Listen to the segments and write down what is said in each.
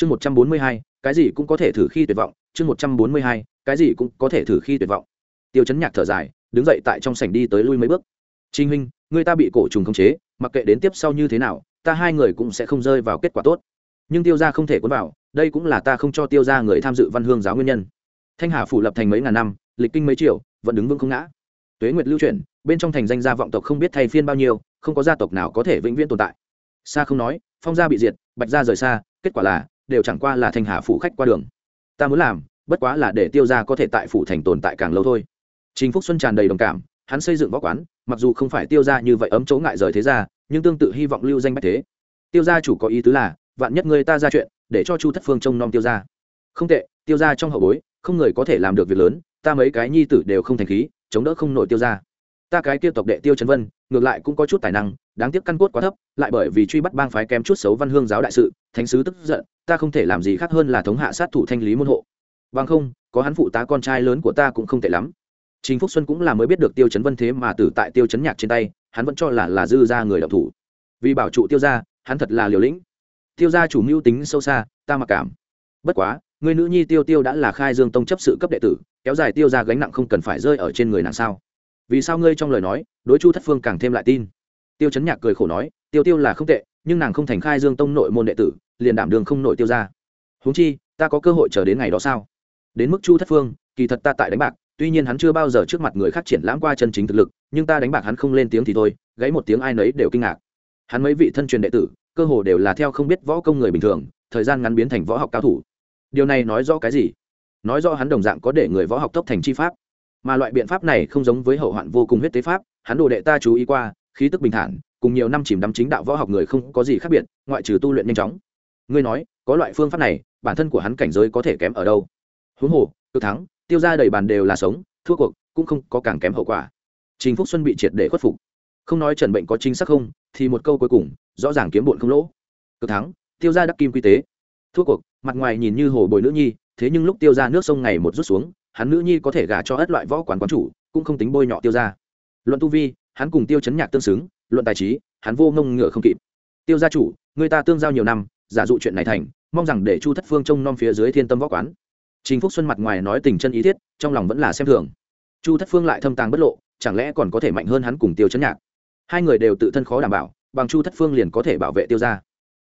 chương một trăm bốn mươi hai, cái gì cũng có thể thử khi tuyệt vọng. Chương một trăm bốn mươi hai, cái gì cũng có thể thử khi tuyệt vọng. Tiêu chấn nhạc thở dài, đứng dậy tại trong sảnh đi tới lui mấy bước. Trinh huynh, người ta bị cổ trùng khống chế, mặc kệ đến tiếp sau như thế nào, ta hai người cũng sẽ không rơi vào kết quả tốt. Nhưng tiêu gia không thể cuốn vào, đây cũng là ta không cho tiêu gia người tham dự văn hương giáo nguyên nhân. Thanh hà phủ lập thành mấy ngàn năm, lịch kinh mấy triệu vẫn đứng vững không ngã. Tuế nguyệt lưu truyền bên trong thành danh gia vọng tộc không biết thay phiên bao nhiêu, không có gia tộc nào có thể vĩnh viễn tồn tại. Xa không nói, phong gia bị diệt, bạch gia rời xa, kết quả là đều chẳng qua là thanh hà phủ khách qua đường ta muốn làm bất quá là để tiêu gia có thể tại phủ thành tồn tại càng lâu thôi Trình Phúc Xuân tràn đầy đồng cảm, hắn xây dựng võ quán, mặc dù không phải tiêu gia như vậy ấm chỗ ngại rời thế gia, nhưng tương tự hy vọng lưu danh bách thế. Tiêu gia chủ có ý tứ là, vạn nhất người ta ra chuyện, để cho Chu Thất Phương trông nom tiêu gia. Không tệ, tiêu gia trong hậu bối, không người có thể làm được việc lớn, ta mấy cái nhi tử đều không thành khí, chống đỡ không nổi tiêu gia. Ta cái Tiêu tộc đệ Tiêu Trấn Vân, ngược lại cũng có chút tài năng, đáng tiếc căn cốt quá thấp, lại bởi vì truy bắt bang phái kém chút xấu văn hương giáo đại sự, thánh sứ tức giận, ta không thể làm gì khác hơn là thống hạ sát thủ thanh lý môn hộ. Bằng không, có hắn phụ tá con trai lớn của ta cũng không tệ lắm Trình Phúc Xuân cũng là mới biết được Tiêu Chấn Vân thế mà tử tại Tiêu Chấn Nhạc trên tay, hắn vẫn cho là là dư gia người động thủ. Vì bảo trụ Tiêu gia, hắn thật là liều lĩnh. Tiêu gia chủ mưu tính sâu xa, ta mặc cảm. Bất quá, người nữ nhi Tiêu Tiêu đã là khai Dương tông chấp sự cấp đệ tử, kéo dài Tiêu gia gánh nặng không cần phải rơi ở trên người nàng sao? Vì sao ngươi trong lời nói, đối Chu Thất Phương càng thêm lại tin? Tiêu Chấn Nhạc cười khổ nói, Tiêu Tiêu là không tệ, nhưng nàng không thành khai Dương tông nội môn đệ tử, liền đảm đường không nội Tiêu gia. Huống chi, ta có cơ hội chờ đến ngày đó sao? Đến mức Chu Thất Phương, kỳ thật ta tại đánh bạc, tuy nhiên hắn chưa bao giờ trước mặt người khác triển lãm qua chân chính thực lực nhưng ta đánh bạc hắn không lên tiếng thì thôi gáy một tiếng ai nấy đều kinh ngạc hắn mấy vị thân truyền đệ tử cơ hồ đều là theo không biết võ công người bình thường thời gian ngắn biến thành võ học cao thủ điều này nói rõ cái gì nói rõ hắn đồng dạng có để người võ học tốc thành chi pháp mà loại biện pháp này không giống với hậu hoạn vô cùng huyết tế pháp hắn đồ đệ ta chú ý qua khí tức bình thản, cùng nhiều năm chìm đắm chính đạo võ học người không có gì khác biệt, ngoại trừ tu luyện nhanh chóng. Ngươi nói, có loại phương pháp này, bản thân của hắn cảnh giới có thể kém ở đâu? Huống hồ, cực thắng, tiêu ra đầy bàn đều là sống, thua cuộc, cũng không có càng kém hậu quả. Chính phúc xuân bị triệt để khuất phục. Không nói trần bệnh có chính xác không, thì một câu cuối cùng, rõ ràng kiếm bụn không lỗ. Cực thắng, tiêu ra đắc kim quy tế. Thua cuộc, mặt ngoài nhìn như hồ bồi nữ nhi, thế nhưng lúc tiêu ra nước sông ngày một rút xuống, hắn nữ nhi có thể gả cho ất loại võ quán quán chủ, cũng không tính bôi nhọ tiêu ra luận tu vi hắn cùng tiêu chấn nhạc tương xứng luận tài trí hắn vô ngông ngựa không kịp tiêu gia chủ người ta tương giao nhiều năm giả dụ chuyện này thành mong rằng để chu thất phương trông nom phía dưới thiên tâm võ quán Trình Phúc Xuân mặt ngoài nói tình chân ý thiết, trong lòng vẫn là xem thường. Chu Thất Phương lại thâm tàng bất lộ, chẳng lẽ còn có thể mạnh hơn hắn cùng Tiêu Chấn Nhạc? Hai người đều tự thân khó đảm bảo, bằng Chu Thất Phương liền có thể bảo vệ Tiêu gia.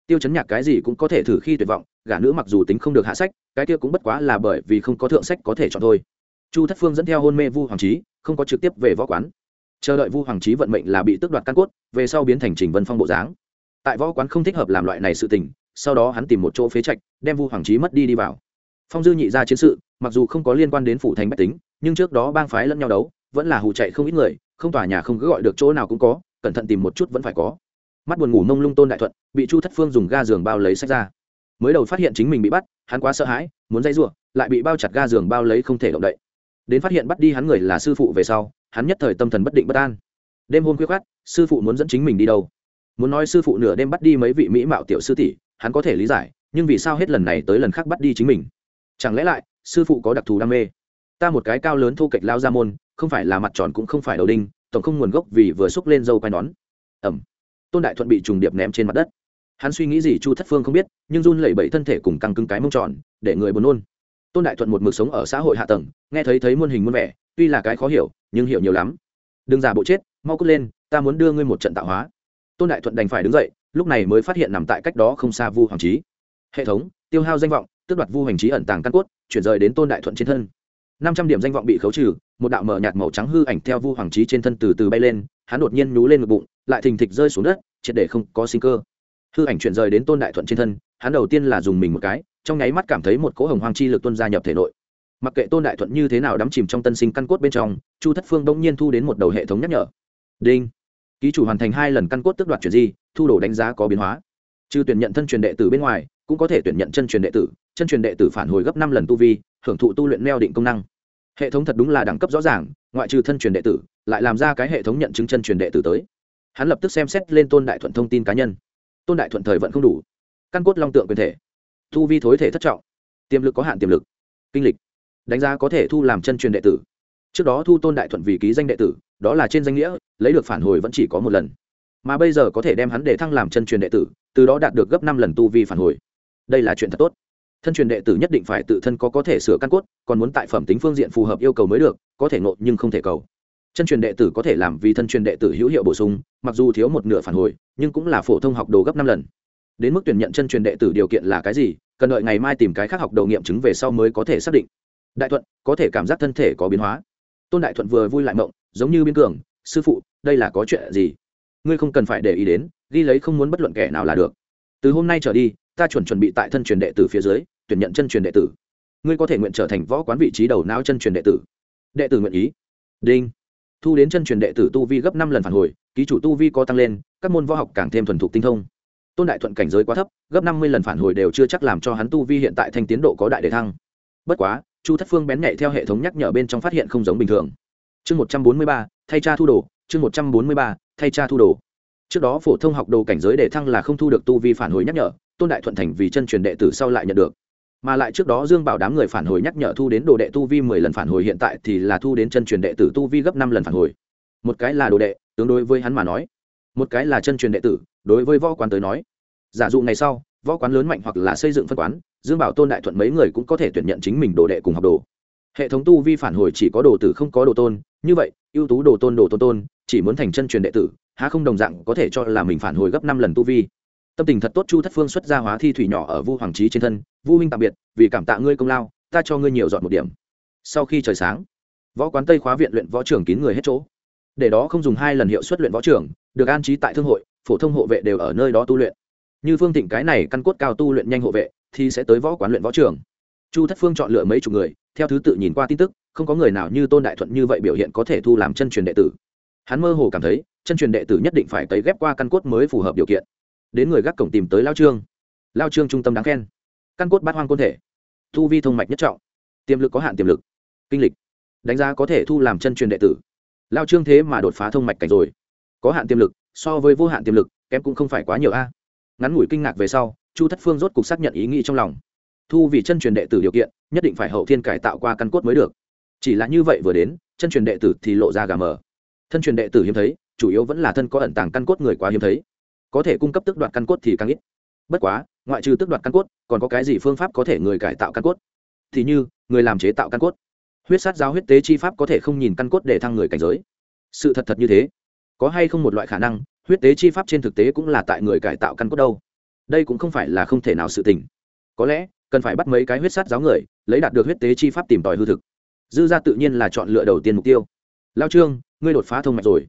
Tiêu Chấn Nhạc cái gì cũng có thể thử khi tuyệt vọng, gả nữ mặc dù tính không được hạ sách, cái kia cũng bất quá là bởi vì không có thượng sách có thể chọn thôi. Chu Thất Phương dẫn theo hôn mê Vu Hoàng trí không có trực tiếp về võ quán. Chờ đợi Vu Hoàng Chí vận mệnh là bị tước đoạt căn cốt, về sau biến thành Trình Vân Phong bộ dáng. Tại võ quán không thích hợp làm loại này sự tình, sau đó hắn tìm một chỗ phế trạch, đem Vu Hoàng Chí mất đi đi vào. Phong dư nhị ra chiến sự mặc dù không có liên quan đến phủ thành bách tính nhưng trước đó bang phái lẫn nhau đấu vẫn là hù chạy không ít người không tòa nhà không cứ gọi được chỗ nào cũng có cẩn thận tìm một chút vẫn phải có. Mắt buồn ngủ mông lung tôn đại thuận bị chu thất phương dùng ga giường bao lấy sách ra. Mới đầu phát hiện chính mình bị bắt hắn quá sợ hãi muốn dây r lại bị bao chặt ga giường bao lấy không thể động đậy. Đến phát hiện bắt đi hắn người là sư phụ về sau hắn nhất thời tâm thần bất định bất an. Đêm hôm khuya khát sư phụ muốn dẫn chính mình đi đâu? Muốn nói sư phụ nửa đêm bắt đi mấy vị mỹ mạo tiểu sư tỷ, hắn có thể lý giải, nhưng vì sao hết lần này tới lần khác bắt đi chính mình? Chẳng lẽ lại, sư phụ có đặc thù đam mê? Ta một cái cao lớn thu kệch lao ra môn, không phải là mặt tròn cũng không phải đầu đinh, tổng không nguồn gốc vì vừa xúc lên dâu quai nón. Ẩm. Tôn đại thuận bị trùng điệp ném trên mặt đất. Hắn suy nghĩ gì chu thất phương không biết, nhưng run lẩy bẩy thân thể cùng căng cứng cái mông tròn, để người buồn nôn. Tôn đại thuận một mực sống ở xã hội hạ tầng, nghe thấy thấy muôn hình muôn vẻ, tuy là cái khó hiểu nhưng hiểu nhiều lắm. Đừng giả bộ chết, mau cút lên, ta muốn đưa ngươi một trận tạo hóa. Tôn đại thuận đành phải đứng dậy, lúc này mới phát hiện nằm tại cách đó không xa vu hoàng trí hệ thống, tiêu hao danh vọng, tước đoạt vu Hoàng trí ẩn tàng căn cốt, chuyển rời đến tôn đại thuận trên thân. Năm trăm điểm danh vọng bị khấu trừ, một đạo mở nhạt màu trắng hư ảnh theo vu hoàng trí trên thân từ từ bay lên, hắn đột nhiên nhú lên ngực bụng, lại thình thịch rơi xuống đất, triệt để không có sinh cơ. Hư ảnh chuyển rời đến tôn đại thuận trên thân, hắn đầu tiên là dùng mình một cái, trong nháy mắt cảm thấy một cỗ hồng hoang chi lực tuân gia nhập thể nội. Mặc kệ tôn đại thuận như thế nào đắm chìm trong tân sinh căn cốt bên trong chu thất phương bỗng nhiên thu đến một đầu hệ thống nhắc nhở. Đinh. Ký chủ hoàn thành hai lần căn cốt tước đoạt chuyển di, thu đồ đánh giá có biến hóa. Trừ tuyển nhận thân truyền đệ tử bên ngoài, cũng có thể tuyển nhận chân truyền đệ tử, chân truyền đệ tử phản hồi gấp năm lần tu vi, hưởng thụ tu luyện neo định công năng. Hệ thống thật đúng là đẳng cấp rõ ràng, ngoại trừ thân truyền đệ tử, lại làm ra cái hệ thống nhận chứng chân truyền đệ tử tới. Hắn lập tức xem xét lên tôn đại thuận thông tin cá nhân. Tôn đại thuận thời vẫn không đủ. Căn cốt long tượng quyền thể. Tu vi thối thể thất trọng. Tiềm lực có hạn tiềm lực. Kinh lịch. Đánh giá có thể thu làm chân truyền đệ tử trước đó thu tôn đại thuận vì ký danh đệ tử, đó là trên danh nghĩa, lấy được phản hồi vẫn chỉ có một lần. Mà bây giờ có thể đem hắn để thăng làm chân truyền đệ tử, từ đó đạt được gấp năm lần tu vi phản hồi. Đây là chuyện thật tốt. Thân truyền đệ tử nhất định phải tự thân có có thể sửa căn cốt, còn muốn tại phẩm tính phương diện phù hợp yêu cầu mới được, có thể nộp nhưng không thể cầu. Chân truyền đệ tử có thể làm vì thân truyền đệ tử hữu hiệu bổ sung, mặc dù thiếu một nửa phản hồi, nhưng cũng là phổ thông học đồ gấp năm lần. Đến mức tuyển nhận chân truyền đệ tử điều kiện là cái gì, cần đợi ngày mai tìm cái khác học đầu nghiệm chứng về sau mới có thể xác định. Đại thuận, có thể cảm giác thân thể có biến hóa tôn đại thuận vừa vui lại mộng, giống như biên cường, sư phụ, đây là có chuyện gì? Ngươi không cần phải để ý đến, ghi lấy không muốn bất luận kẻ nào là được. Từ hôm nay trở đi, ta chuẩn chuẩn bị tại thân truyền đệ tử phía dưới, tuyển nhận chân truyền đệ tử. Ngươi có thể nguyện trở thành võ quán vị trí đầu não chân truyền đệ tử. Đệ tử nguyện ý. Đinh. Thu đến chân truyền đệ tử tu vi gấp năm lần phản hồi, ký chủ tu vi có tăng lên, các môn võ học càng thêm thuần thục tinh thông. Tôn đại thuận cảnh giới quá thấp, gấp năm mươi lần phản hồi đều chưa chắc làm cho hắn tu vi hiện tại thanh tiến độ có đại đề thăng. Bất quá chu thất phương bén nhạy theo hệ thống nhắc nhở bên trong phát hiện không giống bình thường. Chương một trăm bốn mươi ba, thay cha thu đồ. Chương một trăm bốn mươi ba, thay cha thu đồ. Trước đó phổ thông học đồ cảnh giới để thăng là không thu được tu vi phản hồi nhắc nhở, tôn đại thuận thành vì chân truyền đệ tử sau lại nhận được. Mà lại trước đó dương bảo đám người phản hồi nhắc nhở thu đến đồ đệ tu vi mười lần phản hồi hiện tại thì là thu đến chân truyền đệ tử tu vi gấp năm lần phản hồi. Một cái là đồ đệ, tương đối với hắn mà nói. Một cái là chân truyền đệ tử, đối với võ quán tới nói. Giả dụ ngày sau, võ quán lớn mạnh hoặc là xây dựng phân quán dương bảo tôn đại thuận mấy người cũng có thể tuyển nhận chính mình đồ đệ cùng học đồ. Hệ thống tu vi phản hồi chỉ có đồ tử không có đồ tôn, như vậy, ưu tú đồ tôn đồ tôn tôn, chỉ muốn thành chân truyền đệ tử, há không đồng dạng có thể cho là mình phản hồi gấp năm lần tu vi. Tâm tình thật tốt chu thất phương xuất ra hóa thi thủy nhỏ ở vu hoàng trí trên thân, vu minh tạm biệt, vì cảm tạ ngươi công lao, ta cho ngươi nhiều dọn một điểm. Sau khi trời sáng, võ quán tây khóa viện luyện võ trưởng kín người hết chỗ. Để đó không dùng hai lần hiệu suất luyện võ trưởng, được an trí tại thương hội, phổ thông hộ vệ đều ở nơi đó tu luyện. Như phương thịnh cái này căn cốt cao tu luyện nhanh hộ vệ thì sẽ tới võ quán luyện võ trưởng chu thất phương chọn lựa mấy chục người, theo thứ tự nhìn qua tin tức, không có người nào như tôn đại thuận như vậy biểu hiện có thể thu làm chân truyền đệ tử. Hắn mơ hồ cảm thấy, chân truyền đệ tử nhất định phải cấy ghép qua căn cốt mới phù hợp điều kiện. Đến người gác cổng tìm tới lao trương. Lao trương trung tâm đáng khen. Căn cốt bát hoang côn thể. Thu vi thông mạch nhất trọng. Tiềm lực có hạn tiềm lực. Kinh lịch. Đánh giá có thể thu làm chân truyền đệ tử. Lao trương thế mà đột phá thông mạch cảnh rồi. Có hạn tiềm lực, so với vô hạn tiềm lực, kém cũng không phải quá nhiều a ngắn ngủi kinh ngạc về sau, chu thất phương rốt cục xác nhận ý nghĩ trong lòng. Thu vì chân truyền đệ tử điều kiện, nhất định phải hậu thiên cải tạo qua căn cốt mới được. Chỉ là như vậy vừa đến, chân truyền đệ tử thì lộ ra gà mờ. Thân truyền đệ tử hiếm thấy, chủ yếu vẫn là thân có ẩn tàng căn cốt người quá hiếm thấy. Có thể cung cấp tức đoạt căn cốt thì càng ít. Bất quá, ngoại trừ tức đoạt căn cốt, còn có cái gì phương pháp có thể người cải tạo căn cốt? Thì như, người làm chế tạo căn cốt. Huyết sát giáo huyết tế chi pháp có thể không nhìn căn cốt để thăng người cảnh giới. Sự thật thật như thế. Có hay không một loại khả năng huyết tế chi pháp trên thực tế cũng là tại người cải tạo căn cốt đâu. Đây cũng không phải là không thể nào sự tình. Có lẽ, cần phải bắt mấy cái huyết sát giáo người, lấy đạt được huyết tế chi pháp tìm tòi hư thực. Dư ra tự nhiên là chọn lựa đầu tiên mục tiêu. Lao trương, ngươi đột phá thông mạch rồi.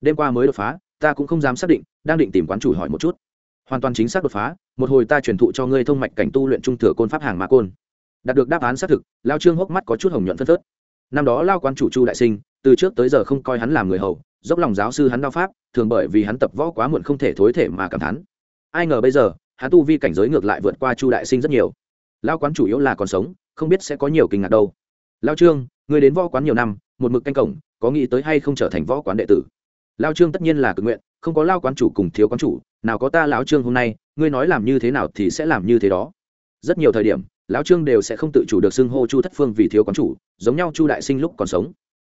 Đêm qua mới đột phá, ta cũng không dám xác định, đang định tìm quán chủ hỏi một chút. Hoàn toàn chính xác đột phá, một hồi ta truyền thụ cho ngươi thông mạch cảnh tu luyện trung thừa côn pháp hàng mã côn. Đạt được đáp án xác thực, lao trương hốc mắt có chút hồng nhuận phân phớt. Năm đó lao quan chủ chu đại sinh, từ trước tới giờ không coi hắn làm người hầu dốc lòng giáo sư hắn đao pháp, thường bởi vì hắn tập võ quá muộn không thể thối thể mà cảm thán. Ai ngờ bây giờ, hắn tu vi cảnh giới ngược lại vượt qua chu đại sinh rất nhiều. Lao quán chủ yếu là còn sống, không biết sẽ có nhiều kinh ngạc đâu. Lao trương, người đến võ quán nhiều năm, một mực canh cổng, có nghĩ tới hay không trở thành võ quán đệ tử? Lao trương tất nhiên là cực nguyện, không có lao quán chủ cùng thiếu quán chủ, nào có ta lão trương hôm nay, ngươi nói làm như thế nào thì sẽ làm như thế đó. Rất nhiều thời điểm, lão trương đều sẽ không tự chủ được xưng hô chu thất phương vì thiếu quán chủ, giống nhau chu đại sinh lúc còn sống.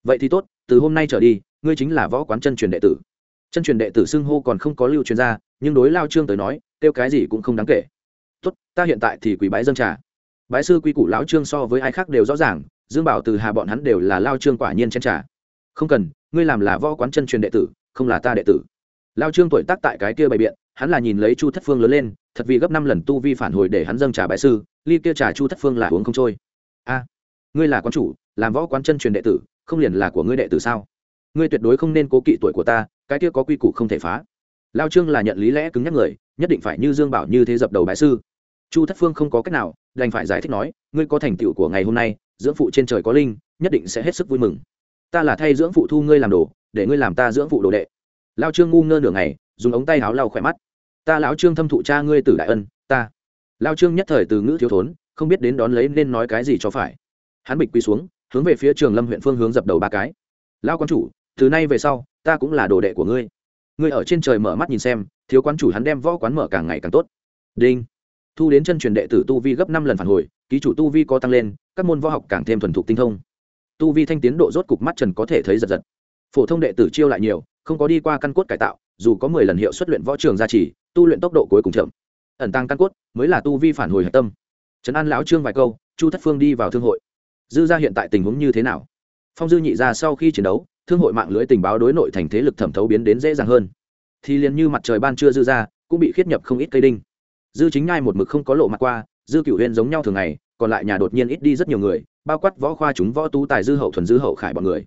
Vậy thì tốt, từ hôm nay trở đi ngươi chính là võ quán chân truyền đệ tử. Chân truyền đệ tử xưng hô còn không có lưu truyền ra, nhưng đối lao trương tới nói, kêu cái gì cũng không đáng kể. Tốt, ta hiện tại thì quỷ bái dân trà. Bái sư quy củ lão trương so với ai khác đều rõ ràng, dương bảo từ hà bọn hắn đều là lao trương quả nhiên chen trà. Không cần, ngươi làm là võ quán chân truyền đệ tử, không là ta đệ tử. Lao trương tuổi tác tại cái kia bày biện, hắn là nhìn lấy chu thất phương lớn lên, thật vì gấp năm lần tu vi phản hồi để hắn dâng trà bái sư, ly kia trà chu thất phương là uống không trôi. A, ngươi là quán chủ, làm võ quán chân truyền đệ tử, không liền là của ngươi đệ tử sao? Ngươi tuyệt đối không nên cố kỵ tuổi của ta, cái kia có quy củ không thể phá. Lao trương là nhận lý lẽ cứng nhắc người, nhất định phải như dương bảo như thế dập đầu bái sư. Chu thất phương không có cách nào, đành phải giải thích nói, ngươi có thành tựu của ngày hôm nay, dưỡng phụ trên trời có linh, nhất định sẽ hết sức vui mừng. Ta là thay dưỡng phụ thu ngươi làm đồ, để ngươi làm ta dưỡng phụ đồ đệ. Lao trương ngu ngơ nửa ngày, dùng ống tay áo lau khỏe mắt. Ta lão trương thâm thụ cha ngươi tử đại ân, ta. Lao trương nhất thời từ ngữ thiếu thốn, không biết đến đón lấy nên nói cái gì cho phải. Hắn bịch quy xuống, hướng về phía trường lâm huyện phương hướng dập đầu ba cái lao quan chủ, từ nay về sau, ta cũng là đồ đệ của ngươi. Ngươi ở trên trời mở mắt nhìn xem, thiếu quán chủ hắn đem võ quán mở càng ngày càng tốt. Đinh. Thu đến chân truyền đệ tử tu vi gấp năm lần phản hồi, ký chủ tu vi có tăng lên, các môn võ học càng thêm thuần thục tinh thông. Tu vi thanh tiến độ rốt cục mắt trần có thể thấy giật giật. Phổ thông đệ tử chiêu lại nhiều, không có đi qua căn cốt cải tạo, dù có mười lần hiệu xuất luyện võ trường gia trì, tu luyện tốc độ cuối cùng chậm. Ẩn tăng căn cốt, mới là tu vi phản hồi hạch tâm. Trấn an lão trương vài câu, chu thất phương đi vào thương hội. Dư ra hiện tại tình huống như thế nào? Phong dư nhị ra sau khi chiến đấu, thương hội mạng lưới tình báo đối nội thành thế lực thẩm thấu biến đến dễ dàng hơn. Thì liền như mặt trời ban trưa dư ra, cũng bị khiết nhập không ít cây đinh. Dư chính ngai một mực không có lộ mặt qua, dư cựu huyên giống nhau thường ngày, còn lại nhà đột nhiên ít đi rất nhiều người, bao quát võ khoa chúng võ tú tài dư hậu thuần dư hậu khải bọn người.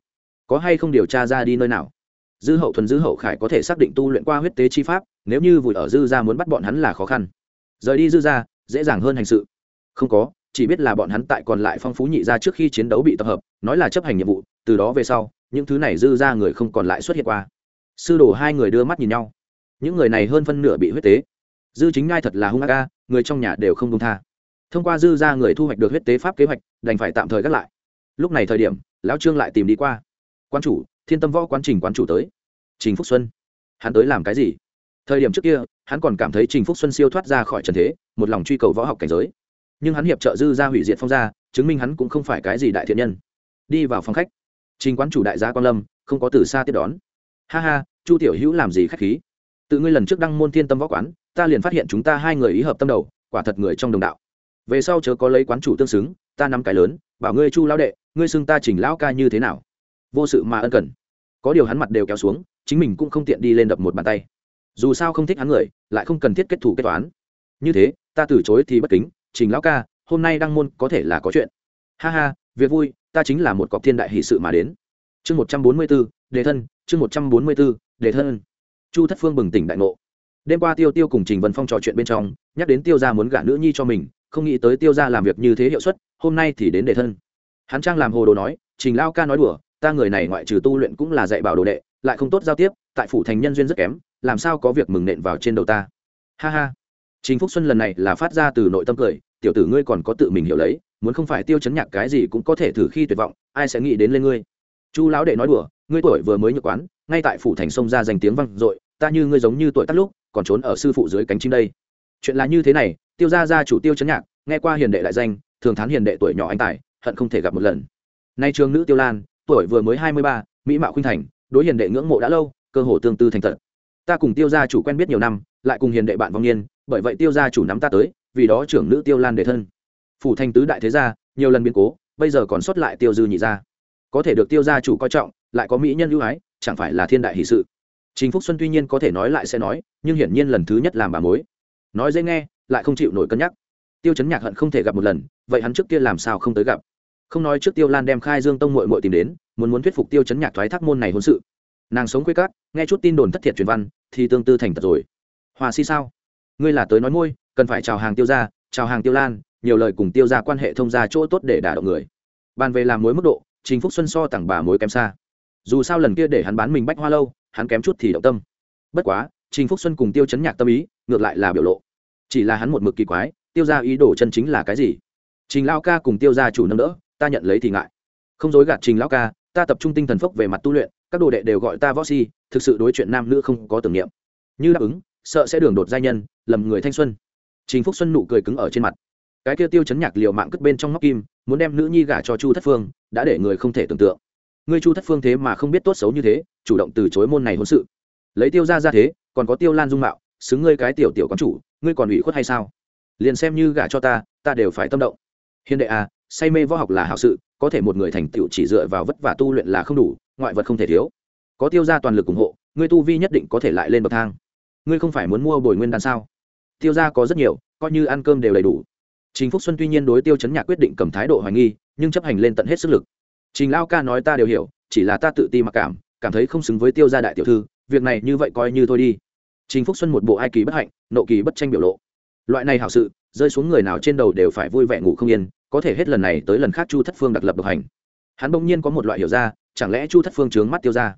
Có hay không điều tra ra đi nơi nào? Dư hậu thuần dư hậu khải có thể xác định tu luyện qua huyết tế chi pháp, nếu như vùi ở dư ra muốn bắt bọn hắn là khó khăn. Rời đi dư ra, dễ dàng hơn hành sự. Không có chỉ biết là bọn hắn tại còn lại phong phú nhị ra trước khi chiến đấu bị tập hợp, nói là chấp hành nhiệm vụ, từ đó về sau, những thứ này dư ra người không còn lại xuất hiện qua. Sư đồ hai người đưa mắt nhìn nhau. Những người này hơn phân nửa bị huyết tế. Dư chính ngai thật là hung ác ca người trong nhà đều không công tha. Thông qua dư ra người thu hoạch được huyết tế pháp kế hoạch, đành phải tạm thời gác lại. Lúc này thời điểm, lão trương lại tìm đi qua. Quan chủ, thiên tâm võ quán trình quán chủ tới. Trình phúc xuân. Hắn tới làm cái gì? Thời điểm trước kia, hắn còn cảm thấy trình phúc xuân siêu thoát ra khỏi trần thế, một lòng truy cầu võ học cảnh giới nhưng hắn hiệp trợ dư ra hủy diệt phong gia, chứng minh hắn cũng không phải cái gì đại thiện nhân. Đi vào phòng khách, trình quán chủ đại gia quan lâm, không có từ xa tiếp đón. Ha ha, chu tiểu hữu làm gì khách khí? Tự ngươi lần trước đăng môn thiên tâm võ quán, ta liền phát hiện chúng ta hai người ý hợp tâm đầu, quả thật người trong đồng đạo. Về sau chớ có lấy quán chủ tương xứng, ta nắm cái lớn, bảo ngươi chu lão đệ, ngươi xưng ta chỉnh lão ca như thế nào? Vô sự mà ân cần. Có điều hắn mặt đều kéo xuống, chính mình cũng không tiện đi lên đập một bàn tay. Dù sao không thích hắn người, lại không cần thiết kết thủ kết toán. Như thế, ta từ chối thì bất kính trình lão ca, hôm nay đăng môn có thể là có chuyện. Ha ha, việc vui, ta chính là một cọc thiên đại hỷ sự mà đến. Chương một trăm bốn mươi b ố đề thân, chương một trăm bốn mươi b ố đề thân. Chu thất phương bừng tỉnh đại ngộ. Đêm qua tiêu tiêu cùng trình vân phong trò chuyện bên trong, nhắc đến tiêu gia muốn gả nữ nhi cho mình, không nghĩ tới tiêu gia làm việc như thế hiệu suất, hôm nay thì đến đề thân. Hắn trang làm hồ đồ nói, trình lao ca nói đùa, ta người này ngoại trừ tu luyện cũng là dạy bảo đồ đệ, lại không tốt giao tiếp, tại phủ thành nhân duyên rất kém, làm sao có việc mừng nện vào trên đầu ta? Ha ha trình phúc xuân lần này là phát ra từ nội tâm cười, tiểu tử ngươi còn có tự mình hiểu lấy, muốn không phải tiêu chấn nhạc cái gì cũng có thể thử khi tuyệt vọng, ai sẽ nghĩ đến lên ngươi? Chu lão đệ nói đùa, ngươi tuổi vừa mới nhược quán, ngay tại phủ thành sông ra danh tiếng vang dội, ta như ngươi giống như tuổi tắt lúc, còn trốn ở sư phụ dưới cánh chim đây. Chuyện là như thế này, tiêu gia gia chủ tiêu chấn nhạc, nghe qua hiền đệ đại danh, thường thán hiền đệ tuổi nhỏ anh tài, hận không thể gặp một lần. Nay trường nữ tiêu lan, tuổi vừa mới hai mươi ba, mỹ mạo khuynh thành, đối hiền đệ ngưỡng mộ đã lâu, cơ hồ tương tư thành thật. Ta cùng tiêu gia chủ quen biết nhiều năm, lại cùng hiền đệ bạn vong niên bởi vậy tiêu gia chủ nắm ta tới vì đó trưởng nữ tiêu lan để thân phủ thành tứ đại thế gia nhiều lần biến cố bây giờ còn sót lại tiêu dư nhị gia có thể được tiêu gia chủ coi trọng lại có mỹ nhân ưu ái chẳng phải là thiên đại hỷ sự Trình Phúc Xuân tuy nhiên có thể nói lại sẽ nói, nhưng hiển nhiên lần thứ nhất làm bà mối. Nói dễ nghe, lại không chịu nổi cân nhắc. Tiêu Chấn Nhạc hận không thể gặp một lần, vậy hắn trước kia làm sao không tới gặp? Không nói trước Tiêu Lan đem Khai Dương Tông muội muội tìm đến, muốn muốn thuyết phục Tiêu Chấn Nhạc thoái thác môn này hôn sự. Nàng sống quê cát, nghe chút tin đồn thất thiệt truyền văn, thì tương tư thành thật rồi. Hòa si sao? Ngươi là tới nói môi, cần phải chào hàng Tiêu gia, chào hàng Tiêu Lan, nhiều lời cùng Tiêu gia quan hệ thông gia chỗ tốt để đả động người. Bàn về làm mối mức độ, Trình Phúc Xuân so tặng bà mối kém xa. Dù sao lần kia để hắn bán mình bách hoa lâu, hắn kém chút thì động tâm. Bất quá trình phúc xuân cùng tiêu chấn nhạc tâm ý ngược lại là biểu lộ. Chỉ là hắn một mực kỳ quái tiêu ra ý đồ chân chính là cái gì? Trình lao ca cùng tiêu ra chủ nâng đỡ ta nhận lấy thì ngại. Không dối gạt trình lao ca ta tập trung tinh thần phốc về mặt tu luyện các đồ đệ đều gọi ta võ si thực sự đối chuyện nam nữ không có tưởng niệm. Như đáp ứng sợ sẽ đường đột giai nhân, lầm người thanh xuân. Trình phúc xuân nụ cười cứng ở trên mặt. Cái kia tiêu chấn nhạc liều mạng cất bên trong móc kim, muốn đem nữ nhi gả cho chu thất phương, đã để người không thể tưởng tượng. Ngươi chu thất phương thế mà không biết tốt xấu như thế, chủ động từ chối môn này hôn sự. Lấy tiêu ra ra thế, còn có tiêu lan dung mạo, xứng ngươi cái tiểu tiểu quán chủ, ngươi còn ủy khuất hay sao? Liền xem như gả cho ta ta đều phải tâm động. Hiền đệ à say mê võ học là hảo sự, có thể một người thành tựu chỉ dựa vào vất vả tu luyện là không đủ, ngoại vật không thể thiếu. Có tiêu ra toàn lực ủng hộ, ngươi tu vi nhất định có thể lại lên bậc thang ngươi không phải muốn mua bồi nguyên đan sao tiêu ra có rất nhiều coi như ăn cơm đều đầy đủ Trình Phúc Xuân tuy nhiên đối Tiêu Chấn Nhạc quyết định cầm thái độ hoài nghi, nhưng chấp hành lên tận hết sức lực. Trình Lao ca nói ta đều hiểu, chỉ là ta tự ti mặc cảm, cảm thấy không xứng với Tiêu gia đại tiểu thư, việc này như vậy coi như thôi đi. Trình Phúc Xuân một bộ ai kỳ bất hạnh, nộ kỳ bất tranh biểu lộ. Loại này hảo sự, rơi xuống người nào trên đầu đều phải vui vẻ ngủ không yên, có thể hết lần này tới lần khác Chu Thất Phương đặc lập độc hành. Hắn bỗng nhiên có một loại hiểu ra, chẳng lẽ Chu Thất Phương trướng mắt Tiêu gia?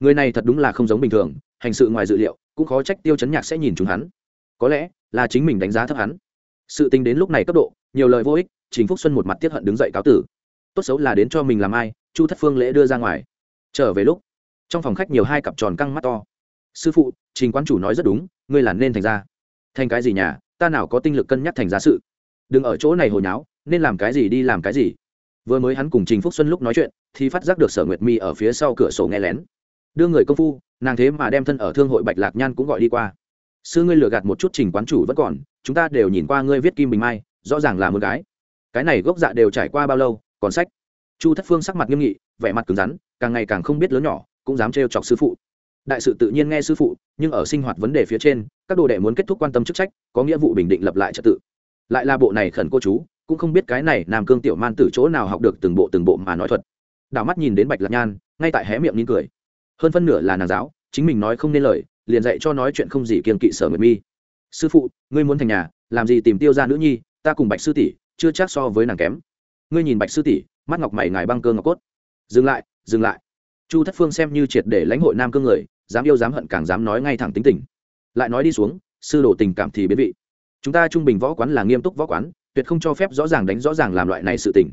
Người này thật đúng là không giống bình thường, hành sự ngoài dự liệu, cũng khó trách Tiêu Chấn Nhạc sẽ nhìn chúng hắn. Có lẽ là chính mình đánh giá thấp hắn. Sự tình đến lúc này cấp độ, nhiều lời vô ích, Trình Phúc Xuân một mặt tiếc hận đứng dậy cáo tử. Tốt xấu là đến cho mình làm ai chu thất phương lễ đưa ra ngoài. Trở về lúc trong phòng khách nhiều hai cặp tròn căng mắt to. Sư phụ trình quán chủ nói rất đúng ngươi là nên thành ra. Thành cái gì nhà ta nào có tinh lực cân nhắc thành ra sự. Đừng ở chỗ này hồi nháo nên làm cái gì đi làm cái gì. Vừa mới hắn cùng trình phúc xuân lúc nói chuyện thì phát giác được sở nguyệt mi ở phía sau cửa sổ nghe lén đưa người công phu, nàng thế mà đem thân ở thương hội bạch lạc nhan cũng gọi đi qua. Sư ngươi lừa gạt một chút trình quán chủ vẫn còn, chúng ta đều nhìn qua ngươi viết kim bình mai, rõ ràng là một gái. Cái này gốc dạ đều trải qua bao lâu, còn sách? Chu thất phương sắc mặt nghiêm nghị, vẻ mặt cứng rắn, càng ngày càng không biết lớn nhỏ, cũng dám trêu chọc sư phụ. Đại sự tự nhiên nghe sư phụ, nhưng ở sinh hoạt vấn đề phía trên, các đồ đệ muốn kết thúc quan tâm chức trách, có nghĩa vụ bình định lập lại trật tự. Lại là bộ này khẩn cô chú, cũng không biết cái này nam cương tiểu man từ chỗ nào học được từng bộ từng bộ mà nói thuật. Đảo mắt nhìn đến bạch lạc nhan, ngay tại hé miệng nín cười hơn phân nửa là nàng giáo, chính mình nói không nên lời, liền dạy cho nói chuyện không gì kiên kỵ sở nguyệt mi. Sư phụ, ngươi muốn thành nhà, làm gì tìm tiêu ra nữ nhi, ta cùng bạch sư tỷ, chưa chắc so với nàng kém. Ngươi nhìn bạch sư tỷ, mắt ngọc mày ngài băng cơ ngọc cốt. Dừng lại dừng lại. Chu thất phương xem như triệt để lãnh hội nam cương người, dám yêu dám hận càng dám nói ngay thẳng tính tình. Lại nói đi xuống, sư đồ tình cảm thì biến vị. Chúng ta trung bình võ quán là nghiêm túc võ quán, tuyệt không cho phép rõ ràng đánh rõ ràng làm loại này sự tình.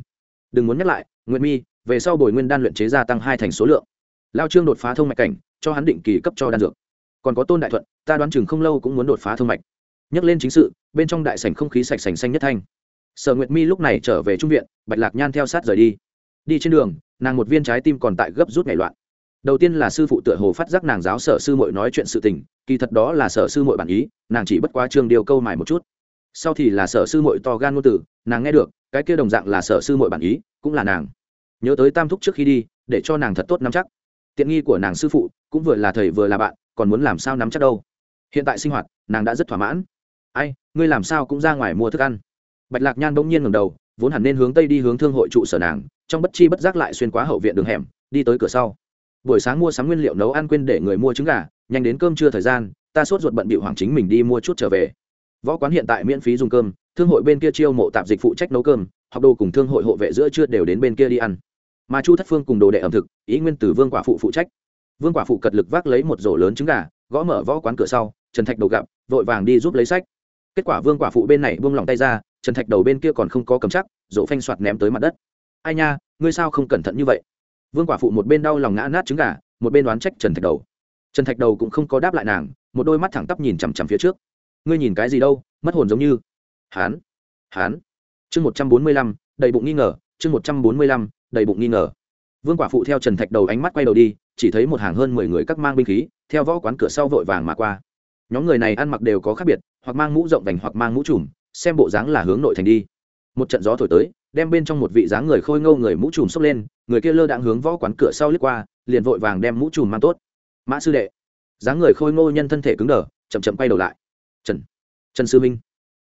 Đừng muốn nhắc lại nguyện mi, về sau bồi nguyên đan luyện chế gia tăng hai thành số lượng lao trương đột phá thông mạch cảnh, cho hắn định kỳ cấp cho đan dược. Còn có tôn đại thuận, ta đoán chừng không lâu cũng muốn đột phá thông mạch. Nhắc lên chính sự, bên trong đại sảnh không khí sạch sành xanh nhất thanh. Sở nguyệt mi lúc này trở về trung viện, bạch lạc nhan theo sát rời đi. Đi trên đường, nàng một viên trái tim còn tại gấp rút ngày loạn. Đầu tiên là sư phụ tựa hồ phát giác nàng giáo sở sư mội nói chuyện sự tình, kỳ thật đó là sở sư mội bản ý, nàng chỉ bất quá trường điều câu mài một chút. Sau thì là sở sư mội to gan ngôn tử nàng nghe được, cái kia đồng dạng là sở sư mội bản ý, cũng là nàng. Nhớ tới tam thúc trước khi đi, để cho nàng thật tốt nắm chắc tiện nghi của nàng sư phụ cũng vừa là thầy vừa là bạn, còn muốn làm sao nắm chắc đâu. Hiện tại sinh hoạt, nàng đã rất thỏa mãn. Ai, ngươi làm sao cũng ra ngoài mua thức ăn. Bạch lạc nhan bỗng nhiên ngầm đầu, vốn hẳn nên hướng tây đi hướng thương hội trụ sở nàng, trong bất chi bất giác lại xuyên qua hậu viện đường hẻm, đi tới cửa sau. Buổi sáng mua sắm nguyên liệu nấu ăn quên để người mua trứng gà, nhanh đến cơm trưa thời gian, ta sốt ruột bận bị hoàng chính mình đi mua chút trở về. Võ quán hiện tại miễn phí dùng cơm, thương hội bên kia chiêu mộ tạp dịch phụ trách nấu cơm, học đồ cùng thương hội hộ vệ giữa chưa đều đến bên kia đi ăn mà chu thất phương cùng đồ đệ ẩm thực, ý nguyên từ vương quả phụ phụ trách. Vương quả phụ cật lực vác lấy một rổ lớn trứng gà, gõ mở võ quán cửa sau, trần thạch đầu gặp, vội vàng đi giúp lấy sách. Kết quả vương quả phụ bên này buông lòng tay ra, trần thạch đầu bên kia còn không có cầm chắc, rổ phanh soạt ném tới mặt đất. Ai nha, ngươi sao không cẩn thận như vậy? Vương quả phụ một bên đau lòng ngã nát trứng gà, một bên đoán trách trần thạch đầu. Trần thạch đầu cũng không có đáp lại nàng, một đôi mắt thẳng tắp nhìn chằm chằm phía trước. Ngươi nhìn cái gì đâu, mất hồn giống như. Hán hán. Chương một trăm bốn mươi lăm, đầy bụng nghi ngờ, chương một trăm bốn mươi lăm đầy bụng nghi ngờ. Vương quả phụ theo trần thạch đầu ánh mắt quay đầu đi, chỉ thấy một hàng hơn mười người các mang binh khí, theo võ quán cửa sau vội vàng mà qua. Nhóm người này ăn mặc đều có khác biệt, hoặc mang mũ rộng vành hoặc mang mũ trùm, xem bộ dáng là hướng nội thành đi. Một trận gió thổi tới, đem bên trong một vị dáng người khôi ngâu người mũ trùm xốc lên, người kia lơ đãng hướng võ quán cửa sau lướt qua, liền vội vàng đem mũ trùm mang tốt. Mã sư đệ. Dáng người khôi ngô nhân thân thể cứng đờ, chậm chậm quay đầu lại. Trần trần sư minh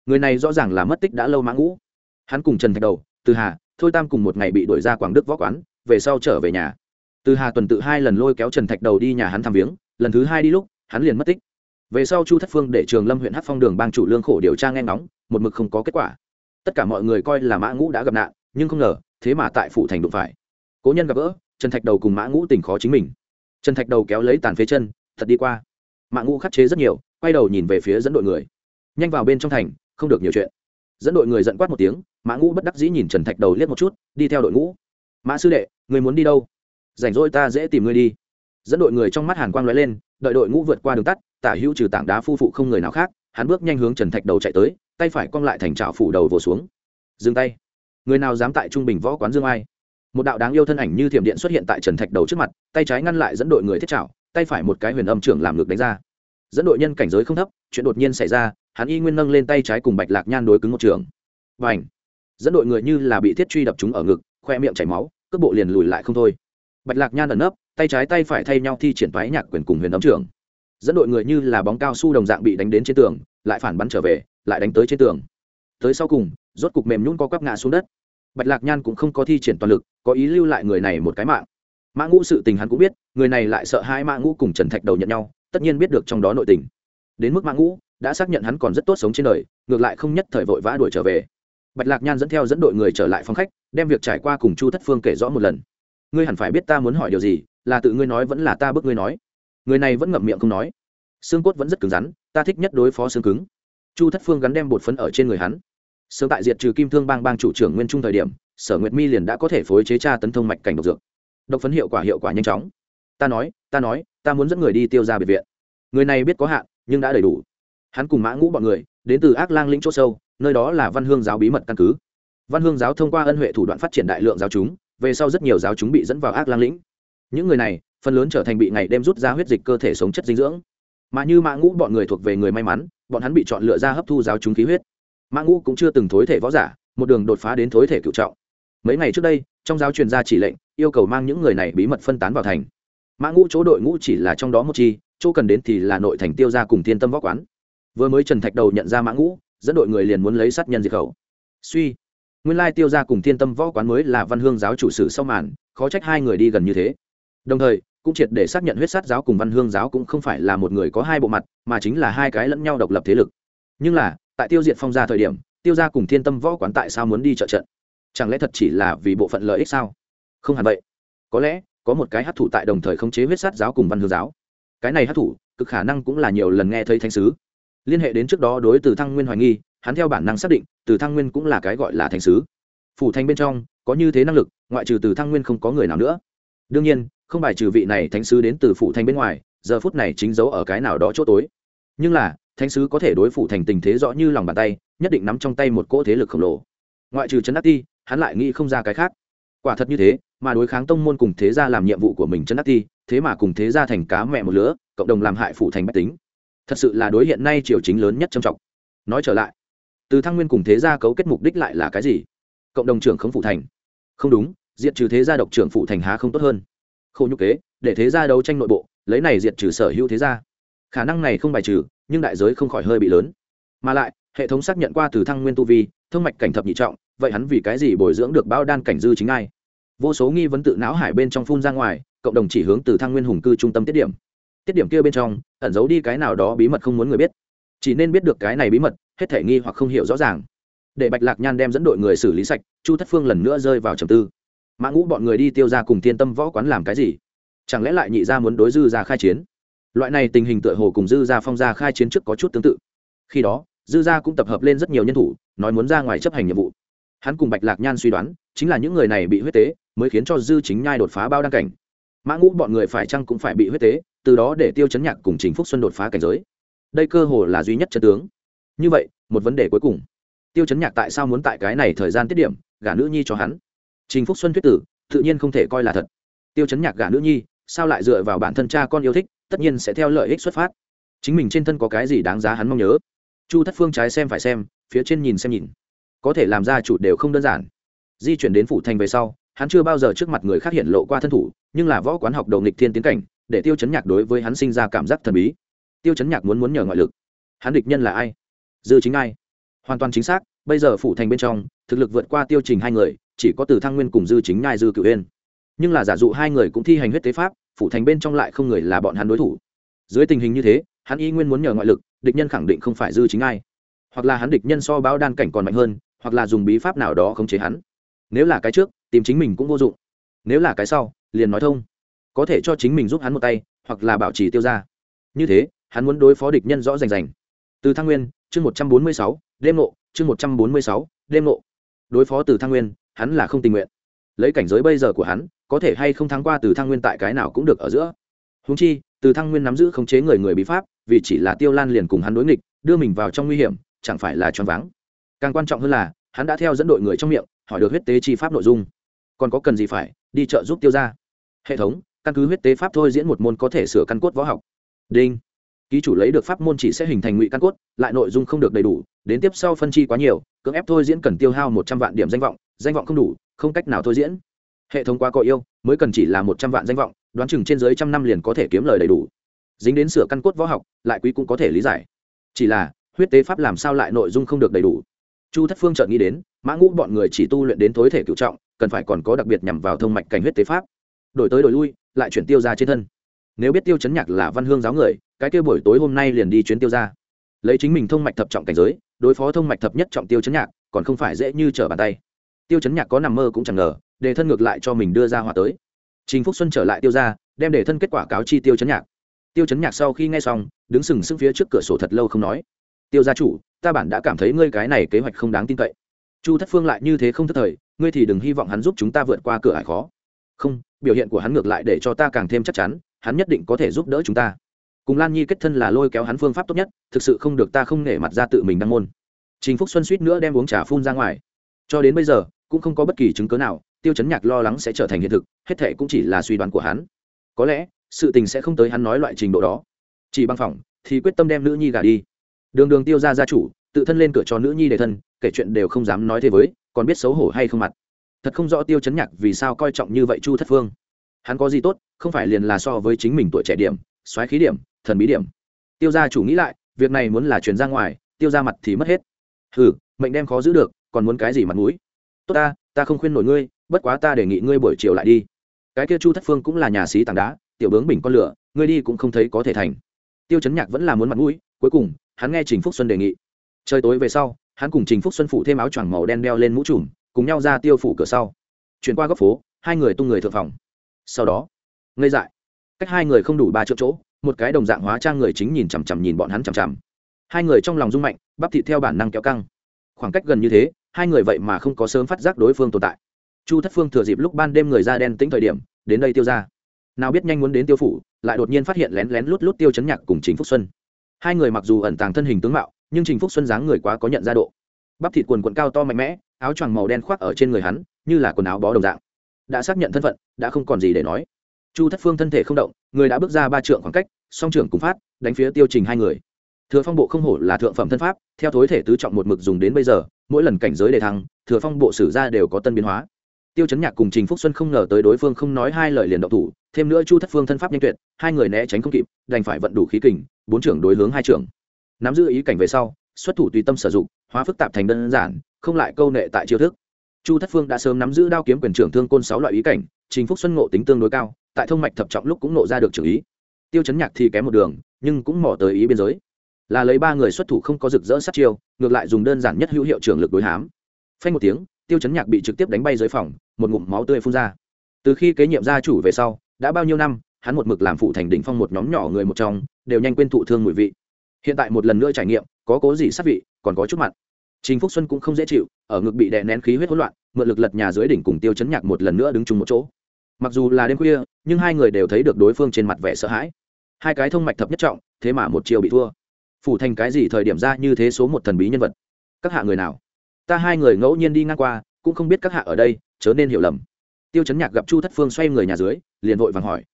người này rõ ràng là mất tích đã lâu mã ngũ. Hắn cùng trần thạch đầu, từ hà thôi tam cùng một ngày bị đuổi ra quảng đức võ quán, về sau trở về nhà. Từ hà tuần tự hai lần lôi kéo trần thạch đầu đi nhà hắn thăm viếng, lần thứ hai đi lúc, hắn liền mất tích. Về sau chu thất phương để trường lâm huyện hát phong đường bang chủ lương khổ điều tra nghe ngóng, một mực không có kết quả. Tất cả mọi người coi là mã ngũ đã gặp nạn, nhưng không ngờ, thế mà tại phủ thành đụng phải. Cố nhân gặp gỡ, trần thạch đầu cùng mã ngũ tình khó chính mình. Trần thạch đầu kéo lấy tàn phế chân, thật đi qua. Mã ngũ khắc chế rất nhiều, quay đầu nhìn về phía dẫn đội người. Nhanh vào bên trong thành, không được nhiều chuyện dẫn đội người giận quát một tiếng, mã ngũ bất đắc dĩ nhìn trần thạch đầu liếc một chút, đi theo đội ngũ. Mã sư đệ, người muốn đi đâu? Rảnh rỗi ta dễ tìm người đi. Dẫn đội người trong mắt hàn quang lóe lên, đợi đội ngũ vượt qua đường tắt, tả hữu trừ tảng đá phu phụ không người nào khác, hắn bước nhanh hướng trần thạch đầu chạy tới, tay phải cong lại thành trào phủ đầu vồ xuống. Dừng tay. Người nào dám tại trung bình võ quán dương ai? Một đạo đáng yêu thân ảnh như thiểm điện xuất hiện tại trần thạch đầu trước mặt, tay trái ngăn lại dẫn đội người thiết trào tay phải một cái huyền âm trưởng làm ngược đánh ra dẫn đội nhân cảnh giới không thấp, chuyện đột nhiên xảy ra, hắn y nguyên nâng lên tay trái cùng bạch lạc nhan đối cứng một trường. Và ảnh dẫn đội người như là bị thiết truy đập chúng ở ngực, khoe miệng chảy máu, cước bộ liền lùi lại không thôi. Bạch lạc nhan ẩn nấp, tay trái tay phải thay nhau thi triển toái nhạc quyền cùng huyền ấm trưởng dẫn đội người như là bóng cao su đồng dạng bị đánh đến trên tường, lại phản bắn trở về, lại đánh tới trên tường. Tới sau cùng, rốt cục mềm nhún có quắp ngã xuống đất. Bạch lạc nhan cũng không có thi triển toàn lực, có ý lưu lại người này một cái mạng. Mã ngũ sự tình hắn cũng biết, người này lại sợ hai mã ngũ cùng trần thạch đầu nhận nhau tất nhiên biết được trong đó nội tình. Đến mức mã ngũ đã xác nhận hắn còn rất tốt sống trên đời, ngược lại không nhất thời vội vã đuổi trở về. Bạch lạc nhan dẫn theo dẫn đội người trở lại phòng khách, đem việc trải qua cùng chu thất phương kể rõ một lần. Ngươi hẳn phải biết ta muốn hỏi điều gì, là tự ngươi nói vẫn là ta bức ngươi nói. Người này vẫn ngậm miệng không nói. Xương cốt vẫn rất cứng rắn, ta thích nhất đối phó xương cứng. Chu thất phương gắn đem bột phấn ở trên người hắn. Sớm tại diệt trừ kim thương bang bang chủ trưởng nguyên trung thời điểm, sở nguyệt mi liền đã có thể phối chế tra tấn thông mạch cảnh độc dược. Độc phấn hiệu quả hiệu quả nhanh chóng ta nói ta nói, ta muốn dẫn người đi tiêu ra biệt viện. Người này biết có hạn, nhưng đã đầy đủ. Hắn cùng mã ngũ bọn người, đến từ ác lang lĩnh c h ỗ sâu, nơi đó là văn hương giáo bí mật căn cứ. Văn hương giáo thông qua ân huệ thủ đoạn phát triển đại lượng giáo chúng, về sau rất nhiều giáo chúng bị dẫn vào ác lang lĩnh. Những người này, phần lớn trở thành bị ngày đem rút ra huyết dịch cơ thể sống chất dinh dưỡng. Mà như mã ngũ bọn người thuộc về người may mắn, bọn hắn bị chọn lựa ra hấp thu giáo chúng khí huyết. Mã ngũ cũng chưa từng thối thể võ giả, một đường đột phá đến thối thể cựu trọng. Mấy ngày trước đây, trong giáo truyền ra chỉ lệnh, yêu cầu mang những người này bí mật phân tán vào thành mã ngũ chỗ đội ngũ chỉ là trong đó một chi, chỗ cần đến thì là nội thành tiêu ra cùng thiên tâm võ quán. Vừa mới trần thạch đầu nhận ra mã ngũ, dẫn đội người liền muốn lấy sát nhân diệt khẩu. Suy, nguyên lai tiêu ra cùng thiên tâm võ quán mới là văn hương giáo chủ sử sau màn, khó trách hai người đi gần như thế. Đồng thời, cũng triệt để xác nhận huyết sát giáo cùng văn hương giáo cũng không phải là một người có hai bộ mặt, mà chính là hai cái lẫn nhau độc lập thế lực. Nhưng là, tại tiêu diệt phong gia thời điểm, tiêu gia cùng thiên tâm võ quán tại sao muốn đi trợ trận? Chẳng lẽ thật chỉ là vì bộ phận lợi ích sao? Không hẳn vậy. Có lẽ có một cái hát thủ tại đồng thời khống chế huyết sát giáo cùng văn hương giáo. Cái này hát thủ, cực khả năng cũng là nhiều lần nghe thấy thánh sứ. Liên hệ đến trước đó đối từ thăng nguyên hoài nghi, hắn theo bản năng xác định, từ thăng nguyên cũng là cái gọi là thánh sứ. Phủ thanh bên trong, có như thế năng lực, ngoại trừ từ thăng nguyên không có người nào nữa. Đương nhiên, không bài trừ vị này thánh sứ đến từ phủ thanh bên ngoài, giờ phút này chính giấu ở cái nào đó chỗ tối. Nhưng là, thánh sứ có thể đối phủ thành tình thế rõ như lòng bàn tay, nhất định nắm trong tay một cỗ thế lực khổng lồ. Ngoại trừ trấn đắc ti, hắn lại nghĩ không ra cái khác quả thật như thế, mà đối kháng tông môn cùng thế gia làm nhiệm vụ của mình chân đắc ti, thế mà cùng thế gia thành cá mẹ một lứa, cộng đồng làm hại phủ thành bách tính. Thật sự là đối hiện nay triều chính lớn nhất trầm trọng. Nói trở lại, từ thăng nguyên cùng thế gia cấu kết mục đích lại là cái gì? Cộng đồng trưởng không phủ thành. Không đúng, diệt trừ thế gia độc trưởng phủ thành há không tốt hơn. Khâu nhục kế, để thế gia đấu tranh nội bộ, lấy này diệt trừ sở hữu thế gia. Khả năng này không bài trừ, nhưng đại giới không khỏi hơi bị lớn. Mà lại, hệ thống xác nhận qua từ thăng nguyên tu vi thương mạch cảnh thập nhị trọng vậy hắn vì cái gì bồi dưỡng được bao đan cảnh dư chính ai? Vô số nghi vấn tự não hải bên trong phun ra ngoài, cộng đồng chỉ hướng từ thăng nguyên hùng cư trung tâm tiết điểm. Tiết điểm kia bên trong, ẩn giấu đi cái nào đó bí mật không muốn người biết. Chỉ nên biết được cái này bí mật, hết thể nghi hoặc không hiểu rõ ràng. Để bạch lạc nhan đem dẫn đội người xử lý sạch, chu thất phương lần nữa rơi vào trầm tư. Mã ngũ bọn người đi tiêu ra cùng thiên tâm võ quán làm cái gì? Chẳng lẽ lại nhị ra muốn đối dư ra khai chiến? Loại này tình hình tựa hồ cùng dư ra phong ra khai chiến trước có chút tương tự. Khi đó, dư ra cũng tập hợp lên rất nhiều nhân thủ, nói muốn ra ngoài chấp hành nhiệm vụ hắn cùng bạch lạc nhan suy đoán, chính là những người này bị huyết tế, mới khiến cho dư chính nhai đột phá bao đăng cảnh. Mã ngũ bọn người phải chăng cũng phải bị huyết tế, từ đó để tiêu chấn nhạc cùng chính phúc xuân đột phá cảnh giới. Đây cơ hồ là duy nhất chân tướng. Như vậy, một vấn đề cuối cùng. Tiêu chấn nhạc tại sao muốn tại cái này thời gian tiết điểm, gả nữ nhi cho hắn? Trình phúc xuân thuyết tử, tự nhiên không thể coi là thật. Tiêu chấn nhạc gả nữ nhi, sao lại dựa vào bản thân cha con yêu thích, tất nhiên sẽ theo lợi ích xuất phát. Chính mình trên thân có cái gì đáng giá hắn mong nhớ? Chu thất phương trái xem phải xem, phía trên nhìn xem nhìn có thể làm ra chủ đều không đơn giản. Di chuyển đến phủ thành về sau, hắn chưa bao giờ trước mặt người khác hiện lộ qua thân thủ, nhưng là võ quán học đầu nghịch thiên tiến cảnh, để tiêu chấn nhạc đối với hắn sinh ra cảm giác thần bí. Tiêu chấn nhạc muốn muốn nhờ ngoại lực. Hắn địch nhân là ai? Dư chính ai? Hoàn toàn chính xác, bây giờ phủ thành bên trong, thực lực vượt qua tiêu trình hai người, chỉ có từ thăng nguyên cùng dư chính ngai dư cửu huyên nhưng là giả dụ hai người cũng thi hành huyết tế pháp, phủ thành bên trong lại không người là bọn hắn đối thủ. Dưới tình hình như thế, hắn y nguyên muốn nhờ ngoại lực, địch nhân khẳng định không phải dư chính ai. Hoặc là hắn địch nhân so báo đan cảnh còn mạnh hơn hoặc là dùng bí pháp nào đó khống chế hắn. Nếu là cái trước, tìm chính mình cũng vô dụng. Nếu là cái sau, liền nói thông. Có thể cho chính mình giúp hắn một tay, hoặc là bảo trì tiêu ra như thế, hắn muốn đối phó địch nhân rõ rành rành. Từ thăng nguyên, chương một trăm bốn mươi sáu, đêm nộ chương một trăm bốn mươi sáu, đêm nộ đối phó từ thăng nguyên, hắn là không tình nguyện. Lấy cảnh giới bây giờ của hắn, có thể hay không thắng qua từ thăng nguyên tại cái nào cũng được ở giữa. Húng chi, từ thăng nguyên nắm giữ khống chế người người bí pháp, vì chỉ là tiêu lan liền cùng hắn đối nghịch, đưa mình vào trong nguy hiểm, chẳng phải là choáng váng càng quan trọng hơn là, hắn đã theo dẫn đội người trong miệng, hỏi được huyết tế chi pháp nội dung. Còn có cần gì phải đi chợ giúp tiêu ra hệ thống, căn cứ huyết tế pháp thôi diễn một môn có thể sửa căn cốt võ học. Đinh. Ký chủ lấy được pháp môn chỉ sẽ hình thành ngụy căn cốt, lại nội dung không được đầy đủ, đến tiếp sau phân chi quá nhiều, cưỡng ép thôi diễn cần tiêu hao một trăm vạn điểm danh vọng danh vọng không đủ, không cách nào thôi diễn. Hệ thống quá có yêu, mới cần chỉ là một trăm vạn danh vọng, đoán chừng trên dưới trăm năm liền có thể kiếm lời đầy đủ. Dính đến sửa căn cốt võ học, lại quý cũng có thể lý giải. Chỉ là, huyết tế pháp làm sao lại nội dung không được đầy đủ? Chu thất phương chợt nghĩ đến, mã ngũ bọn người chỉ tu luyện đến tối thể cựu trọng, cần phải còn có đặc biệt nhằm vào thông mạch cảnh huyết tế pháp. Đổi tới đổi lui, lại chuyển tiêu ra trên thân. Nếu biết tiêu chấn nhạc là văn hương giáo người, cái kia buổi tối hôm nay liền đi chuyến tiêu ra. Lấy chính mình thông mạch thập trọng cảnh giới, đối phó thông mạch thập nhất trọng tiêu chấn nhạc, còn không phải dễ như trở bàn tay. Tiêu chấn nhạc có nằm mơ cũng chẳng ngờ, để thân ngược lại cho mình đưa ra hòa tới. Trình phúc xuân trở lại tiêu ra, đem để thân kết quả cáo chi tiêu chấn nhạc. Tiêu chấn nhạc sau khi nghe xong, đứng sừng sững phía trước cửa sổ thật lâu không nói. Tiêu gia chủ ta bản đã cảm thấy ngươi cái này kế hoạch không đáng tin cậy. Chu thất phương lại như thế không thất thời, ngươi thì đừng hy vọng hắn giúp chúng ta vượt qua cửa ải khó. Không, biểu hiện của hắn ngược lại để cho ta càng thêm chắc chắn, hắn nhất định có thể giúp đỡ chúng ta. Cùng lan nhi kết thân là lôi kéo hắn phương pháp tốt nhất, thực sự không được ta không nể mặt ra tự mình đăng môn. Trình phúc xuân suýt nữa đem uống trà phun ra ngoài. Cho đến bây giờ, cũng không có bất kỳ chứng cớ nào, tiêu chấn nhạc lo lắng sẽ trở thành hiện thực, hết thệ cũng chỉ là suy đoán của hắn. Có lẽ, sự tình sẽ không tới hắn nói loại trình độ đó. Chỉ bằng phỏng, thì quyết tâm đem nữ nhi gả đi đường đường tiêu ra gia chủ, tự thân lên cửa cho nữ nhi đề thân, kể chuyện đều không dám nói thế với, còn biết xấu hổ hay không mặt. Thật không rõ tiêu chấn nhạc vì sao coi trọng như vậy chu thất phương. Hắn có gì tốt, không phải liền là so với chính mình tuổi trẻ điểm xoáy khí điểm, thần bí điểm. Tiêu gia chủ nghĩ lại, việc này muốn là chuyển ra ngoài, tiêu ra mặt thì mất hết. Hừ, mệnh đem khó giữ được, còn muốn cái gì mặt mũi? Tốt ta ta không khuyên nổi ngươi, bất quá ta đề nghị ngươi buổi chiều lại đi. Cái kia chu thất phương cũng là nhà sĩ tảng đá, tiểu bướng bình con lửa, ngươi đi cũng không thấy có thể thành. Tiêu chấn nhạc vẫn là muốn mặt mũi, cuối cùng hắn nghe trình phúc xuân đề nghị. Trời tối về sau, hắn cùng trình phúc xuân phụ thêm áo choàng màu đen đeo lên mũ trùm, cùng nhau ra tiêu phủ cửa sau. Chuyển qua góc phố, hai người tung người thượng phòng. Sau đó, ngây dại. Cách hai người không đủ ba triệu chỗ, một cái đồng dạng hóa trang người chính nhìn chằm chằm nhìn bọn hắn chằm chằm. Hai người trong lòng rung mạnh, bắp thịt theo bản năng kéo căng. Khoảng cách gần như thế, hai người vậy mà không có sớm phát giác đối phương tồn tại. Chu thất phương thừa dịp lúc ban đêm người da đen tính thời điểm, đến đây tiêu ra. Nào biết nhanh muốn đến tiêu phủ, lại đột nhiên phát hiện lén lén lút lút tiêu chấn nhạc cùng chính phúc xuân hai người mặc dù ẩn tàng thân hình tướng mạo, nhưng trình phúc xuân dáng người quá có nhận ra độ. Bắp thịt quần quần cao to mạnh mẽ, áo choàng màu đen khoác ở trên người hắn, như là quần áo bó đồng dạng. Đã xác nhận thân phận, đã không còn gì để nói. Chu thất phương thân thể không động, người đã bước ra ba trượng khoảng cách, song trưởng cùng phát, đánh phía tiêu trình hai người. Thừa phong bộ không hổ là thượng phẩm thân pháp, theo thối thể tứ trọng một mực dùng đến bây giờ, mỗi lần cảnh giới đề thăng, thừa phong bộ sử ra đều có tân biến hóa tiêu chấn nhạc cùng trình phúc xuân không ngờ tới đối phương không nói hai lời liền động thủ, thêm nữa chu thất phương thân pháp nhanh tuyệt, hai người né tránh không kịp, đành phải vận đủ khí kình, bốn trưởng đối hướng hai trưởng. Nắm giữ ý cảnh về sau, xuất thủ tùy tâm sử dụng, hóa phức tạp thành đơn giản, không lại câu nệ tại chiêu thức. Chu thất phương đã sớm nắm giữ đao kiếm quyền trưởng thương côn sáu loại ý cảnh, trình phúc xuân ngộ tính tương đối cao, tại thông mạch thập trọng lúc cũng nộ ra được trưởng ý. Tiêu chấn nhạc thì kém một đường, nhưng cũng mỏ tới ý biên giới. Là lấy ba người xuất thủ không có rực rỡ sát chiêu, ngược lại dùng đơn giản nhất hữu hiệu trưởng lực đối hám. Phanh một tiếng tiêu chấn nhạc bị trực tiếp đánh bay dưới phòng, một ngụm máu tươi phun ra. Từ khi kế nhiệm gia chủ về sau, đã bao nhiêu năm, hắn một mực làm phụ thành đỉnh phong một nhóm nhỏ người một trong, đều nhanh quên thụ thương mùi vị. Hiện tại một lần nữa trải nghiệm, có cố gì sát vị, còn có chút mặn. Trình phúc xuân cũng không dễ chịu, ở ngực bị đè nén khí huyết hỗn loạn, mượn lực lật nhà dưới đỉnh cùng tiêu chấn nhạc một lần nữa đứng chung một chỗ. Mặc dù là đêm khuya, nhưng hai người đều thấy được đối phương trên mặt vẻ sợ hãi. Hai cái thông mạch thập nhất trọng, thế mà một chiều bị thua. Phủ thành cái gì thời điểm ra như thế số một thần bí nhân vật? Các hạ người nào? Ta hai người ngẫu nhiên đi ngang qua, cũng không biết các hạ ở đây, chớ nên hiểu lầm. Tiêu chấn nhạc gặp chu thất phương xoay người nhà dưới, liền vội vàng hỏi.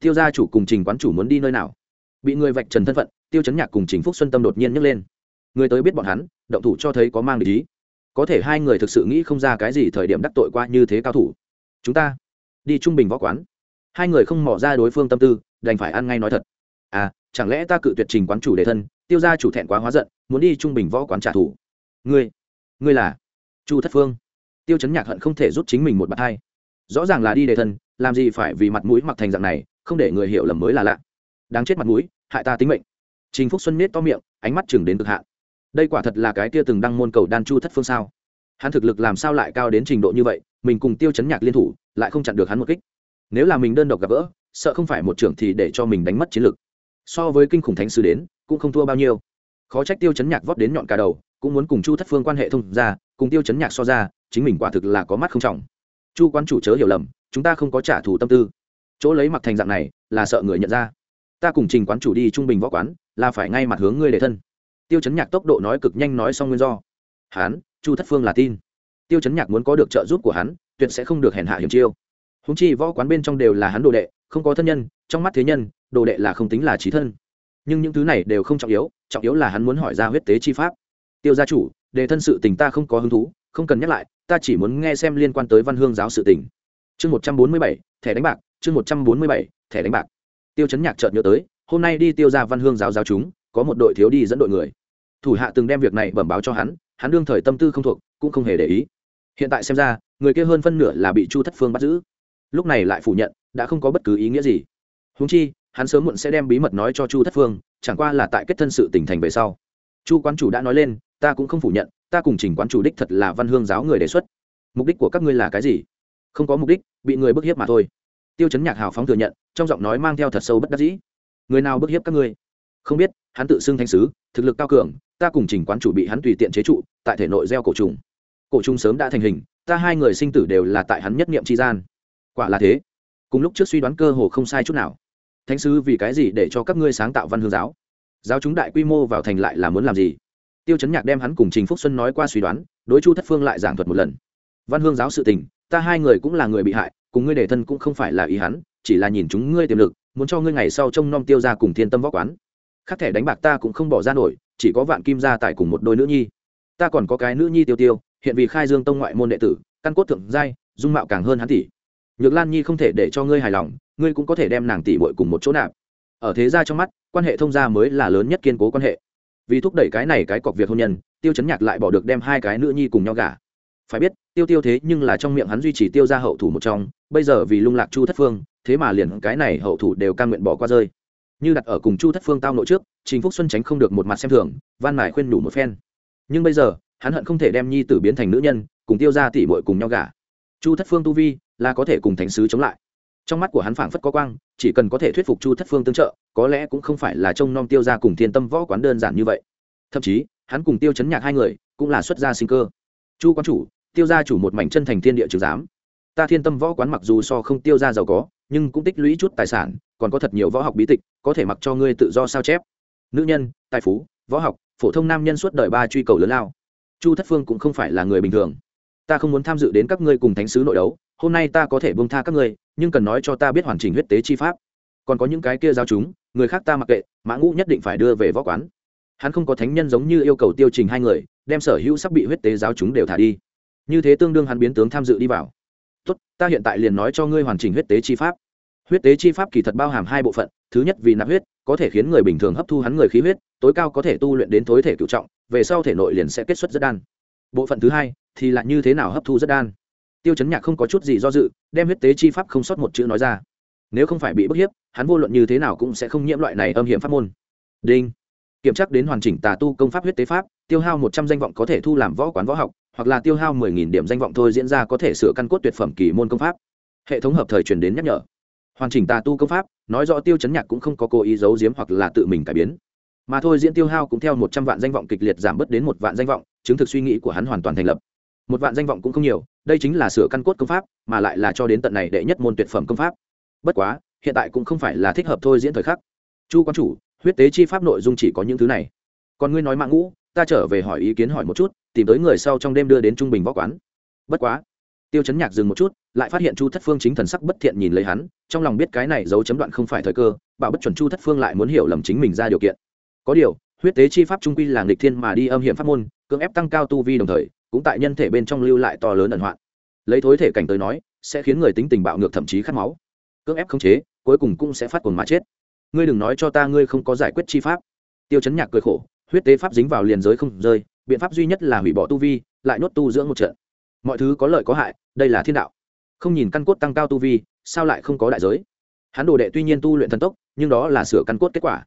Tiêu gia chủ cùng trình quán chủ muốn đi nơi nào? Bị người vạch trần thân phận, tiêu chấn nhạc cùng trình phúc xuân tâm đột nhiên nhấc lên. Người tới biết bọn hắn, động thủ cho thấy có mang lý có thể hai người thực sự nghĩ không ra cái gì thời điểm đắc tội qua như thế cao thủ. Chúng ta đi trung bình võ quán. Hai người không mỏ ra đối phương tâm tư, đành phải ăn ngay nói thật. À chẳng lẽ ta cự tuyệt trình quán chủ đề thân, tiêu gia chủ thẹn quá hóa giận, muốn đi trung bình võ quán trả thù? Ngươi ngươi là chu thất phương tiêu chấn nhạc hận không thể rút chính mình một bạt hai rõ ràng là đi đề thân làm gì phải vì mặt mũi mặc thành dạng này không để người hiểu lầm mới là lạ đáng chết mặt mũi hại ta tính mệnh trình phúc xuân nết to miệng ánh mắt chừng đến cực hạn đây quả thật là cái kia từng đăng môn cầu đan chu thất phương sao hắn thực lực làm sao lại cao đến trình độ như vậy mình cùng tiêu chấn nhạc liên thủ lại không chặn được hắn một kích nếu là mình đơn độc gặp gỡ sợ không phải một trưởng thì để cho mình đánh mất chiến lực so với kinh khủng thánh sư đến cũng không thua bao nhiêu khó trách tiêu chấn nhạc vót đến nhọn cả đầu cũng muốn cùng chu thất phương quan hệ thông ra cùng tiêu chấn nhạc so ra, chính mình quả thực là có mắt không trọng. Chu quan chủ chớ hiểu lầm, chúng ta không có trả thù tâm tư. Chỗ lấy mặc thành dạng này, là sợ người nhận ra. Ta cùng trình quán chủ đi trung bình võ quán, là phải ngay mặt hướng ngươi để thân. Tiêu chấn nhạc tốc độ nói cực nhanh nói xong nguyên do. Hán, chu thất phương là tin. Tiêu chấn nhạc muốn có được trợ giúp của hắn, tuyệt sẽ không được hèn hạ hiểm chiêu. Húng chi võ quán bên trong đều là hắn đồ đệ, không có thân nhân, trong mắt thế nhân, đồ đệ là không tính là trí thân. Nhưng những thứ này đều không trọng yếu trọng yếu là hắn muốn hỏi ra huyết tế chi pháp tiêu gia chủ, đề thân sự tình ta không có hứng thú, không cần nhắc lại, ta chỉ muốn nghe xem liên quan tới văn hương giáo sự tình. Chương một trăm bốn mươi bảy, thẻ đánh bạc, chương một trăm bốn mươi bảy, thẻ đánh bạc. Tiêu chấn nhạc chợt nhớ tới, hôm nay đi tiêu ra văn hương giáo giáo chúng, có một đội thiếu đi dẫn đội người. Thủ hạ từng đem việc này bẩm báo cho hắn hắn đương thời tâm tư không thuộc, cũng không hề để ý. Hiện tại xem ra, người kia hơn phân nửa là bị chu thất phương bắt giữ. Lúc này lại phủ nhận, đã không có bất cứ ý nghĩa gì. Húng chi, hắn sớm muộn sẽ đem bí mật nói cho chu thất phương, chẳng qua là tại kết thân sự tỉnh thành về sau. Chu quan chủ đã nói lên ta cũng không phủ nhận, ta cùng trình quán chủ đích thật là văn hương giáo người đề xuất. Mục đích của các ngươi là cái gì? Không có mục đích, bị người bức hiếp mà thôi. Tiêu chấn nhạc hào phóng thừa nhận, trong giọng nói mang theo thật sâu bất đắc dĩ. Người nào bức hiếp các ngươi? Không biết, hắn tự xưng thanh sứ, thực lực cao cường, ta cùng trình quán chủ bị hắn tùy tiện chế trụ, tại thể nội gieo cổ trùng. Cổ trùng sớm đã thành hình, ta hai người sinh tử đều là tại hắn nhất niệm tri gian. Quả là thế. Cùng lúc trước suy đoán cơ hồ không sai chút nào. Thánh sứ vì cái gì để cho các ngươi sáng tạo văn hương giáo? Giáo chúng đại quy mô vào thành lại là muốn làm gì? Tiêu chấn nhạc đem hắn cùng trình phúc xuân nói qua suy đoán, đối chu thất phương lại giảng thuật một lần. Văn hương giáo sự tình, ta hai người cũng là người bị hại, cùng ngươi để thân cũng không phải là ý hắn, chỉ là nhìn chúng ngươi tiềm lực, muốn cho ngươi ngày sau trông nom tiêu ra cùng thiên tâm võ quán. Khắc thẻ đánh bạc ta cũng không bỏ ra nổi, chỉ có vạn kim gia tài cùng một đôi nữ nhi. Ta còn có cái nữ nhi tiêu tiêu, hiện vì khai dương tông ngoại môn đệ tử, căn cốt thượng giai, dung mạo càng hơn hắn tỷ. Nhược lan nhi không thể để cho ngươi hài lòng, ngươi cũng có thể đem nàng tỷ bội cùng một chỗ nạp. Ở thế gia trong mắt, quan hệ thông gia mới là lớn nhất kiên cố quan hệ vì thúc đẩy cái này cái cọc việc hôn nhân, tiêu chấn nhạc lại bỏ được đem hai cái nữ nhi cùng nhau gả. Phải biết, tiêu tiêu thế nhưng là trong miệng hắn duy trì tiêu ra hậu thủ một trong, bây giờ vì lung lạc chu thất phương, thế mà liền cái này hậu thủ đều cam nguyện bỏ qua rơi. Như đặt ở cùng chu thất phương tao nội trước chính phúc xuân tránh không được một mặt xem thường, van mải khuyên đủ một phen. Nhưng bây giờ, hắn hận không thể đem nhi tử biến thành nữ nhân, cùng tiêu ra tỉ bội cùng nhau gả. Chu thất phương tu vi, là có thể cùng thánh sứ chống lại. Trong mắt của hắn phảng phất có quang, chỉ cần có thể thuyết phục chu thất phương tương trợ có lẽ cũng không phải là trông nom tiêu ra cùng thiên tâm võ quán đơn giản như vậy. Thậm chí, hắn cùng tiêu chấn nhạc hai người cũng là xuất gia sinh cơ. Chu quán chủ, tiêu gia chủ một mảnh chân thành thiên địa trừ giám. Ta thiên tâm võ quán mặc dù so không tiêu ra giàu có, nhưng cũng tích lũy chút tài sản, còn có thật nhiều võ học bí tịch, có thể mặc cho ngươi tự do sao chép. Nữ nhân, tài phú, võ học, phổ thông nam nhân suốt đời ba truy cầu lớn lao. Chu thất phương cũng không phải là người bình thường. Ta không muốn tham dự đến các ngươi cùng thánh sứ nội đấu, hôm nay ta có thể bông tha các ngươi, nhưng cần nói cho ta biết hoàn chỉnh huyết tế chi pháp. Còn có những cái kia giao chúng người khác ta mặc kệ, mã ngũ nhất định phải đưa về võ quán. Hắn không có thánh nhân giống như yêu cầu tiêu trình hai người, đem sở hữu sắp bị huyết tế giáo chúng đều thả đi. Như thế tương đương hắn biến tướng tham dự đi vào. Tốt, ta hiện tại liền nói cho ngươi hoàn chỉnh huyết tế chi pháp. Huyết tế chi pháp kỳ thật bao hàm hai bộ phận, thứ nhất vì nạp huyết, có thể khiến người bình thường hấp thu hắn người khí huyết, tối cao có thể tu luyện đến tối thể cựu trọng, về sau thể nội liền sẽ kết xuất rất đan. Bộ phận thứ hai thì là như thế nào hấp thu rất đan. Tiêu chấn nhạc không có chút gì do dự, đem huyết tế chi pháp không sót một chữ nói ra. Nếu không phải bị bức hiếp hắn vô luận như thế nào cũng sẽ không nhiễm loại này âm hiểm pháp môn. Đinh. Kiểm tra đến hoàn chỉnh tà tu công pháp huyết tế pháp, tiêu hao một trăm danh vọng có thể thu làm võ quán võ học, hoặc là tiêu hao mười nghìn điểm danh vọng thôi diễn ra có thể sửa căn cốt tuyệt phẩm kỳ môn công pháp. Hệ thống hợp thời truyền đến nhắc nhở. Hoàn chỉnh tà tu công pháp, nói rõ tiêu chấn nhạc cũng không có cố ý giấu giếm hoặc là tự mình cải biến. Mà thôi diễn tiêu hao cũng theo một trăm vạn danh vọng kịch liệt giảm bớt đến một vạn danh vọng, chứng thực suy nghĩ của hắn hoàn toàn thành lập. Một vạn danh vọng cũng không nhiều, đây chính là sửa căn cốt công pháp, mà lại là cho đến tận này đệ nhất môn tuyệt phẩm công pháp. Bất quá hiện tại cũng không phải là thích hợp thôi diễn thời khắc. Chu quan chủ, huyết tế chi pháp nội dung chỉ có những thứ này. Còn ngươi nói mạng ngũ, ta trở về hỏi ý kiến hỏi một chút, tìm tới người sau trong đêm đưa đến trung bình võ quán. Bất quá, tiêu chấn nhạc dừng một chút, lại phát hiện chu thất phương chính thần sắc bất thiện nhìn lấy hắn, trong lòng biết cái này dấu chấm đoạn không phải thời cơ, bảo bất chuẩn chu thất phương lại muốn hiểu lầm chính mình ra điều kiện. Có điều, huyết tế chi pháp trung quy là nghịch thiên mà đi âm hiểm pháp môn, cưỡng ép tăng cao tu vi đồng thời, cũng tại nhân thể bên trong lưu lại to lớn ẩn hoạn. Lấy thối thể cảnh tới nói, sẽ khiến người tính tình bạo ngược thậm chí khát máu. Cưỡng ép khống chế cuối cùng cũng sẽ phát cuồng mà chết. Ngươi đừng nói cho ta ngươi không có giải quyết chi pháp. Tiêu chấn nhạc cười khổ, huyết tế pháp dính vào liền giới không rơi, biện pháp duy nhất là hủy bỏ tu vi, lại nuốt tu dưỡng một trận. Mọi thứ có lợi có hại, đây là thiên đạo. Không nhìn căn cốt tăng cao tu vi, sao lại không có đại giới? Hắn đồ đệ tuy nhiên tu luyện thần tốc, nhưng đó là sửa căn cốt kết quả.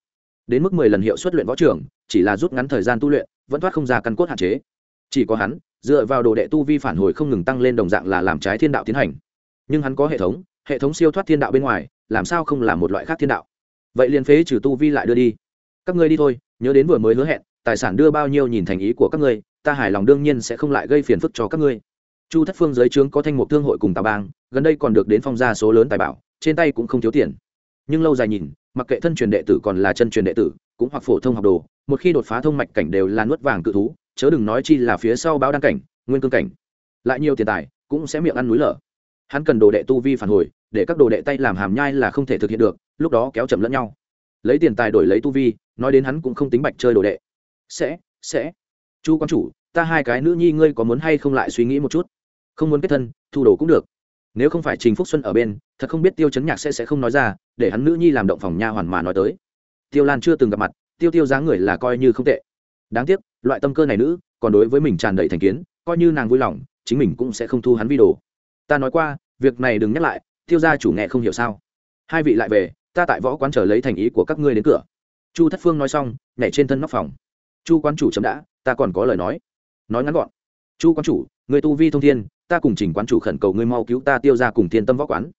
Đến mức mười lần hiệu suất luyện võ trưởng, chỉ là rút ngắn thời gian tu luyện, vẫn thoát không ra căn cốt hạn chế. Chỉ có hắn, dựa vào đồ đệ tu vi phản hồi không ngừng tăng lên đồng dạng là làm trái thiên đạo tiến hành. Nhưng hắn có hệ thống hệ thống siêu thoát thiên đạo bên ngoài làm sao không là một loại khác thiên đạo? Vậy liền phế trừ tu vi lại đưa đi. Các ngươi đi thôi, nhớ đến vừa mới hứa hẹn, tài sản đưa bao nhiêu nhìn thành ý của các ngươi, ta hài lòng đương nhiên sẽ không lại gây phiền phức cho các ngươi. Chu thất phương giới trướng có thanh mục thương hội cùng tà bang, gần đây còn được đến phong gia số lớn tài bảo, trên tay cũng không thiếu tiền. Nhưng lâu dài nhìn, mặc kệ thân truyền đệ tử còn là chân truyền đệ tử, cũng hoặc phổ thông học đồ, một khi đột phá thông mạch cảnh đều là nuốt vàng cự thú, chớ đừng nói chi là phía sau báo đăng cảnh, nguyên cương cảnh. Lại nhiều tiền tài, cũng sẽ miệng ăn núi lở. Hắn cần đồ đệ tu vi phản hồi để các đồ đệ tay làm hàm nhai là không thể thực hiện được, lúc đó kéo chậm lẫn nhau. Lấy tiền tài đổi lấy tu vi, nói đến hắn cũng không tính bạch chơi đồ đệ. Sẽ sẽ. Chu quan chủ, ta hai cái nữ nhi ngươi có muốn hay không lại suy nghĩ một chút? Không muốn kết thân, thu đồ cũng được. Nếu không phải trình phúc xuân ở bên, thật không biết tiêu chấn nhạc sẽ sẽ không nói ra, để hắn nữ nhi làm động phòng nha hoàn mà nói tới. Tiêu lan chưa từng gặp mặt, tiêu tiêu dáng người là coi như không tệ. Đáng tiếc, loại tâm cơ này nữ, còn đối với mình tràn đầy thành kiến, coi như nàng vui lòng, chính mình cũng sẽ không thu hắn vi đồ. Ta nói qua, việc này đừng nhắc lại tiêu gia chủ nghe không hiểu sao? Hai vị lại về, ta tại võ quán chờ lấy thành ý của các ngươi đến cửa. Chu thất phương nói xong, nhảy trên thân nóc phòng. Chu quán chủ chấm đã, ta còn có lời nói. Nói ngắn gọn. Chu quán chủ, người tu vi thông thiên, ta cùng chỉnh quán chủ khẩn cầu ngươi mau cứu ta tiêu ra cùng thiên tâm võ quán.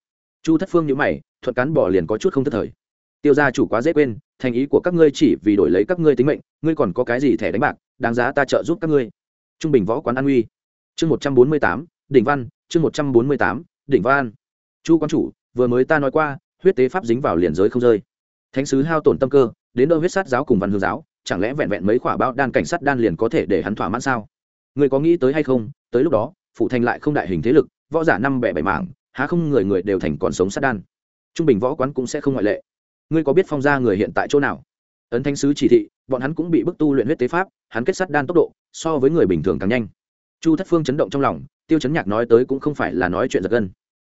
Chu thất phương nhữ mày, thuận cán bỏ liền có chút không thất thời. Tiêu gia chủ quá dễ quên, thành ý của các ngươi chỉ vì đổi lấy các ngươi tính mệnh, ngươi còn có cái gì thẻ đánh bạc, đáng giá ta trợ giúp các ngươi. Trung bình võ quán an uy. Chương một trăm bốn mươi tám, đỉnh văn, chương một trăm bốn mươi tám, đỉnh văn chu quan chủ, vừa mới ta nói qua, huyết tế pháp dính vào liền giới không rơi. Thánh sứ hao tổn tâm cơ, đến đâu huyết sát giáo cùng văn hương giáo, chẳng lẽ vẹn vẹn mấy khỏa bao đan cảnh sát đan liền có thể để hắn thỏa mãn sao? Người có nghĩ tới hay không? Tới lúc đó phụ thành lại không đại hình thế lực, võ giả năm bẻ bảy mảng, há không người người đều thành còn sống sát đan. Trung bình võ quán cũng sẽ không ngoại lệ. Ngươi có biết phong gia người hiện tại chỗ nào? Ấn thanh sứ chỉ thị, bọn hắn cũng bị bức tu luyện huyết tế pháp, hắn kết sắt đan tốc độ, so với người bình thường càng nhanh. Chu thất phương chấn động trong lòng, tiêu chấn nhạc nói tới cũng không phải là nói chuyện giật gân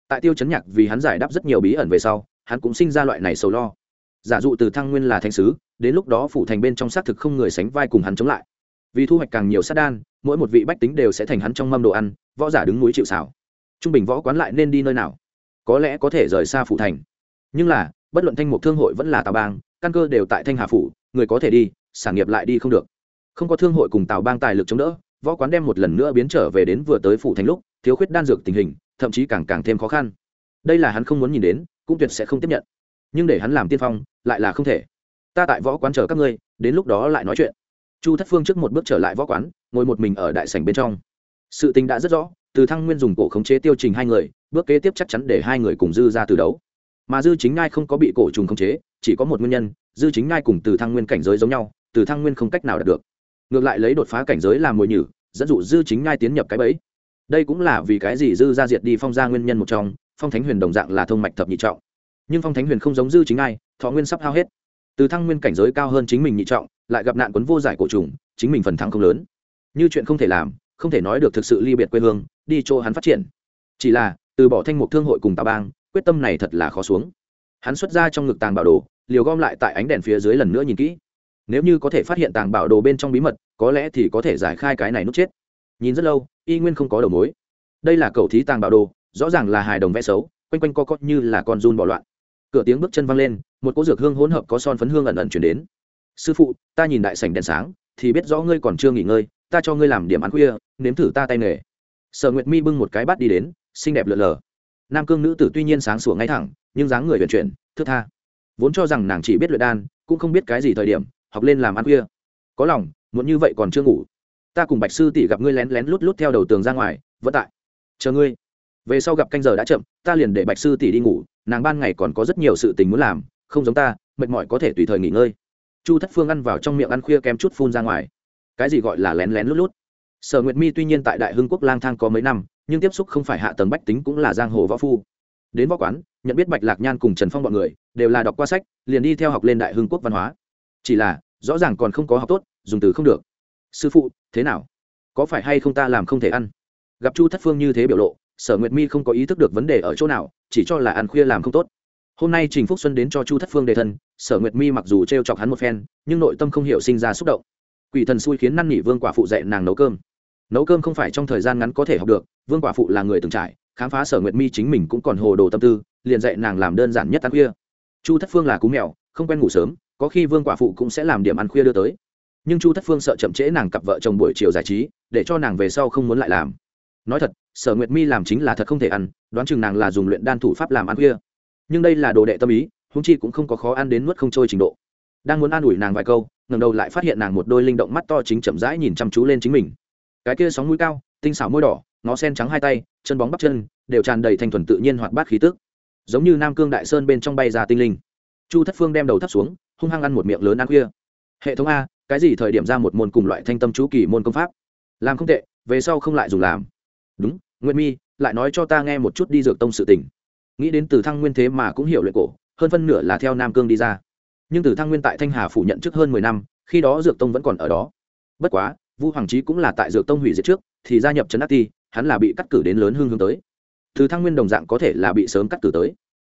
tại tiêu chấn nhạc vì hắn giải đáp rất nhiều bí ẩn về sau, hắn cũng sinh ra loại này sầu lo. Giả dụ từ thăng nguyên là thanh sứ, đến lúc đó phủ thành bên trong xác thực không người sánh vai cùng hắn chống lại. Vì thu hoạch càng nhiều sát đan, mỗi một vị bách tính đều sẽ thành hắn trong mâm đồ ăn, võ giả đứng núi chịu xảo trung bình võ quán lại nên đi nơi nào? Có lẽ có thể rời xa phủ thành. Nhưng là, bất luận thanh mục thương hội vẫn là tào bang, căn cơ đều tại thanh hà phủ, người có thể đi, sản nghiệp lại đi không được. Không có thương hội cùng tào bang tài lực chống đỡ, võ quán đem một lần nữa biến trở về đến vừa tới phủ thành lúc, thiếu khuyết đan dược tình hình thậm chí càng càng thêm khó khăn. Đây là hắn không muốn nhìn đến, cũng tuyệt sẽ không tiếp nhận. Nhưng để hắn làm tiên phong, lại là không thể. Ta tại võ quán chờ các ngươi, đến lúc đó lại nói chuyện. Chu thất phương trước một bước trở lại võ quán, ngồi một mình ở đại sảnh bên trong. Sự tình đã rất rõ, từ thăng nguyên dùng cổ khống chế tiêu trình hai người, bước kế tiếp chắc chắn để hai người cùng dư ra từ đấu. Mà dư chính ngai không có bị cổ trùng khống chế, chỉ có một nguyên nhân, dư chính ngai cùng từ thăng nguyên cảnh giới giống nhau, từ thăng nguyên không cách nào đạt được. Ngược lại lấy đột phá cảnh giới làm mồi nhử, dẫn dụ dư chính ngai tiến nhập cái bẫy đây cũng là vì cái gì dư ra diệt đi phong gia nguyên nhân một trong phong thánh huyền đồng dạng là thông mạch thập nhị trọng. Nhưng phong thánh huyền không giống dư chính ai, thọ nguyên sắp hao hết. Từ thăng nguyên cảnh giới cao hơn chính mình nhị trọng lại gặp nạn quấn vô giải cổ trùng chính mình phần thắng không lớn. Như chuyện không thể làm không thể nói được thực sự ly biệt quê hương đi chỗ hắn phát triển. Chỉ là từ bỏ thanh mục thương hội cùng tà bang quyết tâm này thật là khó xuống. Hắn xuất ra trong ngực tàng bảo đồ liều gom lại tại ánh đèn phía dưới lần nữa nhìn kỹ. Nếu như có thể phát hiện tàng bảo đồ bên trong bí mật có lẽ thì có thể giải khai cái này nút chết nhìn rất lâu, y nguyên không có đầu mối. Đây là cầu thí tàng bảo đồ, rõ ràng là hài đồng vẽ xấu, quanh quanh co cót như là con run bỏ loạn. Cửa tiếng bước chân văng lên, một cỗ dược hương hỗn hợp có son phấn hương ẩn ẩn chuyển đến. Sư phụ, ta nhìn đại sảnh đèn sáng, thì biết rõ ngươi còn chưa nghỉ ngơi, ta cho ngươi làm điểm ăn khuya, nếm thử ta tay nghề. Sở nguyệt mi bưng một cái bát đi đến, xinh đẹp lượn lờ. Nam cương nữ tử tuy nhiên sáng sủa ngay thẳng, nhưng dáng người vận chuyển thước tha. Vốn cho rằng nàng chỉ biết luyện đan, cũng không biết cái gì thời điểm, học lên làm ăn khuya. Có lòng, muốn như vậy còn chưa ngủ ta cùng bạch sư tỷ gặp ngươi lén lén lút lút theo đầu tường ra ngoài, vẫn tại. Chờ ngươi. Về sau gặp canh giờ đã chậm, ta liền để bạch sư tỷ đi ngủ, nàng ban ngày còn có rất nhiều sự tình muốn làm, không giống ta, mệt mỏi có thể tùy thời nghỉ ngơi. Chu thất phương ăn vào trong miệng ăn khuya kém chút phun ra ngoài. Cái gì gọi là lén lén lút lút? Sở nguyệt mi tuy nhiên tại đại hưng quốc lang thang có mấy năm, nhưng tiếp xúc không phải hạ tầng bách tính cũng là giang hồ võ phu. Đến võ quán, nhận biết bạch lạc nhan cùng trần phong b ọ n người, đều là đọc qua sách, liền đi theo học lên đại hưng quốc văn hóa. Chỉ là, rõ ràng còn không có học tốt, dùng từ không được sư phụ, thế nào? Có phải hay không ta làm không thể ăn? Gặp chu thất phương như thế biểu lộ, sở nguyệt mi không có ý thức được vấn đề ở chỗ nào, chỉ cho là ăn khuya làm không tốt. Hôm nay trình phúc xuân đến cho chu thất phương đề thân, sở nguyệt mi mặc dù t r e o chọc hắn một phen, nhưng nội tâm không hiểu sinh ra xúc động. Quỷ thần xui khiến năn nỉ vương quả phụ dạy nàng nấu cơm. Nấu cơm không phải trong thời gian ngắn có thể học được, vương quả phụ là người từng trải, khám phá sở nguyệt mi chính mình cũng còn hồ đồ tâm tư, liền dạy nàng làm đơn giản nhất ăn khuya. Chu thất phương là cú mèo, không quen ngủ sớm, có khi vương quả phụ cũng sẽ làm điểm ăn khuya đưa tới nhưng chu thất phương sợ chậm trễ nàng cặp vợ chồng buổi chiều giải trí, để cho nàng về sau không muốn lại làm. Nói thật, sở nguyệt mi làm chính là thật không thể ăn, đoán chừng nàng là dùng luyện đan thủ pháp làm ăn kia. nhưng đây là đồ đệ tâm ý húng chi cũng không có khó ăn đến nuốt không trôi trình độ. Đang muốn an ủi nàng vài câu ngầm đầu lại phát hiện nàng một đôi linh động mắt to chính chậm rãi nhìn chăm chú lên chính mình. Cái kia sóng mũi cao, tinh xảo môi đỏ, ngó sen trắng hai tay, chân bóng bắp chân, đều tràn đầy thành thuần tự nhiên hoạt bát khí tức. Giống như nam cương đại sơn bên trong bay ra tinh linh. Chu thất phương đem đầu thắt xuống, hung hăng ăn một miệng lớn ăn khuya. Hệ thống a cái gì thời điểm ra một môn cùng loại thanh tâm chú kỳ môn công pháp? Làm không tệ, về sau không lại dùng làm. Đúng nguyên mi, lại nói cho ta nghe một chút đi dược tông sự tình. Nghĩ đến từ thăng nguyên thế mà cũng hiểu luyện cổ, hơn phân nửa là theo nam cương đi ra. Nhưng từ thăng nguyên tại thanh hà phủ nhận trước hơn mười năm, khi đó dược tông vẫn còn ở đó. Bất quá, vu hoàng trí cũng là tại dược tông hủy diệt trước, thì gia nhập trấn ác ti, hắn là bị cắt cử đến lớn hương hướng tới. Từ thăng nguyên đồng dạng có thể là bị sớm cắt cử tới.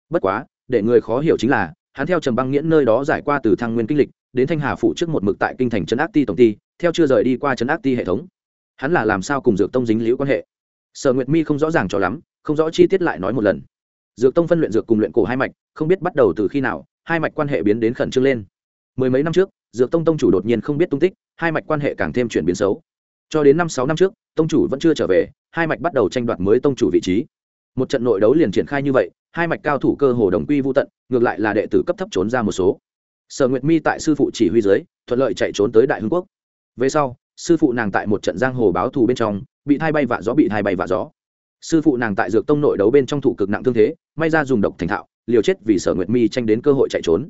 Bất quá, để người khó hiểu chính là, hắn theo trầm băng nghiễn nơi đó giải qua từ thăng nguyên kinh lịch đến thanh hà phụ trước một mực tại kinh thành trấn ác ti tổng ty theo chưa rời đi qua trấn ác ti hệ thống. Hắn là làm sao cùng dược tông dính liễu quan hệ? Sở nguyệt mi không rõ ràng cho lắm, không rõ chi tiết lại nói một lần. Dược tông phân luyện dược cùng luyện cổ hai mạch, không biết bắt đầu từ khi nào, hai mạch quan hệ biến đến khẩn trương lên. Mười mấy năm trước, dược tông tông chủ đột nhiên không biết tung tích, hai mạch quan hệ càng thêm chuyển biến xấu. Cho đến năm sáu năm trước, tông chủ vẫn chưa trở về, hai mạch bắt đầu tranh đoạt mới tông chủ vị trí. Một trận nội đấu liền triển khai như vậy, hai mạch cao thủ cơ hồ đồng quy vô tận, ngược lại là đệ tử cấp thấp trốn ra một số sở nguyệt mi tại sư phụ chỉ huy dưới, thuận lợi chạy trốn tới đại hưng quốc. Về sau, sư phụ nàng tại một trận giang hồ báo thù bên trong, bị thai bay vạ gió, bị thai bay vạ gió. Sư phụ nàng tại dược tông nội đấu bên trong thủ cực nặng thương thế, may ra dùng độc thành thạo, liều chết vì sở nguyệt mi tranh đến cơ hội chạy trốn.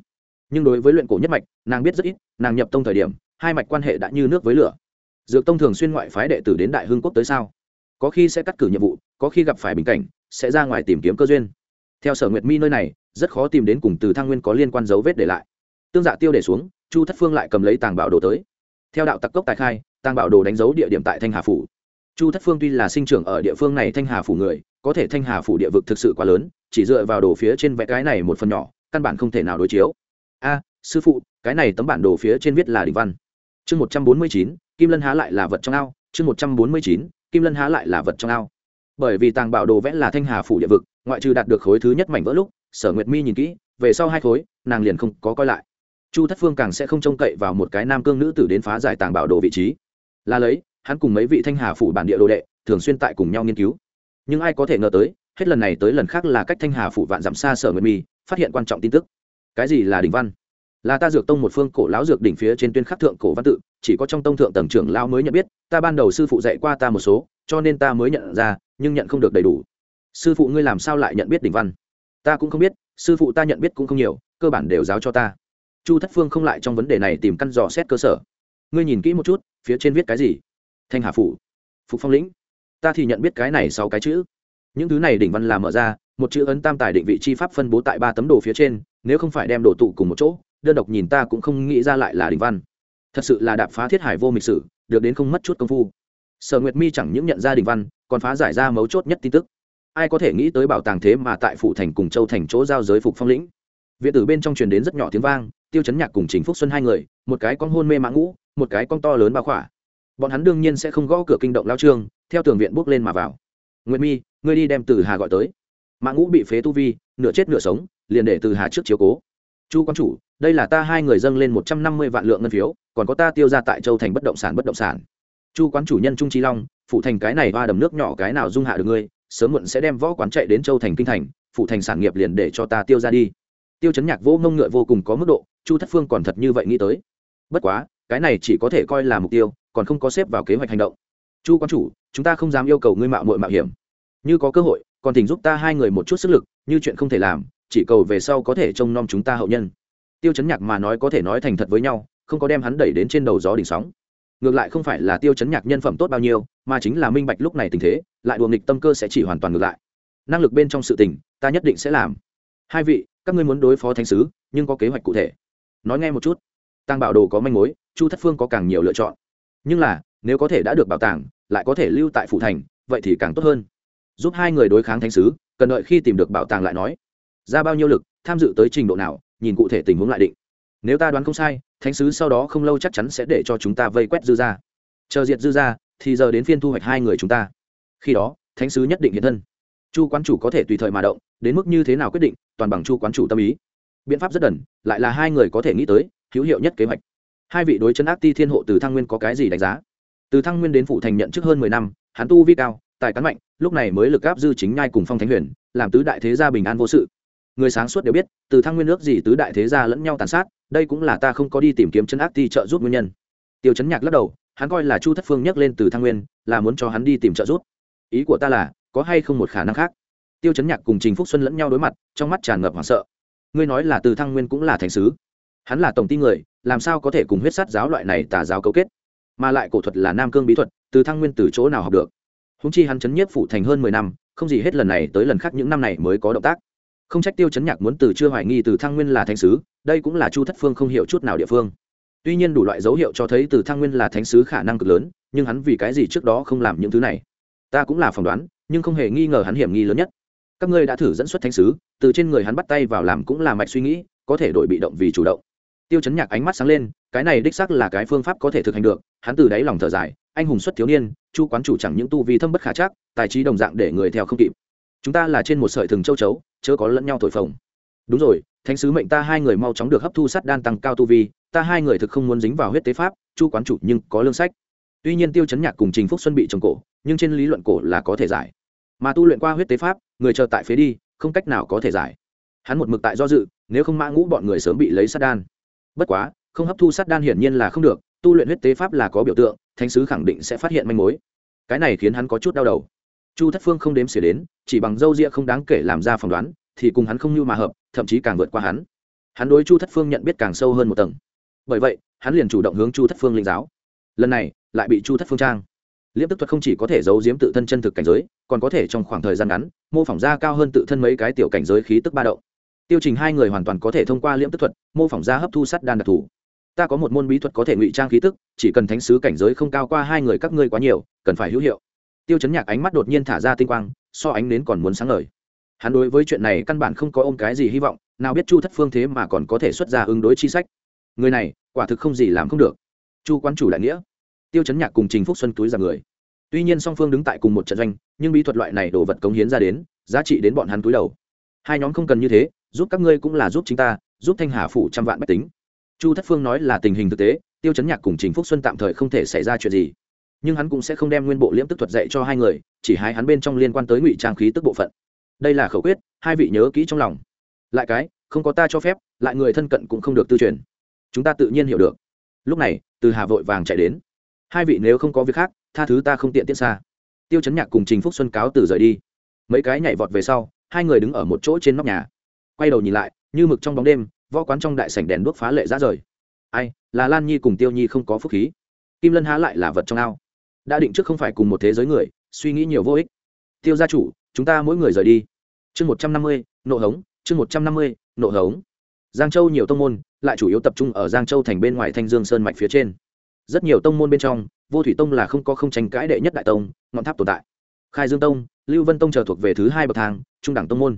Nhưng đối với luyện cổ nhất mạch, nàng biết rất ít, nàng nhập tông thời điểm, hai mạch quan hệ đã như nước với lửa. Dược tông thường xuyên ngoại phái đệ tử đến đại hưng quốc tới sao? Có khi sẽ cắt cử nhiệm vụ, có khi gặp phải bình cảnh, sẽ ra ngoài tìm kiếm cơ duyên. Theo sở nguyệt mi nơi này, rất khó tìm đến cùng từ thăng nguyên có liên quan dấu vết để lại tương dạ tiêu để xuống, chu thất phương lại cầm lấy tàng bảo đồ tới. Theo đạo tặc cốc tài khai, tàng bảo đồ đánh dấu địa điểm tại thanh hà phủ. Chu thất phương tuy là sinh trưởng ở địa phương này thanh hà phủ người, có thể thanh hà phủ địa vực thực sự quá lớn, chỉ dựa vào đồ phía trên vẽ cái này một phần nhỏ, căn bản không thể nào đối chiếu. A, sư phụ, cái này tấm bản đồ phía trên viết là đình văn. Chương một trăm bốn mươi chín, kim lân há lại là vật trong ao. Chương một trăm bốn mươi chín, kim lân há lại là vật trong ao. Bởi vì tàng bảo đồ vẽ là thanh hà phủ địa vực, ngoại trừ đạt được khối thứ nhất mảnh vỡ lúc, sở nguyệt mi nhìn kỹ, về sau hai khối, nàng liền không có coi lại chu thất phương càng sẽ không trông cậy vào một cái nam cương nữ tử đến phá giải tàng bảo đồ vị trí. Là lấy, hắn cùng mấy vị thanh hà phủ bản địa đồ đệ, thường xuyên tại cùng nhau nghiên cứu. Nhưng ai có thể ngờ tới, hết lần này tới lần khác là cách thanh hà phủ vạn dặm xa sở nguyệt mi, phát hiện quan trọng tin tức. Cái gì là đình văn? Là ta dược tông một phương cổ lão dược đỉnh phía trên tuyên khắc thượng cổ văn tự, chỉ có trong tông thượng tầng trưởng lão mới nhận biết, ta ban đầu sư phụ dạy qua ta một số, cho nên ta mới nhận ra, nhưng nhận không được đầy đủ. Sư phụ ngươi làm sao lại nhận biết đỉnh văn? Ta cũng không biết, sư phụ ta nhận biết cũng không nhiều, cơ bản đều giáo cho ta chu thất phương không lại trong vấn đề này tìm căn dò xét cơ sở. Ngươi nhìn kỹ một chút, phía trên viết cái gì? Thanh hà phủ. Phục phong lĩnh. Ta thì nhận biết cái này sau cái chữ. Những thứ này đỉnh văn là mở ra, một chữ ấn tam tài định vị chi pháp phân bố tại ba tấm đồ phía trên, nếu không phải đem đồ tụ cùng một chỗ, đơn độc nhìn ta cũng không nghĩ ra lại là đỉnh văn. Thật sự là đạp phá thiết hải vô mịch sử, được đến không mất chút công phu. Sở nguyệt mi chẳng những nhận ra đỉnh văn, còn phá giải ra mấu chốt nhất tin tức. Ai có thể nghĩ tới bảo tàng thế mà tại phủ thành cùng châu thành chỗ giao giới phục phong lĩnh? Viện tử bên trong truyền đến rất nhỏ tiếng vang tiêu chấn nhạc cùng chính phúc xuân hai người, một cái con hôn mê mã ngũ, một cái con to lớn bao khỏa. Bọn hắn đương nhiên sẽ không gõ cửa kinh động lao trương, theo tường viện bước lên mà vào. Nguyệt mi, ngươi đi đem từ hà gọi tới. Mã ngũ bị phế tu vi, nửa chết nửa sống, liền để từ hà trước chiếu cố. Chu quan chủ, đây là ta hai người dâng lên một trăm năm mươi vạn lượng ngân phiếu, còn có ta tiêu ra tại châu thành bất động sản bất động sản. Chu quán chủ nhân trung trí long phụ thành cái này ba đầm nước nhỏ cái nào dung hạ được ngươi, sớm muộn sẽ đem võ quán chạy đến châu thành kinh thành phụ thành sản nghiệp liền để cho ta tiêu ra đi. Tiêu chấn nhạc vô ngông ngựa vô cùng có mức độ chu thất phương còn thật như vậy nghĩ tới. Bất quá, cái này chỉ có thể coi là mục tiêu, còn không có xếp vào kế hoạch hành động. Chu quán chủ, chúng ta không dám yêu cầu ngươi mạo mội mạo hiểm. Như có cơ hội, còn thỉnh giúp ta hai người một chút sức lực, như chuyện không thể làm, chỉ cầu về sau có thể trông nom chúng ta hậu nhân. Tiêu chấn nhạc mà nói có thể nói thành thật với nhau, không có đem hắn đẩy đến trên đầu gió đỉnh sóng. Ngược lại không phải là tiêu chấn nhạc nhân phẩm tốt bao nhiêu, mà chính là minh bạch lúc này tình thế, lại đùa nghịch tâm cơ sẽ chỉ hoàn toàn ngược lại. Năng lực bên trong sự tình, ta nhất định sẽ làm. Hai vị, các ngươi muốn đối phó thánh sứ, nhưng có kế hoạch cụ thể nói nghe một chút. Tăng bảo đồ có manh mối, chu thất phương có càng nhiều lựa chọn. Nhưng là, nếu có thể đã được bảo tàng, lại có thể lưu tại phủ thành, vậy thì càng tốt hơn. Giúp hai người đối kháng thánh sứ, cần đợi khi tìm được bảo tàng lại nói. Ra bao nhiêu lực, tham dự tới trình độ nào, nhìn cụ thể tình huống lại định. Nếu ta đoán không sai, thánh sứ sau đó không lâu chắc chắn sẽ để cho chúng ta vây quét dư ra chờ diệt dư ra thì giờ đến phiên thu hoạch hai người chúng ta. Khi đó, thánh sứ nhất định hiện thân. Chu quán chủ có thể tùy thời mà động, đến mức như thế nào quyết định, toàn bằng chu quán chủ tâm ý biện pháp rất đần, lại là hai người có thể nghĩ tới, hữu hiệu nhất kế hoạch. Hai vị đối chân ác ti thiên hộ từ thăng nguyên có cái gì đánh giá? Từ thăng nguyên đến phủ thành nhận chức hơn mười năm, hắn tu vi cao, tài cán mạnh, lúc này mới lực gáp dư chính nhai cùng phong thánh huyền, làm tứ đại thế gia bình an vô sự. Người sáng suốt đều biết, từ thăng nguyên nước gì tứ đại thế gia lẫn nhau tàn sát, đây cũng là ta không có đi tìm kiếm chân ác ti trợ giúp nguyên nhân. Tiêu chấn nhạc lắc đầu, hắn coi là chu thất phương nhắc lên từ thăng nguyên, là muốn cho hắn đi tìm trợ giúp. Ý của ta là, có hay không một khả năng khác? Tiêu chấn nhạc cùng trình phúc xuân lẫn nhau đối mặt, trong mắt tràn ngập hoảng sợ ngươi nói là từ thăng nguyên cũng là Thánh sứ. Hắn là tổng ty người, làm sao có thể cùng huyết sát giáo loại này tà giáo cấu kết? Mà lại cổ thuật là nam cương bí thuật, từ thăng nguyên từ chỗ nào học được? Húng chi hắn chấn nhiếp phủ thành hơn mười năm, không gì hết lần này tới lần khác những năm này mới có động tác. Không trách tiêu chấn nhạc muốn từ chưa hoài nghi từ thăng nguyên là thánh sứ, đây cũng là chu thất phương không hiểu chút nào địa phương. Tuy nhiên đủ loại dấu hiệu cho thấy từ thăng nguyên là thánh sứ khả năng cực lớn, nhưng hắn vì cái gì trước đó không làm những thứ này? Ta cũng là phỏng đoán, nhưng không hề nghi ngờ hắn hiểm nghi lớn nhất các ngươi đã thử dẫn xuất thánh sứ, từ trên người hắn bắt tay vào làm cũng là mạch suy nghĩ, có thể đổi bị động vì chủ động. Tiêu chấn nhạc ánh mắt sáng lên, cái này đích xác là cái phương pháp có thể thực hành được, hắn từ đáy lòng thở dài, anh hùng xuất thiếu niên, chu quán chủ chẳng những tu vi thâm bất khả chắc, tài trí đồng dạng để người theo không kịp. Chúng ta là trên một sợi thừng châu chấu, chớ có lẫn nhau thổi phồng. Đúng rồi, thánh sứ mệnh ta hai người mau chóng được hấp thu sắt đan tăng cao tu vi, ta hai người thực không muốn dính vào huyết tế pháp, chu quán chủ nhưng có lương sách. Tuy nhiên tiêu chấn nhạc cùng trình phúc xuân bị trồng cổ, nhưng trên lý luận cổ là có thể giải. Mà tu luyện qua huyết tế pháp người chờ tại phế đi, không cách nào có thể giải. Hắn một mực tại do dự, nếu không mã ngũ bọn người sớm bị lấy sát đan. Bất quá, không hấp thu sát đan hiển nhiên là không được, tu luyện huyết tế pháp là có biểu tượng, thánh sứ khẳng định sẽ phát hiện manh mối. Cái này khiến hắn có chút đau đầu. Chu thất phương không đếm xỉa đến, chỉ bằng dâu ria không đáng kể làm ra phỏng đoán, thì cùng hắn không như mà hợp, thậm chí càng vượt qua hắn. Hắn đối chu thất phương nhận biết càng sâu hơn một tầng. Bởi vậy, hắn liền chủ động hướng chu thất phương linh giáo. Lần này, lại bị chu thất phương trang liễm tức thuật không chỉ có thể giấu giếm tự thân chân thực cảnh giới, còn có thể trong khoảng thời gian ngắn, mô phỏng ra cao hơn tự thân mấy cái tiểu cảnh giới khí tức ba động. Tiêu trình hai người hoàn toàn có thể thông qua liễm tức thuật, mô phỏng ra hấp thu sắt đan đặc thù. Ta có một môn bí thuật có thể ngụy trang khí tức, chỉ cần thánh sứ cảnh giới không cao qua hai người các ngươi quá nhiều, cần phải hữu hiệu. Tiêu chấn nhạc ánh mắt đột nhiên thả ra tinh quang, so ánh nến còn muốn sáng ngời. Hắn đối với chuyện này căn bản không có ôm cái gì hy vọng, nào biết chu thất phương thế mà còn có thể xuất ra ứng đối chi sách. Người này, quả thực không gì làm không được. Chu quan chủ đại nghĩa tiêu chấn nhạc cùng trình phúc xuân túi ra người. Tuy nhiên song phương đứng tại cùng một trận doanh, nhưng bí thuật loại này đồ vật cống hiến ra đến, giá trị đến bọn hắn túi đầu. Hai nhóm không cần như thế, giúp các ngươi cũng là giúp chính ta, giúp thanh hà phủ trăm vạn bách tính. Chu thất phương nói là tình hình thực tế, tiêu chấn nhạc cùng trình phúc xuân tạm thời không thể xảy ra chuyện gì. Nhưng hắn cũng sẽ không đem nguyên bộ liễm tức thuật dạy cho hai người, chỉ hai hắn bên trong liên quan tới ngụy trang khí tức bộ phận. Đây là khẩu quyết, hai vị nhớ kỹ trong lòng. Lại cái, không có ta cho phép, lại người thân cận cũng không được tư truyền. Chúng ta tự nhiên hiểu được. Lúc này, từ hà vội vàng chạy đến hai vị nếu không có việc khác, tha thứ ta không tiện tiện xa. Tiêu chấn nhạc cùng trình phúc xuân cáo từ rời đi. Mấy cái nhảy vọt về sau, hai người đứng ở một chỗ trên nóc nhà. Quay đầu nhìn lại, như mực trong bóng đêm, võ quán trong đại sảnh đèn đuốc phá lệ ra rời. Ai, là lan nhi cùng tiêu nhi không có phúc khí. Kim lân há lại là vật trong ao. Đã định trước không phải cùng một thế giới người, suy nghĩ nhiều vô ích. Tiêu gia chủ, chúng ta mỗi người rời đi. Chương một trăm năm mươi, nộ hống, chương một trăm năm mươi, nộ hống. Giang châu nhiều tông môn, lại chủ yếu tập trung ở giang châu thành bên ngoài thanh dương sơn mạch phía trên rất nhiều tông môn bên trong, vô thủy tông là không có không tranh cãi đệ nhất đại tông, ngọn tháp tồn tại. Khai dương tông, lưu vân tông chờ thuộc về thứ hai bậc thang, trung đẳng tông môn.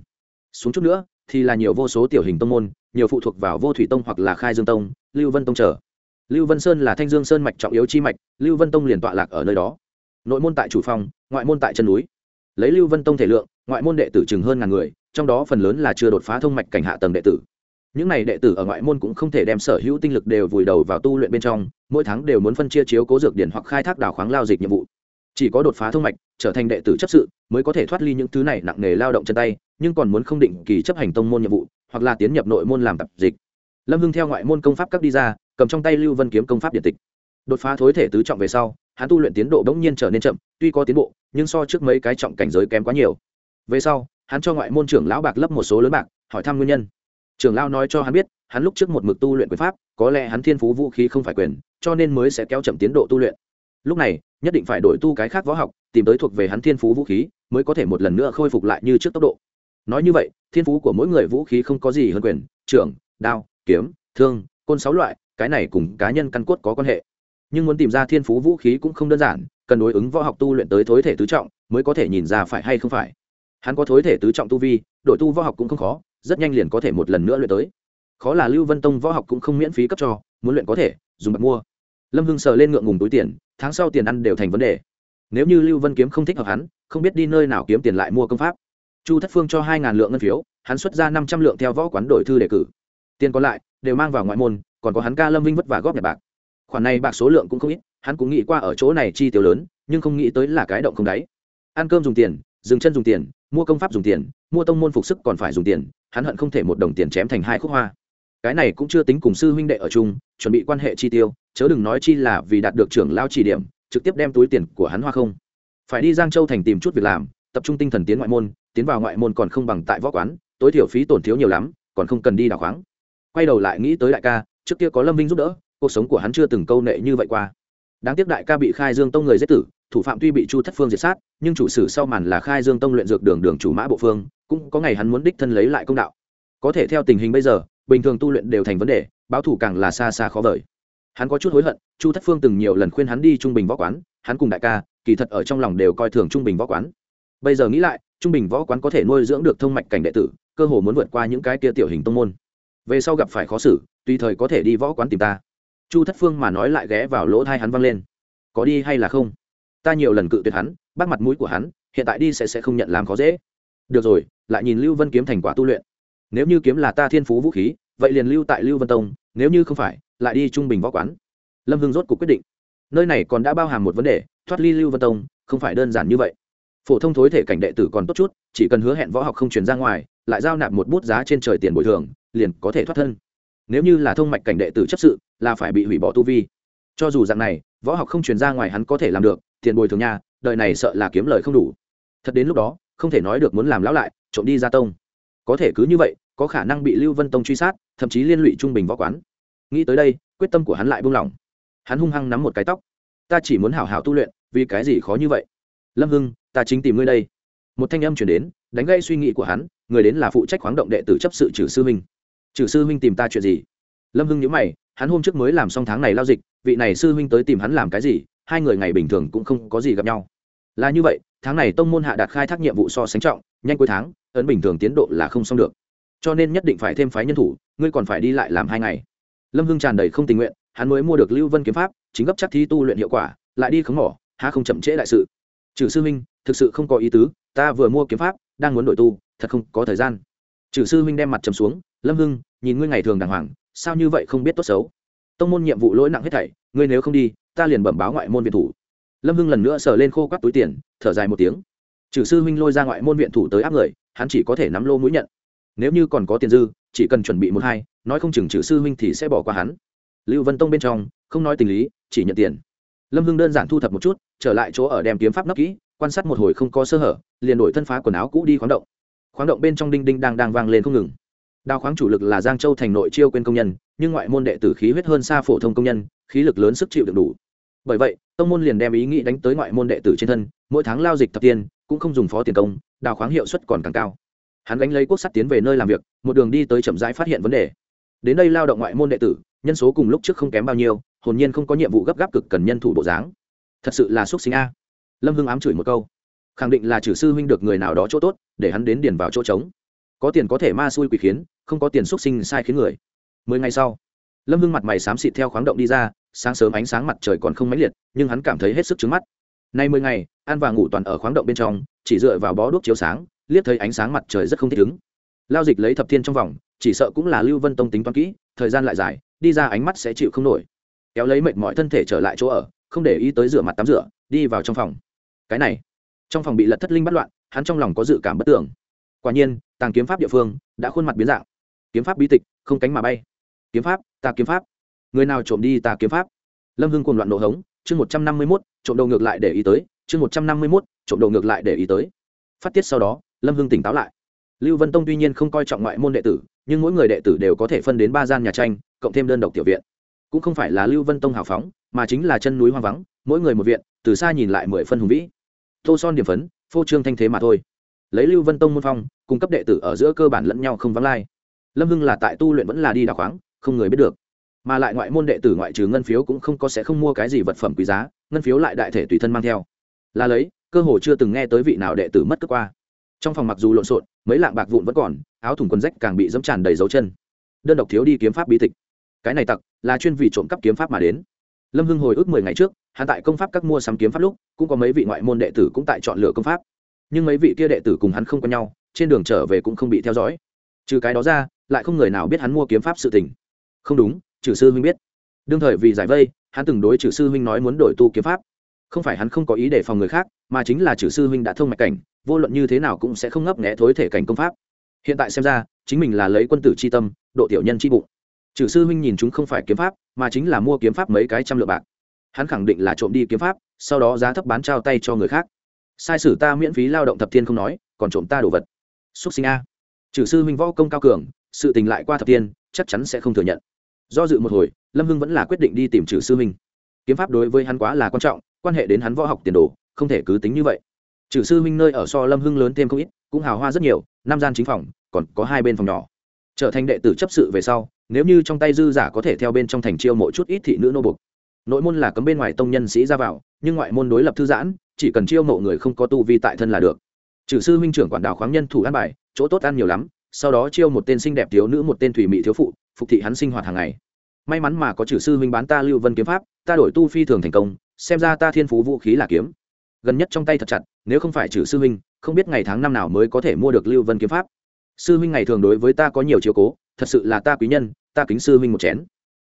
Xuống chút nữa, thì là nhiều vô số tiểu hình tông môn, nhiều phụ thuộc vào vô thủy tông hoặc là khai dương tông, lưu vân tông chờ. Lưu vân sơn là thanh dương sơn mạch trọng yếu chi mạch, lưu vân tông liền tọa lạc ở nơi đó. Nội môn tại chủ phòng, ngoại môn tại chân núi. Lấy lưu vân tông thể lượng, ngoại môn đệ tử chừng hơn ngàn người, trong đó phần lớn là chưa đột phá thông mạch cảnh hạ tầng đệ tử những n à y đệ tử ở ngoại môn cũng không thể đem sở hữu tinh lực đều vùi đầu vào tu luyện bên trong, mỗi tháng đều muốn phân chia chiếu cố dược điển hoặc khai thác đào khoáng lao dịch nhiệm vụ. Chỉ có đột phá thông mạch, trở thành đệ tử chấp sự, mới có thể thoát ly những thứ này nặng nề lao động chân tay, nhưng còn muốn không định kỳ chấp hành tông môn nhiệm vụ, hoặc là tiến nhập nội môn làm tập dịch. Lâm hưng theo ngoại môn công pháp các đi ra, cầm trong tay lưu vân kiếm công pháp điện tịch. Đột phá thối thể tứ trọng về sau, hắn tu luyện tiến độ bỗng nhiên trở nên chậm, tuy có tiến bộ, nhưng so trước mấy cái trọng cảnh giới kém quá nhiều. Về sau, hắn cho ngoại môn trưởng lão bạc lấp một số lớn bạc, hỏi thăm nguyên nhân trưởng lão nói cho hắn biết, hắn lúc trước một mực tu luyện quyền pháp, có lẽ hắn thiên phú vũ khí không phải quyền, cho nên mới sẽ kéo chậm tiến độ tu luyện. Lúc này, nhất định phải đổi tu cái khác võ học, tìm tới thuộc về hắn thiên phú vũ khí, mới có thể một lần nữa khôi phục lại như trước tốc độ. Nói như vậy, thiên phú của mỗi người vũ khí không có gì hơn quyền, trưởng, đao, kiếm, thương, côn sáu loại, cái này cùng cá nhân căn cốt có quan hệ. Nhưng muốn tìm ra thiên phú vũ khí cũng không đơn giản, cần đối ứng võ học tu luyện tới thối thể tứ trọng, mới có thể nhìn ra phải hay không phải. Hắn có thối thể tứ trọng tu vi, đội tu võ học cũng không khó rất nhanh liền có thể một lần nữa luyện tới. Khó là lưu vân tông võ học cũng không miễn phí cấp cho, muốn luyện có thể, dùng bạc mua. Lâm hưng sờ lên ngượng ngùng túi tiền, tháng sau tiền ăn đều thành vấn đề. Nếu như lưu vân kiếm không thích hợp hắn, không biết đi nơi nào kiếm tiền lại mua công pháp. Chu thất phương cho hai ngàn lượng ngân phiếu, hắn xuất ra năm trăm lượng theo võ quán đổi thư đề cử. Tiền còn lại, đều mang vào ngoại môn, còn có hắn ca lâm vinh vất vả góp nhặt bạc. Khoản này bạc số lượng cũng không ít, hắn cũng nghĩ qua ở chỗ này chi tiêu lớn, nhưng không nghĩ tới là cái động không đáy. Ăn cơm dùng tiền, dừng chân dùng tiền, mua công pháp dùng tiền, mua tông môn phục sức còn phải dùng tiền hắn hận không thể một đồng tiền chém thành hai khúc hoa. Cái này cũng chưa tính cùng sư huynh đệ ở chung, chuẩn bị quan hệ chi tiêu, chớ đừng nói chi là vì đạt được trưởng lao chỉ điểm, trực tiếp đem túi tiền của hắn hoa không. Phải đi giang châu thành tìm chút việc làm, tập trung tinh thần tiến ngoại môn, tiến vào ngoại môn còn không bằng tại võ quán, tối thiểu phí tổn thiếu nhiều lắm, còn không cần đi đào khoáng. Quay đầu lại nghĩ tới đại ca, trước kia có lâm vinh giúp đỡ, cuộc sống của hắn chưa từng câu nệ như vậy qua. Đáng tiếc đại ca bị khai dương tông người giết tử thủ phạm tuy bị chu thất phương diệt sát, nhưng chủ sử sau màn là khai dương tông luyện dược đường đường chủ mã bộ phương, cũng có ngày hắn muốn đích thân lấy lại công đạo. Có thể theo tình hình bây giờ, bình thường tu luyện đều thành vấn đề, báo thủ càng là xa xa khó vời. Hắn có chút hối hận, chu thất phương từng nhiều lần khuyên hắn đi trung bình võ quán, hắn cùng đại ca, kỳ thật ở trong lòng đều coi thường trung bình võ quán. Bây giờ nghĩ lại, trung bình võ quán có thể nuôi dưỡng được thông mạch cảnh đệ tử, cơ hồ muốn vượt qua những cái kia tiểu hình tông môn. Về sau gặp phải khó xử, tùy thời có thể đi võ quán tìm ta. Chu thất phương mà nói lại ghé vào lỗ thai hắn văng lên. Có đi hay là không? Ta nhiều lần cự tuyệt hắn, bắt mặt mũi của hắn, hiện tại đi sẽ sẽ không nhận làm khó dễ. Được rồi, lại nhìn lưu vân kiếm thành quả tu luyện. Nếu như kiếm là ta thiên phú vũ khí, vậy liền lưu tại lưu vân tông, nếu như không phải, lại đi trung bình võ quán. Lâm hưng rốt cuộc quyết định. Nơi này còn đã bao hàm một vấn đề, thoát ly lưu vân tông, không phải đơn giản như vậy. Phổ thông thối thể cảnh đệ tử còn tốt chút, chỉ cần hứa hẹn võ học không truyền ra ngoài, lại giao nạp một bút giá trên trời tiền bồi thường, liền có thể thoát thân. Nếu như là thông mạch cảnh đệ tử chấp sự, là phải bị hủy bỏ tu vi. Cho dù dạng này, võ học không truyền ra ngoài hắn có thể làm được tiền bồi thường nhà, đời này sợ là kiếm lời không đủ. Thật đến lúc đó không thể nói được muốn làm lão lại trộm đi ra tông. Có thể cứ như vậy có khả năng bị lưu vân tông truy sát thậm chí liên lụy trung bình võ quán. Nghĩ tới đây quyết tâm của hắn lại buông lỏng. Hắn hung hăng nắm một cái tóc. Ta chỉ muốn hảo hảo tu luyện vì cái gì khó như vậy? Lâm hưng ta chính tìm ngươi đây. Một thanh âm chuyển đến đánh gây suy nghĩ của hắn người đến là phụ trách khoáng động đệ tử chấp sự trừ sư huynh. Trừ sư huynh tìm ta chuyện gì? Lâm hưng nhớ mày hắn hôm trước mới làm xong tháng này lao dịch vị này sư huynh tới tìm hắn làm cái gì? Hai người ngày bình thường cũng không có gì gặp nhau. Là như vậy, tháng này tông môn hạ đạt khai thác nhiệm vụ so sánh trọng, nhanh cuối tháng, ấn bình thường tiến độ là không xong được. Cho nên nhất định phải thêm phái nhân thủ, ngươi còn phải đi lại làm hai ngày. Lâm hưng tràn đầy không tình nguyện, hắn mới mua được lưu vân kiếm pháp, chính gấp chắc thi tu luyện hiệu quả, lại đi khống mỏ, há không chậm trễ đại sự. Trừ sư huynh, thực sự không có ý tứ, ta vừa mua kiếm pháp, đang muốn đổi tu, thật không có thời gian. Trừ sư huynh đem mặt trầm xuống, lâm hưng, nhìn ngươi ngày thường đàng hoàng, sao như vậy không biết tốt xấu? Tông môn nhiệm vụ lỗi nặng hết thảy, ngươi nếu không đi ta liền bẩm báo ngoại môn viện thủ. Lâm hưng lần nữa sờ lên khô các túi tiền, thở dài một tiếng. Trừ sư huynh lôi ra ngoại môn viện thủ tới áp người, hắn chỉ có thể nắm lô mũi nhận. Nếu như còn có tiền dư, chỉ cần chuẩn bị một hai, nói không chừng trừ sư huynh thì sẽ bỏ qua hắn. Lưu vân tông bên trong, không nói tình lý, chỉ nhận tiền. Lâm hưng đơn giản thu thập một chút, trở lại chỗ ở đem kiếm pháp nấp kỹ, quan sát một hồi không có sơ hở, liền đổi thân phá quần áo cũ đi khoáng động. Khoáng động bên trong đinh đinh đang đang vang lên không ngừng. Đào khoáng chủ lực là giang châu thành nội chiêu quên công nhân, nhưng ngoại môn đệ tử khí huyết hơn xa phổ thông công nhân, khí lực lớn sức chịu được đủ bởi vậy, tông môn liền đem ý nghĩ đánh tới ngoại môn đệ tử trên thân, mỗi tháng lao dịch thập tiền cũng không dùng phó tiền công, đào khoáng hiệu suất còn càng cao. Hắn gánh lấy quốc sắt tiến về nơi làm việc, một đường đi tới chậm rãi phát hiện vấn đề. Đến đây lao động ngoại môn đệ tử, nhân số cùng lúc trước không kém bao nhiêu, hồn nhiên không có nhiệm vụ gấp gáp cực cần nhân thủ bộ dáng. Thật sự là xúc sinh a. Lâm hưng ám chửi một câu. Khẳng định là trừ sư huynh được người nào đó chỗ tốt, để hắn đến điền vào chỗ trống. Có tiền có thể ma xui quỷ khiến, không có tiền xúc sinh sai khiến người. Mười ngày sau, lâm hưng mặt mày xám xịt theo khoáng động đi ra sáng sớm ánh sáng mặt trời còn không mãnh liệt, nhưng hắn cảm thấy hết sức trứng mắt. Nay mười ngày ăn và ngủ toàn ở khoáng động bên trong, chỉ dựa vào bó đuốc chiếu sáng, liếc thấy ánh sáng mặt trời rất không thích ứng. Lao dịch lấy thập thiên trong vòng, chỉ sợ cũng là lưu vân tông tính toán kỹ, thời gian lại dài, đi ra ánh mắt sẽ chịu không nổi. Kéo lấy mệt mỏi thân thể trở lại chỗ ở, không để ý tới rửa mặt tắm rửa, đi vào trong phòng. Cái này, trong phòng bị lật thất linh bắt loạn, hắn trong lòng có dự cảm bất tưởng quả nhiên, tàng kiếm pháp địa phương đã khuôn mặt biến dạng. Kiếm pháp bí tịch, không cánh mà bay. Kiếm pháp, ta kiếm pháp người nào trộm đi ta kiếm pháp? Lâm hưng cùng loạn nổ hống, chương một trăm năm mươi mốt, trộm đầu ngược lại để ý tới, chương một trăm năm mươi mốt, trộm đầu ngược lại để ý tới. Phát tiết sau đó, lâm hưng tỉnh táo lại. Lưu vân tông tuy nhiên không coi trọng ngoại môn đệ tử, nhưng mỗi người đệ tử đều có thể phân đến ba gian nhà tranh, cộng thêm đơn độc tiểu viện. Cũng không phải là lưu vân tông hào phóng, mà chính là chân núi hoang vắng, mỗi người một viện, từ xa nhìn lại mười phân hùng vĩ. Tô son điểm phấn, phô trương thanh thế mà thôi. Lấy lưu vân tông môn phong, cung cấp đệ tử ở giữa cơ bản lẫn nhau không vắng lai. Lâm hưng là tại tu luyện vẫn là đi đào khoáng, không người biết được mà lại ngoại môn đệ tử ngoại trừ ngân phiếu cũng không có sẽ không mua cái gì vật phẩm quý giá, ngân phiếu lại đại thể tùy thân mang theo. Là lấy, cơ hồ chưa từng nghe tới vị nào đệ tử mất cướp qua. Trong phòng mặc dù lộn xộn, mấy lạng bạc vụn vẫn còn, áo thùng quần rách càng bị dẫm tràn đầy dấu chân. Đơn độc thiếu đi kiếm pháp bí tịch. Cái này tặc, là chuyên vì trộm cắp kiếm pháp mà đến. Lâm hưng hồi ức mười ngày trước hạ tại công pháp các mua sắm kiếm pháp lúc, cũng có mấy vị ngoại môn đệ tử cũng tại chọn lựa công pháp. Nhưng mấy vị kia đệ tử cùng hắn không có nhau, trên đường trở về cũng không bị theo dõi. Trừ cái đó ra, lại không người nào biết hắn mua kiếm pháp sự tình. Không đúng trừ sư huynh biết. Đương thời vì giải vây, hắn từng đối trừ sư huynh nói muốn đổi tu kiếm pháp. Không phải hắn không có ý để phòng người khác, mà chính là trừ sư huynh đã thông mạch cảnh, vô luận như thế nào cũng sẽ không ngấp nghẽ thối thể cảnh công pháp. Hiện tại xem ra, chính mình là lấy quân tử c h i tâm, độ tiểu nhân c h i bụng. Trừ sư huynh nhìn chúng không phải kiếm pháp, mà chính là mua kiếm pháp mấy cái trăm lượng bạc. Hắn khẳng định là trộm đi kiếm pháp, sau đó giá thấp bán trao tay cho người khác. Sai sử ta miễn phí lao động thập thiên không nói, còn trộm ta đồ vật. Xúc sinh a. Trừ sư huynh võ công cao cường, sự tình lại qua thập thiên, chắc chắn sẽ không thừa nhận do dự một hồi, lâm hưng vẫn là quyết định đi tìm trừ sư Minh. kiếm pháp đối với hắn quá là quan trọng, quan hệ đến hắn võ học tiền đồ, không thể cứ tính như vậy. Trừ sư Minh nơi ở so lâm hưng lớn thêm không ít, cũng hào hoa rất nhiều, năm gian chính phòng, còn có hai bên phòng nhỏ. Trở thành đệ tử chấp sự về sau, nếu như trong tay dư giả có thể theo bên trong thành chiêu mộ chút ít thị nữ nô bục nội môn là cấm bên ngoài tông nhân sĩ ra vào, nhưng ngoại môn đối lập thư giãn, chỉ cần chiêu mộ người không có tu vi tại thân là được. Trừ sư huynh trưởng quản đào khoáng nhân thủ ăn bài, chỗ tốt ăn nhiều lắm, sau đó chiêu một tên xinh đẹp thiếu nữ một tên thủy mỹ thiếu phụ, phục thị hắn sinh hoạt hàng ngày may mắn mà có trừ sư huynh bán ta lưu vân kiếm pháp, ta đổi tu phi thường thành công, xem ra ta thiên phú vũ khí là kiếm. Gần nhất trong tay thật chặt, nếu không phải trừ sư huynh, không biết ngày tháng năm nào mới có thể mua được lưu vân kiếm pháp. Sư huynh ngày thường đối với ta có nhiều chiếu cố, thật sự là ta quý nhân, ta kính sư huynh một chén.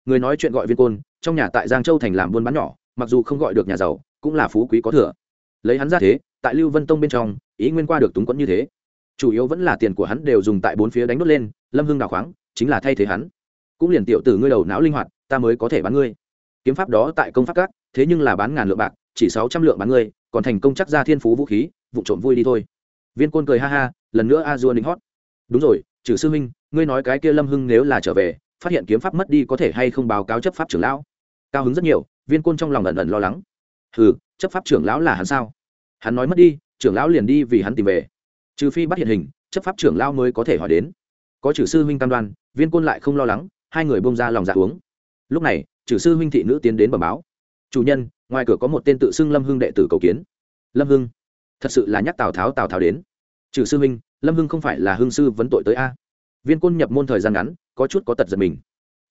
Người nói chuyện gọi viên côn, trong nhà tại giang châu thành làm buôn bán nhỏ, mặc dù không gọi được nhà giàu, cũng là phú quý có thừa. Lấy hắn ra thế, tại lưu vân tông bên trong, ý nguyên qua được túng quẫn như thế. Chủ yếu vẫn là tiền của hắn đều dùng tại bốn phía đánh đốt lên, lâm hưng đào khoáng, chính là thay thế hắn cũng liền tiểu từ ngươi đầu não linh hoạt, ta mới có thể bán ngươi. Kiếm pháp đó tại công pháp các, thế nhưng là bán ngàn lượng bạc, chỉ sáu trăm lượng bán ngươi, còn thành công chắc ra thiên phú vũ khí, vụ trộm vui đi thôi. Viên côn cười ha ha, lần nữa a dua nịnh hót. Đúng rồi trừ sư huynh ngươi nói cái kia lâm hưng nếu là trở về, phát hiện kiếm pháp mất đi có thể hay không báo cáo chấp pháp trưởng lão? Cao hứng rất nhiều, viên côn trong lòng ẩn ẩn lo lắng. Ừ chấp pháp trưởng lão là hắn sao? Hắn nói mất đi, trưởng lão liền đi vì hắn tìm về. Trừ phi bắt hiện hình, chấp pháp trưởng lão mới có thể hỏi đến. Có chử sư huynh cam đoan, viên côn lại không lo lắng hai người bông ra lòng dạ uống. Lúc này, trừ sư huynh thị nữ tiến đến bẩm báo. Chủ nhân, ngoài cửa có một tên tự xưng lâm hưng đệ tử cầu kiến. Lâm hưng, thật sự là nhắc tào tháo tào tháo đến. Trừ sư huynh, lâm hưng không phải là hưng sư vấn tội tới a? Viên côn nhập môn thời gian ngắn, có chút có tật giật mình.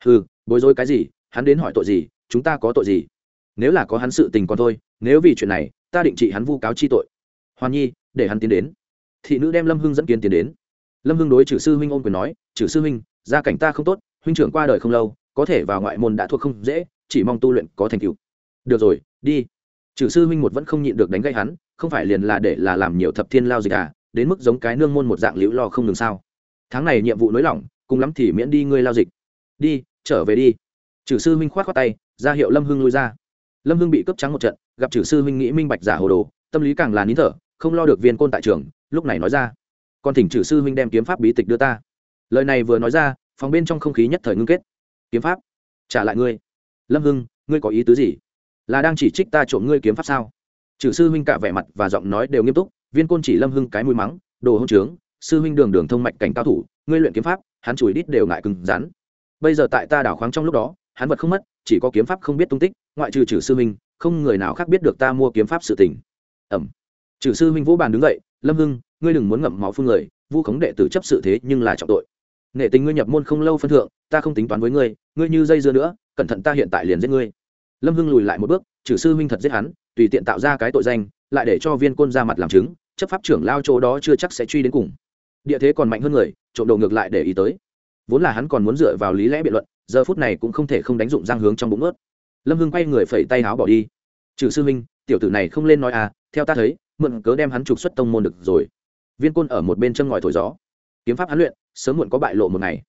Ừ bối rối cái gì? Hắn đến hỏi tội gì? Chúng ta có tội gì? Nếu là có hắn sự tình còn thôi, nếu vì chuyện này, ta định trị hắn vu cáo chi tội. Hoàn nhi, để hắn tiến đến. Thị nữ đem lâm hưng dẫn kiến tiến đến. Lâm hưng đối trừ sư huynh ôm quyền nói, trừ sư huynh, gia cảnh ta không tốt huynh trưởng qua đời không lâu, có thể vào ngoại môn đã thuộc không dễ, chỉ mong tu luyện có thành tựu. Được rồi, đi. Trừ sư huynh một vẫn không nhịn được đánh gây hắn, không phải liền là để là làm nhiều thập thiên lao dịch à đến mức giống cái nương môn một dạng liễu lo không ngừng sao. Tháng này nhiệm vụ nới lỏng, cùng lắm thì miễn đi ngươi lao dịch. Đi, trở về đi. Trừ sư huynh khoát khoát tay, ra hiệu lâm hưng lui ra. Lâm hưng bị cướp trắng một trận, gặp trừ sư huynh nghĩ minh bạch giả hồ đồ, tâm lý càng là nín thở, không lo được viên côn tại trường, lúc này nói ra. Còn thỉnh trừ sư huynh đem kiếm pháp bí tịch đưa ta. Lời này vừa nói ra phòng bên trong không khí nhất thời ngưng kết. Kiếm pháp. Trả lại ngươi. Lâm hưng, ngươi có ý tứ gì? Là đang chỉ trích ta trộm ngươi kiếm pháp sao? Trừ sư huynh cả vẻ mặt và giọng nói đều nghiêm túc, viên côn chỉ lâm hưng cái mũi mắng, đồ hông trướng, sư huynh đường đường thông mạch cảnh cao thủ, ngươi luyện kiếm pháp, hắn chùi đít đều ngại cứng rắn. Bây giờ tại ta đảo khoáng trong lúc đó, hắn vật không mất, chỉ có kiếm pháp không biết tung tích, ngoại trừ trừ sư huynh, không người nào khác biết được ta mua kiếm pháp sự tình. Ẩm. Trừ sư huynh vũ bàn đứng dậy, lâm hưng, ngươi đừng muốn ngậm máu phương người vu khống đệ tử chấp sự thế nhưng là trọng tội nghệ tình ngươi nhập môn không lâu phân thượng, ta không tính toán với ngươi ngươi như dây dưa nữa, cẩn thận ta hiện tại liền giết ngươi. Lâm hưng lùi lại một bước, trừ sư huynh thật giết hắn, tùy tiện tạo ra cái tội danh, lại để cho viên côn ra mặt làm chứng, chấp pháp trưởng lao chỗ đó chưa chắc sẽ truy đến cùng. Địa thế còn mạnh hơn người, trộm đồ ngược lại để ý tới. Vốn là hắn còn muốn dựa vào lý lẽ biện luận, giờ phút này cũng không thể không đánh dụng giang hướng trong bụng ướt. Lâm hưng quay người phẩy tay áo bỏ đi. Trừ sư huynh, tiểu tử này không lên nói à theo ta thấy, mượn cớ đem hắn trục xuất tông môn được rồi. Viên côn ở một bên chân ngòi thổi gió kiếm pháp hắn luyện, sớm muộn có bại lộ một ngày.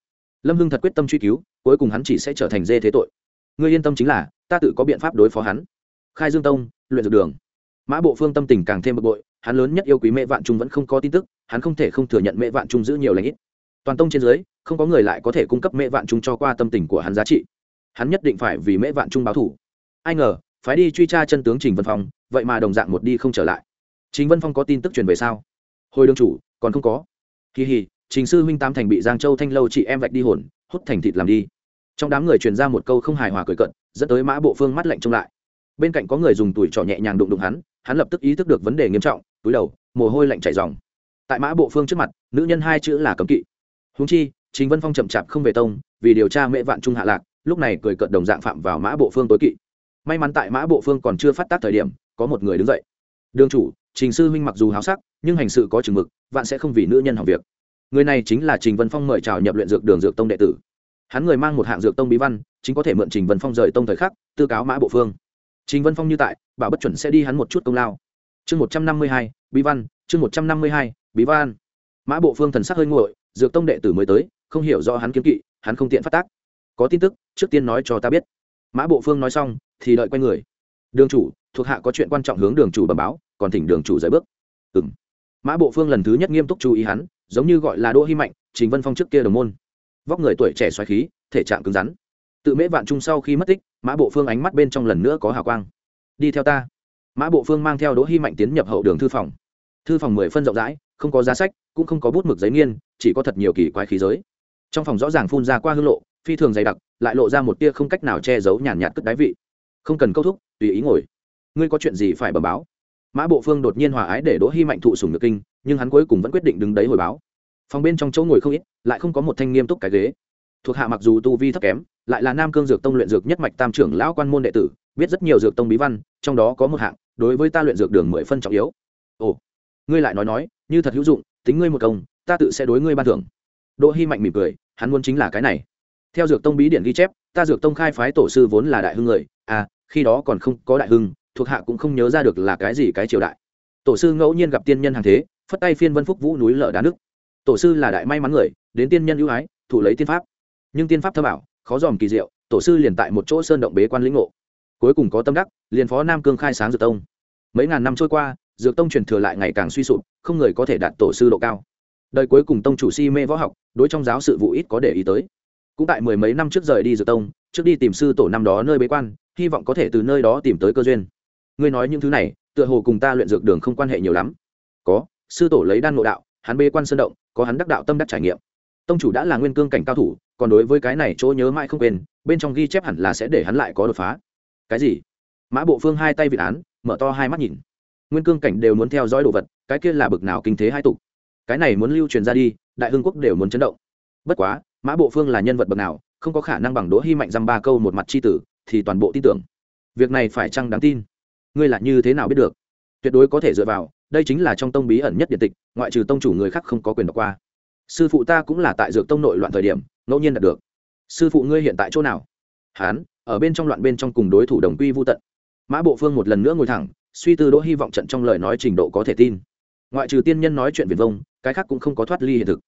Lâm hưng thật quyết tâm truy cứu, cuối cùng hắn chỉ sẽ trở thành dê thế tội. Ngươi yên tâm chính là, ta tự có biện pháp đối phó hắn. Khai dương tông, luyện dược đường. Mã bộ phương tâm tình càng thêm bực bội, hắn lớn nhất yêu quý mẹ vạn trung vẫn không có tin tức, hắn không thể không thừa nhận mẹ vạn trung giữ nhiều lãnh ít. Toàn tông trên dưới, không có người lại có thể cung cấp mẹ vạn trung cho qua tâm tình của hắn giá trị. Hắn nhất định phải vì mẹ vạn trung báo thủ. Ai ngờ, phái đi truy tra chân tướng trình vân phong, vậy mà đồng dạng một đi không trở lại. Chính vân phong có tin tức truyền về sao? Hồi đương chủ, còn không có. Kỳ hì trình sư huynh tam thành bị giang châu thanh lâu chị em vạch đi hồn, hút thành thịt làm đi. Trong đám người truyền ra một câu không hài hòa cười cận dẫn tới mã bộ phương mắt lạnh trông lại. Bên cạnh có người dùng tuổi trỏ nhẹ nhàng đụng đụng hắn hắn lập tức ý thức được vấn đề nghiêm trọng, túi đầu, mồ hôi lạnh chảy dòng tại mã bộ phương trước mặt, nữ nhân hai chữ là cấm kỵ. Húng chi chính vân phong chậm chạp không về tông, vì điều tra mễ vạn trung hạ lạc, lúc này cười cợt đồng dạng phạm vào mã bộ phương tối kỵ. May mắn tại mã bộ phương còn chưa phát tác thời điểm, có một người đứng dậy. Đương chủ, trình sư huynh mặc dù háo sắc, nhưng hành sự có chừng mực, vạn sẽ không vì nữ nhân học việc người này chính là trình vân phong mời chào nhập luyện dược đường dược tông đệ tử. Hắn người mang một hạng dược tông bí văn, chính có thể mượn trình vân phong rời tông thời khắc, tư cáo mã bộ phương. Trình vân phong như tại, bảo bất chuẩn sẽ đi hắn một chút công lao. Chương một trăm năm mươi hai, bí văn, chương một trăm năm mươi hai, bí văn. Mã bộ phương thần sắc hơi nguội, dược tông đệ tử mới tới, không hiểu do hắn kiếm kỵ, hắn không tiện phát tác. Có tin tức, trước tiên nói cho ta biết. Mã bộ phương nói xong, thì đợi q u a người. Đường chủ, thuộc hạ có chuyện quan trọng hướng đường chủ bẩm báo, còn thỉnh đường chủ rời bước. Ừ m mã bộ phương lần thứ nhất nghiêm túc chú ý hắn giống như gọi là đỗ hy mạnh, trình vân phong trước kia đồng môn. Vóc người tuổi trẻ xoáy khí, thể trạng cứng rắn. Tự mễ vạn trung sau khi mất tích, mã bộ phương ánh mắt bên trong lần nữa có hào quang. Đi theo ta. Mã bộ phương mang theo đỗ hy mạnh tiến nhập hậu đường thư phòng. Thư phòng mười phân rộng rãi, không có giá sách, cũng không có bút mực giấy nghiên, chỉ có thật nhiều kỳ quái khí giới. Trong phòng rõ ràng phun ra qua hương lộ, phi thường dày đặc, lại lộ ra một tia không cách nào che giấu nhàn nhạt cất đáy vị. Không cần câu thúc, tùy ý ngồi. Ngươi có chuyện gì phải bẩm báo? Mã bộ phương đột nhiên hòa ái để đỗ hy mạnh thụ sùng được kinh nhưng hắn cuối cùng vẫn quyết định đứng đấy hồi báo. Phòng bên trong chỗ ngồi không ít, lại không có một thanh nghiêm túc cái ghế. Thuộc hạ mặc dù tu vi thấp kém, lại là nam cương dược tông luyện dược nhất mạch tam trưởng lão quan môn đệ tử, biết rất nhiều dược tông bí văn, trong đó có một hạng, đối với ta luyện dược đường mười phân trọng yếu. Ồ, ngươi lại nói nói, như thật hữu dụng, tính ngươi một công, ta tự sẽ đối ngươi ban thưởng. Đỗ hy mạnh mỉm cười, hắn muốn chính là cái này. Theo dược tông bí điển ghi chép, ta dược tông khai phái tổ sư vốn là đại hưng người à khi đó còn không có đại hưng, thuộc hạ cũng không nhớ ra được là cái gì cái triều đại. Tổ sư ngẫu nhiên gặp tiên nhân hàng thế phất tay phiên vân phúc vũ núi lở đá nước. Tổ sư là đại may mắn người, đến tiên nhân ưu ái, thủ lấy tiên pháp. Nhưng tiên pháp thơ bảo khó dòm kỳ diệu, tổ sư liền tại một chỗ sơn động bế quan lĩnh ngộ. Cuối cùng có tâm đắc, liền phó nam cương khai sáng dược tông. Mấy ngàn năm trôi qua, dược tông truyền thừa lại ngày càng suy sụp, không người có thể đạt tổ sư độ cao. Đời cuối cùng tông chủ si mê võ học, đối trong giáo sự vụ ít có để ý tới. Cũng tại mười mấy năm trước rời đi dược tông, trước đi tìm sư tổ năm đó nơi bế quan, hy vọng có thể từ nơi đó tìm tới cơ duyên. Ngươi nói những thứ này, tựa hồ cùng ta luyện dược đường không quan hệ nhiều lắm. Có sư tổ lấy đan nội đạo, hắn bê quan sơn động, có hắn đắc đạo tâm đắc trải nghiệm. Tông chủ đã là nguyên cương cảnh cao thủ, còn đối với cái này chỗ nhớ mãi không quên, bên trong ghi chép hẳn là sẽ để hắn lại có đột phá. Cái gì? Mã bộ phương hai tay vị án, mở to hai mắt nhìn. Nguyên cương cảnh đều muốn theo dõi đồ vật, cái kia là bực nào kinh thế hai tục. Cái này muốn lưu truyền ra đi, đại hưng quốc đều muốn chấn động. Bất quá, mã bộ phương là nhân vật bậc nào, không có khả năng bằng đỗ hy mạnh dăm ba câu một mặt c h i tử, thì toàn bộ tin tưởng. Việc này phải chăng đáng tin? Ngươi là như thế nào biết được? Tuyệt đối có thể dựa vào đây chính là trong tông bí ẩn nhất điện tịch, ngoại trừ tông chủ người khác không có quyền đọc qua. Sư phụ ta cũng là tại dược tông nội loạn thời điểm, ngẫu nhiên đạt được. Sư phụ ngươi hiện tại chỗ nào? Hán, ở bên trong loạn bên trong cùng đối thủ đồng quy vô tận. Mã bộ phương một lần nữa ngồi thẳng, suy tư đỗ hy vọng trận trong lời nói trình độ có thể tin. Ngoại trừ tiên nhân nói chuyện viền vông, cái khác cũng không có thoát ly hiện thực.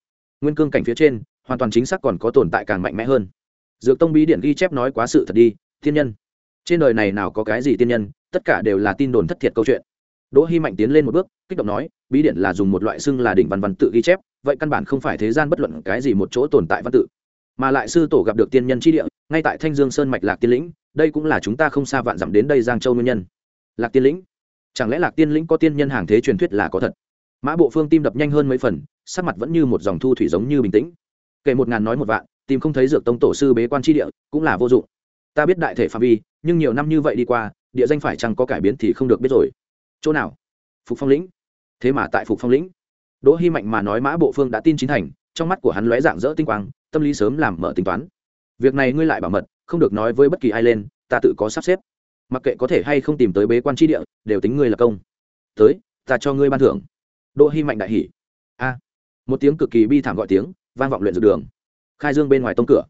Nguyên cương cảnh phía trên, hoàn toàn chính xác còn có tồn tại càng mạnh mẽ hơn. Dược tông bí điện ghi chép nói quá sự thật đi, tiên nhân. Trên đời này nào có cái gì tiên nhân, tất cả đều là tin đồn thất thiệt câu chuyện đỗ hy mạnh tiến lên một bước, kích động nói, bí điện là dùng một loại xưng là đỉnh văn văn tự ghi chép, vậy căn bản không phải thế gian bất luận cái gì một chỗ tồn tại văn tự. Mà lại sư tổ gặp được tiên nhân chi địa, ngay tại thanh dương sơn mạch lạc tiên lĩnh, đây cũng là chúng ta không xa vạn dặm đến đây giang châu nguyên nhân. Lạc tiên lĩnh? Chẳng lẽ lạc tiên lĩnh có tiên nhân hàng thế truyền thuyết là có thật? Mã bộ phương tim đập nhanh hơn mấy phần, sắc mặt vẫn như một dòng thu thủy giống như bình tĩnh. Kể một ngàn nói một vạn, tìm không thấy dược tông tổ sư bế quan tri địa, cũng là vô dụng. Ta biết đại thể phạm vi, nhưng nhiều năm như vậy đi qua, địa danh phải chăng có cải biến thì không được biết rồi chỗ nào? Phục phong lĩnh. Thế mà tại phục phong lĩnh, đỗ hy mạnh mà nói mã bộ phương đã tin chính thành, trong mắt của hắn lóe dạng dỡ tinh quang, tâm lý sớm làm mở tính toán. Việc này ngươi lại bảo mật, không được nói với bất kỳ ai lên, ta tự có sắp xếp. Mặc kệ có thể hay không tìm tới bế quan tri địa, đều tính ngươi là công. Tới, ta cho ngươi ban thưởng. Đỗ hy mạnh đại hỉ. A. Một tiếng cực kỳ bi thảm gọi tiếng, vang vọng luyện dược đường. Khai dương bên ngoài tông cửa.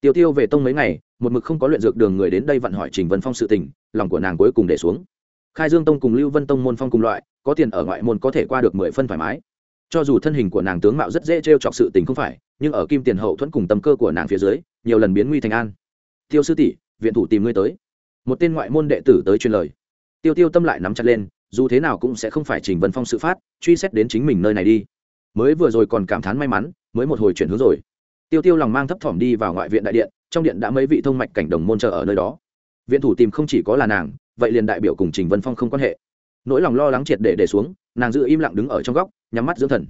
Tiêu tiêu về tông mấy ngày, một mực không có luyện dược đường người đến đây vặn hỏi trình vân phong sự tình, lòng của nàng cuối cùng để xuống khai dương tông cùng lưu vân tông môn phong cùng loại, có tiền ở ngoại môn có thể qua được mười phân thoải mái. Cho dù thân hình của nàng tướng mạo rất dễ t r e o chọc sự tình không phải, nhưng ở kim tiền hậu thuẫn cùng tâm cơ của nàng phía dưới, nhiều lần biến nguy thành an. Tiêu sư tỷ, viện thủ tìm ngươi tới. Một tên ngoại môn đệ tử tới truyền lời. Tiêu tiêu tâm lại nắm chặt lên, dù thế nào cũng sẽ không phải trình vân phong sự phát, truy xét đến chính mình nơi này đi. Mới vừa rồi còn cảm thán may mắn, mới một hồi chuyển hướng rồi. Tiêu tiêu lòng mang thấp thỏm đi vào ngoại viện đại điện, trong điện đã mấy vị thông mạch cảnh đồng môn chờ ở nơi đó. Viện thủ tìm không chỉ có là nàng vậy liền đại biểu cùng trình vân phong không quan hệ. Nỗi lòng lo lắng triệt để để xuống, nàng giữ im lặng đứng ở trong góc, nhắm mắt dưỡng thần.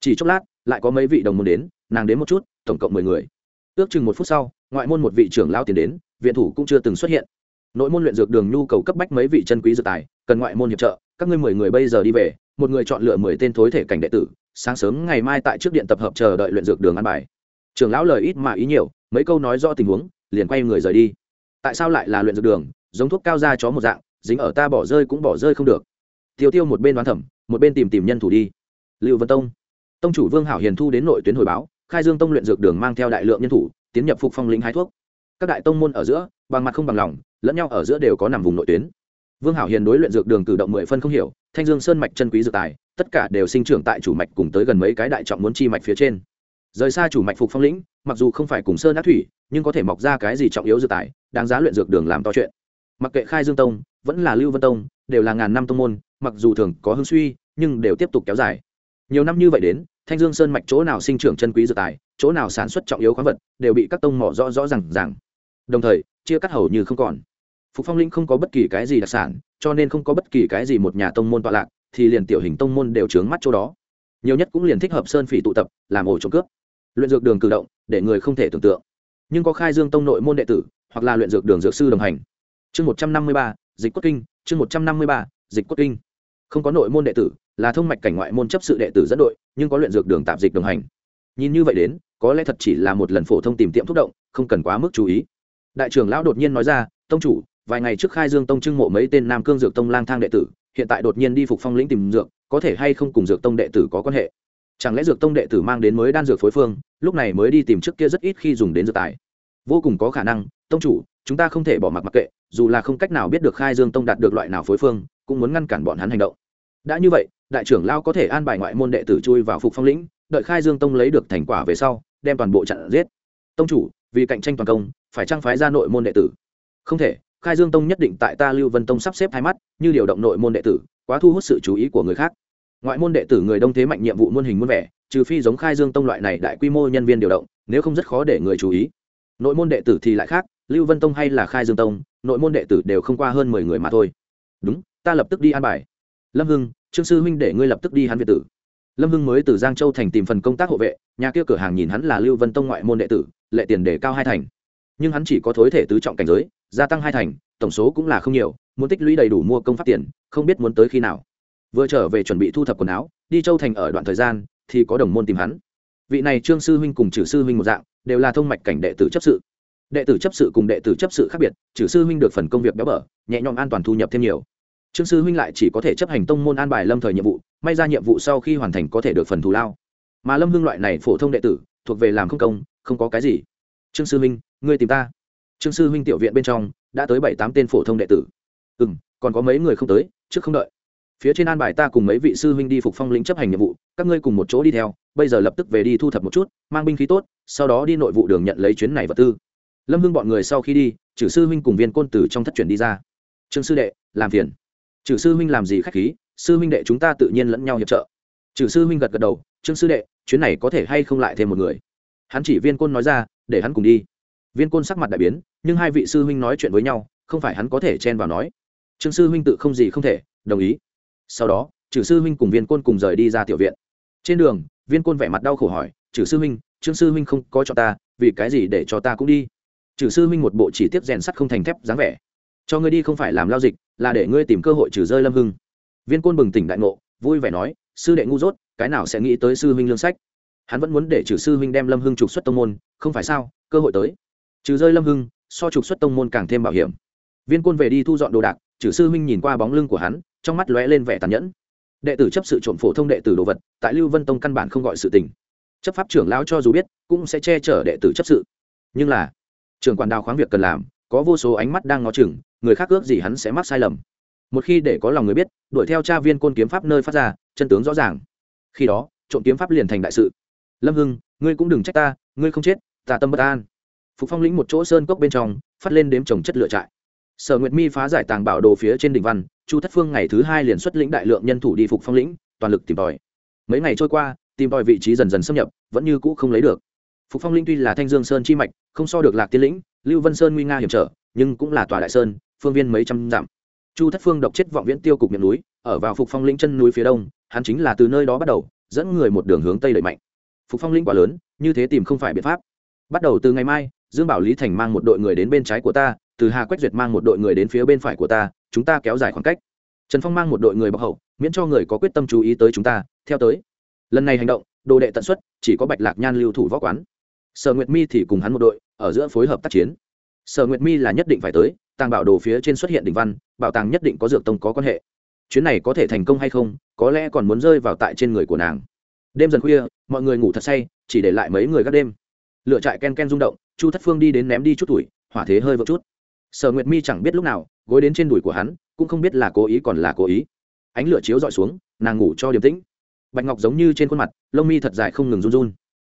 Chỉ chốc lát, lại có mấy vị đồng môn đến, nàng đến một chút, tổng cộng mười người. Ước chừng một phút sau, ngoại môn một vị trưởng lao tiền đến, viện thủ cũng chưa từng xuất hiện. Nội môn luyện dược đường nhu cầu cấp bách mấy vị chân quý dược tài, cần ngoại môn hiệp trợ, các ngươi mười người bây giờ đi về, một người chọn lựa mười tên thối thể cảnh đệ tử, sáng sớm ngày mai tại trước điện tập hợp chờ đợi luyện dược đường ăn bài. Trưởng lão lời ít mà ý nhiều, mấy câu nói rõ tình huống, liền quay người rời đi. Tại sao lại là luyện dược đường giống thuốc cao ra chó một dạng, dính ở ta bỏ rơi cũng bỏ rơi không được. Tiêu tiêu một bên đoán thẩm, một bên tìm tìm nhân thủ đi. Lưu vân tông. Tông chủ vương hảo hiền thu đến nội tuyến hồi báo, khai dương tông luyện dược đường mang theo đại lượng nhân thủ, tiến nhập phục phong lĩnh hái thuốc. Các đại tông môn ở giữa, bằng mặt không bằng lòng, lẫn nhau ở giữa đều có nằm vùng nội tuyến. Vương hảo hiền đối luyện dược đường cử động mười phân không hiểu, thanh dương sơn mạch chân quý dược tài, tất cả đều sinh trưởng tại chủ mạch cùng tới gần mấy cái đại trọng muốn chi mạch phía trên. Rời xa chủ mạch phục phong lĩnh, mặc dù không phải cùng sơn ác thủy, nhưng có thể mọc ra cái gì trọng yếu dược tài, đáng giá luyện dược đường làm to chuyện mặc kệ khai dương tông, vẫn là lưu vân tông, đều là ngàn năm tông môn, mặc dù thường có hưng suy, nhưng đều tiếp tục kéo dài. Nhiều năm như vậy đến, thanh dương sơn mạch chỗ nào sinh trưởng chân quý dược tài, chỗ nào sản xuất trọng yếu khoáng vật, đều bị các tông mỏ rõ rõ r à đồng thời, chia cắt hầu như không còn. Phục phong linh không có bất kỳ cái gì đặc sản, cho nên không có bất kỳ cái gì một nhà tông môn tọa lạc, thì liền tiểu hình tông môn đều trướng mắt chỗ đó. Nhiều nhất cũng liền thích hợp sơn phỉ tụ tập, làm ổ trộm cướp. Luyện dược đường cử động, để người không thể tưởng tượng. Nhưng có khai dương tông nội môn đệ tử, hoặc là luyện dược đường dược sư đồng hành chương một trăm năm mươi ba, dịch quốc kinh, chương một trăm năm mươi ba, dịch quốc kinh. Không có nội môn đệ tử, là thông mạch cảnh ngoại môn chấp sự đệ tử dẫn đội, nhưng có luyện dược đường tạp dịch đồng hành. Nhìn như vậy đến, có lẽ thật chỉ là một lần phổ thông tìm tiệm thúc động, không cần quá mức chú ý. Đại trưởng lão đột nhiên nói ra, tông chủ, vài ngày trước khai dương tông trưng mộ mấy tên nam cương dược tông lang thang đệ tử, hiện tại đột nhiên đi phục phong lĩnh tìm dược, có thể hay không cùng dược tông đệ tử có quan hệ? Chẳng lẽ dược tông đệ tử mang đến mới đan dược phối phương, lúc này mới đi tìm trước kia rất ít khi dùng đến dược tài? Vô cùng có khả năng tông chủ, chúng ta không thể bỏ mặc mặc kệ, dù là không cách nào biết được khai dương tông đạt được loại nào phối phương, cũng muốn ngăn cản bọn hắn hành động. Đã như vậy, đại trưởng lao có thể an bài ngoại môn đệ tử chui vào phục phong lĩnh, đợi khai dương tông lấy được thành quả về sau, đem toàn bộ chặn giết. Tông chủ, vì cạnh tranh toàn công, phải trang phái ra nội môn đệ tử. Không thể, khai dương tông nhất định tại ta lưu vân tông sắp xếp hai mắt, như điều động nội môn đệ tử, quá thu hút sự chú ý của người khác. Ngoại môn đệ tử người đông thế mạnh nhiệm vụ muôn hình muôn vẻ, trừ phi giống khai dương tông loại này đại quy mô nhân viên điều động, nếu không rất khó để người chú ý. Nội môn đệ tử thì lại khác lưu vân tông hay là khai dương tông, nội môn đệ tử đều không qua hơn mười người mà thôi. Đúng, ta lập tức đi an bài. Lâm hưng, trương sư huynh để ngươi lập tức đi hắn việt tử. Lâm hưng mới từ giang châu thành tìm phần công tác hộ vệ, nhà kia cửa hàng nhìn hắn là lưu vân tông ngoại môn đệ tử, lệ tiền để cao hai thành. Nhưng hắn chỉ có thối thể tứ trọng cảnh giới, gia tăng hai thành, tổng số cũng là không nhiều, muốn tích lũy đầy đủ mua công pháp tiền, không biết muốn tới khi nào. Vừa trở về chuẩn bị thu thập quần áo, đi châu thành ở đoạn thời gian, thì có đồng môn tìm hắn. Vị này trương sư huynh cùng trừ sư huynh một dạng, đều là thông mạch cảnh đệ tử chấp sự đệ tử chấp sự cùng đệ tử chấp sự khác biệt, trừ sư huynh được phần công việc béo bở, nhẹ nhõm an toàn thu nhập thêm nhiều. Trương sư huynh lại chỉ có thể chấp hành tông môn an bài lâm thời nhiệm vụ, may ra nhiệm vụ sau khi hoàn thành có thể được phần thù lao. Mà lâm hưng loại này phổ thông đệ tử, thuộc về làm không công, không có cái gì. Trương sư huynh, ngươi tìm ta. Trương sư huynh tiểu viện bên trong, đã tới bảy tám tên phổ thông đệ tử. Ừ m còn có mấy người không tới, trước không đợi. Phía trên an bài ta cùng mấy vị sư huynh đi phục phong lĩnh chấp hành nhiệm vụ, các ngươi cùng một chỗ đi theo, bây giờ lập tức về đi thu thập một chút, mang binh khí tốt, sau đó đi nội vụ đường nhận lấy chuyến này vật tư lâm hưng bọn người sau khi đi chử sư huynh cùng viên côn tử trong thất chuyển đi ra. Trương sư đệ, làm phiền. Chử sư huynh làm gì khách khí? Sư huynh đệ chúng ta tự nhiên lẫn nhau hiệp trợ. Chử sư huynh gật gật đầu, trương sư đệ, chuyến này có thể hay không lại thêm một người? Hắn chỉ viên côn nói ra, để hắn cùng đi. Viên côn sắc mặt đại biến, nhưng hai vị sư huynh nói chuyện với nhau, không phải hắn có thể chen vào nói. Trương sư huynh tự không gì không thể, đồng ý. Sau đó chử sư huynh cùng viên côn cùng rời đi ra tiểu viện. Trên đường, viên côn vẻ mặt đau khổ hỏi chử sư huynh, trương sư huynh không có cho ta, vì cái gì để cho ta cũng đi? Trừ sư minh một bộ chỉ tiếp rèn sắt không thành thép dáng vẻ. Cho ngươi đi không phải làm lao dịch, là để ngươi tìm cơ hội trừ rơi lâm hưng. Viên côn bừng tỉnh đại ngộ, vui vẻ nói, sư đệ ngu dốt, cái nào sẽ nghĩ tới sư huynh lương sách? Hắn vẫn muốn để trừ sư huynh đem lâm hưng trục xuất tông môn, không phải sao, cơ hội tới. Trừ rơi lâm hưng, so trục xuất tông môn càng thêm bảo hiểm. Viên côn về đi thu dọn đồ đạc, trừ sư huynh nhìn qua bóng lưng của hắn, trong mắt lóe lên vẻ tàn nhẫn. Đệ tử chấp sự trộm phổ thông đệ tử đồ vật, tại lưu vân tông căn bản không gọi sự tình. Chấp pháp trưởng lão cho dù biết, cũng sẽ che chở đệ tử chấp sự. Nhưng là trưởng quản đào khoáng việc cần làm, có vô số ánh mắt đang ngó chừng, người khác ước gì hắn sẽ mắc sai lầm. Một khi để có lòng người biết, đuổi theo cha viên côn kiếm pháp nơi phát ra, chân tướng rõ ràng. Khi đó, trộm kiếm pháp liền thành đại sự. Lâm hưng, ngươi cũng đừng trách ta, ngươi không chết, ta tâm bất an. Phục phong lĩnh một chỗ sơn cốc bên trong, phát lên đếm trồng chất lựa trại. Sở nguyệt mi phá giải tàng bảo đồ phía trên đỉnh văn, chu thất phương ngày thứ hai liền xuất lĩnh đại lượng nhân thủ đi phục phong lĩnh, toàn lực tìm tòi. Mấy ngày trôi qua, tìm tòi vị trí dần dần xâm nhập, vẫn như cũ không lấy được phục phong linh tuy là thanh dương sơn chi mạch, không so được lạc tiên lĩnh, lưu vân sơn nguy nga hiểm trở, nhưng cũng là tòa đại sơn, phương viên mấy trăm dặm. Chu thất phương độc chết vọng viễn tiêu cục miệng núi, ở vào phục phong Linh chân núi phía đông, hắn chính là từ nơi đó bắt đầu, dẫn người một đường hướng tây đẩy mạnh. Phục phong Linh quá lớn, như thế tìm không phải biện pháp. Bắt đầu từ ngày mai, dương bảo lý thành mang một đội người đến bên trái của ta, từ hà quách duyệt mang một đội người đến phía bên phải của ta, chúng ta kéo dài khoảng cách. Trần phong mang một đội người bọc hậu, miễn cho người có quyết tâm chú ý tới chúng ta, theo tới. Lần này hành động, đồ đệ tận xuất, chỉ có bạch lạc nhan lưu thủ võ quán sở nguyệt mi thì cùng hắn một đội, ở giữa phối hợp tác chiến. Sở nguyệt mi là nhất định phải tới, tàng bảo đồ phía trên xuất hiện đỉnh văn, bảo tàng nhất định có dược tông có quan hệ. Chuyến này có thể thành công hay không, có lẽ còn muốn rơi vào tại trên người của nàng. Đêm dần khuya, mọi người ngủ thật say, chỉ để lại mấy người gác đêm. Lựa trại ken ken rung động, chu thất phương đi đến ném đi chút tuổi, hỏa thế hơi vỡ chút. Sở nguyệt mi chẳng biết lúc nào, gối đến trên đùi của hắn, cũng không biết là cố ý còn là cố ý. Ánh lửa chiếu dọi xuống, nàng ngủ cho điềm tĩnh. Bạch ngọc giống như trên khuôn mặt, lông mi thật dài không ngừng run run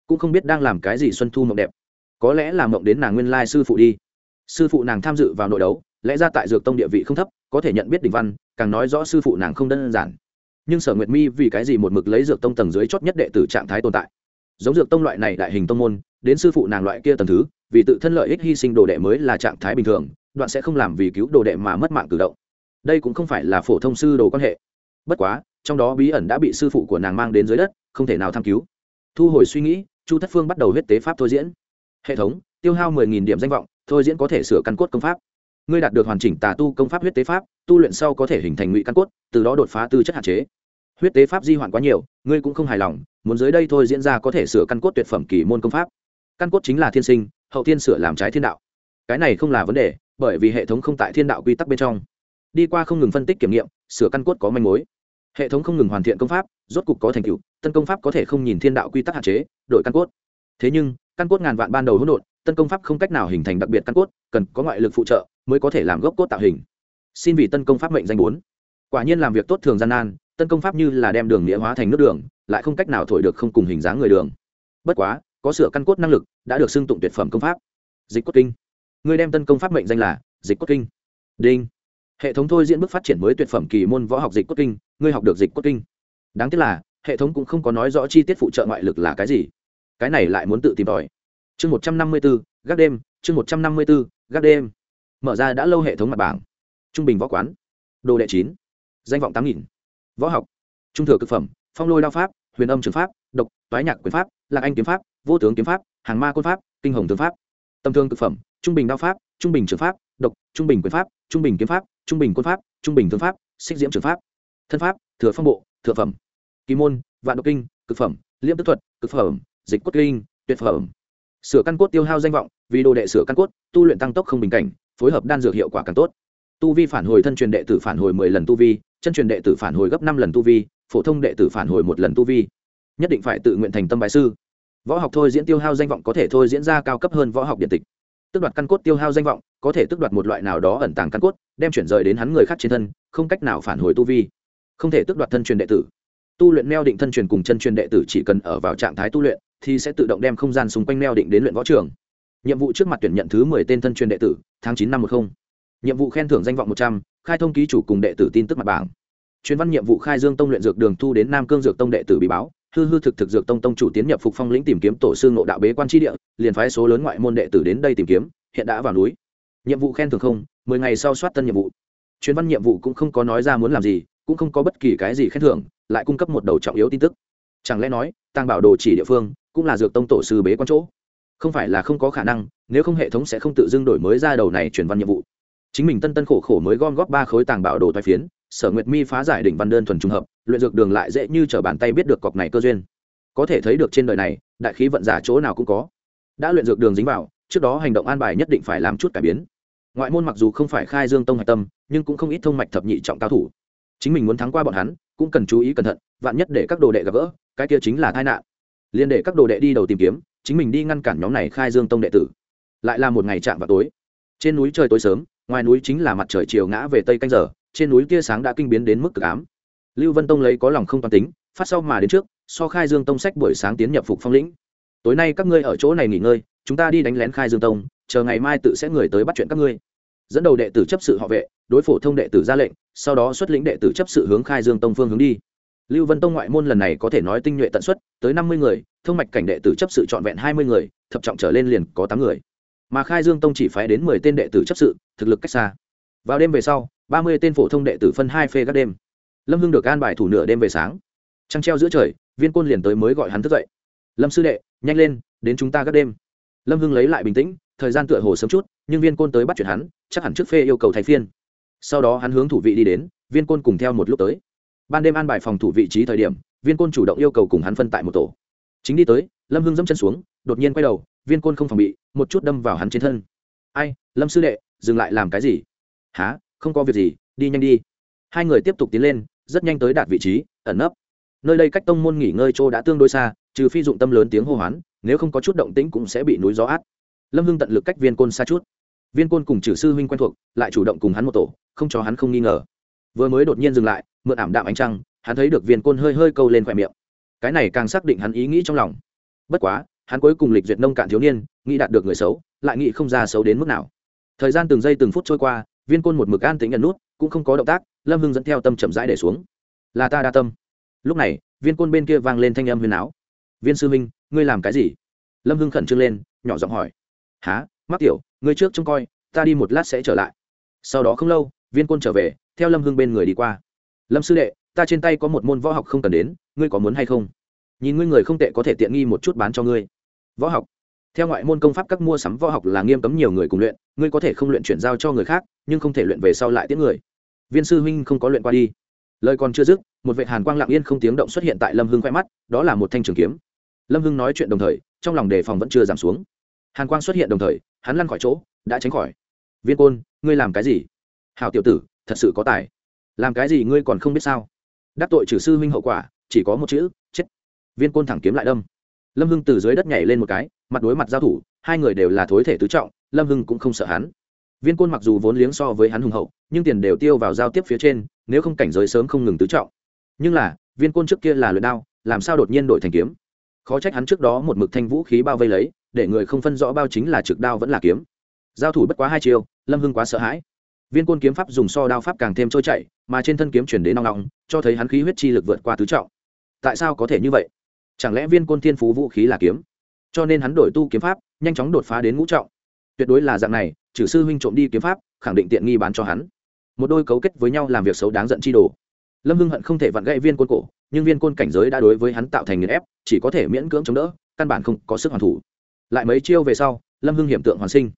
cũng không biết đang làm cái gì xuân thu mộng đẹp. Có lẽ là mộng đến nàng nguyên lai sư phụ đi. Sư phụ nàng tham dự vào nội đấu, lẽ ra tại dược tông địa vị không thấp, có thể nhận biết đình văn, càng nói rõ sư phụ nàng không đơn giản. Nhưng sở nguyệt mi vì cái gì một mực lấy dược tông tầng dưới chót nhất đệ tử trạng thái tồn tại? Giống dược tông loại này đại hình tông môn, đến sư phụ nàng loại kia tầng thứ, vì tự thân lợi ích hy sinh đồ đệ mới là trạng thái bình thường, đoạn sẽ không làm vì cứu đồ đệ mà mất mạng cử động. Đây cũng không phải là phổ thông sư đồ quan hệ. Bất quá, trong đó bí ẩn đã bị sư phụ của nàng mang đến dưới đất, không thể nào tham cứu. Thu hồi suy nghĩ chu thất phương bắt đầu huyết tế pháp thôi diễn. Hệ thống, tiêu hao mười nghìn điểm danh vọng, thôi diễn có thể sửa căn cốt công pháp. Ngươi đạt được hoàn chỉnh tà tu công pháp huyết tế pháp, tu luyện sau có thể hình thành ngụy căn cốt, từ đó đột phá tư chất hạn chế. Huyết tế pháp di hoạn quá nhiều, ngươi cũng không hài lòng, muốn dưới đây thôi diễn ra có thể sửa căn cốt tuyệt phẩm kỳ môn công pháp. Căn cốt chính là thiên sinh, hậu thiên sửa làm trái thiên đạo. Cái này không là vấn đề, bởi vì hệ thống không tại thiên đạo quy tắc bên trong. Đi qua không ngừng phân tích kiểm nghiệm, sửa căn cốt có manh mối. Hệ thống không ngừng hoàn thiện công pháp rốt cục có thành tựu, tân công pháp có thể không nhìn thiên đạo quy tắc hạn chế, đổi căn cốt. Thế nhưng, căn cốt ngàn vạn ban đầu hỗn độn, tân công pháp không cách nào hình thành đặc biệt căn cốt, cần có ngoại lực phụ trợ mới có thể làm gốc cốt tạo hình. Xin vì tân công pháp mệnh danh bốn. Quả nhiên làm việc tốt thường gian nan, tân công pháp như là đem đường nghĩa hóa thành nước đường, lại không cách nào thổi được không cùng hình dáng người đường. Bất quá, có sửa căn cốt năng lực, đã được xưng tụng tuyệt phẩm công pháp. Dịch cốt kinh. Người đem tân công pháp mệnh danh là dịch cốt kinh. Đinh. Hệ thống thôi diễn bước phát triển mới tuyệt phẩm kỳ môn võ học dịch cốt kinh, ngươi học được dịch cốt kinh đáng tiếc là, hệ thống cũng không có nói rõ chi tiết phụ trợ ngoại lực là cái gì. Cái này lại muốn tự tìm tòi. Chương một trăm năm mươi bốn gác đêm, chương một trăm năm mươi bốn gác đêm. Mở ra đã lâu hệ thống mặt bảng. Trung bình võ quán. Đồ đệ chín. Danh vọng tám nghìn. Võ học. Trung thừa cực phẩm, phong lôi đao pháp, huyền âm trường pháp, độc, toái nhạc quyền pháp, lạc anh kiếm pháp, vô tướng kiếm pháp, hàng ma quân pháp, kinh hồng tướng pháp. Tầm thương thực phẩm, trung bình đao pháp, trung bình trường pháp, độc, trung bình quyền pháp, trung bình kiếm pháp, trung bình quân pháp, trung bình tướng pháp, xích diễm trường pháp. Thân pháp, thừa phong bộ thừa phẩm kỳ môn, vạn độc kinh, cực phẩm liêm tức thuật, cực phẩm, dịch cốt kinh, tuyệt phẩm. Sửa căn cốt tiêu hao danh vọng, vì đồ đệ sửa căn cốt, tu luyện tăng tốc không bình cảnh, phối hợp đan dược hiệu quả càng tốt. Tu vi phản hồi thân truyền đệ tử phản hồi mười lần tu vi, chân truyền đệ tử phản hồi gấp năm lần tu vi, phổ thông đệ tử phản hồi một lần tu vi. Nhất định phải tự nguyện thành tâm bài sư. Võ học thôi diễn tiêu hao danh vọng có thể thôi diễn ra cao cấp hơn võ học điện tịch. Tức đoạt căn cốt tiêu hao danh vọng, có thể tức đoạt một loại nào đó ẩn tàng căn cốt, đem chuyển rời đến hắn người khác trên thân, không cách nào phản hồi tu vi không thể tước đoạt thân truyền đệ tử. Tu luyện neo định thân truyền cùng chân truyền đệ tử chỉ cần ở vào trạng thái tu luyện, thì sẽ tự động đem không gian xung quanh neo định đến luyện võ trường. Nhiệm vụ trước mặt tuyển nhận thứ mười tên thân truyền đệ tử, tháng chín năm một không. Nhiệm vụ khen thưởng danh vọng một trăm, khai thông ký chủ cùng đệ tử tin tức mặt bảng. Chuyên văn nhiệm vụ khai dương tông luyện dược đường thu đến nam cương dược tông đệ tử bị báo, hư hư thực thực dược tông tông chủ tiến nhập phục phong lĩnh tìm kiếm tổ sư ngộ đạo bế quan tri địa, liền phái số lớn ngoại môn đệ tử đến đây tìm kiếm, hiện đã vào núi. Nhiệm vụ khen thưởng không, mười ngày sau soát tân nhiệm vụ. Chuyên văn nhiệm vụ cũng không có nói ra muốn làm gì cũng không có bất kỳ cái gì khen thưởng, lại cung cấp một đầu trọng yếu tin tức. Chẳng lẽ nói, tàng bảo đồ chỉ địa phương cũng là dược tông tổ sư bế quan chỗ? Không phải là không có khả năng, nếu không hệ thống sẽ không tự dưng đổi mới ra đầu này truyền văn nhiệm vụ. Chính mình tân tân khổ khổ mới gom góp ba khối tàng bảo đồ thoái phiến, sở nguyệt mi phá giải đỉnh văn đơn thuần trùng hợp, luyện dược đường lại dễ như t r ở bàn tay biết được cọc này cơ duyên. Có thể thấy được trên đời này, đại khí vận giả chỗ nào cũng có. Đã luyện dược đường dính vào, trước đó hành động an bài nhất định phải làm chút cải biến. Ngoại môn mặc dù không phải khai dương tông hạch tâm, nhưng cũng không ít thông mạch thập nhị trọng cao thủ chính mình muốn thắng qua bọn hắn, cũng cần chú ý cẩn thận, vạn nhất để các đồ đệ gặp gỡ, cái kia chính là tai nạn. Liền để các đồ đệ đi đầu tìm kiếm, chính mình đi ngăn cản nhóm này khai dương tông đệ tử. Lại là một ngày chạm vào tối. Trên núi trời tối sớm, ngoài núi chính là mặt trời chiều ngã về tây canh giờ, trên núi tia sáng đã kinh biến đến mức cực ám. Lưu vân tông lấy có lòng không toàn tính, phát sau mà đến trước, so khai dương tông sách buổi sáng tiến nhập phục phong lĩnh. Tối nay các ngươi ở chỗ này nghỉ ngơi, chúng ta đi đánh lén khai dương tông, chờ ngày mai tự sẽ người tới bắt chuyện các ngươi. Dẫn đầu đệ tử chấp sự họ vệ đối phổ thông đệ tử ra lệnh, sau đó xuất lĩnh đệ tử chấp sự hướng khai dương tông phương hướng đi. Lưu vân tông ngoại môn lần này có thể nói tinh nhuệ tận xuất tới năm mươi người, thông mạch cảnh đệ tử chấp sự trọn vẹn hai mươi người, thập trọng trở lên liền có tám người. Mà khai dương tông chỉ phái đến mười tên đệ tử chấp sự, thực lực cách xa. Vào đêm về sau, ba mươi tên phổ thông đệ tử phân hai phê các đêm. Lâm hưng được an bài thủ nửa đêm về sáng. Trăng treo giữa trời, viên côn liền tới mới gọi hắn thức dậy. Lâm sư đệ, nhanh lên, đến chúng ta các đêm. Lâm hưng lấy lại bình tĩnh, thời gian tựa hồ sớm chút, nhưng viên côn tới bắt chuyện hắn, chắc hẳn trước phê yêu cầu thay phiên sau đó hắn hướng thủ vị đi đến, viên côn cùng theo một lúc tới. Ban đêm an bài phòng thủ vị trí thời điểm, viên côn chủ động yêu cầu cùng hắn phân tại một tổ. Chính đi tới, lâm hưng dẫm chân xuống, đột nhiên quay đầu, viên côn không phòng bị, một chút đâm vào hắn trên thân. Ai, lâm sư đệ, dừng lại làm cái gì? Há không có việc gì, đi nhanh đi. Hai người tiếp tục tiến lên, rất nhanh tới đạt vị trí, ẩn nấp. Nơi đây cách tông môn nghỉ ngơi chỗ đã tương đối xa, trừ phi dụng tâm lớn tiếng hô hoán, nếu không có chút động tĩnh cũng sẽ bị núi gió át. Lâm hưng tận lực cách viên côn xa chút viên côn cùng trừ sư huynh quen thuộc, lại chủ động cùng hắn một tổ, không cho hắn không nghi ngờ. Vừa mới đột nhiên dừng lại, mượn ảm đạm ánh trăng, hắn thấy được viên côn hơi hơi câu lên khoe miệng. Cái này càng xác định hắn ý nghĩ trong lòng. Bất quá, hắn cuối cùng lịch duyệt nông cạn thiếu niên, nghĩ đạt được người xấu, lại nghĩ không ra xấu đến mức nào. Thời gian từng giây từng phút trôi qua, viên côn một mực an tính nhận nút, cũng không có động tác, lâm hưng dẫn theo tâm chậm rãi để xuống. Là ta đa tâm. Lúc này, viên côn bên kia vang lên thanh âm huyền áo viên sư huynh, ngươi làm cái gì? Lâm hưng khẩn trương lên, nhỏ giọng hỏi. Há mắc tiểu ngươi trước trông coi, ta đi một lát sẽ trở lại. Sau đó không lâu, viên côn trở về, theo lâm hưng bên người đi qua. Lâm sư đệ, ta trên tay có một môn võ học không cần đến, ngươi có muốn hay không? Nhìn ngươi người không tệ có thể tiện nghi một chút bán cho ngươi. Võ học. Theo ngoại môn công pháp các mua sắm võ học là nghiêm cấm nhiều người cùng luyện, ngươi có thể không luyện chuyển giao cho người khác, nhưng không thể luyện về sau lại tiếng người. Viên sư huynh không có luyện qua đi. Lời còn chưa dứt, một vệ hàn quang lặng yên không tiếng động xuất hiện tại lâm hưng khoe mắt, đó là một thanh trường kiếm. Lâm hưng nói chuyện đồng thời, trong lòng đề phòng vẫn chưa giảm xuống hàn quang xuất hiện đồng thời, hắn lăn khỏi chỗ, đã tránh khỏi. Viên côn, ngươi làm cái gì? Hào tiểu tử, thật sự có tài. Làm cái gì ngươi còn không biết sao? Đắc tội trừ sư huynh hậu quả, chỉ có một chữ, chết. Viên côn thẳng kiếm lại đâm. Lâm hưng từ dưới đất nhảy lên một cái, mặt đối mặt giao thủ, hai người đều là thối thể tứ trọng, lâm hưng cũng không sợ hắn. Viên côn mặc dù vốn liếng so với hắn hùng hậu, nhưng tiền đều tiêu vào giao tiếp phía trên, nếu không cảnh giới sớm không ngừng tứ trọng. Nhưng là, viên côn trước kia là luyện đao, làm sao đột nhiên đổi thành kiếm? Khó trách hắn trước đó một mực thanh vũ khí bao vây lấy để người không phân rõ bao chính là trực đao vẫn là kiếm. Giao thủ bất quá hai chiều lâm hưng quá sợ hãi. Viên côn kiếm pháp dùng so đao pháp càng thêm trôi chảy, mà trên thân kiếm chuyển đến nong nong cho thấy hắn khí huyết chi lực vượt qua tứ trọng. Tại sao có thể như vậy? Chẳng lẽ viên côn thiên phú vũ khí là kiếm? Cho nên hắn đổi tu kiếm pháp, nhanh chóng đột phá đến ngũ trọng. Tuyệt đối là dạng này, trừ sư huynh trộm đi kiếm pháp, khẳng định tiện nghi bán cho hắn. Một đôi cấu kết với nhau làm việc xấu đáng giận chi đồ. Lâm hưng hận không thể vặn gãy viên côn cổ, nhưng viên côn cảnh giới đã đối với hắn tạo thành nghiền ép, chỉ có thể miễn cưỡng chống đỡ, căn bản không có sức hoàn thủ lại mấy chiêu về sau, lâm hưng hiểm tượng hoàn sinh.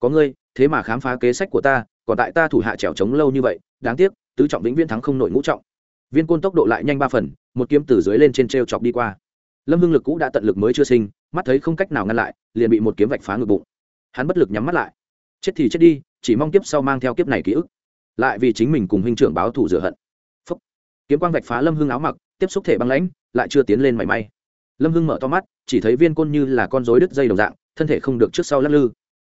Có ngươi, thế mà khám phá kế sách của ta, còn tại ta thủ hạ trèo trống lâu như vậy, đáng tiếc, tứ trọng vĩnh viễn thắng không nổi ngũ trọng. Viên côn tốc độ lại nhanh ba phần, một kiếm từ dưới lên trên t r e o chọc đi qua. Lâm hưng lực cũ đã tận lực mới chưa sinh, mắt thấy không cách nào ngăn lại, liền bị một kiếm vạch phá ngực bụng. Hắn bất lực nhắm mắt lại. Chết thì chết đi, chỉ mong kiếp sau mang theo kiếp này ký ức. Lại vì chính mình cùng huynh trưởng báo thủ rửa hận. Phúc. kiếm quang vạch phá lâm hưng áo mặc, tiếp xúc thể băng lãnh, lại chưa tiến lên mảy may lâm hưng mở to mắt, chỉ thấy viên côn như là con rối đứt dây đồng dạng, thân thể không được trước sau lắc lư.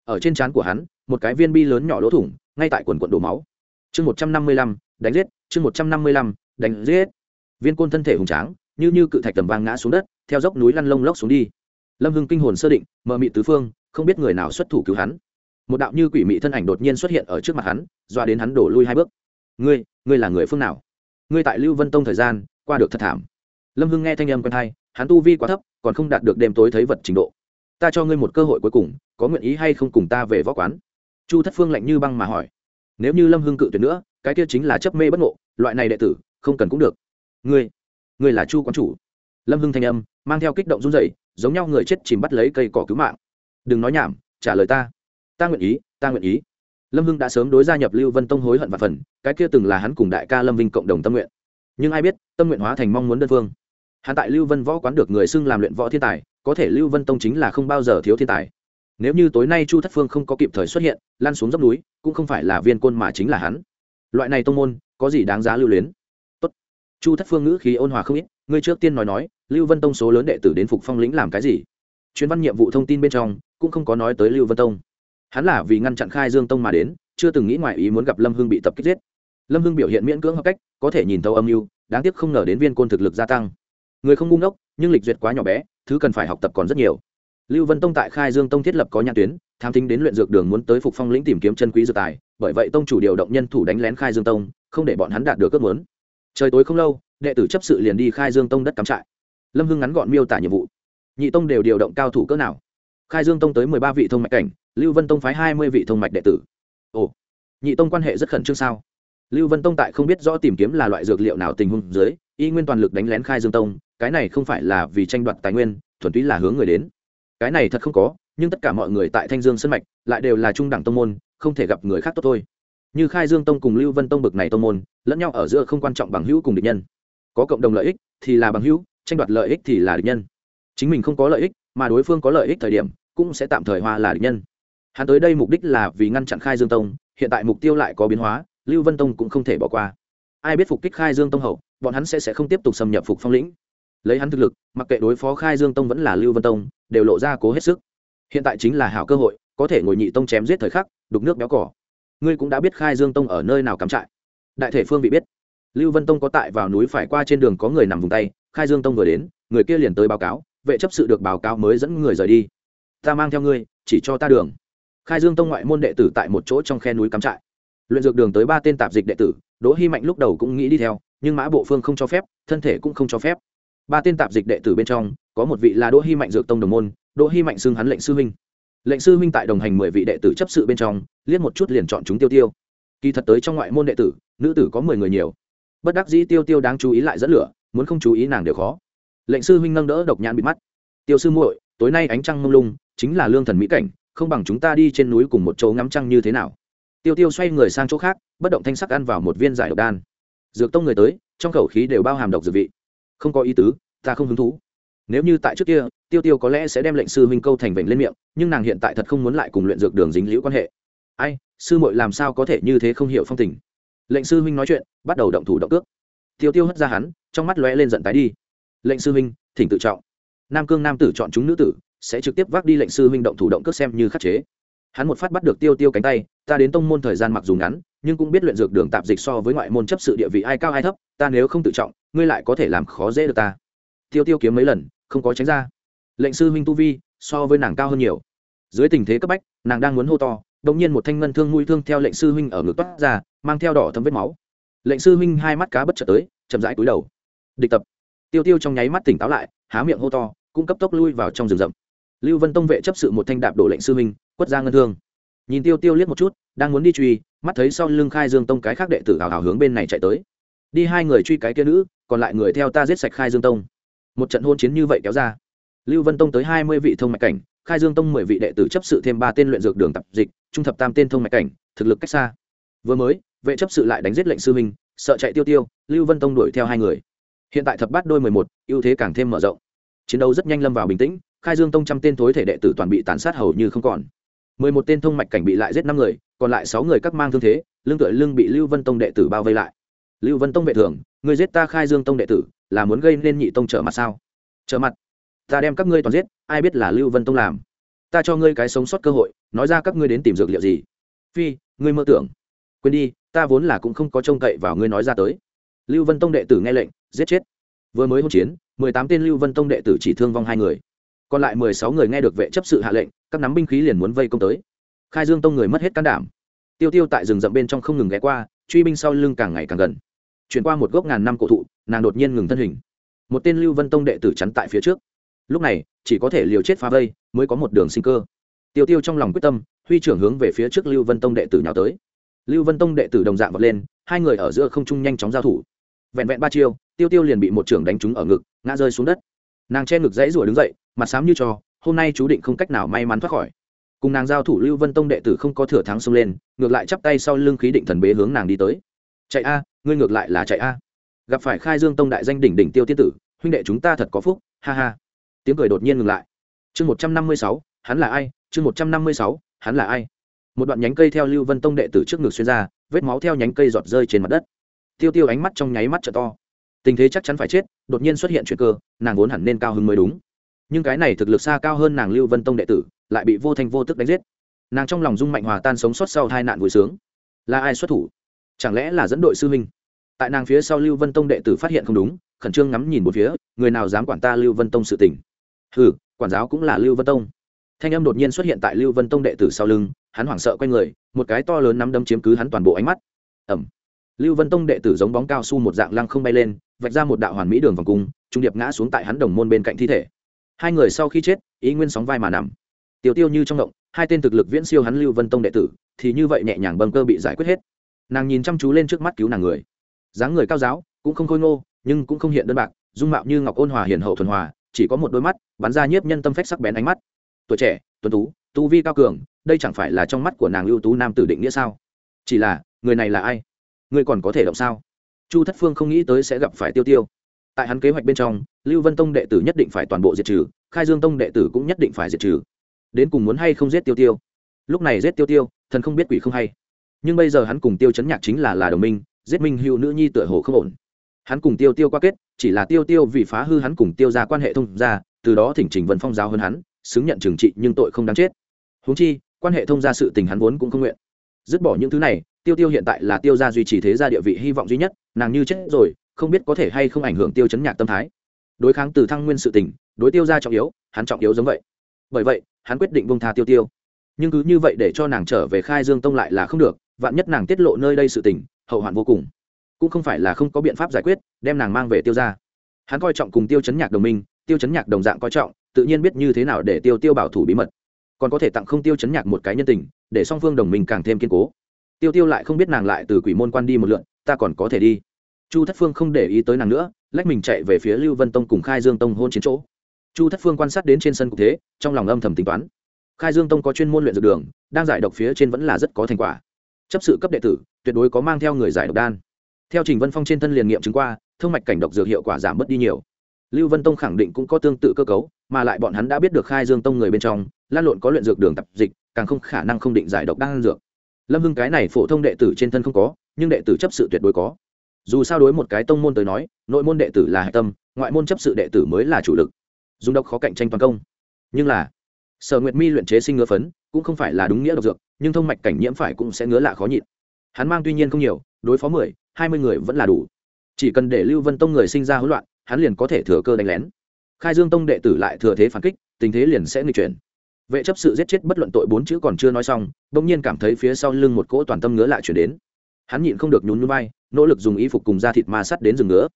Ở trên trán của hắn, một cái viên bi lớn nhỏ lỗ thủng, ngay tại quần quận đổ máu. Chương một trăm năm mươi lăm, đánh giết, chương một trăm năm mươi lăm, đánh giết. Viên côn thân thể hùng tráng, như như cự thạch tầm vang ngã xuống đất, theo dốc núi lăn lông lốc xuống đi. Lâm hưng kinh hồn sơ định mờ mị tứ phương, không biết người nào xuất thủ cứu hắn. Một đạo như quỷ mị thân ảnh đột nhiên xuất hiện ở trước mặt hắn, dọa đến hắn đổ lui hai bước. Ngươi ngươi là người phương nào? Ngươi tại lưu vân tông thời gian, qua được thật thảm. Lâm hưng nghe thanh âm quen thai hắn tu vi quá thấp, còn không đạt được đêm tối thấy vật trình độ. Ta cho ngươi một cơ hội cuối cùng, có nguyện ý hay không cùng ta về võ quán? Chu thất phương lạnh như băng mà hỏi. Nếu như lâm hưng cự tuyệt nữa, cái kia chính là chấp mê bất ngộ, loại này đệ tử, không cần cũng được. Ngươi ngươi là chu quán chủ. Lâm hưng thanh âm, mang theo kích động run dậy giống nhau người chết chìm bắt lấy cây cỏ cứu mạng. Đừng nói nhảm, trả lời ta. Ta nguyện ý, ta nguyện ý. Lâm hưng đã sớm đối gia nhập lưu vân tông hối hận và phần, cái kia từng là hắn cùng đại ca lâm vinh cộng đồng tâm nguyện. Nhưng ai biết, tâm nguyện hóa thành mong muốn đơn phương hắn tại lưu vân võ quán được người xưng làm luyện võ thiên tài, có thể lưu vân tông chính là không bao giờ thiếu thiên tài. Nếu như tối nay chu thất phương không có kịp thời xuất hiện lan xuống dốc núi, cũng không phải là viên côn mà chính là hắn. Loại này tông môn, có gì đáng giá lưu luyến? Tốt. chu thất phương ngữ khí ôn hòa không ít, ngươi trước tiên nói nói, lưu vân tông số lớn đệ tử đến phục phong lĩnh làm cái gì? Chuyến văn nhiệm vụ thông tin bên trong, cũng không có nói tới lưu vân tông. Hắn là vì ngăn chặn khai dương tông mà đến, chưa từng nghĩ ngoài ý muốn gặp lâm hưng bị tập kích giết. Lâm hưng biểu hiện miễn cưỡng hợp cách, có thể nhìn thấu âm mưu, đáng tiếc không ngờ đến viên côn thực lực gia tăng người không ngu ngốc, nhưng lịch duyệt quá nhỏ bé, thứ cần phải học tập còn rất nhiều. Lưu vân tông tại khai dương tông thiết lập có nhãn tuyến, tham tính đến luyện dược đường muốn tới phục phong lĩnh tìm kiếm chân quý dược tài, bởi vậy tông chủ điều động nhân thủ đánh lén khai dương tông, không để bọn hắn đạt được ước muốn. Trời tối không lâu, đệ tử chấp sự liền đi khai dương tông đất cắm trại. Lâm hưng ngắn gọn miêu tả nhiệm vụ. Nhị tông đều điều động cao thủ cỡ nào? Khai dương tông tới mười ba vị thông mạch cảnh, lưu vân tông phái hai mươi vị thông mạch đệ tử. Ồ, nhị tông quan hệ rất khẩn trương sao? Lưu vân tông tại không biết rõ tìm kiếm là loại dược liệu nào tình huống dưới, y nguyên toàn lực đánh lén khai dương tông cái này không phải là vì tranh đoạt tài nguyên, thuần túy là hướng người đến. Cái này thật không có, nhưng tất cả mọi người tại thanh dương sân mạch lại đều là trung đẳng tông môn, không thể gặp người khác tốt thôi. Như khai dương tông cùng lưu vân tông bực này tông môn, lẫn nhau ở giữa không quan trọng bằng hữu cùng địch nhân. Có cộng đồng lợi ích thì là bằng hữu, tranh đoạt lợi ích thì là địch nhân. Chính mình không có lợi ích, mà đối phương có lợi ích thời điểm, cũng sẽ tạm thời hoa là địch nhân. Hắn tới đây mục đích là vì ngăn chặn khai dương tông, hiện tại mục tiêu lại có biến hóa, lưu vân tông cũng không thể bỏ qua. Ai biết phục kích khai dương tông hậu, bọn hắn sẽ sẽ không tiếp tục xâm nhập phục phong lĩnh lấy hắn thực lực, mặc kệ đối phó khai dương tông vẫn là lưu vân tông, đều lộ ra cố hết sức. Hiện tại chính là hảo cơ hội, có thể ngồi nhị tông chém giết thời khắc, đục nước béo cỏ. Ngươi cũng đã biết khai dương tông ở nơi nào cắm trại. Đại thể phương bị biết. Lưu vân tông có tại vào núi phải qua trên đường có người nằm vùng tay, khai dương tông vừa đến, người kia liền tới báo cáo, vệ chấp sự được báo cáo mới dẫn người rời đi. Ta mang theo ngươi, chỉ cho ta đường. Khai dương tông ngoại môn đệ tử tại một chỗ trong khe núi cắm trại. Luyện dược đường tới ba tên tạp dịch đệ tử, đỗ hy mạnh lúc đầu cũng nghĩ đi theo, nhưng mã bộ phương không cho phép, thân thể cũng không cho phép ba tên tạp dịch đệ tử bên trong, có một vị là đỗ hy mạnh dược tông đồng môn, đỗ hy mạnh xưng hắn lệnh sư huynh. Lệnh sư huynh tại đồng hành mười vị đệ tử chấp sự bên trong, liếc một chút liền chọn chúng tiêu tiêu. Kỳ thật tới trong ngoại môn đệ tử, nữ tử có mười người nhiều. Bất đắc dĩ tiêu tiêu đáng chú ý lại dẫn lửa, muốn không chú ý nàng đều khó. Lệnh sư huynh nâng đỡ độc nhãn bị mắt. Tiêu sư muội, tối nay ánh trăng mông lung, chính là lương thần mỹ cảnh, không bằng chúng ta đi trên núi cùng một chỗ ngắm trăng như thế nào? Tiêu tiêu xoay người sang chỗ khác, bất động thanh sắc ăn vào một viên giải độc đan. Dược tông người tới, trong khẩu khí đều bao hàm độc dược vị không có ý tứ, ta không hứng thú. Nếu như tại trước kia, tiêu tiêu có lẽ sẽ đem lệnh sư huynh câu thành vệnh lên miệng, nhưng nàng hiện tại thật không muốn lại cùng luyện dược đường dính liễu quan hệ. Ai, sư muội làm sao có thể như thế không hiểu phong tình? Lệnh sư huynh nói chuyện, bắt đầu động thủ động cước. Tiêu tiêu hất ra hắn, trong mắt lóe lên giận tái đi. Lệnh sư huynh, thỉnh tự trọng. Nam cương nam tử chọn chúng nữ tử, sẽ trực tiếp vác đi lệnh sư huynh động thủ động cước xem như khắc chế. Hắn một phát bắt được tiêu tiêu cánh tay, ta đến tông môn thời gian mặc dù ngắn, nhưng cũng biết luyện dược đường tạp dịch so với ngoại môn chấp sự địa vị ai cao ai thấp, ta nếu không tự trọng ngươi lại có thể làm khó dễ được ta. Tiêu tiêu kiếm mấy lần, không có tránh ra. Lệnh sư huynh tu vi, so với nàng cao hơn nhiều. Dưới tình thế cấp bách, nàng đang muốn hô to, đột nhiên một thanh ngân thương mũi thương theo lệnh sư huynh ở ngực toát ra, mang theo đỏ thấm vết máu. Lệnh sư huynh hai mắt cá bất chợt tới, chậm rãi cúi đầu. Địch tập. Tiêu tiêu trong nháy mắt tỉnh táo lại, há miệng hô to, cũng cấp tốc lui vào trong rừng rậm. Lưu vân tông vệ chấp sự một thanh đạp đổ lệnh sư huynh, quất ra ngân thương. Nhìn tiêu tiêu liếc một chút, đang muốn đi truy, mắt thấy sau lưng khai dương tông cái khác đệ tử hào hào hướng bên này chạy tới đi hai người truy cái kia nữ, còn lại người theo ta giết sạch khai dương tông. Một trận hôn chiến như vậy kéo ra. Lưu vân tông tới hai mươi vị thông mạch cảnh, khai dương tông mười vị đệ tử chấp sự thêm ba tên luyện dược đường tập dịch, trung thập tam tên thông mạch cảnh, thực lực cách xa. Vừa mới, vệ chấp sự lại đánh giết lệnh sư minh sợ chạy tiêu tiêu, lưu vân tông đuổi theo hai người. Hiện tại thập bát đôi mười một, ưu thế càng thêm mở rộng. Chiến đấu rất nhanh lâm vào bình tĩnh, khai dương tông trăm tên thối thể đệ tử toàn bị tàn sát hầu như không còn. mười một tên thông mạch cảnh bị lại giết năm người, còn lại sáu người các mang thương thế lương tựa lưng bị lưu vân tông đệ tử bao vây lại lưu vân tông vệ thường người giết ta khai dương tông đệ tử, là muốn gây nên nhị tông trở mặt sao? Trở mặt? Ta đem các ngươi toàn giết, ai biết là lưu vân tông làm? Ta cho ngươi cái sống sót cơ hội, nói ra các ngươi đến tìm dược liệu gì? Phi, ngươi mơ tưởng. Quên đi, ta vốn là cũng không có trông cậy vào ngươi nói ra tới. Lưu vân tông đệ tử nghe lệnh, giết chết. Vừa mới hỗn chiến, mười tám tên lưu vân tông đệ tử chỉ thương vong hai người. Còn lại mười sáu người nghe được vệ chấp sự hạ lệnh, các nắm binh khí liền muốn vây công tới. Khai dương tông người mất hết can đảm. Tiêu tiêu tại rừng rậm bên trong không ngừng ghé qua, truy binh sau lưng càng ngày càng gần chuyển qua một gốc ngàn năm cổ thụ, nàng đột nhiên ngừng thân hình. Một tên lưu vân tông đệ tử chắn tại phía trước. Lúc này, chỉ có thể liều chết phá vây, mới có một đường sinh cơ. Tiêu tiêu trong lòng quyết tâm, huy trưởng hướng về phía trước lưu vân tông đệ tử nhào tới. Lưu vân tông đệ tử đồng dạng vọt lên, hai người ở giữa không trung nhanh chóng giao thủ. Vẹn vẹn ba chiêu, tiêu tiêu liền bị một trưởng đánh trúng ở ngực, ngã rơi xuống đất. Nàng che ngực dãy rủa đứng dậy, mặt xám như trò hôm nay chú định không cách nào may mắn thoát khỏi. Cùng nàng giao thủ, lưu vân tông đệ tử không có thừa thắng xông lên, ngược lại chắp tay sau lưng khí định thần bế hướng nàng đi tới. Chạy a ngươi ngược lại là chạy a. Gặp phải khai dương tông đại danh đỉnh đỉnh tiêu tiên tử, huynh đệ chúng ta thật có phúc, ha ha. Tiếng cười đột nhiên ngừng lại. Chương một trăm năm mươi sáu, hắn là ai? Chương một trăm năm mươi sáu, hắn là ai? Một đoạn nhánh cây theo lưu vân tông đệ tử trước ngực xuyên ra, vết máu theo nhánh cây giọt rơi trên mặt đất. Tiêu tiêu ánh mắt trong nháy mắt t to. Tình thế chắc chắn phải chết, đột nhiên xuất hiện chuyện cơ, nàng vốn hẳn nên cao hứng mới đúng. Nhưng cái này thực lực xa cao hơn nàng lưu vân tông đệ tử, lại bị vô thanh vô tức đánh giết. Nàng trong lòng dung mạnh hòa tan sống sót sau hai nạn vui sướng. Là ai xuất thủ? Chẳng lẽ là dẫn đội sư huynh? Tại nàng phía sau lưu vân tông đệ tử phát hiện không đúng, khẩn trương ngắm nhìn một phía, người nào dám quản ta lưu vân tông sự tình? Hừ, quản giáo cũng là lưu vân tông. Thanh âm đột nhiên xuất hiện tại lưu vân tông đệ tử sau lưng, hắn hoảng sợ q u a y người, một cái to lớn nắm đấm chiếm cứ hắn toàn bộ ánh mắt. Ẩm lưu vân tông đệ tử giống bóng cao su một dạng lăng không bay lên, vạch ra một đạo hoàn mỹ đường vòng cung, trung điệp ngã xuống tại hắn đồng môn bên cạnh thi thể. Hai người sau khi chết, ý nguyên sóng vai mà nằm. Tiêu tiêu như trong động, hai tên thực lực viễn siêu hắn lưu vân tông đệ tử, thì như vậy nhẹ nhàng bâng cơ bị giải quyết hết nàng nhìn chăm chú lên trước mắt cứu nàng người. Dáng người cao giáo, cũng không khôi ngô, nhưng cũng không hiện đơn bạc, dung mạo như ngọc ôn hòa hiền hậu thuần hòa, chỉ có một đôi mắt, bắn ra nhiếp nhân tâm phách sắc bén ánh mắt. Tuổi trẻ, tuấn tú, tu vi cao cường, đây chẳng phải là trong mắt của nàng ưu tú nam tử định nghĩa sao? Chỉ là, người này là ai? Người còn có thể động sao? Chu thất phương không nghĩ tới sẽ gặp phải tiêu tiêu. Tại hắn kế hoạch bên trong, lưu vân tông đệ tử nhất định phải toàn bộ diệt trừ, khai dương tông đệ tử cũng nhất định phải diệt trừ. Đến cùng muốn hay không giết tiêu tiêu? Lúc này giết tiêu tiêu, thần không biết quỷ không hay nhưng bây giờ hắn cùng tiêu chấn nhạc chính là là đồng minh, giết minh hữu nữ nhi tựa hồ không ổn. Hắn cùng tiêu tiêu qua kết, chỉ là tiêu tiêu vì phá hư hắn cùng tiêu ra quan hệ thông gia, từ đó thỉnh trình vân phong giáo hơn hắn, xứng nhận trừng trị nhưng tội không đáng chết. Huống chi, quan hệ thông gia sự tình hắn vốn cũng không nguyện. Dứt bỏ những thứ này, tiêu tiêu hiện tại là tiêu gia duy trì thế gia địa vị hy vọng duy nhất, nàng như chết rồi, không biết có thể hay không ảnh hưởng tiêu chấn nhạc tâm thái. Đối kháng từ thăng nguyên sự tình, đối tiêu gia trọng yếu, hắn trọng yếu giống vậy. Bởi vậy, hắn quyết định bông tha tiêu tiêu. Nhưng cứ như vậy để cho nàng trở về khai dương tông lại là không được vạn nhất nàng tiết lộ nơi đây sự tình, hậu hoạn vô cùng. Cũng không phải là không có biện pháp giải quyết, đem nàng mang về tiêu ra hắn coi trọng cùng tiêu chấn nhạc đồng minh, tiêu chấn nhạc đồng dạng coi trọng, tự nhiên biết như thế nào để tiêu tiêu bảo thủ bí mật. Còn có thể tặng không tiêu chấn nhạc một cái nhân tình, để song phương đồng minh càng thêm kiên cố. Tiêu tiêu lại không biết nàng lại từ quỷ môn quan đi một lượn, ta còn có thể đi. Chu thất phương không để ý tới nàng nữa, lách mình chạy về phía lưu vân tông cùng khai dương tông hôn chiến chỗ. Chu thất phương quan sát đến trên sân cục thế, trong lòng âm thầm tính toán. Khai dương tông có chuyên môn luyện dược đường, đang giải độc phía trên vẫn là rất có thành quả chấp sự cấp đệ tử, tuyệt đối có mang theo người giải độc đan. Theo trình vân phong trên thân liền nghiệm chứng qua thương mạch cảnh độc dược hiệu quả giảm bớt đi nhiều. Lưu vân tông khẳng định cũng có tương tự cơ cấu, mà lại bọn hắn đã biết được khai dương tông người bên trong, lan lộn có luyện dược đường tập dịch, càng không khả năng không định giải độc đan dược. Lâm hưng cái này phổ thông đệ tử trên thân không có, nhưng đệ tử chấp sự tuyệt đối có. Dù sao đối một cái tông môn tới nói, nội môn đệ tử là hạch tâm, ngoại môn chấp sự đệ tử mới là chủ lực. Dùng độc khó cạnh tranh toàn công. Nhưng là, sở nguyệt mi luyện chế sinh ngứa phấn, cũng không phải là đúng nghĩa độc dược nhưng thông mạch cảnh nhiễm phải cũng sẽ ngứa lạ khó nhịn. Hắn mang tuy nhiên không nhiều, đối phó mười, hai mươi người vẫn là đủ. Chỉ cần để lưu vân tông người sinh ra hỗn loạn, hắn liền có thể thừa cơ đánh lén. Khai dương tông đệ tử lại thừa thế phản kích, tình thế liền sẽ nghịch chuyển. Vệ chấp sự giết chết bất luận tội bốn chữ còn chưa nói xong, bỗng nhiên cảm thấy phía sau lưng một cỗ toàn tâm ngứa lại chuyển đến. Hắn nhịn không được nhún nhún vai, nỗ lực dùng y phục cùng da thịt ma sắt đến rừng ngứa.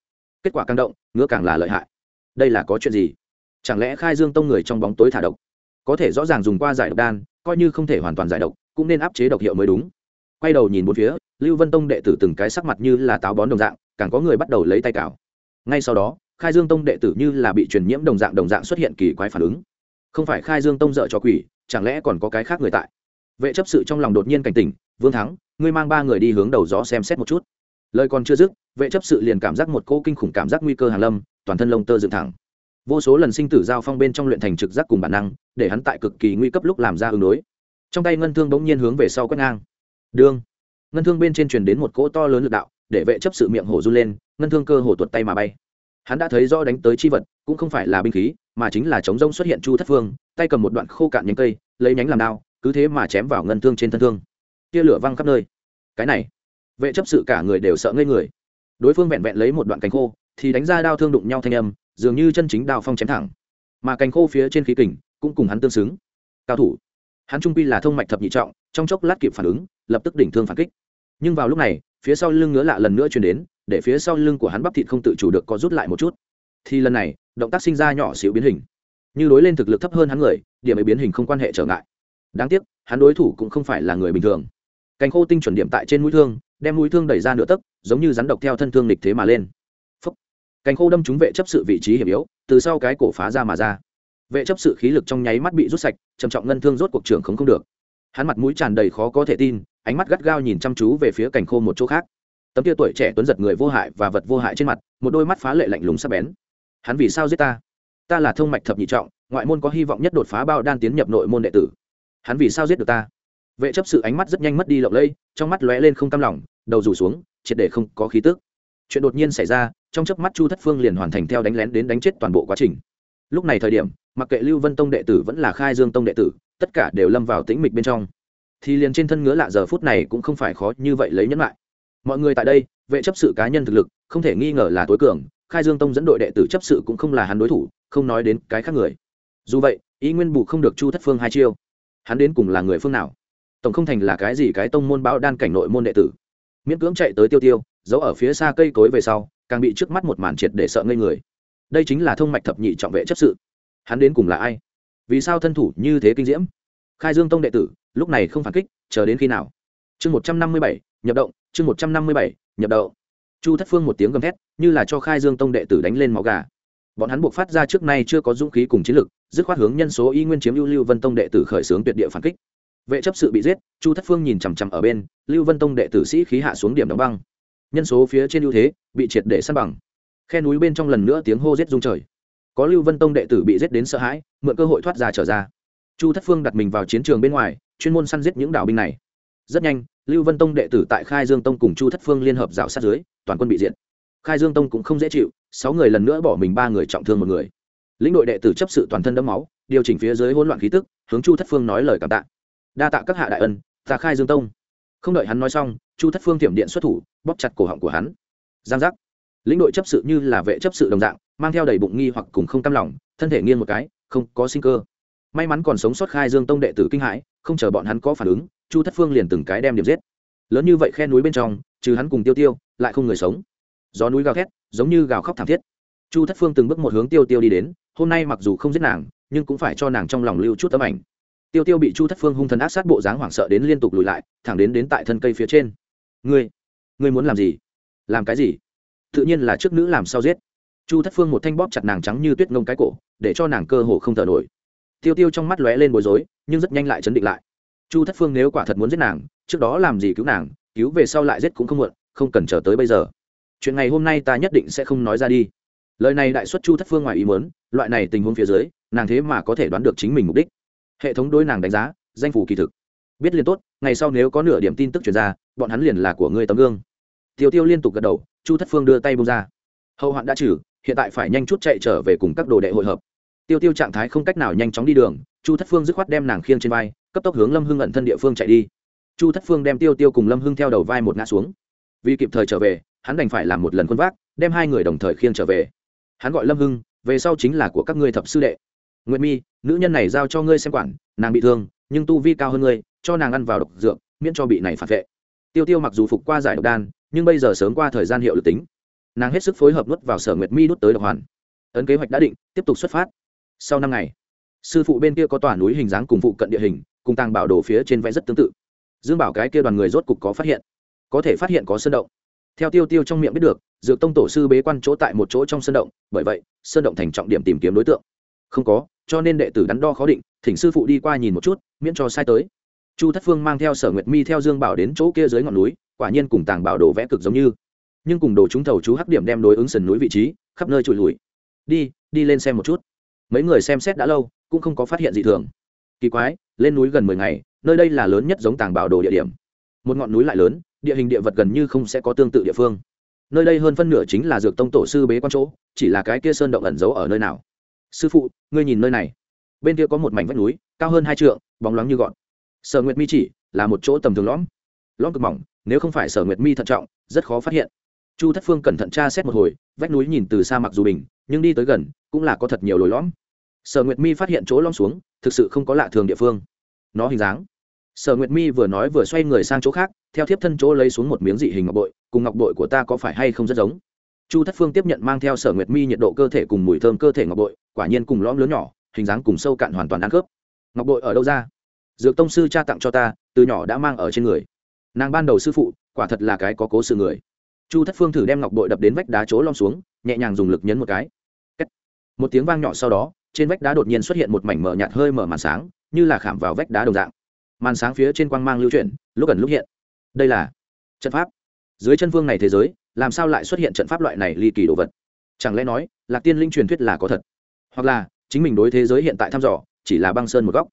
Kết quả càng động, ngứa càng là lợi hại. Đây là có chuyện gì? Chẳng lẽ khai dương tông người trong bóng tối thả độc? Có thể rõ ràng dùng qua giải độc đan, coi như không thể hoàn toàn giải độc cũng nên áp chế độc hiệu mới đúng. Quay đầu nhìn một phía, lưu vân tông đệ tử từng cái sắc mặt như là táo bón đồng dạng, càng có người bắt đầu lấy tay cào. Ngay sau đó, khai dương tông đệ tử như là bị truyền nhiễm đồng dạng đồng dạng xuất hiện kỳ quái phản ứng. Không phải khai dương tông dợ cho quỷ, chẳng lẽ còn có cái khác người tại? Vệ chấp sự trong lòng đột nhiên cảnh tỉnh, vương thắng, ngươi mang ba người đi hướng đầu gió xem xét một chút. Lời còn chưa dứt, vệ chấp sự liền cảm giác một cô kinh khủng cảm giác nguy cơ hàn lâm, toàn thân lông tơ dựng thẳng. Vô số lần sinh tử giao phong bên trong luyện thành trực giác cùng bản năng, để hắn tại cực kỳ nguy cấp lúc làm ra ứng đối trong tay ngân thương bỗng nhiên hướng về sau quét ngang. Đương ngân thương bên trên truyền đến một cỗ to lớn lực đạo, để vệ chấp sự miệng hổ run lên, ngân thương cơ hổ tuột tay mà bay. Hắn đã thấy rõ đánh tới chi vật, cũng không phải là binh khí, mà chính là chống rông xuất hiện chu thất phương, tay cầm một đoạn khô cạn nhánh cây, lấy nhánh làm đao, cứ thế mà chém vào ngân thương trên thân thương. Tia lửa văng khắp nơi. Cái này, vệ chấp sự cả người đều sợ ngây người. Đối phương vẹn vẹn lấy một đoạn cánh khô, thì đánh ra đao thương đụng nhau thanh âm, dường như chân chính đao phong chém thẳng. Mà cánh khô phía trên khí kình cũng cùng hắn tương xứng. Cao thủ hắn trung pi là thông mạch thập nhị trọng, trong chốc lát kịp phản ứng, lập tức đỉnh thương phản kích. Nhưng vào lúc này, phía sau lưng ngứa lạ lần nữa chuyển đến, để phía sau lưng của hắn bắp thịt không tự chủ được có rút lại một chút. Thì lần này, động tác sinh ra nhỏ xíu biến hình. Như đối lên thực lực thấp hơn hắn người, điểm ấy biến hình không quan hệ trở ngại. Đáng tiếc, hắn đối thủ cũng không phải là người bình thường. Cành khô tinh chuẩn điểm tại trên mũi thương, đem mũi thương đẩy ra nửa tấc, giống như rắn độc theo thân thương lịch thế mà lên. Phúc. cành khô đâm trúng vệ chấp sự vị trí hiểm yếu, từ sau cái cổ phá ra mà ra vệ chấp sự khí lực trong nháy mắt bị rút sạch, trầm trọng ngân thương rốt cuộc trưởng không không được. Hắn mặt mũi tràn đầy khó có thể tin, ánh mắt gắt gao nhìn chăm chú về phía cành khô một chỗ khác. Tấm kia tuổi trẻ tuấn giật người vô hại và vật vô hại trên mặt, một đôi mắt phá lệ lạnh lùng sắc bén. Hắn vì sao giết ta? Ta là thông mạch thập nhị trọng, ngoại môn có hy vọng nhất đột phá bao đan tiến nhập nội môn đệ tử. Hắn vì sao giết được ta? Vệ chấp sự ánh mắt rất nhanh mất đi lộng lây trong mắt lóe lên không cam lòng, đầu rủ xuống, triệt để không có khí tức. Chuyện đột nhiên xảy ra, trong chớp mắt chu thất phương liền hoàn thành theo đánh lén đến đánh chết toàn bộ quá trình lúc này thời điểm, mặc kệ lưu vân tông đệ tử vẫn là khai dương tông đệ tử, tất cả đều lâm vào tĩnh mịch bên trong. Thì liền trên thân ngứa lạ giờ phút này cũng không phải khó như vậy lấy nhẫn lại. Mọi người tại đây, vệ chấp sự cá nhân thực lực, không thể nghi ngờ là tối cường, khai dương tông dẫn đội đệ tử chấp sự cũng không là hắn đối thủ, không nói đến cái khác người. Dù vậy, ý nguyên bù không được chu thất phương hai chiêu. Hắn đến cùng là người phương nào? Tổng không thành là cái gì cái tông môn bão đan cảnh nội môn đệ tử? Miễn cưỡng chạy tới tiêu tiêu, giấu ở phía xa cây cối về sau, càng bị trước mắt một màn triệt để sợ ngây người đây chính là thông mạch thập nhị trọng vệ chấp sự. Hắn đến cùng là ai? Vì sao thân thủ như thế kinh diễm? Khai dương tông đệ tử, lúc này không phản kích, chờ đến khi nào? Chương một trăm năm mươi bảy, nhập động, chương một trăm năm mươi bảy, nhập đậu chu thất phương một tiếng gầm thét, như là cho khai dương tông đệ tử đánh lên máu gà. Bọn hắn buộc phát ra trước nay chưa có dũng khí cùng chiến lực, dứt khoát hướng nhân số y nguyên chiếm ưu lưu vân tông đệ tử khởi xướng tuyệt địa phản kích. Vệ chấp sự bị giết, chu thất phương nhìn chằm chằm ở bên, lưu vân tông đệ tử sĩ khí hạ xuống điểm đóng băng. Nhân số phía trên ưu thế, bị triệt để săn bằng khe núi bên trong lần nữa tiếng hô rết rung trời. Có lưu vân tông đệ tử bị giết đến sợ hãi, mượn cơ hội thoát ra trở ra. Chu thất phương đặt mình vào chiến trường bên ngoài, chuyên môn săn giết những đạo binh này. Rất nhanh, lưu vân tông đệ tử tại khai dương tông cùng chu thất phương liên hợp rào sát dưới, toàn quân bị diện khai dương tông cũng không dễ chịu, sáu người lần nữa bỏ mình, ba người trọng thương một người. Lĩnh đội đệ tử chấp sự toàn thân đẫm máu, điều chỉnh phía dưới hỗn loạn khí tức, hướng chu thất phương nói lời cảm tạ. Đa tạ các hạ đại ân, ta khai dương tông. Không đợi hắn nói xong, chu thất phương tiệm điện xuất thủ, bóp chặt cổ họng của hắn. Giang giác lĩnh đội chấp sự như là vệ chấp sự đồng dạng, mang theo đầy bụng nghi hoặc cùng không cam lòng, thân thể nghiêng một cái, không có sinh cơ. May mắn còn sống sót khai dương tông đệ tử kinh hãi, không chờ bọn hắn có phản ứng, chu thất phương liền từng cái đem điểm giết. Lớn như vậy khe núi bên trong, trừ hắn cùng tiêu tiêu, lại không người sống. Gió núi gào thét, giống như gào khóc thảm thiết. Chu thất phương từng bước một hướng tiêu tiêu đi đến, hôm nay mặc dù không giết nàng, nhưng cũng phải cho nàng trong lòng lưu chút tấm ảnh. Tiêu tiêu bị chu thất phương hung thần áp sát bộ dáng hoảng sợ đến liên tục lùi lại, thẳng đến đến tại thân cây phía trên. Ngươi ngươi muốn làm gì? Làm cái gì? Tự nhiên là trước nữ làm sao giết. Chu thất phương một thanh bóp chặt nàng trắng như tuyết ngông cái cổ, để cho nàng cơ hồ không thở nổi. Tiêu tiêu trong mắt lóe lên bối rối, nhưng rất nhanh lại chấn định lại. Chu thất phương nếu quả thật muốn giết nàng, trước đó làm gì cứu nàng, cứu về sau lại giết cũng không muộn, không cần chờ tới bây giờ. Chuyện ngày hôm nay ta nhất định sẽ không nói ra đi. Lời này đại xuất chu thất phương ngoài ý muốn, loại này tình huống phía dưới, nàng thế mà có thể đoán được chính mình mục đích. Hệ thống đối nàng đánh giá, danh phủ kỳ thực. Biết liền tốt, ngày sau nếu có nửa điểm tin tức chuyển ra, bọn hắn liền là của ngươi tấm gương tiêu tiêu liên tục gật đầu, chu thất phương đưa tay bông ra. Hậu hoạn đã trừ, hiện tại phải nhanh chút chạy trở về cùng các đồ đệ hội hợp. Tiêu tiêu trạng thái không cách nào nhanh chóng đi đường, chu thất phương dứt khoát đem nàng khiêng trên vai, cấp tốc hướng lâm hưng ẩn thân địa phương chạy đi. Chu thất phương đem tiêu tiêu cùng lâm hưng theo đầu vai một ngã xuống. Vì kịp thời trở về, hắn đành phải làm một lần quân vác, đem hai người đồng thời khiêng trở về. Hắn gọi lâm hưng, về sau chính là của các ngươi thập sư đệ. Nguyệt mi, nữ nhân này giao cho ngươi xem quản, nàng bị thương, nhưng tu vi cao hơn ngươi, cho nàng ăn vào độc dược, miễn cho bị này phản vệ. Tiêu tiêu mặc dù phục qua giải độc đan nhưng bây giờ sớm qua thời gian hiệu lực tính. Nàng hết sức phối hợp nuốt vào sở nguyệt mi nuốt tới độc hoàn. Ấn kế hoạch đã định, tiếp tục xuất phát. Sau năm ngày, sư phụ bên kia có tòa núi hình dáng cùng phụ cận địa hình, cùng tàng bảo đồ phía trên vẽ rất tương tự. Dương bảo cái kia đoàn người rốt cục có phát hiện. Có thể phát hiện có sơn động. Theo tiêu tiêu trong miệng biết được, dược tông tổ sư bế quan chỗ tại một chỗ trong sơn động, bởi vậy, sơn động thành trọng điểm tìm kiếm đối tượng. Không có, cho nên đệ tử đắn đo khó định, thỉnh sư phụ đi qua nhìn một chút, miễn cho sai tới chu thất phương mang theo sở nguyệt mi theo dương bảo đến chỗ kia dưới ngọn núi, quả nhiên cùng tàng bảo đồ vẽ cực giống như. Nhưng cùng đồ chúng thầu chú hắc điểm đem đối ứng sườn núi vị trí, khắp nơi trụi lùi. Đi đi lên xem một chút. Mấy người xem xét đã lâu, cũng không có phát hiện gì thường. Kỳ quái, lên núi gần mười ngày, nơi đây là lớn nhất giống tàng bảo đồ địa điểm. Một ngọn núi lại lớn, địa hình địa vật gần như không sẽ có tương tự địa phương. Nơi đây hơn phân nửa chính là dược tông tổ sư bế quan chỗ, chỉ là cái kia sơn động ẩn giấu ở nơi nào. Sư phụ, ngươi nhìn nơi này. Bên kia có một mảnh vách núi, cao hơn hai trượng, bóng loáng như gọn sở nguyệt mi chỉ là một chỗ tầm thường lõm. Lõm cực mỏng, nếu không phải sở nguyệt mi thận trọng, rất khó phát hiện. Chu thất phương cẩn thận tra xét một hồi, vách núi nhìn từ xa mặc dù bình, nhưng đi tới gần, cũng là có thật nhiều lồi lõm. Sở nguyệt mi phát hiện chỗ lõm xuống, thực sự không có lạ thường địa phương. Nó hình dáng. Sở nguyệt mi vừa nói vừa xoay người sang chỗ khác, theo thiếp thân chỗ lấy xuống một miếng dị hình ngọc bội, cùng ngọc bội của ta có phải hay không rất giống? Chu thất phương tiếp nhận mang theo sở nguyệt mi nhiệt độ cơ thể cùng mùi thơm cơ thể ngọc bội, quả nhiên cùng lõm lớn nhỏ, hình dáng cùng sâu cạn hoàn toàn ăn khớp. Ngọc bội ở đâu ra? Dược tông sư cha tặng cho ta, từ nhỏ đã mang ở trên người. Nàng ban đầu sư phụ, quả thật là cái có cố sự người. Chu thất phương thử đem ngọc bội đập đến vách đá chỗ lom xuống, nhẹ nhàng dùng lực nhấn một cái. Một tiếng vang nhỏ sau đó, trên vách đá đột nhiên xuất hiện một mảnh mở nhạt hơi mở màn sáng, như là khảm vào vách đá đồng dạng. Màn sáng phía trên quang mang lưu chuyển, lúc ẩn lúc hiện. Đây là trận pháp. Dưới chân vương này thế giới, làm sao lại xuất hiện trận pháp loại này ly kỳ đồ vật? Chẳng lẽ nói là tiên linh truyền thuyết là có thật? Hoặc là, chính mình đối thế giới hiện tại thăm dò, chỉ là băng sơn một góc?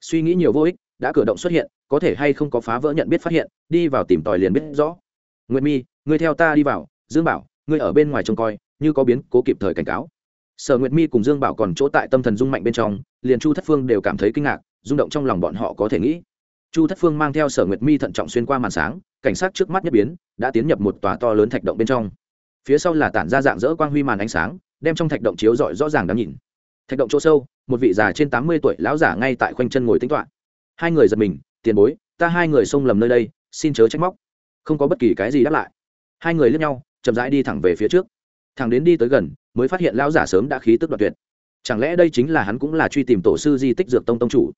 Suy nghĩ nhiều vô ích, đã cử động xuất hiện, có thể hay không có phá vỡ nhận biết phát hiện, đi vào tìm tòi liền biết rõ. Nguyệt mi, ngươi theo ta đi vào, dương bảo, ngươi ở bên ngoài trông coi, như có biến, cố kịp thời cảnh cáo. Sở nguyệt mi cùng dương bảo còn chỗ tại tâm thần dung mạnh bên trong, liền chu thất phương đều cảm thấy kinh ngạc, rung động trong lòng bọn họ có thể nghĩ. Chu thất phương mang theo sở nguyệt mi thận trọng xuyên qua màn sáng, cảnh sát trước mắt nhất biến, đã tiến nhập một tòa to lớn thạch động bên trong. Phía sau là tản ra dạng dỡ quang huy màn ánh sáng, đem trong thạch động chiếu rọi rõ ràng đáng nhìn thạch động chỗ sâu, một vị già trên tám mươi tuổi lão giả ngay tại khoanh chân ngồi tính toạ hai người giật mình, tiền bối, ta hai người xông lầm nơi đây, xin chớ trách móc. Không có bất kỳ cái gì đáp lại. Hai người lướt nhau, chậm rãi đi thẳng về phía trước. Thẳng đến đi tới gần, mới phát hiện lão giả sớm đã khí tức đoạt tuyệt. Chẳng lẽ đây chính là hắn cũng là truy tìm tổ sư di tích dược tông tông chủ?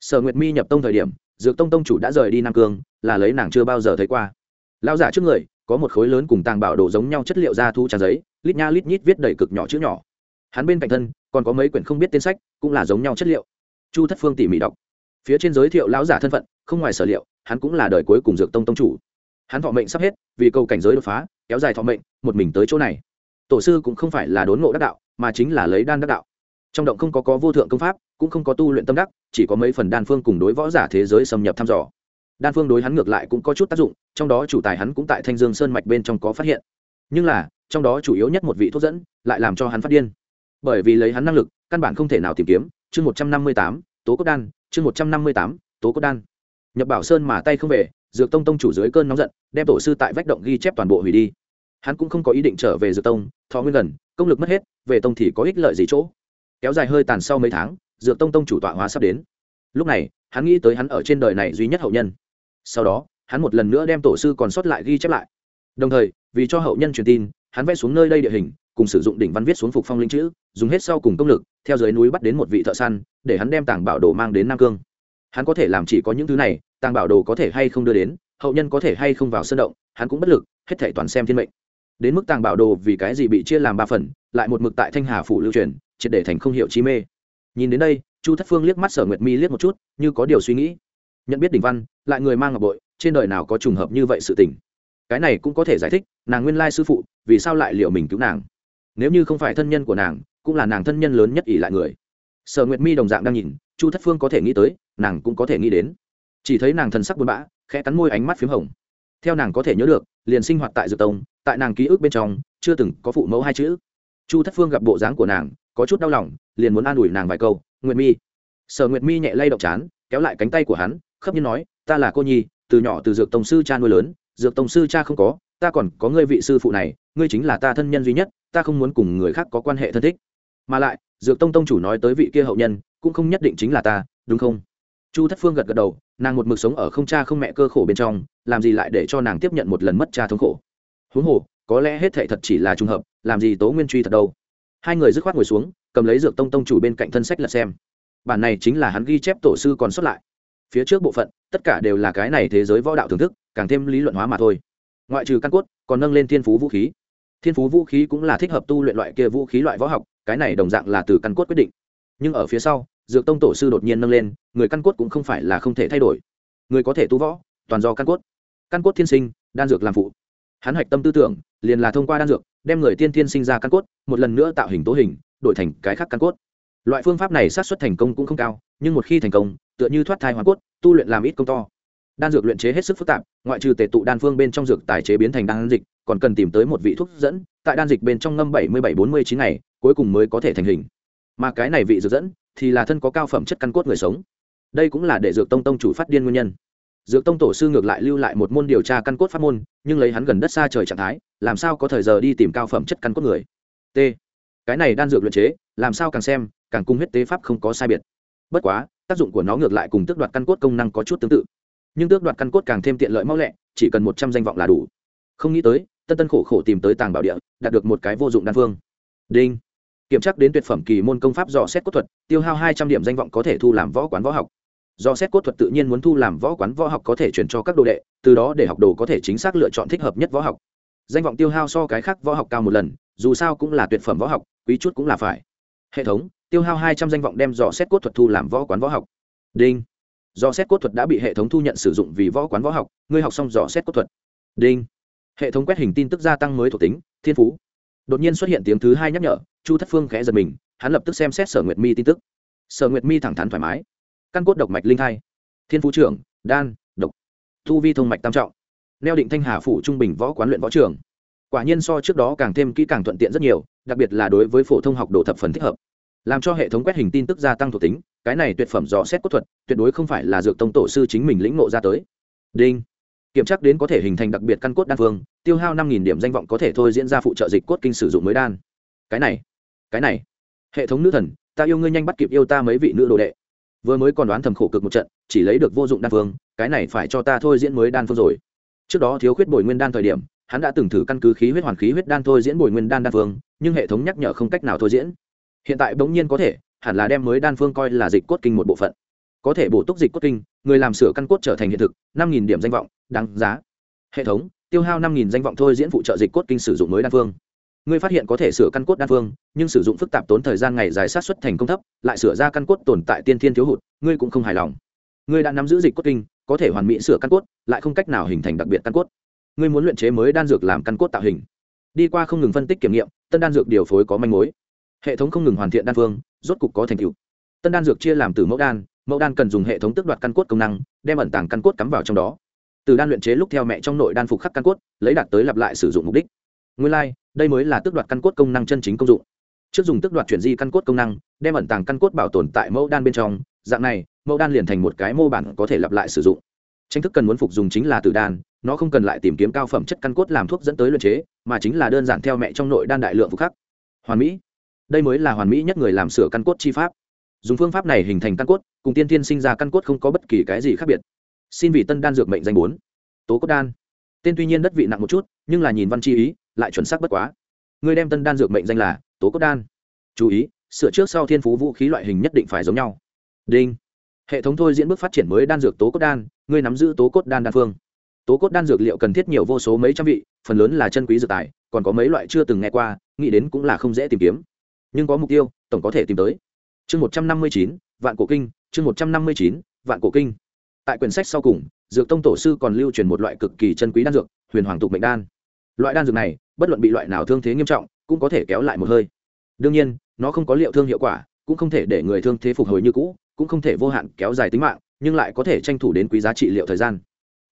Sở nguyệt mi nhập tông thời điểm, dược tông tông chủ đã rời đi nam cương, là lấy nàng chưa bao giờ thấy qua. Lão giả trước người, có một khối lớn cùng tàng bảo đồ giống nhau chất liệu da thu trang giấy, lít nha lít nhít viết đầy cực nhỏ chữ nhỏ. Hắn bên cạnh thân còn có mấy quyển không biết tên sách, cũng là giống nhau chất liệu. Chu thất phương tỉ mỉ đọc. Phía trên giới thiệu lão giả thân phận, không ngoài sở liệu, hắn cũng là đời cuối cùng dược tông tông chủ. Hắn thọ mệnh sắp hết, vì câu cảnh giới đột phá, kéo dài thọ mệnh, một mình tới chỗ này. Tổ sư cũng không phải là đốn ngộ đắc đạo, mà chính là lấy đan đắc đạo. Trong động không có có vô thượng công pháp, cũng không có tu luyện tâm đắc, chỉ có mấy phần đan phương cùng đối võ giả thế giới xâm nhập thăm dò. Đan phương đối hắn ngược lại cũng có chút tác dụng, trong đó chủ tài hắn cũng tại thanh dương sơn mạch bên trong có phát hiện. Nhưng là, trong đó chủ yếu nhất một vị thuốc dẫn, lại làm cho hắn phát điên bởi vì lấy hắn năng lực, căn bản không thể nào tìm kiếm. Chương một trăm năm mươi tám, tố cốt đan. Chương một trăm năm mươi tám, tố cốt đan. Nhập bảo sơn mà tay không về, dược tông tông chủ dưới cơn nóng giận, đem tổ sư tại vách động ghi chép toàn bộ hủy đi. Hắn cũng không có ý định trở về dược tông, thọ nguyên gần, công lực mất hết, về tông thì có ích lợi gì chỗ? Kéo dài hơi tàn sau mấy tháng, dược tông tông chủ tọa hóa sắp đến. Lúc này, hắn nghĩ tới hắn ở trên đời này duy nhất hậu nhân. Sau đó, hắn một lần nữa đem tổ sư còn sót lại ghi chép lại. Đồng thời, vì cho hậu nhân truyền tin, hắn vẽ xuống nơi đây địa hình cùng sử dụng đỉnh văn viết xuống phục phong linh chữ, dùng hết sau cùng công lực, theo dưới núi bắt đến một vị thợ săn, để hắn đem tàng bảo đồ mang đến nam cương. Hắn có thể làm chỉ có những thứ này, tàng bảo đồ có thể hay không đưa đến, hậu nhân có thể hay không vào sân động, hắn cũng bất lực, hết thể toàn xem thiên mệnh. Đến mức tàng bảo đồ vì cái gì bị chia làm ba phần, lại một mực tại thanh hà phủ lưu truyền, triệt để thành không hiểu chi mê. Nhìn đến đây, chu thất phương liếc mắt sở nguyệt mi liếc một chút, như có điều suy nghĩ. Nhận biết đỉnh văn, lại người mang ngọc bội, trên đời nào có trùng hợp như vậy sự tình. Cái này cũng có thể giải thích, nàng nguyên lai sư phụ, vì sao lại liệu mình cứu nàng? Nếu như không phải thân nhân của nàng, cũng là nàng thân nhân lớn nhất ỷ lại người. Sở nguyệt mi đồng dạng đang nhìn, chu thất phương có thể nghĩ tới, nàng cũng có thể nghĩ đến. Chỉ thấy nàng thần sắc buồn bã, khẽ cắn môi ánh mắt p h í m hồng. Theo nàng có thể nhớ được, liền sinh hoạt tại dược tông, tại nàng ký ức bên trong, chưa từng có phụ mẫu hai chữ. Chu thất phương gặp bộ dáng của nàng, có chút đau lòng, liền muốn an ủi nàng vài câu, nguyệt mi. Sở nguyệt mi nhẹ lay động chán, kéo lại cánh tay của hắn, khấp nhiên nói, ta là cô nhi, từ nhỏ từ dược tổng sư cha nuôi lớn, dược tổng sư cha không có ta còn có ngươi vị sư phụ này, ngươi chính là ta thân nhân duy nhất, ta không muốn cùng người khác có quan hệ thân thích. Mà lại, dược tông tông chủ nói tới vị kia hậu nhân, cũng không nhất định chính là ta, đúng không? Chu thất phương gật gật đầu, nàng một mực sống ở không cha không mẹ cơ khổ bên trong, làm gì lại để cho nàng tiếp nhận một lần mất cha thống khổ? Huống hồ, có lẽ hết thệ thật chỉ là trùng hợp, làm gì tố nguyên truy thật đâu? Hai người dứt khoát ngồi xuống, cầm lấy dược tông tông chủ bên cạnh thân sách lật xem. Bản này chính là hắn ghi chép tổ sư còn xuất lại. Phía trước bộ phận, tất cả đều là cái này thế giới võ đạo thưởng thức, càng thêm lý luận hóa mà thôi ngoại trừ căn cốt, còn nâng lên thiên phú vũ khí. Thiên phú vũ khí cũng là thích hợp tu luyện loại kia vũ khí loại võ học, cái này đồng dạng là từ căn cốt quyết định. Nhưng ở phía sau, dược tông tổ sư đột nhiên nâng lên, người căn cốt cũng không phải là không thể thay đổi. Người có thể tu võ, toàn do căn cốt. Căn cốt thiên sinh, đan dược làm phụ. Hắn hoạch tâm tư tưởng, liền là thông qua đan dược, đem người tiên thiên sinh ra căn cốt, một lần nữa tạo hình tố hình, đổi thành cái khác căn cốt. Loại phương pháp này sát xuất thành công cũng không cao, nhưng một khi thành công, tựa như thoát thai hoa cốt, tu luyện làm ít công to đan dược luyện chế hết sức phức tạp, ngoại trừ tề tụ đan phương bên trong dược tài chế biến thành đan dịch còn cần tìm tới một vị thuốc dẫn, tại đan dịch bên trong ngâm bảy mươi bảy bốn mươi chín ngày, cuối cùng mới có thể thành hình. Mà cái này vị dược dẫn thì là thân có cao phẩm chất căn cốt người sống. Đây cũng là để dược tông tông chủ phát điên nguyên nhân. Dược tông tổ sư ngược lại lưu lại một môn điều tra căn cốt pháp môn, nhưng lấy hắn gần đất xa trời trạng thái, làm sao có thời giờ đi tìm cao phẩm chất căn cốt người? T. Cái này đan dược luyện chế, làm sao càng xem, càng cung huyết tế pháp không có sai biệt. Bất quá, tác dụng của nó ngược lại cùng tước đoạt căn cốt công năng có chút tương tự nhưng tước đoạt căn cốt càng thêm tiện lợi mau lẹ, chỉ cần một trăm danh vọng là đủ. Không nghĩ tới, tân tân khổ khổ tìm tới tàng bảo địa, đạt được một cái vô dụng đan phương. Đinh. Kiểm tra đến tuyệt phẩm kỳ môn công pháp dò xét cốt thuật, tiêu hao hai trăm điểm danh vọng có thể thu làm võ quán võ học. Do xét cốt thuật tự nhiên muốn thu làm võ quán võ học có thể chuyển cho các đồ đệ, từ đó để học đồ có thể chính xác lựa chọn thích hợp nhất võ học. Danh vọng tiêu hao so cái khác võ học cao một lần, dù sao cũng là tuyệt phẩm võ học, quý chút cũng là phải. Hệ thống, tiêu hao hai trăm danh vọng đem dò xét cốt thuật thu làm võ quán võ học. Đinh dò xét cốt thuật đã bị hệ thống thu nhận sử dụng vì võ quán võ học, ngươi học xong dò xét cốt thuật. Đinh. Hệ thống quét hình tin tức gia tăng mới thuộc tính, thiên phú. Đột nhiên xuất hiện tiếng thứ hai nhắc nhở, chu thất phương khẽ giật mình, hắn lập tức xem xét sở nguyệt mi tin tức. Sở nguyệt mi thẳng thắn thoải mái. Căn cốt độc mạch linh thai. Thiên phú trưởng, đan, độc. Thu vi thông mạch tam trọng. Neo định thanh hà phủ trung bình võ quán luyện võ trường. Quả nhiên so trước đó càng thêm kỹ càng thuận tiện rất nhiều, đặc biệt là đối với phổ thông học đồ thập phần thích hợp. Làm cho hệ thống quét hình tin tức gia tăng thuộc tính cái này tuyệt phẩm dò xét cốt thuật, tuyệt đối không phải là dược tông tổ sư chính mình lĩnh ngộ ra tới. Đinh. Kiểm tra đến có thể hình thành đặc biệt căn cốt đan phương, tiêu hao năm nghìn điểm danh vọng có thể thôi diễn ra phụ trợ dịch cốt kinh sử dụng mới đan. Cái này cái này. Hệ thống nữ thần, ta yêu ngươi nhanh bắt kịp yêu ta mấy vị nữ đồ đệ. Vừa mới còn đoán thầm khổ cực một trận, chỉ lấy được vô dụng đan phương, cái này phải cho ta thôi diễn mới đan phương rồi. Trước đó thiếu khuyết bồi nguyên đan thời điểm, hắn đã từng thử căn cứ khí huyết hoàn khí huyết đan thôi diễn bồi nguyên đan đan phương, nhưng hệ thống nhắc nhở không cách nào thôi diễn. Hiện tại bỗng nhiên có thể hẳn là đem mới đan phương coi là dịch cốt kinh một bộ phận. Có thể bổ túc dịch cốt kinh, người làm sửa căn cốt trở thành hiện thực, năm nghìn điểm danh vọng, đáng giá. Hệ thống, tiêu hao năm nghìn danh vọng thôi diễn phụ trợ dịch cốt kinh sử dụng mới đan phương. Ngươi phát hiện có thể sửa căn cốt đan phương, nhưng sử dụng phức tạp tốn thời gian ngày dài sát xuất thành công thấp, lại sửa ra căn cốt tồn tại tiên thiên thiếu hụt, ngươi cũng không hài lòng. Ngươi đã nắm giữ dịch cốt kinh, có thể hoàn mỹ sửa căn cốt, lại không cách nào hình thành đặc biệt căn cốt. Ngươi muốn luyện chế mới đan dược làm căn cốt tạo hình. Đi qua không ngừng phân tích kiểm nghiệm, tân đan dược điều phối có manh mối hệ thống không ngừng hoàn thiện đan phương rốt cục có thành tựu. Tân đan dược chia làm từ mẫu đan mẫu đan cần dùng hệ thống tước đoạt căn cốt công năng đem ẩn tàng căn cốt cắm vào trong đó. Từ đan luyện chế lúc theo mẹ trong nội đan phục khắc căn cốt lấy đạt tới lặp lại sử dụng mục đích. Nguyên lai、like, đây mới là tước đoạt căn cốt công năng chân chính công dụng. Trước dùng tước đoạt chuyển di căn cốt công năng đem ẩn tàng căn cốt bảo tồn tại mẫu đan bên trong dạng này mẫu đan liền thành một cái mô bản có thể lặp lại sử dụng. Tranh thức cần muốn phục dùng chính là từ đan nó không cần lại tìm kiếm cao phẩm chất căn cốt làm thuốc dẫn tới luyện chế mà chính là đơn giản theo mẹ trong nội đan đại lượng phục khắc. Hoàn mỹ đây mới là hoàn mỹ nhất người làm sửa căn cốt chi pháp. Dùng phương pháp này hình thành căn cốt, cùng tiên tiên sinh ra căn cốt không có bất kỳ cái gì khác biệt. Xin vị tân đan dược mệnh danh bốn. Tố cốt đan. Tên tuy nhiên đất vị nặng một chút, nhưng là nhìn văn chi ý, lại chuẩn xác bất quá. Người đem tân đan dược mệnh danh là tố cốt đan. Chú ý, sửa trước sau thiên phú vũ khí loại hình nhất định phải giống nhau. Đinh. Hệ thống thôi diễn bước phát triển mới đan dược tố cốt đan ngươi nắm giữ tố cốt đan đan phương. Tố cốt đan dược liệu cần thiết nhiều vô số mấy trăm vị, phần lớn là chân quý dược tài, còn có mấy loại chưa từng nghe qua, nghĩ đến cũng là không dễ tìm kiếm nhưng có mục tiêu, tổng có thể tìm tới. Chương một trăm năm mươi chín, vạn cổ kinh, chương một trăm năm mươi chín, vạn cổ kinh. Tại quyển sách sau cùng, dược tông tổ sư còn lưu truyền một loại cực kỳ chân quý đan dược, huyền hoàng tục mệnh đan. Loại đan dược này, bất luận bị loại nào thương thế nghiêm trọng, cũng có thể kéo lại một hơi. Đương nhiên, nó không có liệu thương hiệu quả, cũng không thể để người thương thế phục hồi như cũ, cũng không thể vô hạn kéo dài tính mạng, nhưng lại có thể tranh thủ đến quý giá trị liệu thời gian.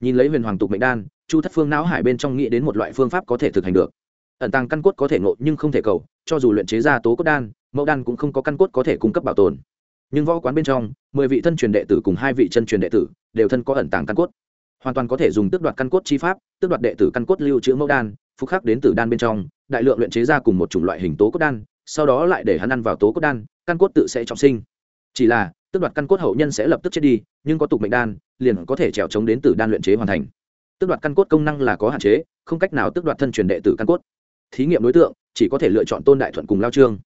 Nhìn lấy huyền hoàng tục mệnh đan, chu thất phương não hải bên trong nghĩ đến một loại phương pháp có thể thực hành được ẩn tàng căn cốt có thể ngộ nhưng không thể cầu, cho dù luyện chế ra tố cốt đan, mẫu đan cũng không có căn cốt có thể cung cấp bảo tồn. Nhưng võ quán bên trong, mười vị thân truyền đệ tử cùng hai vị chân truyền đệ tử đều thân có ẩn tàng căn cốt. Hoàn toàn có thể dùng tước đoạt căn cốt chi pháp, tước đoạt đệ tử căn cốt lưu trữ mẫu đan phúc khắc đến từ đan bên trong, đại lượng luyện chế ra cùng một chủng loại hình tố cốt đan, sau đó lại để hắn ăn vào tố cốt đan, căn cốt tự sẽ trọng sinh. Chỉ là, tước đoạt căn cốt hậu nhân sẽ lập tức chết đi, nhưng có tục mệnh đan, liền có thể trèo chống đến từ đan luyện chế hoàn thành. Tước đoạt căn cốt công năng là có hạn chế, không cách nào tước đoạt thân truyền đệ tử căn cốt thí nghiệm đối tượng, chỉ có thể lựa chọn tôn đại thuận cùng lao trương.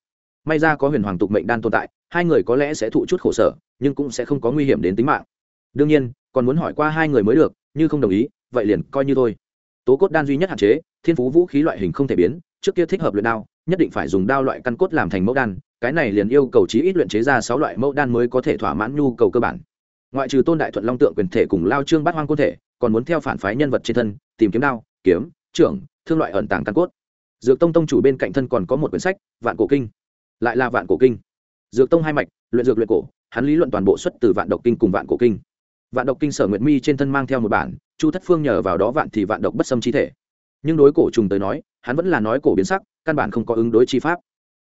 May ra có huyền hoàng tục mệnh đan tồn tại, hai người có lẽ sẽ thụ chút khổ sở, nhưng cũng sẽ không có nguy hiểm đến tính mạng. Đương nhiên, còn muốn hỏi qua hai người mới được, như không đồng ý, vậy liền coi như thôi. Tố cốt đan duy nhất hạn chế, thiên phú vũ khí loại hình không thể biến, trước kia thích hợp luyện đao, nhất định phải dùng đao loại căn cốt làm thành mẫu đan, cái này liền yêu cầu chí ít luyện chế ra sáu loại mẫu đan mới có thể thỏa mãn nhu cầu cơ bản. Ngoại trừ tôn đại thuận long tượng quyền thể cùng lao trương bát hoang côn thể, còn muốn theo phản phái nhân vật trên thân, tìm kiếm đao, kiếm, trưởng, thương loại ẩn tàng căn cốt dược tông tông chủ bên cạnh thân còn có một quyển sách, vạn cổ kinh. Lại là vạn cổ kinh. Dược tông hai mạch, luyện dược luyện cổ, hắn lý luận toàn bộ xuất từ vạn độc kinh cùng vạn cổ kinh. Vạn độc kinh sở nguyệt mi trên thân mang theo một bản, chu thất phương nhờ vào đó vạn thì vạn độc bất xâm chi thể. Nhưng đối cổ trùng tới nói, hắn vẫn là nói cổ biến sắc, căn bản không có ứng đối chi pháp.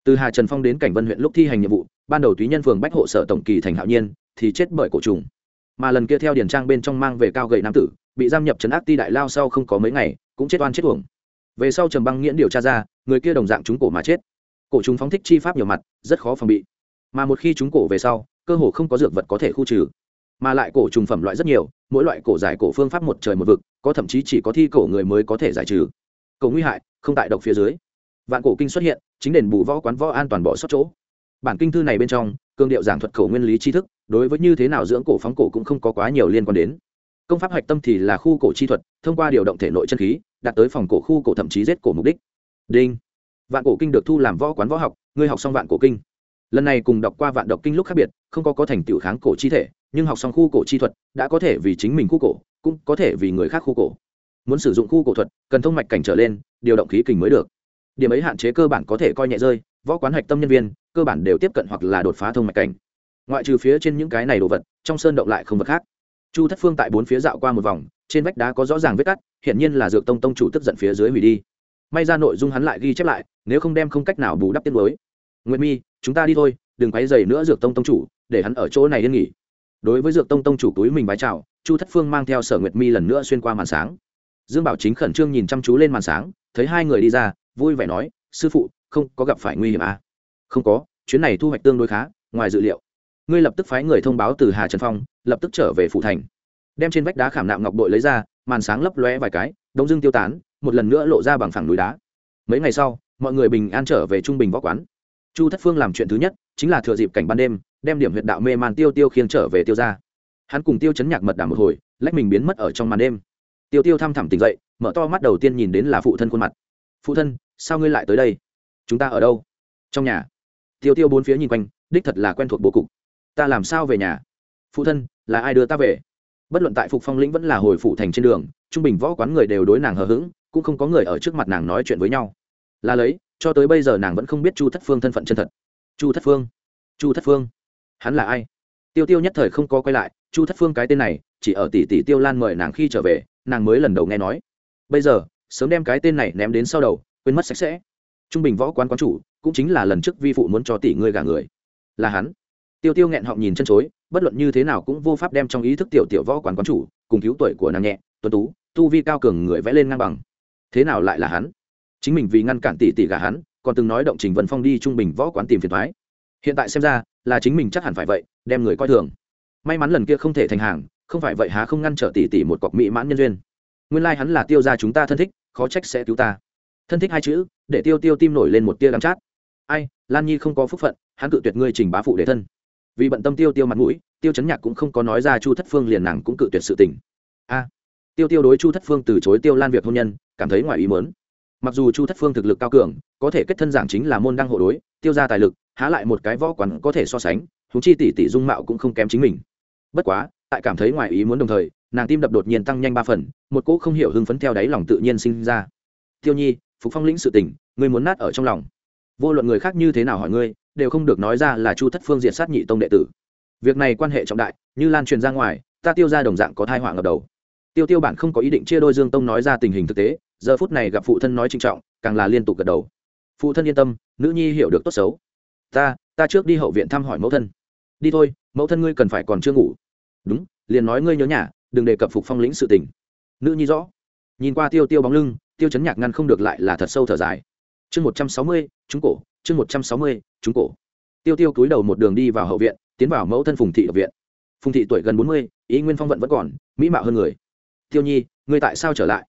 Từ hà trần phong đến cảnh vân huyện lúc thi hành nhiệm vụ, ban đầu túy nhân phường bách hộ sở tổng kỳ thành hạo nhiên, thì chết bởi cổ trùng. Mà lần kia theo điển trang bên trong mang về cao gậy nam tử, bị giam nhập trấn ác ti đại lao sau không có mấy ngày, cũng chết oan chết uổng về sau trầm băng nghiễn điều tra ra, người kia đồng dạng trúng cổ mà chết. Cổ chúng phóng thích chi pháp nhiều mặt, rất khó phòng bị. Mà một khi trúng cổ về sau, cơ hồ không có dược vật có thể khu trừ. Mà lại cổ trùng phẩm loại rất nhiều, mỗi loại cổ giải cổ phương pháp một trời một vực, có thậm chí chỉ có thi cổ người mới có thể giải trừ. Cổ nguy hại, không tại độc phía dưới. Vạn cổ kinh xuất hiện, chính đền bù võ quán võ an toàn bỏ sót chỗ. Bản kinh thư này bên trong, cương điệu giảng thuật cổ nguyên lý tri thức, đối với như thế nào dưỡng cổ phóng cổ cũng không có quá nhiều liên quan đến. Công pháp hạch tâm thì là khu cổ chi thuật, thông qua điều động thể nội chân khí đạt tới phòng cổ khu cổ thậm chí giết cổ mục đích. Đinh. Vạn cổ kinh được thu làm võ quán võ học, ngươi học xong vạn cổ kinh. Lần này cùng đọc qua vạn độc kinh lúc khác biệt, không có có thành tựu kháng cổ chi thể, nhưng học xong khu cổ chi thuật, đã có thể vì chính mình khu cổ, cũng có thể vì người khác khu cổ. Muốn sử dụng khu cổ thuật, cần thông mạch cảnh trở lên, điều động khí kình mới được. Điểm ấy hạn chế cơ bản có thể coi nhẹ rơi, võ quán hạch tâm nhân viên, cơ bản đều tiếp cận hoặc là đột phá thông mạch cảnh. Ngoại trừ phía trên những cái này đồ vật, trong sơn động lại không vật khác. Chu thất phương tại bốn phía dạo qua một vòng trên vách đá có rõ ràng vết cắt hiện nhiên là dược tông tông chủ tức giận phía dưới hủy đi. May ra nội dung hắn lại ghi chép lại, nếu không đem không cách nào bù đắp tiết mới nguyệt mi, chúng ta đi thôi, đừng quấy dày nữa dược tông tông chủ, để hắn ở chỗ này yên nghỉ. Đối với dược tông tông chủ túi mình bái chào, chu thất phương mang theo sở nguyệt mi lần nữa xuyên qua màn sáng. Dương bảo chính khẩn trương nhìn chăm chú lên màn sáng, thấy hai người đi ra, vui vẻ nói, sư phụ, không có gặp phải nguy hiểm à? không có, chuyến này thu hoạch tương đối khá, ngoài dự liệu. Ngươi lập tức phái người thông báo từ hà trần phong, lập tức trở về phủ thành đem trên vách đá khảm nạm ngọc bội lấy ra, màn sáng lấp lóe vài cái đông dưng tiêu tán, một lần nữa lộ ra bằng phẳng núi đá. Mấy ngày sau, mọi người bình an trở về trung bình võ quán. Chu thất phương làm chuyện thứ nhất, chính là thừa dịp cảnh ban đêm, đem điểm huyện đạo mê man tiêu tiêu khiêng trở về tiêu ra hắn cùng tiêu chấn nhạc mật đảm một hồi, lách mình biến mất ở trong màn đêm. Tiêu tiêu thăm thẳm tỉnh dậy, mở to mắt đầu tiên nhìn đến là phụ thân khuôn mặt. Phụ thân, sao ngươi lại tới đây? Chúng ta ở đâu? Trong nhà. Tiêu tiêu bốn phía nhìn quanh, đích thật là quen thuộc bố cục. Ta làm sao về nhà? Phụ thân, là ai đưa ta về? Bất luận tại phục phong lĩnh vẫn là hồi phụ thành trên đường, trung bình võ quán người đều đối nàng hờ hững, cũng không có người ở trước mặt nàng nói chuyện với nhau. Là lấy, cho tới bây giờ nàng vẫn không biết chu thất phương thân phận chân thật. Chu thất phương? Chu thất phương? Hắn là ai? Tiêu tiêu nhất thời không có quay lại, chu thất phương cái tên này, chỉ ở tỷ tỷ tiêu lan mời nàng khi trở về, nàng mới lần đầu nghe nói. Bây giờ, sớm đem cái tên này ném đến sau đầu, quên mất sạch sẽ. Trung bình võ quán quán chủ, cũng chính là lần trước vi phụ muốn cho tỷ ngươi gả người. Là hắn. Tiêu tiêu nghẹn họng nhìn chân chối bất luận như thế nào cũng vô pháp đem trong ý thức tiểu tiểu võ quán quán chủ, cùng cứu tuổi của nàng nhẹ, tuấn tú, tu vi cao cường người vẽ lên ngang bằng. Thế nào lại là hắn? Chính mình vì ngăn cản tỷ tỷ gả hắn, còn từng nói động trình vân phong đi trung bình võ quán tìm phiền thoái. Hiện tại xem ra, là chính mình chắc hẳn phải vậy, đem người coi thường. May mắn lần kia không thể thành hàng, không phải vậy há không ngăn trở tỷ tỷ một cọc mỹ mãn nhân duyên. Nguyên lai、like、hắn là tiêu gia chúng ta thân thích, khó trách sẽ cứu ta. Thân thích hai chữ, để tiêu tiêu tim nổi lên một tia đắm chát. Ai, lan nhi không có phúc phận, hắn cự tuyệt ngươi trình bá phụ để thân vì bận tâm tiêu tiêu mặt mũi, tiêu chấn nhạc cũng không có nói ra chu thất phương liền nàng cũng cự tuyệt sự tình. A, tiêu tiêu đối chu thất phương từ chối tiêu lan việc hôn nhân, cảm thấy ngoài ý mớn mặc dù chu thất phương thực lực cao cường, có thể kết thân giảng chính là môn đăng hộ đối, tiêu ra tài lực, há lại một cái võ quán có thể so sánh thú chi tỷ tỷ dung mạo cũng không kém chính mình. Bất quá, tại cảm thấy ngoài ý muốn đồng thời, nàng tim đập đột nhiên tăng nhanh ba phần, một cỗ không hiểu hưng phấn theo đáy lòng tự nhiên sinh ra. Tiêu nhi, phục phong lĩnh sự tình, ngươi muốn nát ở trong lòng. Vô luận người khác như thế nào hỏi ngươi đều không được nói ra là chu thất phương diện sát nhị tông đệ tử. Việc này quan hệ trọng đại, như lan truyền ra ngoài, ta tiêu ra đồng dạng có thai họa ngập đầu. Tiêu tiêu bản không có ý định chia đôi dương tông nói ra tình hình thực tế, giờ phút này gặp phụ thân nói trinh trọng, càng là liên tục gật đầu. Phụ thân yên tâm, nữ nhi hiểu được tốt xấu. Ta ta trước đi hậu viện thăm hỏi mẫu thân. Đi thôi, mẫu thân ngươi cần phải còn chưa ngủ. Đúng, liền nói ngươi nhớ nhà, đừng đề cập phục phong lĩnh sự tình. Nữ nhi rõ. Nhìn qua tiêu tiêu bóng lưng, tiêu chấn nhạc ngăn không được lại là thật sâu thở dài. Chương một trăm sáu mươi, trúng cổ, chương một trăm sáu mươi trúng cổ. Tiêu tiêu cúi đầu một đường đi vào hậu viện, tiến vào mẫu thân phùng thị ở viện. Phùng thị tuổi gần bốn mươi, ý nguyên phong vận vẫn còn, mỹ mạo hơn người. Tiêu nhi, ngươi tại sao trở lại?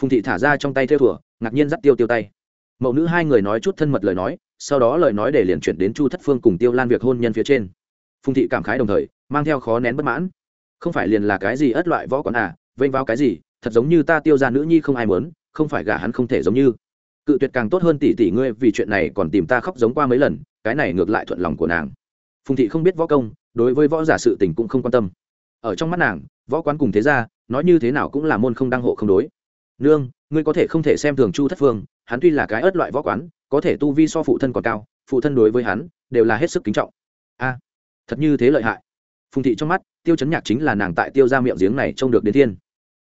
Phùng thị thả ra trong tay theo thùa, ngạc nhiên dắt tiêu tiêu tay. Mẫu nữ hai người nói chút thân mật lời nói, sau đó lời nói để liền chuyển đến chu thất phương cùng tiêu lan việc hôn nhân phía trên. Phùng thị cảm khái đồng thời, mang theo khó nén bất mãn. Không phải liền là cái gì ất loại võ còn à vênh vào cái gì, thật giống như ta tiêu ra nữ nhi không ai mớn không phải gả hắn không thể giống như. Cự tuyệt càng tốt hơn tỷ tỷ ngươi vì chuyện này còn tìm ta khóc giống qua mấy lần cái này ngược lại thuận lòng của nàng. Phùng thị không biết võ công, đối với võ giả sự tình cũng không quan tâm. Ở trong mắt nàng, võ quán cùng thế gia, nói như thế nào cũng là môn không đăng hộ không đối. Nương, ngươi có thể không thể xem thường chu thất phương, hắn tuy là cái ớt loại võ quán, có thể tu vi so phụ thân còn cao, phụ thân đối với hắn, đều là hết sức kính trọng. A, thật như thế lợi hại. Phùng thị trong mắt, tiêu chấn nhạc chính là nàng tại tiêu ra miệng giếng này trông được đến thiên.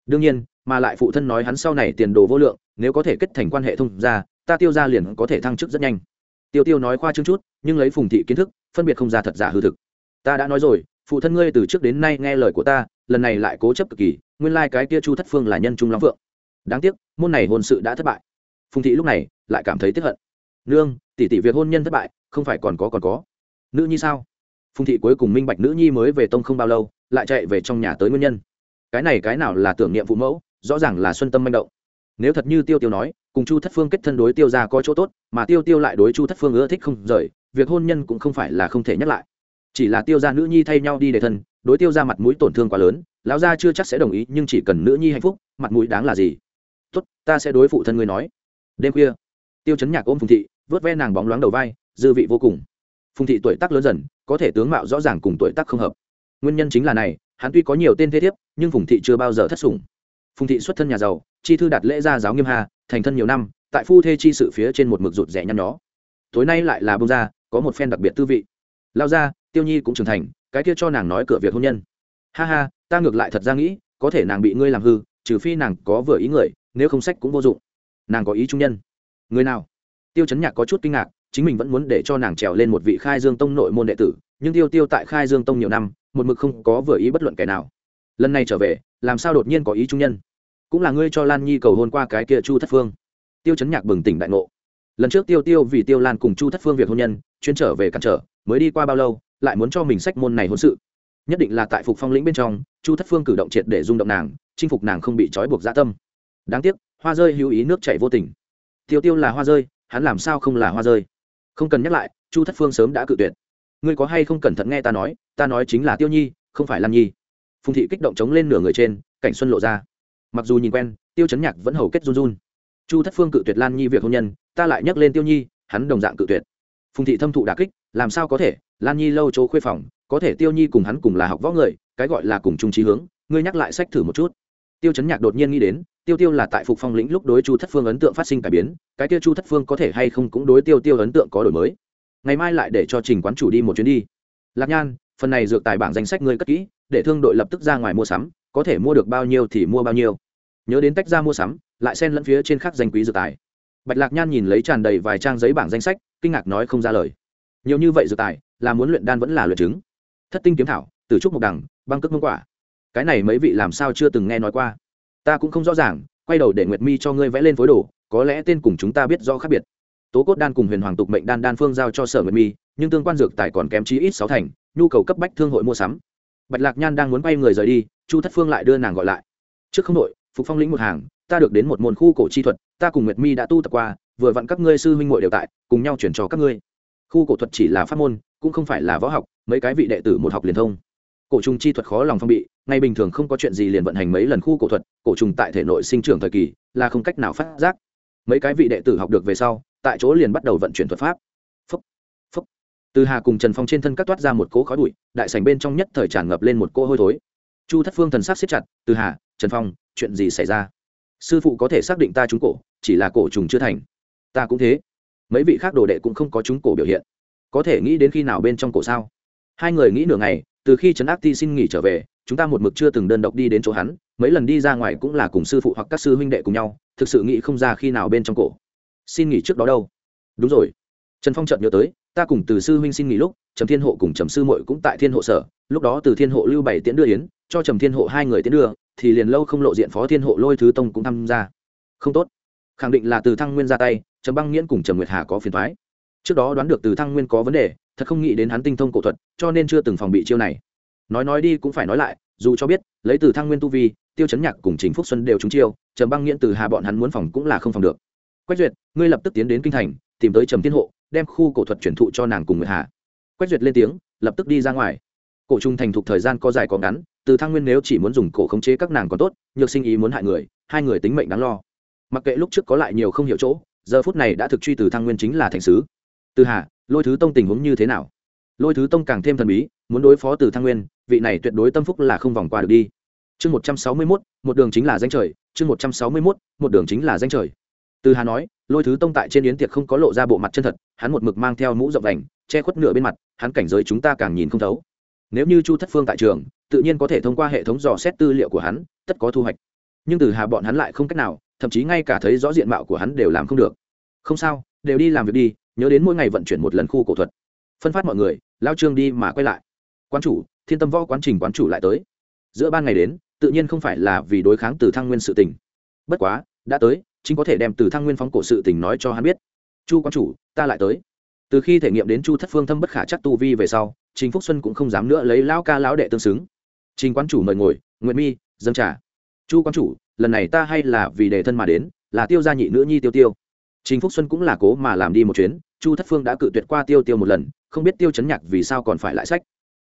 Đương nhiên, mà lại phụ thân nói hắn sau này tiền đồ vô lượng, nếu có thể kết thành quan hệ thông ra ta tiêu ra liền có thể thăng chức rất nhanh tiêu tiêu nói khoa chương chút, nhưng lấy phùng thị kiến thức, phân biệt không ra thật giả hư thực. Ta đã nói rồi, phụ thân ngươi từ trước đến nay nghe lời của ta, lần này lại cố chấp cực kỳ, nguyên lai、like、cái kia chu thất phương là nhân trung long phượng. Đáng tiếc, môn này hôn sự đã thất bại. Phùng thị lúc này lại cảm thấy tiếp hận. Nương, tỷ tỷ việc hôn nhân thất bại, không phải còn có còn có. Nữ nhi sao? Phùng thị cuối cùng minh bạch nữ nhi mới về tông không bao lâu, lại chạy về trong nhà tới nguyên nhân. Cái này cái nào là tưởng niệm phụ mẫu, rõ ràng là xuân tâm manh động. Nếu thật như tiêu tiêu nói cùng chu thất phương kết thân đối tiêu ra có chỗ tốt, mà tiêu tiêu lại đối chu thất phương ưa thích không rời, việc hôn nhân cũng không phải là không thể nhắc lại. Chỉ là tiêu ra nữ nhi thay nhau đi để thân, đối tiêu ra mặt mũi tổn thương quá lớn, lão gia chưa chắc sẽ đồng ý, nhưng chỉ cần nữ nhi hạnh phúc, mặt mũi đáng là gì? Tốt, ta sẽ đối phụ thân ngươi nói. Đêm khuya, tiêu chấn nhạc ôm phùng thị, vớt ve nàng bóng loáng đầu vai, dư vị vô cùng. Phùng thị tuổi tác lớn dần, có thể tướng mạo rõ ràng cùng tuổi tác không hợp. Nguyên nhân chính là này, hắn tuy có nhiều tên thế thiếp, nhưng phùng thị chưa bao giờ thất sủng. Phùng thị xuất thân nhà giàu, chi thư đạt lễ gia giáo nghiêm hà thành thân nhiều năm, tại phu thê chi sự phía trên một mực rụt rẻ nhăn nhó. Tối nay lại là bông ra có một phen đặc biệt tư vị. Lao ra tiêu nhi cũng trưởng thành, cái kia cho nàng nói cửa việc hôn nhân. Ha ha, ta ngược lại thật ra nghĩ, có thể nàng bị ngươi làm hư, trừ phi nàng có vừa ý người, nếu không sách cũng vô dụng. Nàng có ý trung nhân. Người nào? Tiêu chấn nhạc có chút kinh ngạc, chính mình vẫn muốn để cho nàng trèo lên một vị khai dương tông nội môn đệ tử, nhưng tiêu tiêu tại khai dương tông nhiều năm, một mực không có vừa ý bất luận kẻ nào. Lần này trở về, làm sao đột nhiên có ý trung nhân? Cũng là ngươi cho lan nhi cầu hôn qua cái kia chu thất phương. Tiêu chấn nhạc bừng tỉnh đại ngộ. Lần trước tiêu tiêu vì tiêu lan cùng chu thất phương việc hôn nhân chuyên trở về cản trở, mới đi qua bao lâu, lại muốn cho mình sách môn này hôn sự. Nhất định là tại phục phong lĩnh bên trong, chu thất phương cử động triệt để rung động nàng, chinh phục nàng không bị trói buộc dã tâm. Đáng tiếc, hoa rơi hữu ý nước chảy vô tình. Tiêu tiêu là hoa rơi, hắn làm sao không là hoa rơi? Không cần nhắc lại, chu thất phương sớm đã cự tuyệt. Ngươi có hay không cẩn thận nghe ta nói ta nói chính là tiêu nhi, không phải lan nhi. Phùng thị kích động chống lên nửa người trên, cảnh xuân lộ ra mặc dù nhìn quen, tiêu chấn nhạc vẫn hầu kết run run. Chu thất phương cự tuyệt lan nhi việc hôn nhân, ta lại nhắc lên tiêu nhi, hắn đồng dạng cự tuyệt. Phùng thị thâm thụ đà kích, làm sao có thể? Lan nhi lâu chỗ khuê phòng, có thể tiêu nhi cùng hắn cùng là học võ người, cái gọi là cùng chung trí hướng, ngươi nhắc lại sách thử một chút. Tiêu chấn nhạc đột nhiên nghĩ đến, tiêu tiêu là tại phục phong lĩnh lúc đối chu thất phương ấn tượng phát sinh cải biến, cái tiêu chu thất phương có thể hay không cũng đối tiêu tiêu ấn tượng có đổi mới. Ngày mai lại để cho trình quán chủ đi một chuyến đi. Lạc nhan, phần này dược tài bảng danh sách ngươi cất kỹ, để thương đội lập tức ra ngoài mua sắm, có thể mua được bao nhiêu thì mua bao nhiêu nhớ đến tách ra mua sắm, lại xen lẫn phía trên khắc danh quý dược tài. Bạch lạc nhan nhìn lấy tràn đầy vài trang giấy bảng danh sách, kinh ngạc nói không ra lời. Nhiều như vậy dược tài, là muốn luyện đan vẫn là luyện chứng? Thất tinh kiếm thảo từ trúc mộc đằng, băng cước mông quả. Cái này mấy vị làm sao chưa từng nghe nói qua? Ta cũng không rõ ràng, quay đầu để nguyệt mi cho ngươi vẽ lên phối đồ, có lẽ tên cùng chúng ta biết do khác biệt. Tố cốt đan cùng huyền hoàng tục mệnh đan đan phương giao cho sở nguyệt mi, nhưng tương quan dược tài còn kém chí ít sáu thành, nhu cầu cấp bách thương hội mua sắm. Bạch lạc nhan đang muốn quay người rời đi, chu thất phương lại đưa nàng gọi lại. Trước không đội phục phong lĩnh một hàng ta được đến một môn khu cổ chi thuật ta cùng nguyệt mi đã tu tập qua vừa vặn các ngươi sư huynh muội đều tại cùng nhau chuyển cho các ngươi. Khu cổ thuật chỉ là pháp môn cũng không phải là võ học mấy cái vị đệ tử một học liền thông. Cổ trùng chi thuật khó lòng phong bị ngay bình thường không có chuyện gì liền vận hành mấy lần khu cổ thuật cổ trùng tại thể nội sinh trưởng thời kỳ là không cách nào phát giác. Mấy cái vị đệ tử học được về sau tại chỗ liền bắt đầu vận chuyển thuật pháp. Phúc, phúc. từ hà cùng trần phong trên thân cắt toát ra một cỗ khói bụi đại sành bên trong nhất thời tràn ngập lên một cỗ hôi thối. Chu thất phương thần sắc siết chặt từ hà trần phong chuyện gì xảy ra? Sư phụ có thể xác định ta trúng cổ, chỉ là cổ trùng chưa thành. Ta cũng thế. Mấy vị khác đồ đệ cũng không có trúng cổ biểu hiện. Có thể nghĩ đến khi nào bên trong cổ sao? Hai người nghĩ nửa ngày, từ khi trấn ác ti xin nghỉ trở về, chúng ta một mực chưa từng đơn độc đi đến chỗ hắn, mấy lần đi ra ngoài cũng là cùng sư phụ hoặc các sư huynh đệ cùng nhau, thực sự nghĩ không ra khi nào bên trong cổ. Xin nghỉ trước đó đâu? Đúng rồi. Trần phong chợt nhớ tới ta cùng từ sư huynh xin nghỉ lúc, trầm thiên hộ cùng trầm sư mội cũng tại thiên hộ sở, lúc đó từ thiên hộ lưu bảy tiễn đưa yến, cho trầm thiên hộ hai người tiến đưa, thì liền lâu không lộ diện phó thiên hộ lôi thứ tông cũng tham gia. Không tốt. Khẳng định là từ thăng nguyên ra tay, trầm băng nghiễn cùng trầm nguyệt hà có phiền thoái trước đó đoán được từ thăng nguyên có vấn đề, thật không nghĩ đến hắn tinh thông cổ thuật, cho nên chưa từng phòng bị chiêu này. Nói nói đi cũng phải nói lại, dù cho biết, lấy từ thăng nguyên tu vi, tiêu chấn nhạc cùng chính phúc xuân đều trúng chiêu, trầm băng nghiễn từ hà bọn hắn muốn phòng cũng là không phòng được. Quách duyệt, ngươi lập tức tiến đến kinh thành, tìm tới trầm thiên hộ đem khu cổ thuật truyền thụ cho nàng cùng nguyệt hà. Quách duyệt lên tiếng, lập tức đi ra ngoài. Cổ trung thành thục thời gian có dài có ngắn, từ thăng nguyên nếu chỉ muốn dùng cổ khống chế các nàng còn tốt, nhược sinh ý muốn hại người, hai người tính mệnh đáng lo. Mặc kệ lúc trước có lại nhiều không hiểu chỗ, giờ phút này đã thực truy từ thăng nguyên chính là thành sứ. Từ hà, lôi thứ tông tình huống như thế nào? Lôi thứ tông càng thêm thần bí, muốn đối phó từ thăng nguyên, vị này tuyệt đối tâm phúc là không vòng qua được đi. Chương một trăm sáu mươi mốt, một đường chính là danh trời, chương một trăm sáu mươi mốt, một đường chính là danh trời từ hà nói, lôi thứ tông tại trên yến tiệc không có lộ ra bộ mặt chân thật, hắn một mực mang theo mũ rộng đành che khuất nửa bên mặt, hắn cảnh giới chúng ta càng nhìn không thấu. Nếu như chu thất phương tại trường, tự nhiên có thể thông qua hệ thống dò xét tư liệu của hắn, tất có thu hoạch. Nhưng từ hà bọn hắn lại không cách nào, thậm chí ngay cả thấy rõ diện mạo của hắn đều làm không được. Không sao, đều đi làm việc đi, nhớ đến mỗi ngày vận chuyển một lần khu cổ thuật. Phân phát mọi người, lao trương đi mà quay lại. Quán chủ, thiên tâm võ quán trình quán chủ lại tới. Giữa ban ngày đến, tự nhiên không phải là vì đối kháng từ thăng nguyên sự tình. Bất quá, đã tới chính có thể đem từ thăng nguyên phóng cổ sự tình nói cho hắn biết. Chu quan chủ, ta lại tới. Từ khi thể nghiệm đến chu thất phương thâm bất khả chắc tu vi về sau, trình phúc xuân cũng không dám nữa lấy lão ca lão đệ tương xứng. Trình quan chủ mời ngồi nguyện mi, dâng trà. Chu quan chủ, lần này ta hay là vì đề thân mà đến, là tiêu gia nhị nữ nhi tiêu tiêu. Trình phúc xuân cũng là cố mà làm đi một chuyến, chu thất phương đã cự tuyệt qua tiêu tiêu một lần, không biết tiêu chấn nhạc vì sao còn phải lại sách.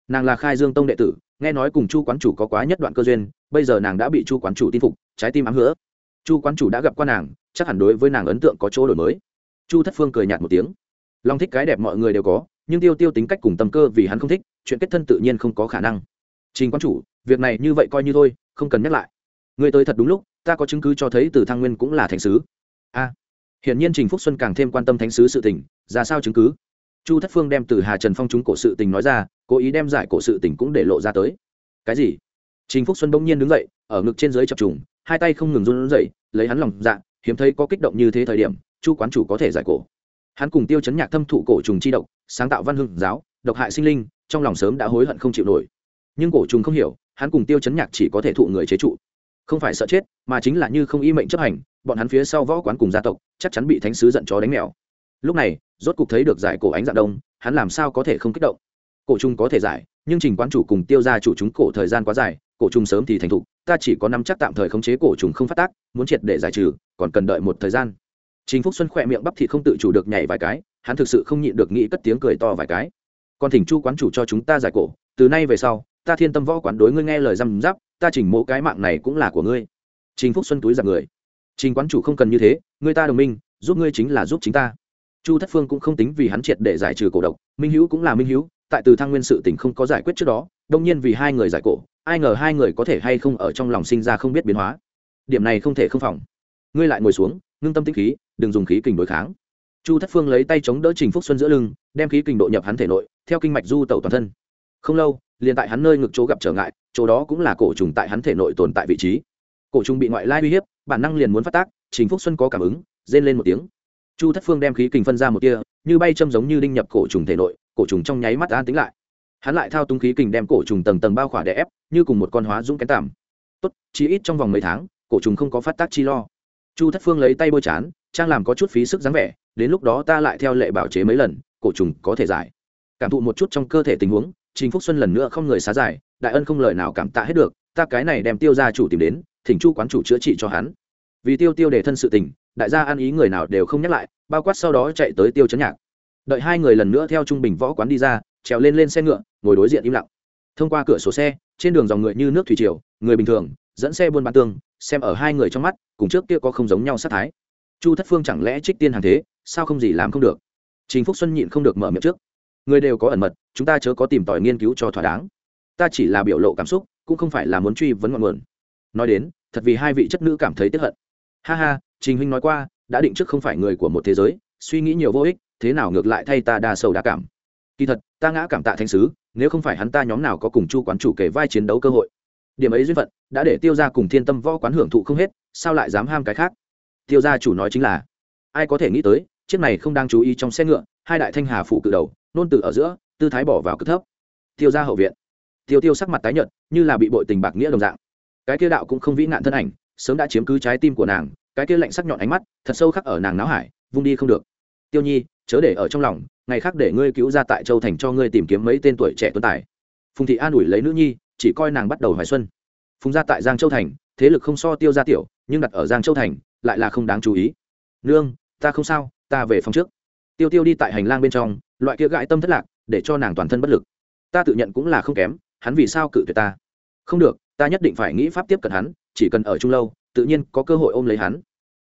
Nàng là khai dương tông đệ tử, nghe nói cùng chu quán chủ có quá nhất đoạn cơ duyên, bây giờ nàng đã bị chu quán chủ tin phục, trái tim ám hứa chu quán chủ đã gặp qua nàng, chắc hẳn đối với nàng ấn tượng có chỗ đổi mới. Chu thất phương cười nhạt một tiếng. Long thích cái đẹp mọi người đều có, nhưng tiêu tiêu tính cách cùng tâm cơ vì hắn không thích, chuyện kết thân tự nhiên không có khả năng. Trình quán chủ, việc này như vậy coi như thôi, không cần nhắc lại. Người tới thật đúng lúc, ta có chứng cứ cho thấy từ thăng nguyên cũng là thánh sứ. A. Hiển nhiên trình phúc xuân càng thêm quan tâm thánh sứ sự tình, ra sao chứng cứ? Chu thất phương đem từ hà trần phong chúng cổ sự tình nói ra, cố ý đem giải cổ sự tình cũng để lộ ra tới. Cái gì? Trình phúc xuân bỗng nhiên đứng dậy, ở ngực trên dưới chập trùng hai tay không ngừng run rẩy, lấy hắn lòng dạ hiếm thấy có kích động như thế thời điểm, chu quán chủ có thể giải cổ. Hắn cùng tiêu chấn nhạc thâm thụ cổ trùng chi độc, sáng tạo văn hưng giáo, độc hại sinh linh, trong lòng sớm đã hối hận không chịu nổi. Nhưng cổ trùng không hiểu, hắn cùng tiêu chấn nhạc chỉ có thể thụ người chế trụ. Không phải sợ chết, mà chính là như không y mệnh chấp hành, bọn hắn phía sau võ quán cùng gia tộc, chắc chắn bị thánh sứ giận chó đánh mèo. Lúc này, rốt cục thấy được giải cổ ánh dạng đông, hắn làm sao có thể không kích động? Cổ trùng có thể giải, nhưng trình quán chủ cùng tiêu gia chủ chúng cổ thời gian quá dài cổ trùng sớm thì thành thục, ta chỉ có năm chắc tạm thời khống chế cổ trùng không phát tác, muốn triệt để giải trừ, còn cần đợi một thời gian. Trình phúc xuân khỏe miệng bắp thịt không tự chủ được nhảy vài cái, hắn thực sự không nhịn được nghĩ cất tiếng cười to vài cái. Còn thỉnh chu quán chủ cho chúng ta giải cổ, từ nay về sau, ta thiên tâm võ quán đối ngươi nghe lời răm giáp ta chỉnh mỗ cái mạng này cũng là của ngươi. Trình phúc xuân túi giặc người. Trình quán chủ không cần như thế người ta đồng minh, giúp ngươi chính là giúp chính ta. Chu thất phương cũng không tính vì hắn triệt để giải trừ cổ độc, minh hữu cũng là minh hữu, tại từ thăng nguyên sự tình không có giải quyết trước đó, đông nhiên vì hai người giải cổ ai ngờ hai người có thể hay không ở trong lòng sinh ra không biết biến hóa. Điểm này không thể không phòng. Ngươi lại ngồi xuống, ngưng tâm tĩnh khí, đừng dùng khí kình đối kháng. Chu thất phương lấy tay chống đỡ trình phúc xuân giữa lưng, đem khí kình độ nhập hắn thể nội, theo kinh mạch du tẩu toàn thân. Không lâu, liền tại hắn nơi ngực chỗ gặp trở ngại, chỗ đó cũng là cổ trùng tại hắn thể nội tồn tại vị trí. Cổ trùng bị ngoại lai uy hiếp, bản năng liền muốn phát tác, trình phúc xuân có cảm ứng, rên lên một tiếng. Chu thất phương đem khí kình phân ra một tia, như bay châm giống như đinh nhập cổ trùng thể nội, cổ trùng trong nháy mắt an tính lại hắn lại thao túng khí kình đem cổ trùng tầng tầng bao khỏa đè ép, như cùng một con hóa dũng kén tảm tốt, chỉ ít trong vòng mấy tháng, cổ trùng không có phát tác chi lo. Chu thất phương lấy tay bôi chán, trang làm có chút phí sức dáng vẻ, đến lúc đó ta lại theo lệ bảo chế mấy lần, cổ trùng có thể giải. Cảm thụ một chút trong cơ thể tình huống, trình phúc xuân lần nữa không người xá giải, đại ân không lời nào cảm tạ hết được, ta cái này đem tiêu ra chủ tìm đến, thỉnh chu quán chủ chữa trị cho hắn. Vì tiêu tiêu để thân sự tình, đại gia ăn ý người nào đều không nhắc lại, bao quát sau đó chạy tới tiêu chấn nhạc. Đợi hai người lần nữa theo trung bình võ quán đi ra trèo lên lên xe ngựa, ngồi đối diện im lặng. Thông qua cửa sổ xe, trên đường dòng người như nước thủy triều, người bình thường, dẫn xe buôn bán tương xem ở hai người trong mắt, cùng trước kia có không giống nhau sát thái. Chu thất phương chẳng lẽ trích tiên hàng thế, sao không gì làm không được? Trình phúc xuân nhịn không được mở miệng trước. Người đều có ẩn mật, chúng ta chớ có tìm tòi nghiên cứu cho thỏa đáng. Ta chỉ là biểu lộ cảm xúc, cũng không phải là muốn truy vấn ngọn nguồn. Nói đến, thật vì hai vị chất nữ cảm thấy tiếc hận. Ha ha, trình huynh nói qua, đã định trước không phải người của một thế giới, suy nghĩ nhiều vô ích, thế nào ngược lại thay ta đa sầu đa cảm kỳ thật, ta ngã cảm tạ thanh sứ, nếu không phải hắn ta nhóm nào có cùng chu quán chủ kể vai chiến đấu cơ hội. Điểm ấy duyên phận, đã để tiêu ra cùng thiên tâm võ quán hưởng thụ không hết, sao lại dám ham cái khác? Tiêu gia chủ nói chính là, ai có thể nghĩ tới, chiếc này không đang chú ý trong xe ngựa, hai đại thanh hà phụ cự đầu, nôn từ ở giữa, tư thái bỏ vào cực thấp. Tiêu ra hậu viện. Tiêu tiêu sắc mặt tái nhợt, như là bị bội tình bạc nghĩa đồng dạng. Cái kia đạo cũng không vĩ nạn thân ảnh, sớm đã chiếm cứ trái tim của nàng, cái kia lạnh sắc nhọn ánh mắt, thật sâu khắc ở nàng náo hải, vung đi không được. Tiêu nhi chớ để ở trong lòng, ngày khác để ngươi cứu ra tại châu thành cho ngươi tìm kiếm mấy tên tuổi trẻ tuấn tài. Phùng thị an ủi lấy nữ nhi, chỉ coi nàng bắt đầu hoài xuân. Phùng gia tại giang châu thành, thế lực không so tiêu ra tiểu, nhưng đặt ở giang châu thành, lại là không đáng chú ý. Nương, ta không sao, ta về phòng trước. Tiêu tiêu đi tại hành lang bên trong, loại kia gãi tâm thất lạc, để cho nàng toàn thân bất lực. Ta tự nhận cũng là không kém, hắn vì sao cự tuyệt ta? Không được, ta nhất định phải nghĩ pháp tiếp cận hắn, chỉ cần ở chung lâu, tự nhiên có cơ hội ôm lấy hắn.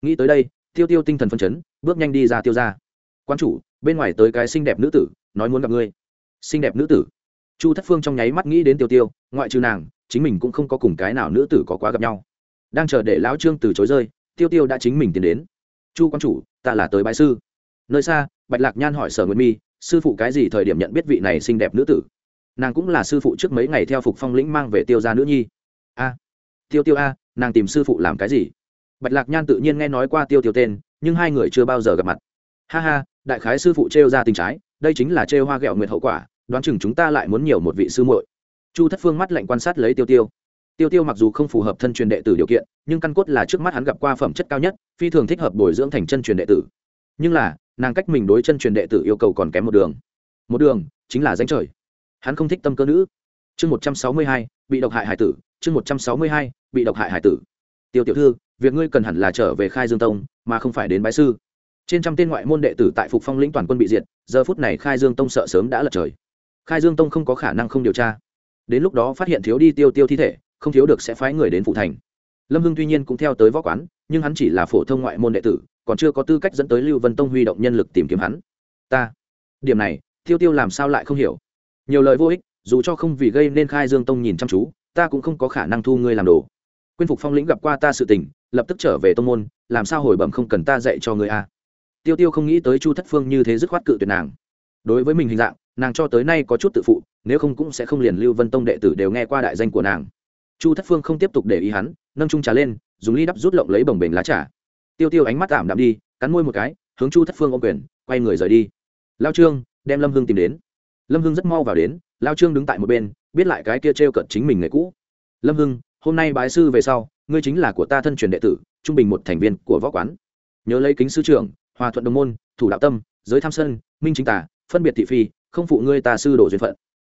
Nghĩ tới đây, tiêu tiêu tinh thần phân chấn, bước nhanh đi ra tiêu ra quan chủ, bên ngoài tới cái xinh đẹp nữ tử, nói muốn gặp ngươi. Xinh đẹp nữ tử? Chu thất phương trong nháy mắt nghĩ đến tiêu tiêu, ngoại trừ nàng, chính mình cũng không có cùng cái nào nữ tử có quá gặp nhau. Đang chờ để lão trương từ chối rơi, tiêu tiêu đã chính mình tiến đến. Chu quan chủ, ta là tới bái sư. Nơi xa, bạch lạc nhan hỏi sở Nguyên mi, sư phụ cái gì thời điểm nhận biết vị này xinh đẹp nữ tử? Nàng cũng là sư phụ trước mấy ngày theo phục phong lĩnh mang về tiêu gia nữ nhi. A, tiêu tiêu a, nàng tìm sư phụ làm cái gì? Bạch lạc nhan tự nhiên nghe nói qua tiêu tiêu tên, nhưng hai người chưa bao giờ gặp mặt. Ha ha đại khái sư phụ trêu ra tình trái, đây chính là trêu hoa ghẹo nguyệt hậu quả, đoán chừng chúng ta lại muốn nhiều một vị sư muội. Chu thất phương mắt lạnh quan sát lấy tiêu tiêu. Tiêu tiêu mặc dù không phù hợp thân truyền đệ tử điều kiện, nhưng căn cốt là trước mắt hắn gặp qua phẩm chất cao nhất, phi thường thích hợp bồi dưỡng thành chân truyền đệ tử. Nhưng là, nàng cách mình đối chân truyền đệ tử yêu cầu còn kém một đường. Một đường, chính là danh trời. Hắn không thích tâm cơ nữ. Chương một trăm sáu mươi hai, bị độc hại hải tử. Chương một trăm sáu mươi hai, bị độc hại hải tử. Tiêu tiểu thư, việc ngươi cần hẳn là trở về khai dương tông, mà không phải đến bái sư trên trăm tên ngoại môn đệ tử tại phục phong lĩnh toàn quân bị diệt, giờ phút này khai dương tông sợ sớm đã lật trời. Khai dương tông không có khả năng không điều tra. Đến lúc đó phát hiện thiếu đi tiêu tiêu thi thể, không thiếu được sẽ phái người đến phụ thành. Lâm hưng tuy nhiên cũng theo tới võ quán, nhưng hắn chỉ là phổ thông ngoại môn đệ tử, còn chưa có tư cách dẫn tới lưu vân tông huy động nhân lực tìm kiếm hắn. Ta, điểm này, tiêu tiêu làm sao lại không hiểu? Nhiều lời vô ích, dù cho không vì gây nên khai dương tông nhìn chăm chú, ta cũng không có khả năng thu ngươi làm đồ. Quyên phục phong lĩnh gặp qua ta sự tình, lập tức trở về tông môn, làm sao hồi bẩm không cần ta dạy cho ngươi a? Tiêu tiêu không nghĩ tới chu thất phương như thế dứt khoát cự tuyệt nàng. Đối với mình hình dạng, nàng cho tới nay có chút tự phụ, nếu không cũng sẽ không liền lưu vân tông đệ tử đều nghe qua đại danh của nàng. Chu thất phương không tiếp tục để ý hắn, nâng trung trà lên, dùng ly đắp rút lộng lấy bồng bềnh lá trà. Tiêu tiêu ánh mắt tạm đạm đi, cắn môi một cái, hướng chu thất phương ô quyền, quay người rời đi. Lao trương, đem lâm hưng tìm đến. Lâm hưng rất mau vào đến, lao trương đứng tại một bên, biết lại cái kia t r e o cận chính mình người cũ. Lâm hưng, hôm nay bái sư về sau, ngươi chính là của ta thân truyền đệ tử, trung bình một thành viên của võ quán. Nhớ lấy kính sư trưởng hòa thuận đồng môn, thủ đạo tâm, giới tham sân, minh chính tả phân biệt thị phi, không phụ ngươi ta sư đổ duyên phận.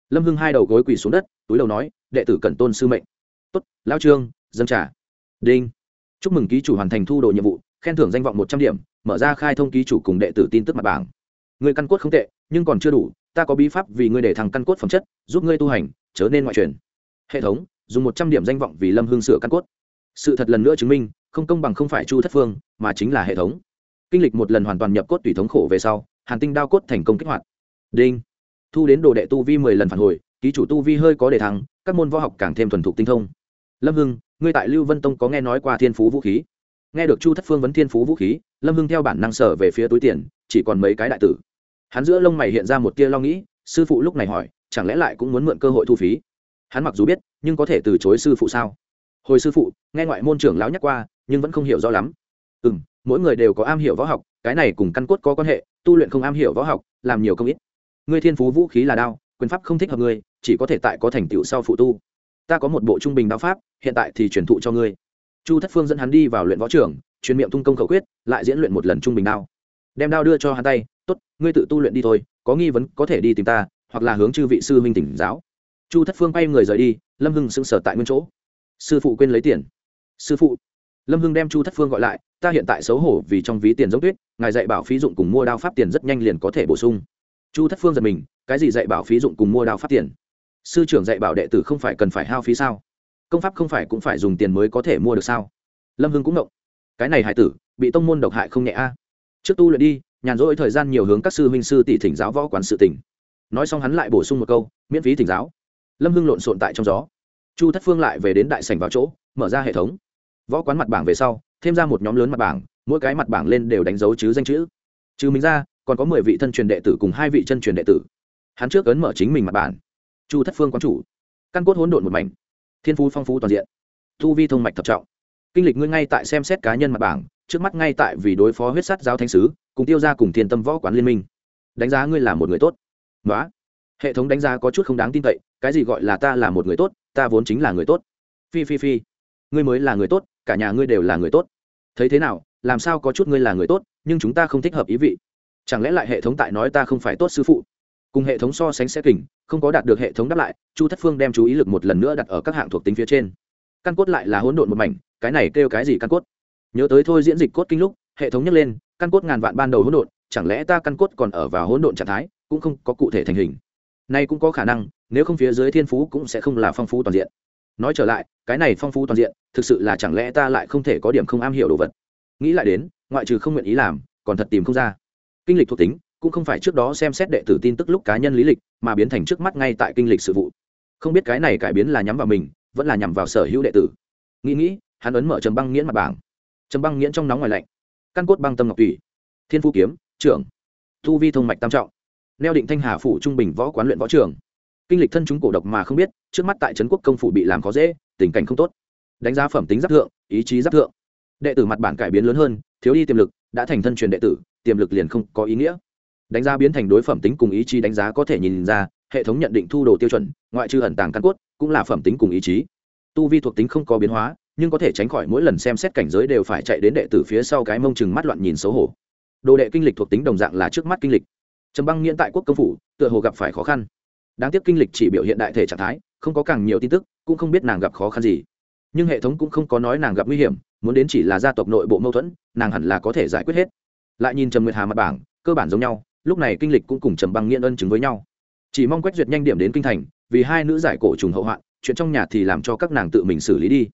Lâm hưng hai đầu gối quỳ xuống đất, túi đầu nói, đệ tử cần tôn sư mệnh. Tốt lao trương, dân trả. Đinh. Chúc mừng ký chủ hoàn thành thu đồ nhiệm vụ, khen thưởng danh vọng một trăm điểm, mở ra khai thông ký chủ cùng đệ tử tin tức mặt bảng. Người căn cốt không tệ, nhưng còn chưa đủ, ta có bí pháp vì ngươi để thằng căn cốt phẩm chất, giúp ngươi tu hành, chớ nên ngoại truyền. Hệ thống, dùng một trăm điểm danh vọng vì lâm hương sửa căn cốt. Sự thật lần nữa chứng minh, không công bằng không phải chu thất phương, mà chính là hệ thống kinh lịch một lần hoàn toàn nhập cốt tùy thống khổ về sau, hàn tinh đao cốt thành công kích hoạt. Đinh. Thu đến đồ đệ tu vi mười lần phản hồi, ký chủ tu vi hơi có đề thắng các môn võ học càng thêm thuần thục tinh thông. Lâm hưng, ngươi tại lưu vân tông có nghe nói qua thiên phú vũ khí? Nghe được chu thất phương vấn thiên phú vũ khí, lâm hưng theo bản năng sở về phía túi tiền, chỉ còn mấy cái đại tử. Hắn giữa lông mày hiện ra một tia lo nghĩ, sư phụ lúc này hỏi, chẳng lẽ lại cũng muốn mượn cơ hội thu phí? Hắn mặc dù biết, nhưng có thể từ chối sư phụ sao? Hồi sư phụ, nghe ngoại môn trưởng lão nhắc qua, nhưng vẫn không hiểu rõ lắm. Ừ m mỗi người đều có am hiểu võ học cái này cùng căn cốt có quan hệ tu luyện không am hiểu võ học làm nhiều công ít. Ngươi thiên phú vũ khí là đao quyền pháp không thích hợp ngươi chỉ có thể tại có thành tựu sau phụ tu. Ta có một bộ trung bình đao pháp hiện tại thì truyền thụ cho ngươi. Chu thất phương dẫn hắn đi vào luyện võ trường, truyền miệng tung công khẩu quyết lại diễn luyện một lần trung bình đao. Đem đao đưa cho hắn tay tốt ngươi tự tu luyện đi thôi có nghi vấn có thể đi tìm ta hoặc là hướng chư vị sư Minh tỉnh giáo. Chu thất phương quay người rời đi lâm hưng sững sờ tại nguyên chỗ. Sư phụ quên lấy tiền. Sư phụ lâm hưng đem chu thất phương gọi lại, ta hiện tại xấu hổ vì trong ví tiền giống tuyết, ngài dạy bảo phí dụng cùng mua đao pháp tiền rất nhanh liền có thể bổ sung. Chu thất phương giật mình, cái gì dạy bảo phí dụng cùng mua đao pháp tiền? Sư trưởng dạy bảo đệ tử không phải cần phải hao phí sao? Công pháp không phải cũng phải dùng tiền mới có thể mua được sao? Lâm hưng cũng động cái này hải tử, bị tông môn độc hại không nhẹ a? Trước tu luyện đi, nhàn rỗi thời gian nhiều hướng các sư huynh sư tỷ thỉnh giáo võ quán sự tỉnh nói xong hắn lại bổ sung một câu, miễn phí thỉnh giáo. Lâm hưng lộn xộn tại trong gió. Chu thất phương lại về đến đại sảnh vào chỗ, mở ra hệ thống võ quán mặt bảng về sau, thêm ra một nhóm lớn mặt bảng, mỗi cái mặt bảng lên đều đánh dấu chứ danh chữ. Trừ mình ra, còn có mười vị thân truyền đệ tử cùng hai vị chân truyền đệ tử. Hắn trước ấn mở chính mình mặt bản chu thất phương quán chủ. Căn cốt hỗn độn một mảnh. Thiên phú phong phú toàn diện. Thu vi thông mạch thập trọng. Kinh lịch ngươi ngay tại xem xét cá nhân mặt bảng, trước mắt ngay tại vì đối phó huyết sắt giáo thánh sứ, cùng tiêu ra cùng thiên tâm võ quán liên minh. Đánh giá ngươi là một người tốt. Nói hệ thống đánh giá có chút không đáng tin cậy, cái gì gọi là ta là một người tốt, ta vốn chính là người tốt. Phi phi phi ngươi mới là người tốt, cả nhà ngươi đều là người tốt. Thấy thế nào, làm sao có chút ngươi là người tốt, nhưng chúng ta không thích hợp ý vị. Chẳng lẽ lại hệ thống tại nói ta không phải tốt sư phụ? Cùng hệ thống so sánh sẽ kình không có đạt được hệ thống đáp lại, chu thất phương đem chú ý lực một lần nữa đặt ở các hạng thuộc tính phía trên. Căn cốt lại là hỗn độn một mảnh, cái này kêu cái gì căn cốt? Nhớ tới thôi diễn dịch cốt kinh lúc, hệ thống nhắc lên, căn cốt ngàn vạn ban đầu hỗn độn, chẳng lẽ ta căn cốt còn ở vào hỗn độn trạng thái, cũng không có cụ thể thành hình. Nay cũng có khả năng, nếu không phía dưới thiên phú cũng sẽ không là phong phú toàn diện. Nói trở lại cái này phong phú toàn diện, thực sự là chẳng lẽ ta lại không thể có điểm không am hiểu đồ vật? Nghĩ lại đến, ngoại trừ không nguyện ý làm, còn thật tìm không ra. Kinh lịch thuộc tính, cũng không phải trước đó xem xét đệ tử tin tức lúc cá nhân lý lịch, mà biến thành trước mắt ngay tại kinh lịch sự vụ. Không biết cái này cải biến là nhắm vào mình, vẫn là nhằm vào sở hữu đệ tử. Nghĩ nghĩ, hắn ấn mở trầm băng nghiễn mặt bảng. Trầm băng nghiễn trong nóng ngoài lạnh. Căn cốt băng tâm ngọc tùy thiên phu kiếm, trưởng. Thu vi thông mạch tam trọng. Neo định thanh hà phủ trung bình võ quán luyện võ trường kinh lịch thân chúng cổ độc mà không biết, trước mắt tại trấn quốc công phủ bị làm khó dễ, tình cảnh không tốt. Đánh giá phẩm tính giáp thượng, ý chí giáp thượng. Đệ tử mặt bản cải biến lớn hơn, thiếu đi tiềm lực, đã thành thân truyền đệ tử, tiềm lực liền không có ý nghĩa. Đánh giá biến thành đối phẩm tính cùng ý chí đánh giá có thể nhìn ra, hệ thống nhận định thu đồ tiêu chuẩn, ngoại trừ ẩn tàng căn cốt, cũng là phẩm tính cùng ý chí. Tu vi thuộc tính không có biến hóa, nhưng có thể tránh khỏi mỗi lần xem xét cảnh giới đều phải chạy đến đệ tử phía sau cái mông chừng mắt loạn nhìn xấu hổ. Đồ đệ kinh lịch thuộc tính đồng dạng là trước mắt kinh lịch. Trầm băng nghiễn tại quốc công phủ, tựa hồ gặp phải khó khăn đáng tiếc kinh lịch chỉ biểu hiện đại thể trạng thái, không có càng nhiều tin tức, cũng không biết nàng gặp khó khăn gì. Nhưng hệ thống cũng không có nói nàng gặp nguy hiểm, muốn đến chỉ là gia tộc nội bộ mâu thuẫn, nàng hẳn là có thể giải quyết hết. Lại nhìn trầm nguyệt hà mặt bảng, cơ bản giống nhau, lúc này kinh lịch cũng cùng trầm băng nghiện ân chứng với nhau. Chỉ mong quét duyệt nhanh điểm đến kinh thành, vì hai nữ giải cổ trùng hậu hoạn, chuyện trong nhà thì làm cho các nàng tự mình xử lý đi.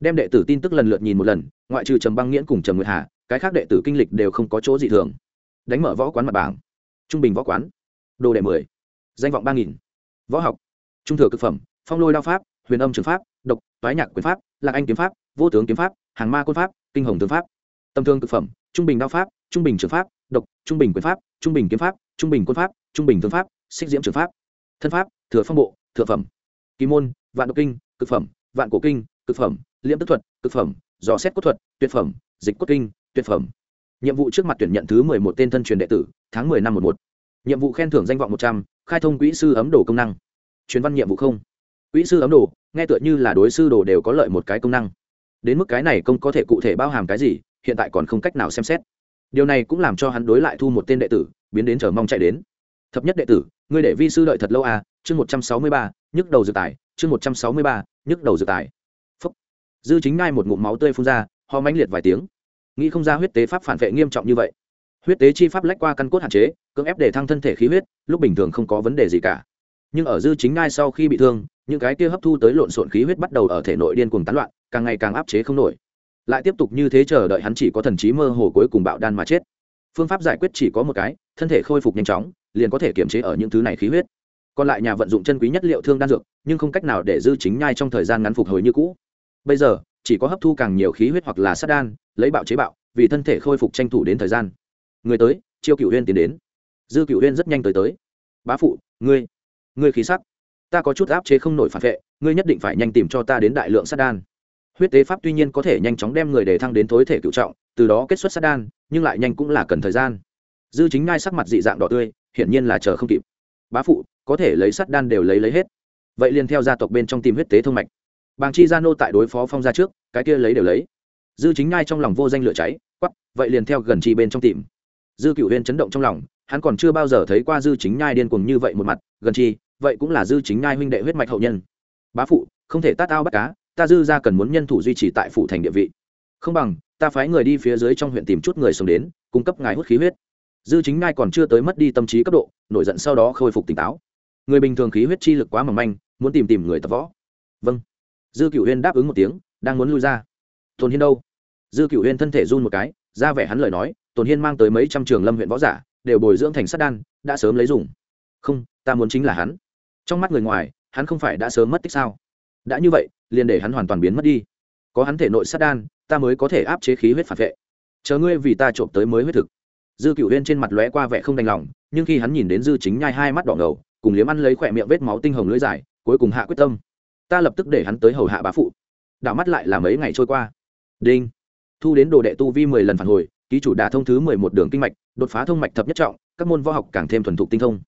Đem đệ tử tin tức lần lượt nhìn một lần, ngoại trừ trầm băng nghiễn cùng trầm nguyệt hà, cái khác đệ tử kinh lịch đều không có chỗ gì thường. Đánh mở võ quán mặt bảng. Trung bình võ quán. Đồ đệ mười. Danh vọng ba nghìn võ học, trung thừa cực phẩm, phong lôi đao pháp, huyền âm trường pháp, độc, toái nhạc quyền pháp, lạc anh kiếm pháp, vô tướng kiếm pháp, hàng ma côn pháp, kinh hồng tướng pháp. Tâm thương cực phẩm, trung bình đao pháp, trung bình trường pháp, độc, trung bình quyền pháp, trung bình kiếm pháp, trung bình côn pháp, trung bình thương pháp, xích diễm trường pháp. Thân pháp, thừa phong bộ thừa phẩm. Kỳ môn, vạn độc kinh, cực phẩm, vạn cổ kinh, cực phẩm. Liễm tức thuật, cực phẩm. Dò xét cốt thuật, tuyệt phẩm. Dịch cốt kinh, tuyệt phẩm. Nhiệm vụ trước mặt tuyển nhận thứ mười một tên thân truyền đệ tử, tháng mười năm một một. Nhiệm vụ khen thưởng danh vọng một trăm khai thông quỹ sư ấm đồ công năng. Truyền văn nhiệm vụ không? Quỹ sư ấm đồ, nghe tựa như là đối sư đồ đều có lợi một cái công năng. Đến mức cái này công có thể cụ thể bao hàm cái gì, hiện tại còn không cách nào xem xét. Điều này cũng làm cho hắn đối lại thu một tên đệ tử, biến đến chờ mong chạy đến. Thập nhất đệ tử, ngươi để vi sư đợi thật lâu à? Chương một trăm sáu mươi ba, nhức đầu dự tài. Chương một trăm sáu mươi ba, nhức đầu dự tài. Phúc. Dư chính ngai một ngụm máu tươi phun ra, ho mãnh liệt vài tiếng. Nghĩ không ra huyết tế pháp phản vệ nghiêm trọng như vậy huyết tế chi pháp lách qua căn cốt hạn chế, cưỡng ép để thăng thân thể khí huyết, lúc bình thường không có vấn đề gì cả. Nhưng ở dư chính ngai sau khi bị thương, những cái kia hấp thu tới lộn xộn khí huyết bắt đầu ở thể nội điên cuồng tán loạn, càng ngày càng áp chế không nổi. Lại tiếp tục như thế chờ đợi hắn chỉ có thần trí mơ hồ cuối cùng bạo đan mà chết. Phương pháp giải quyết chỉ có một cái, thân thể khôi phục nhanh chóng, liền có thể kiềm chế ở những thứ này khí huyết. Còn lại nhà vận dụng chân quý nhất liệu thương đan dược, nhưng không cách nào để dư chính nhai trong thời gian ngắn phục hồi như cũ. Bây giờ, chỉ có hấp thu càng nhiều khí huyết hoặc là sát đan, lấy bạo chế bạo, vì thân thể khôi phục tranh thủ đến thời gian người tới, chiêu cựu huyên tiến đến. Dư cựu huyên rất nhanh tới tới. Bá phụ, ngươi ngươi khí sắc. Ta có chút áp chế không nổi phản vệ, ngươi nhất định phải nhanh tìm cho ta đến đại lượng sát đan. Huyết tế pháp tuy nhiên có thể nhanh chóng đem người để thăng đến thối thể cựu trọng, từ đó kết xuất sát đan, nhưng lại nhanh cũng là cần thời gian. Dư chính ngai sắc mặt dị dạng đỏ tươi, hiển nhiên là chờ không kịp. Bá phụ, có thể lấy sát đan đều lấy lấy hết. Vậy liền theo gia tộc bên trong tìm huyết tế thông mạch. Bàng chi gia nô tại đối phó phong gia trước, cái kia lấy đều lấy. Dư chính ngai trong lòng vô danh lửa cháy quắp vậy liền theo gần chi bên trong tìm dư cựu huyên chấn động trong lòng, hắn còn chưa bao giờ thấy qua dư chính nhai điên cuồng như vậy một mặt, gần chi, vậy cũng là dư chính nhai huynh đệ huyết mạch hậu nhân. Bá phụ, không thể tát ao bắt cá, ta dư ra cần muốn nhân thủ duy trì tại phủ thành địa vị. Không bằng, ta phái người đi phía dưới trong huyện tìm chút người sống đến, cung cấp ngài hút khí huyết. Dư chính nhai còn chưa tới mất đi tâm trí cấp độ, nổi giận sau đó khôi phục tỉnh táo. Người bình thường khí huyết chi lực quá mỏng manh, muốn tìm tìm người tập võ. Vâng. Dư cựu huyên đáp ứng một tiếng, đang muốn lui ra. Tồn hiên đâu? Dư cựu huyên thân thể run một cái, ra vẻ hắn lời nói tồn hiên mang tới mấy trăm trường lâm huyện võ giả, đều bồi dưỡng thành sắt đan, đã sớm lấy dùng. Không, ta muốn chính là hắn. Trong mắt người ngoài, hắn không phải đã sớm mất tích sao? Đã như vậy, liền để hắn hoàn toàn biến mất đi. Có hắn thể nội sắt đan, ta mới có thể áp chế khí huyết phản vệ. Chờ ngươi vì ta trộm tới mới huyết thực. Dư cựu huyên trên mặt lóe qua vẻ không đành lòng, nhưng khi hắn nhìn đến dư chính nhai hai mắt đỏ ngầu, cùng liếm ăn lấy khỏe miệng vết máu tinh hồng lưỡi dài, cuối cùng hạ quyết tâm. Ta lập tức để hắn tới hầu hạ bá phụ. Đảo mắt lại là mấy ngày trôi qua. Đinh. Thu đến đồ đệ tu vi mười lần phản hồi ký chủ đã thông thứ mười một đường kinh mạch, đột phá thông mạch thập nhất trọng, các môn võ học càng thêm thuần thục tinh thông.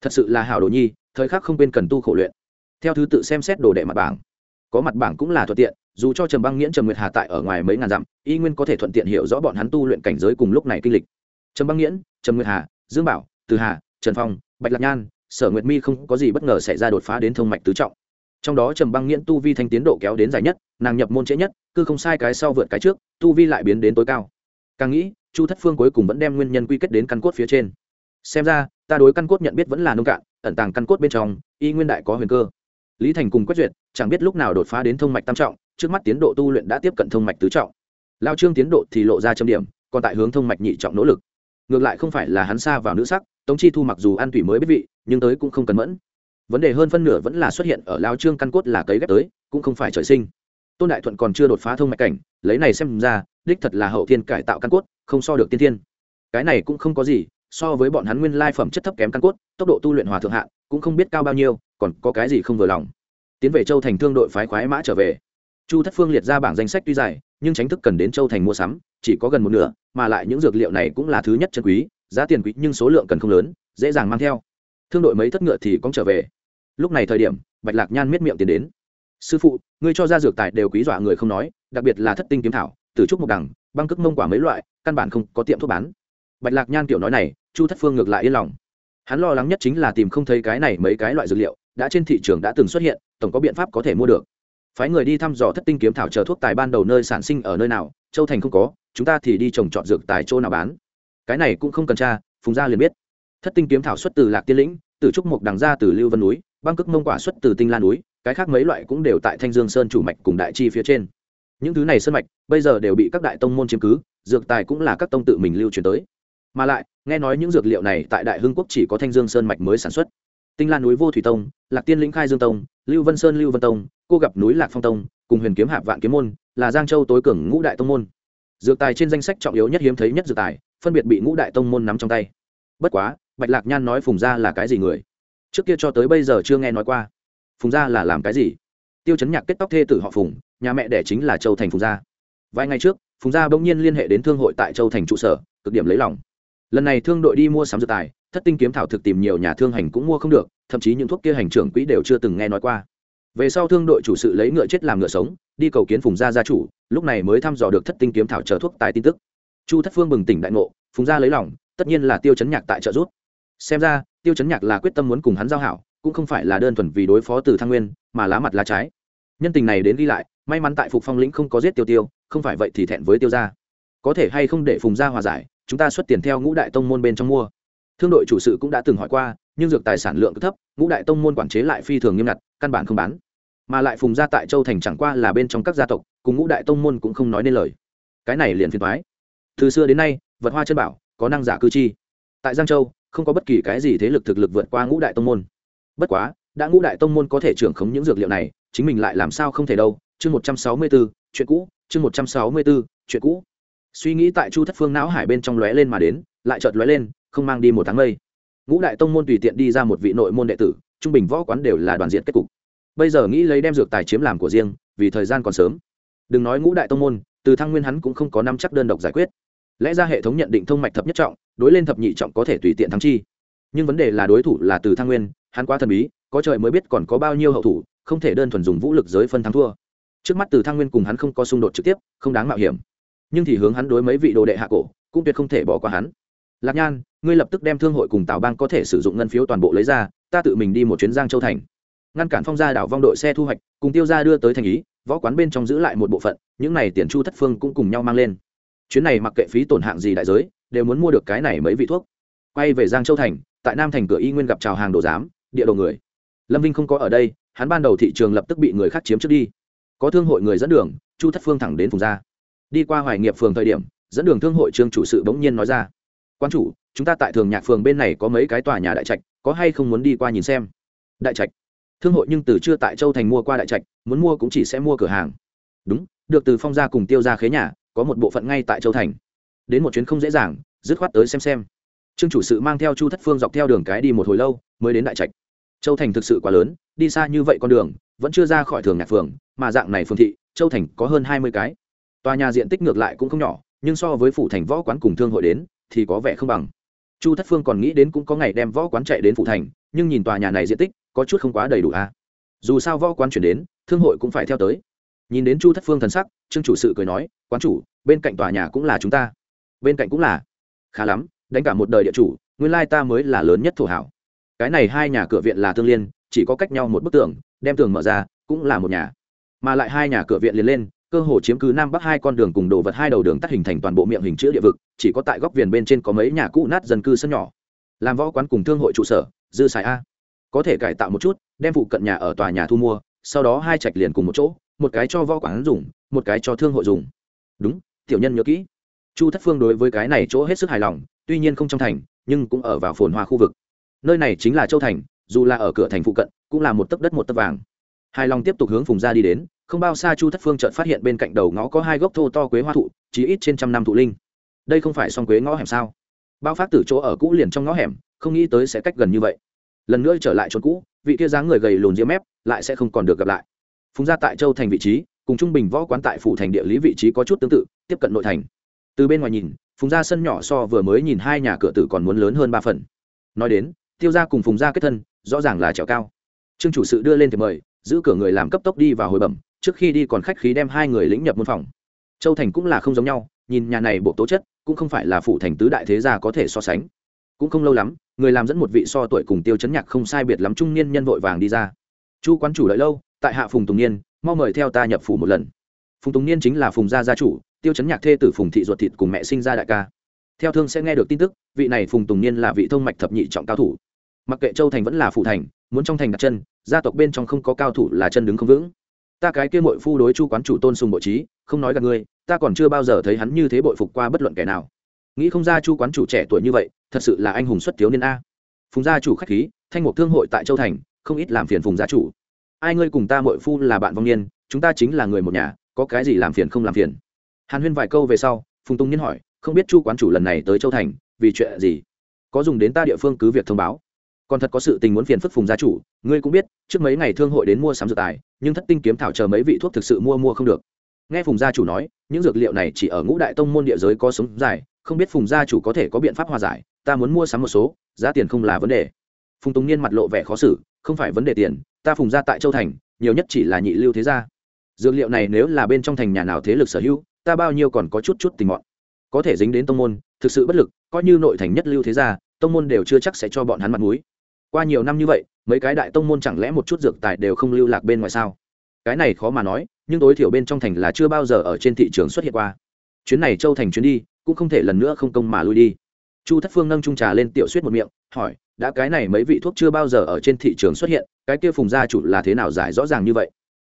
Thật sự là hảo đồ nhi, thời khắc không bên cần tu khổ luyện. Theo thứ tự xem xét đồ đệ mặt bảng. Có mặt bảng cũng là thuận tiện, dù cho trầm băng nghiễn, trầm nguyệt hà tại ở ngoài mấy ngàn dặm, y nguyên có thể thuận tiện hiểu rõ bọn hắn tu luyện cảnh giới cùng lúc này kinh lịch. Trầm băng nghiễn, trầm nguyệt hà, dương bảo, từ hà, trần phong, bạch lạc nhan, sở nguyệt mi không có gì bất ngờ xảy ra đột phá đến thông mạch tứ trọng. Trong đó trầm băng nghiễn tu vi thanh tiến độ kéo đến dài nhất, nàng nhập môn trễ nhất, cứ không sai cái sau vượt cái trước, tu vi lại biến đến tối cao càng nghĩ, chu thất phương cuối cùng vẫn đem nguyên nhân quy kết đến căn cốt phía trên. Xem ra, ta đối căn cốt nhận biết vẫn là nông cạn, ẩn tàng căn cốt bên trong, y nguyên đại có huyền cơ. Lý thành cùng quét duyệt, chẳng biết lúc nào đột phá đến thông mạch tam trọng, trước mắt tiến độ tu luyện đã tiếp cận thông mạch tứ trọng. Lao trương tiến độ thì lộ ra châm điểm, còn tại hướng thông mạch nhị trọng nỗ lực. Ngược lại không phải là hắn xa vào nữ sắc, tống chi thu mặc dù ăn thủy mới biết vị, nhưng tới cũng không cần mẫn. Vấn đề hơn phân nửa vẫn là xuất hiện ở lao trương căn cốt là cấy ghép tới, cũng không phải trời sinh. Tôn đại thuận còn chưa đột phá thông mạch cảnh, lấy này xem ra đích thật là hậu thiên cải tạo căn cốt, không so được tiên thiên. Cái này cũng không có gì, so với bọn hắn nguyên lai phẩm chất thấp kém căn cốt, tốc độ tu luyện hòa thượng hạ, cũng không biết cao bao nhiêu, còn có cái gì không vừa lòng. Tiến về châu thành thương đội phái khoái mã trở về. Chu thất phương liệt ra bảng danh sách tuy dài, nhưng tránh thức cần đến châu thành mua sắm, chỉ có gần một nửa, mà lại những dược liệu này cũng là thứ nhất chân quý, giá tiền quý nhưng số lượng cần không lớn, dễ dàng mang theo. Thương đội mấy thất ngựa thì cũng trở về. Lúc này thời điểm, bạch lạc nhan miết miệng tiến đến. Sư phụ, ngươi cho ra dược tài đều quý dọa người không nói, đặc biệt là thất tinh kiếm thảo từ trúc một đằng, băng cước mông quả mấy loại, căn bản không có tiệm thuốc bán. Bạch lạc nhan kiểu nói này, chu thất phương ngược lại yên lòng. Hắn lo lắng nhất chính là tìm không thấy cái này mấy cái loại dược liệu, đã trên thị trường đã từng xuất hiện, tổng có biện pháp có thể mua được. Phái người đi thăm dò thất tinh kiếm thảo chờ thuốc tài ban đầu nơi sản sinh ở nơi nào, châu thành không có, chúng ta thì đi trồng trọt dược tài chỗ nào bán. Cái này cũng không cần tra, phùng gia liền biết. Thất tinh kiếm thảo xuất từ lạc tiên lĩnh, từ trúc mộc đằng ra từ lưu vân núi, băng cước mông quả xuất từ tinh lan núi, cái khác mấy loại cũng đều tại thanh dương sơn chủ mạch cùng đại chi phía trên những thứ này sơn mạch, bây giờ đều bị các đại tông môn chiếm cứ, dược tài cũng là các tông tự mình lưu truyền tới. Mà lại, nghe nói những dược liệu này tại đại hưng quốc chỉ có thanh dương sơn mạch mới sản xuất. Tinh lan núi vô thủy tông, lạc tiên lĩnh khai dương tông, lưu vân sơn lưu vân tông, cô gặp núi lạc phong tông, cùng huyền kiếm hạp vạn kiếm môn, là giang châu tối cường ngũ đại tông môn. Dược tài trên danh sách trọng yếu nhất hiếm thấy nhất dược tài, phân biệt bị ngũ đại tông môn nắm trong tay. Bất quá, bạch lạc nhan nói phùng gia là cái gì người? Trước kia cho tới bây giờ chưa nghe nói qua. Phùng gia là làm cái gì? Tiêu chấn nhạc kết tóc thê tử họ phùng nhà mẹ đẻ chính là châu thành phùng gia. Vài ngày trước, phùng gia bỗng nhiên liên hệ đến thương hội tại châu thành trụ sở, cực điểm lấy lòng. Lần này thương đội đi mua sắm dược tài, thất tinh kiếm thảo thực tìm nhiều nhà thương hành cũng mua không được, thậm chí những thuốc kia hành trưởng quỹ đều chưa từng nghe nói qua. Về sau thương đội chủ sự lấy ngựa chết làm ngựa sống, đi cầu kiến phùng gia gia chủ, lúc này mới thăm dò được thất tinh kiếm thảo chờ thuốc tài tin tức. Chu thất phương bừng tỉnh đại ngộ, phùng gia lấy lòng, tất nhiên là tiêu chấn nhạc tại trợ rút xem ra, tiêu chấn nhạc là quyết tâm muốn cùng hắn giao hảo, cũng không phải là đơn thuần vì đối phó từ thăng nguyên, mà lá mặt lá trái nhân tình này đến ghi lại, may mắn tại phục phong lĩnh không có giết tiêu tiêu, không phải vậy thì thẹn với tiêu gia. Có thể hay không để phùng gia hòa giải, chúng ta xuất tiền theo ngũ đại tông môn bên trong mua. Thương đội chủ sự cũng đã từng hỏi qua, nhưng dược tài sản lượng cứ thấp, ngũ đại tông môn quản chế lại phi thường nghiêm ngặt, căn bản không bán. Mà lại phùng gia tại châu thành chẳng qua là bên trong các gia tộc, cùng ngũ đại tông môn cũng không nói nên lời. Cái này liền phiền thoái từ xưa đến nay, vật hoa chân bảo, có năng giả cư chi. Tại giang châu, không có bất kỳ cái gì thế lực thực lực vượt qua ngũ đại tông môn. Bất quá đã ngũ đại tông môn có thể trưởng khống những dược liệu này, chính mình lại làm sao không thể đâu? Chương một trăm sáu mươi b ố chuyện cũ, chương một trăm sáu mươi b ố chuyện cũ. Suy nghĩ tại chu thất phương não hải bên trong lóe lên mà đến, lại chợt lóe lên, không mang đi một tháng mây. Ngũ đại tông môn tùy tiện đi ra một vị nội môn đệ tử, trung bình võ quán đều là đoàn diện kết cục. Bây giờ nghĩ lấy đem dược tài chiếm làm của riêng, vì thời gian còn sớm. Đừng nói ngũ đại tông môn, từ thăng nguyên hắn cũng không có năm chắc đơn độc giải quyết. Lẽ ra hệ thống nhận định thông mạch thập nhất trọng, đối lên thập nhị trọng có thể tùy tiện thắng chi. Nhưng vấn đề là đối thủ là từ thăng nguyên, hắn quá thần bí có trời mới biết còn có bao nhiêu hậu thủ, không thể đơn thuần dùng vũ lực giới phân thắng thua. Trước mắt từ thăng nguyên cùng hắn không có xung đột trực tiếp, không đáng mạo hiểm. Nhưng thì hướng hắn đối mấy vị đồ đệ hạ cổ, cũng tuyệt không thể bỏ qua hắn. Lạc nhan, ngươi lập tức đem thương hội cùng tào bang có thể sử dụng ngân phiếu toàn bộ lấy ra, ta tự mình đi một chuyến giang châu thành. Ngăn cản phong gia đảo vong đội xe thu hoạch, cùng tiêu ra đưa tới thành ý, võ quán bên trong giữ lại một bộ phận, những này tiền chu thất phương cũng cùng nhau mang lên. Chuyến này mặc kệ phí tổn hạng gì đại giới, đều muốn mua được cái này mấy vị thuốc. Quay về giang châu thành, tại nam thành cửa y nguyên gặp chào hàng đồ giám, địa đồ người lâm vinh không có ở đây, hắn ban đầu thị trường lập tức bị người khác chiếm trước đi. Có thương hội người dẫn đường, chu thất phương thẳng đến phùng gia đi qua hoài nghiệp phường thời điểm, dẫn đường thương hội trương chủ sự bỗng nhiên nói ra, quan chủ, chúng ta tại thường nhạc phường bên này có mấy cái tòa nhà đại trạch, có hay không muốn đi qua nhìn xem? Đại trạch. Thương hội nhưng từ chưa tại châu thành mua qua đại trạch, muốn mua cũng chỉ sẽ mua cửa hàng. Đúng, được từ phong gia cùng tiêu ra khế nhà, có một bộ phận ngay tại châu thành. Đến một chuyến không dễ dàng, dứt khoát tới xem xem. Trương chủ sự mang theo chu thất phương dọc theo đường cái đi một hồi lâu, mới đến đại trạch châu thành thực sự quá lớn, đi xa như vậy con đường, vẫn chưa ra khỏi thường nhạc phường, mà dạng này phương thị, châu thành có hơn hai mươi cái. Tòa nhà diện tích ngược lại cũng không nhỏ, nhưng so với phủ thành võ quán cùng thương hội đến, thì có vẻ không bằng. Chu thất phương còn nghĩ đến cũng có ngày đem võ quán chạy đến phủ thành, nhưng nhìn tòa nhà này diện tích, có chút không quá đầy đủ a à. dù sao võ quán chuyển đến, thương hội cũng phải theo tới. Nhìn đến chu thất phương thần sắc, trương chủ sự cười nói, quán chủ, bên cạnh tòa nhà cũng là chúng ta. Bên cạnh cũng là. Khá lắm, đánh cả một đời địa chủ, nguyên lai ta mới là lớn nhất thổ hảo cái này hai nhà cửa viện là tương liên, chỉ có cách nhau một bức tường, đem tường mở ra, cũng là một nhà. Mà lại hai nhà cửa viện liền lên, cơ hồ chiếm cứ nam bắc hai con đường cùng đồ vật hai đầu đường tắt hình thành toàn bộ miệng hình chữ địa vực, chỉ có tại góc viền bên trên có mấy nhà cũ nát dân cư sân nhỏ. Làm võ quán cùng thương hội trụ sở, dư xài a. Có thể cải tạo một chút, đem phụ cận nhà ở tòa nhà thu mua, sau đó hai trạch liền cùng một chỗ, một cái cho võ quán dùng, một cái cho thương hội dùng. Đúng, tiểu nhân nhớ kỹ. Chu thất phương đối với cái này chỗ hết sức hài lòng, tuy nhiên không trong thành, nhưng cũng ở vào phồn hoa khu vực nơi này chính là châu thành, dù là ở cửa thành phụ cận, cũng là một tấc đất một tấc vàng. Hai long tiếp tục hướng phùng gia đi đến, không bao xa chu thất phương chợt phát hiện bên cạnh đầu ngõ có hai gốc thô to quế hoa thụ chỉ ít trên trăm năm thụ linh. Đây không phải song quế ngõ hẻm sao? Bao phát tử chỗ ở cũ liền trong ngõ hẻm, không nghĩ tới sẽ cách gần như vậy. Lần nữa trở lại chỗ cũ, vị kia dáng người gầy lùn diễm mép, lại sẽ không còn được gặp lại. Phùng gia tại châu thành vị trí, cùng trung bình võ quán tại phủ thành địa lý vị trí có chút tương tự, tiếp cận nội thành. Từ bên ngoài nhìn, phùng gia sân nhỏ so vừa mới nhìn hai nhà cửa tử còn muốn lớn hơn ba phần. Nói đến tiêu gia cùng phùng gia kết thân, rõ ràng là trèo cao. Trương chủ sự đưa lên thì mời, giữ cửa người làm cấp tốc đi vào hồi bẩm, trước khi đi còn khách khí đem hai người lĩnh nhập môn phòng. Châu thành cũng là không giống nhau, nhìn nhà này bộ tố chất, cũng không phải là phủ thành tứ đại thế gia có thể so sánh. Cũng không lâu lắm, người làm dẫn một vị so tuổi cùng tiêu chấn nhạc không sai biệt lắm trung niên nhân vội vàng đi ra. Chu quán chủ đợi lâu, tại hạ phùng tùng niên, mau mời theo ta nhập phủ một lần. Phùng tùng niên chính là phùng gia gia chủ, tiêu chấn nhạc thê tử phùng thị ruột thịt cùng mẹ sinh ra đại ca. Theo thương sẽ nghe được tin tức, vị này phùng tùng niên là vị thông mạch thập nhị trọng cao thủ mặc kệ châu thành vẫn là phụ thành, muốn trong thành đặt chân, gia tộc bên trong không có cao thủ là chân đứng không vững. Ta cái kia mội phu đối chu quán chủ tôn sùng bộ trí, không nói gặp ngươi, ta còn chưa bao giờ thấy hắn như thế bội phục qua bất luận kẻ nào. Nghĩ không ra chu quán chủ trẻ tuổi như vậy, thật sự là anh hùng xuất thiếu niên a. Phùng gia chủ khách khí, thanh mục thương hội tại châu thành, không ít làm phiền phùng gia chủ. Ai ngươi cùng ta mội phu là bạn vong niên, chúng ta chính là người một nhà, có cái gì làm phiền không làm phiền? Hàn huyên vài câu về sau, phùng tung niên hỏi, không biết chu quán chủ lần này tới châu thành, vì chuyện gì? Có dùng đến ta địa phương cứ việc thông báo còn thật có sự tình muốn phiền phức phùng gia chủ, ngươi cũng biết, trước mấy ngày thương hội đến mua sắm dược tài, nhưng thất tinh kiếm thảo chờ mấy vị thuốc thực sự mua mua không được. Nghe phùng gia chủ nói, những dược liệu này chỉ ở ngũ đại tông môn địa giới có sống dài, không biết phùng gia chủ có thể có biện pháp hòa giải, ta muốn mua sắm một số, giá tiền không là vấn đề. Phùng tùng niên mặt lộ vẻ khó xử, không phải vấn đề tiền, ta phùng gia tại châu thành, nhiều nhất chỉ là nhị lưu thế gia. Dược liệu này nếu là bên trong thành nhà nào thế lực sở hữu, ta bao nhiêu còn có chút chút tình mọn. Có thể dính đến tông môn, thực sự bất lực, coi như nội thành nhất lưu thế gia, tông môn đều chưa chắc sẽ cho bọn hắn mặt mũi qua nhiều năm như vậy, mấy cái đại tông môn chẳng lẽ một chút dược tài đều không lưu lạc bên ngoài sao? Cái này khó mà nói, nhưng tối thiểu bên trong thành là chưa bao giờ ở trên thị trường xuất hiện qua. Chuyến này châu thành chuyến đi, cũng không thể lần nữa không công mà lui đi. Chu thất phương nâng trung trà lên tiểu suýt một miệng, hỏi, đã cái này mấy vị thuốc chưa bao giờ ở trên thị trường xuất hiện, cái kia phùng gia chủ là thế nào giải rõ ràng như vậy?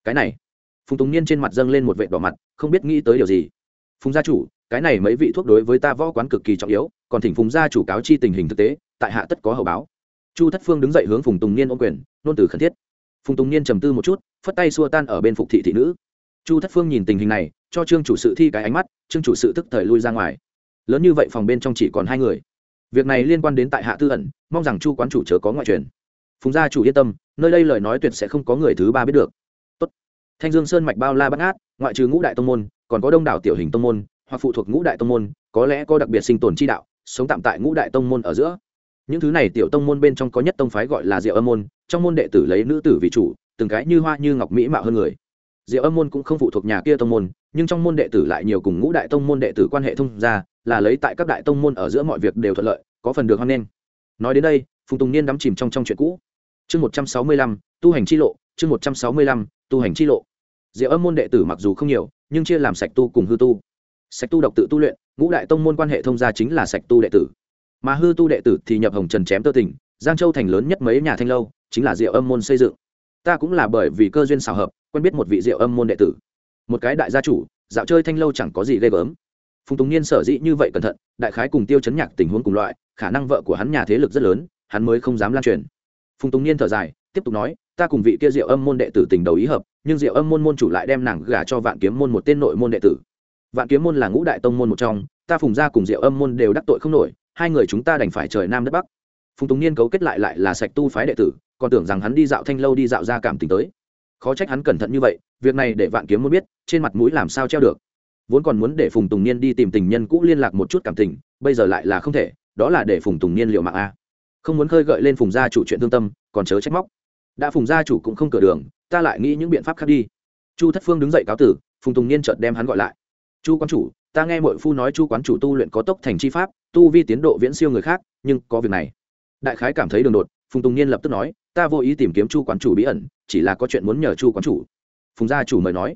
Cái này, phùng tùng niên trên mặt dâng lên một vệ đỏ mặt, không biết nghĩ tới điều gì. Phùng gia chủ, cái này mấy vị thuốc đối với ta võ quán cực kỳ trọng yếu, còn thỉnh phùng gia chủ cáo chi tình hình thực tế, tại hạ tất có hậu báo chu thất phương đứng dậy hướng phùng tùng niên ôm quyền, nôn từ khẩn thiết. Phùng tùng niên trầm tư một chút, phất tay xua tan ở bên phục thị thị nữ. Chu thất phương nhìn tình hình này, cho trương chủ sự thi cái ánh mắt, trương chủ sự tức thời lui ra ngoài. Lớn như vậy phòng bên trong chỉ còn hai người. Việc này liên quan đến tại hạ tư ẩn, mong rằng chu quán chủ chớ có ngoại truyền. Phùng gia chủ yên tâm, nơi đây lời nói tuyệt sẽ không có người thứ ba biết được. Tốt. thanh dương sơn mạch bao la bắt ngát, ngoại trừ ngũ đại tông môn, còn có đông đảo tiểu hình tông môn, hoặc phụ thuộc ngũ đại tông môn, có lẽ có đặc biệt sinh tồn chi đạo, sống tạm tại ngũ đại tông môn ở giữa những thứ này tiểu tông môn bên trong có nhất tông phái gọi là diệu âm môn, trong môn đệ tử lấy nữ tử vì chủ, từng cái như hoa như ngọc mỹ mạo hơn người. Diệu âm môn cũng không phụ thuộc nhà kia tông môn, nhưng trong môn đệ tử lại nhiều cùng ngũ đại tông môn đệ tử quan hệ thông ra là lấy tại các đại tông môn ở giữa mọi việc đều thuận lợi, có phần được hoan nghênh. Nói đến đây, phùng tùng niên đắm chìm trong trong chuyện cũ. Chương một trăm sáu mươi lăm, tu hành chi lộ, chương một trăm sáu mươi lăm, tu hành chi lộ. Diệu âm môn đệ tử mặc dù không nhiều, nhưng chia làm sạch tu cùng hư tu. Sạch tu độc tự tu luyện, ngũ đại tông môn quan hệ thông gia chính là sạch tu đệ tử mà hư tu đệ tử thì nhập hồng trần chém tơ tỉnh giang châu thành lớn nhất mấy nhà thanh lâu, chính là diệu âm môn xây dựng. Ta cũng là bởi vì cơ duyên xào hợp, quen biết một vị diệu âm môn đệ tử. Một cái đại gia chủ, dạo chơi thanh lâu chẳng có gì ghê gớm. Phùng tùng niên sở dĩ như vậy cẩn thận, đại khái cùng tiêu chấn nhạc tình huống cùng loại, khả năng vợ của hắn nhà thế lực rất lớn, hắn mới không dám lan truyền. Phùng tùng niên thở dài, tiếp tục nói, ta cùng vị kia diệu âm môn đệ tử tình đầu ý hợp, nhưng diệu âm môn môn chủ lại đem nàng gả cho vạn kiếm môn một tên nội môn đệ tử. Vạn kiếm môn là ngũ đại tông môn một trong, ta phùng ra cùng diệu âm môn đều đắc tội không nổi hai người chúng ta đành phải trời nam đất bắc. Phùng tùng niên cấu kết lại lại là sạch tu phái đệ tử, còn tưởng rằng hắn đi dạo thanh lâu đi dạo ra cảm tình tới. Khó trách hắn cẩn thận như vậy, việc này để vạn kiếm muốn biết, trên mặt mũi làm sao treo được. Vốn còn muốn để phùng tùng niên đi tìm tình nhân cũ liên lạc một chút cảm tình, bây giờ lại là không thể, đó là để phùng tùng niên liệu mạng a. Không muốn khơi gợi lên phùng gia chủ chuyện thương tâm, còn chớ trách móc. Đã phùng gia chủ cũng không cửa đường, ta lại nghĩ những biện pháp khác đi. Chu thất phương đứng dậy cáo tử, phùng tùng niên chợt đem hắn gọi lại. Chu quán chủ, ta nghe mọi phu nói chu quán chủ tu luyện có tốc thành chi pháp tu vi tiến độ viễn siêu người khác, nhưng có việc này. Đại khái cảm thấy đường đột, phùng tùng niên lập tức nói, ta vô ý tìm kiếm chu quán chủ bí ẩn, chỉ là có chuyện muốn nhờ chu quán chủ. Phùng gia chủ mời nói.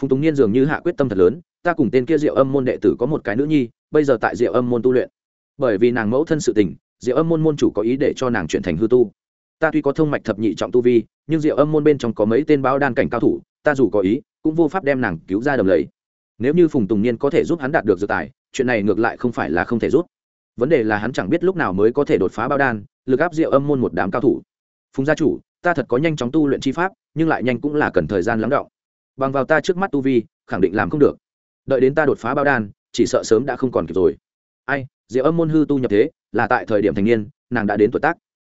Phùng tùng niên dường như hạ quyết tâm thật lớn, ta cùng tên kia diệu âm môn đệ tử có một cái nữ nhi, bây giờ tại diệu âm môn tu luyện. Bởi vì nàng mẫu thân sự tình, diệu âm môn môn chủ có ý để cho nàng chuyển thành hư tu. Ta tuy có thông mạch thập nhị trọng tu vi, nhưng diệu âm môn bên trong có mấy tên báo đan cảnh cao thủ, ta dù có ý, cũng vô pháp đem nàng cứu ra đầm lầy. Nếu như phùng tùng niên có thể giúp hắn đạt được dự tài chuyện này ngược lại không phải là không thể rút. vấn đề là hắn chẳng biết lúc nào mới có thể đột phá bao đan, lực áp diệu âm môn một đám cao thủ. Phùng gia chủ, ta thật có nhanh chóng tu luyện chi pháp, nhưng lại nhanh cũng là cần thời gian lắng động. Bằng vào ta trước mắt tu vi, khẳng định làm không được. Đợi đến ta đột phá bao đan, chỉ sợ sớm đã không còn kịp rồi. Ai, diệu âm môn hư tu nhập thế, là tại thời điểm thành niên, nàng đã đến tuổi tác.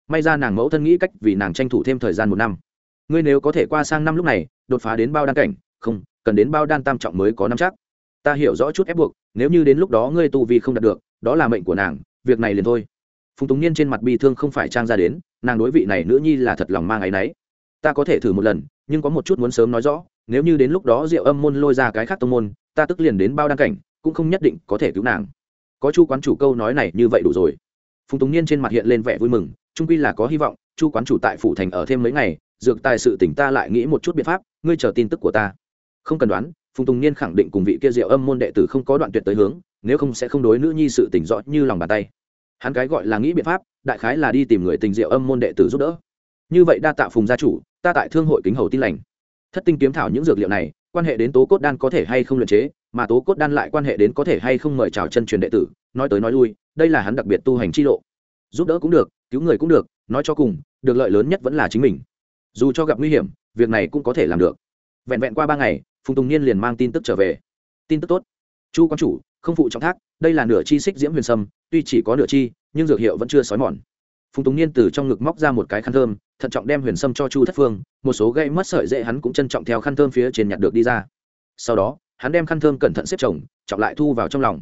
May ra nàng mẫu thân nghĩ cách vì nàng tranh thủ thêm thời gian một năm. Ngươi nếu có thể qua sang năm lúc này, đột phá đến bao đan cảnh, không, cần đến bao đan tam trọng mới có năm chắc ta hiểu rõ chút ép buộc, nếu như đến lúc đó ngươi tu vi không đạt được, đó là mệnh của nàng, việc này liền thôi. Phùng tùng niên trên mặt bi thương không phải trang ra đến, nàng đối vị này nữ nhi là thật lòng mang áy náy. Ta có thể thử một lần, nhưng có một chút muốn sớm nói rõ, nếu như đến lúc đó diệu âm môn lôi ra cái khác tông môn, ta tức liền đến bao đăng cảnh, cũng không nhất định có thể cứu nàng. Có chu quán chủ câu nói này như vậy đủ rồi. Phùng tùng niên trên mặt hiện lên vẻ vui mừng trung quy là có hy vọng, chu quán chủ tại phủ thành ở thêm mấy ngày, dược tài sự tỉnh ta lại nghĩ một chút biện pháp, ngươi chờ tin tức của ta. Không cần đoán phùng tùng niên khẳng định cùng vị kia diệu âm môn đệ tử không có đoạn tuyệt tới hướng, nếu không sẽ không đối nữ nhi sự tỉnh rõ như lòng bàn tay. Hắn cái gọi là nghĩ biện pháp, đại khái là đi tìm người tình diệu âm môn đệ tử giúp đỡ. Như vậy đa tạ phùng gia chủ, ta tại thương hội kính hầu tin lành. Thất tinh kiếm thảo những dược liệu này, quan hệ đến tố cốt đan có thể hay không luyện chế, mà tố cốt đan lại quan hệ đến có thể hay không mời chào chân truyền đệ tử, nói tới nói lui, đây là hắn đặc biệt tu hành chi lộ. Giúp đỡ cũng được, cứu người cũng được, nói cho cùng, được lợi lớn nhất vẫn là chính mình. Dù cho gặp nguy hiểm, việc này cũng có thể làm được. Vẹn vẹn qua ba ngày phùng tùng niên liền mang tin tức trở về. Tin tức tốt. Chu quan chủ, không phụ trọng thác, đây là nửa chi xích diễm huyền sâm, tuy chỉ có nửa chi, nhưng dược hiệu vẫn chưa xói mòn. Phùng tùng niên từ trong ngực móc ra một cái khăn thơm, thận trọng đem huyền sâm cho chu thất phương, một số gây mất sợi dễ hắn cũng trân trọng theo khăn thơm phía trên nhặt được đi ra. Sau đó, hắn đem khăn thơm cẩn thận xếp chồng trọng lại thu vào trong lòng.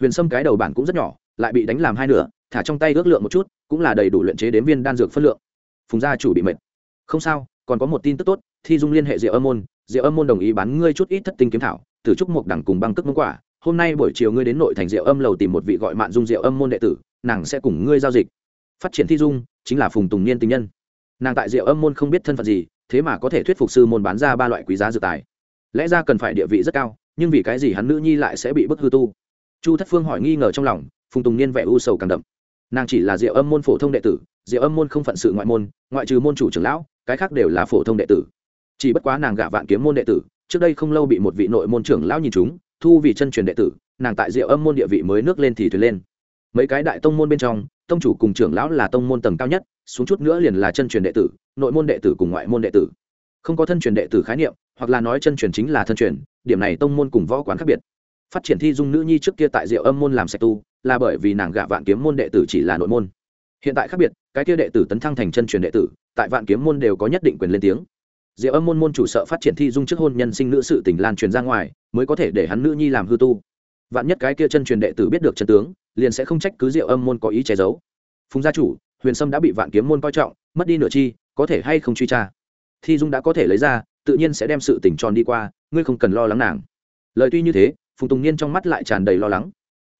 Huyền sâm cái đầu bản cũng rất nhỏ, lại bị đánh làm hai nửa, thả trong tay ước lượng một chút, cũng là đầy đủ luyện chế đến viên đan dược phân lượng. Phùng gia chủ bị mệt. Không sao, còn có một tin tức tốt, thi dung liên hệ rượu âm môn diệu âm môn đồng ý bán ngươi chút ít thất tinh kiếm thảo từ trúc mục đẳng cùng băng cước mông quả hôm nay buổi chiều ngươi đến nội thành diệu âm lầu tìm một vị gọi mạn dung diệu âm môn đệ tử, nàng sẽ cùng ngươi giao dịch. Phát triển thi dung, chính là phùng tùng niên tình nhân. Nàng tại diệu âm môn không biết thân phận gì, thế mà có thể thuyết phục sư môn bán ra ba loại quý giá dự tài. Lẽ ra cần phải địa vị rất cao, nhưng vì cái gì hắn nữ nhi lại sẽ bị bức hư tu? Chu thất phương hỏi nghi ngờ trong lòng, phùng tùng niên vẻ u sầu càng đậm. Nàng chỉ là diệu âm môn phổ thông đệ tử, diệu âm môn không phận sự ngoại môn, ngoại trừ môn chủ trưởng lão, cái khác đều là phổ thông đệ tử chỉ bất quá nàng gả vạn kiếm môn đệ tử, trước đây không lâu bị một vị nội môn trưởng lão nhìn chúng, thu vì chân truyền đệ tử, nàng tại diệu âm môn địa vị mới nước lên thì thuyền lên. Mấy cái đại tông môn bên trong, tông chủ cùng trưởng lão là tông môn tầng cao nhất, xuống chút nữa liền là chân truyền đệ tử, nội môn đệ tử cùng ngoại môn đệ tử. Không có thân truyền đệ tử khái niệm, hoặc là nói chân truyền chính là thân truyền, điểm này tông môn cùng võ quán khác biệt. Phát triển thi dung nữ nhi trước kia tại diệu âm môn làm sạch tu, là bởi vì nàng gạ vạn kiếm môn đệ tử chỉ là nội môn. Hiện tại khác biệt, cái kia đệ tử tấn thăng thành chân truyền đệ tử, tại vạn kiếm môn đều có nhất định quyền lên tiếng diệu âm môn môn chủ sợ phát triển thi dung trước hôn nhân sinh nữ sự tình lan truyền ra ngoài, mới có thể để hắn nữ nhi làm hư tu. Vạn nhất cái kia chân truyền đệ tử biết được chân tướng, liền sẽ không trách cứ diệu âm môn có ý che giấu. Phùng gia chủ, huyền sâm đã bị vạn kiếm môn coi trọng, mất đi nửa chi, có thể hay không truy tra? Thi dung đã có thể lấy ra, tự nhiên sẽ đem sự tình tròn đi qua, ngươi không cần lo lắng nàng. Lời tuy như thế, phùng tùng niên trong mắt lại tràn đầy lo lắng.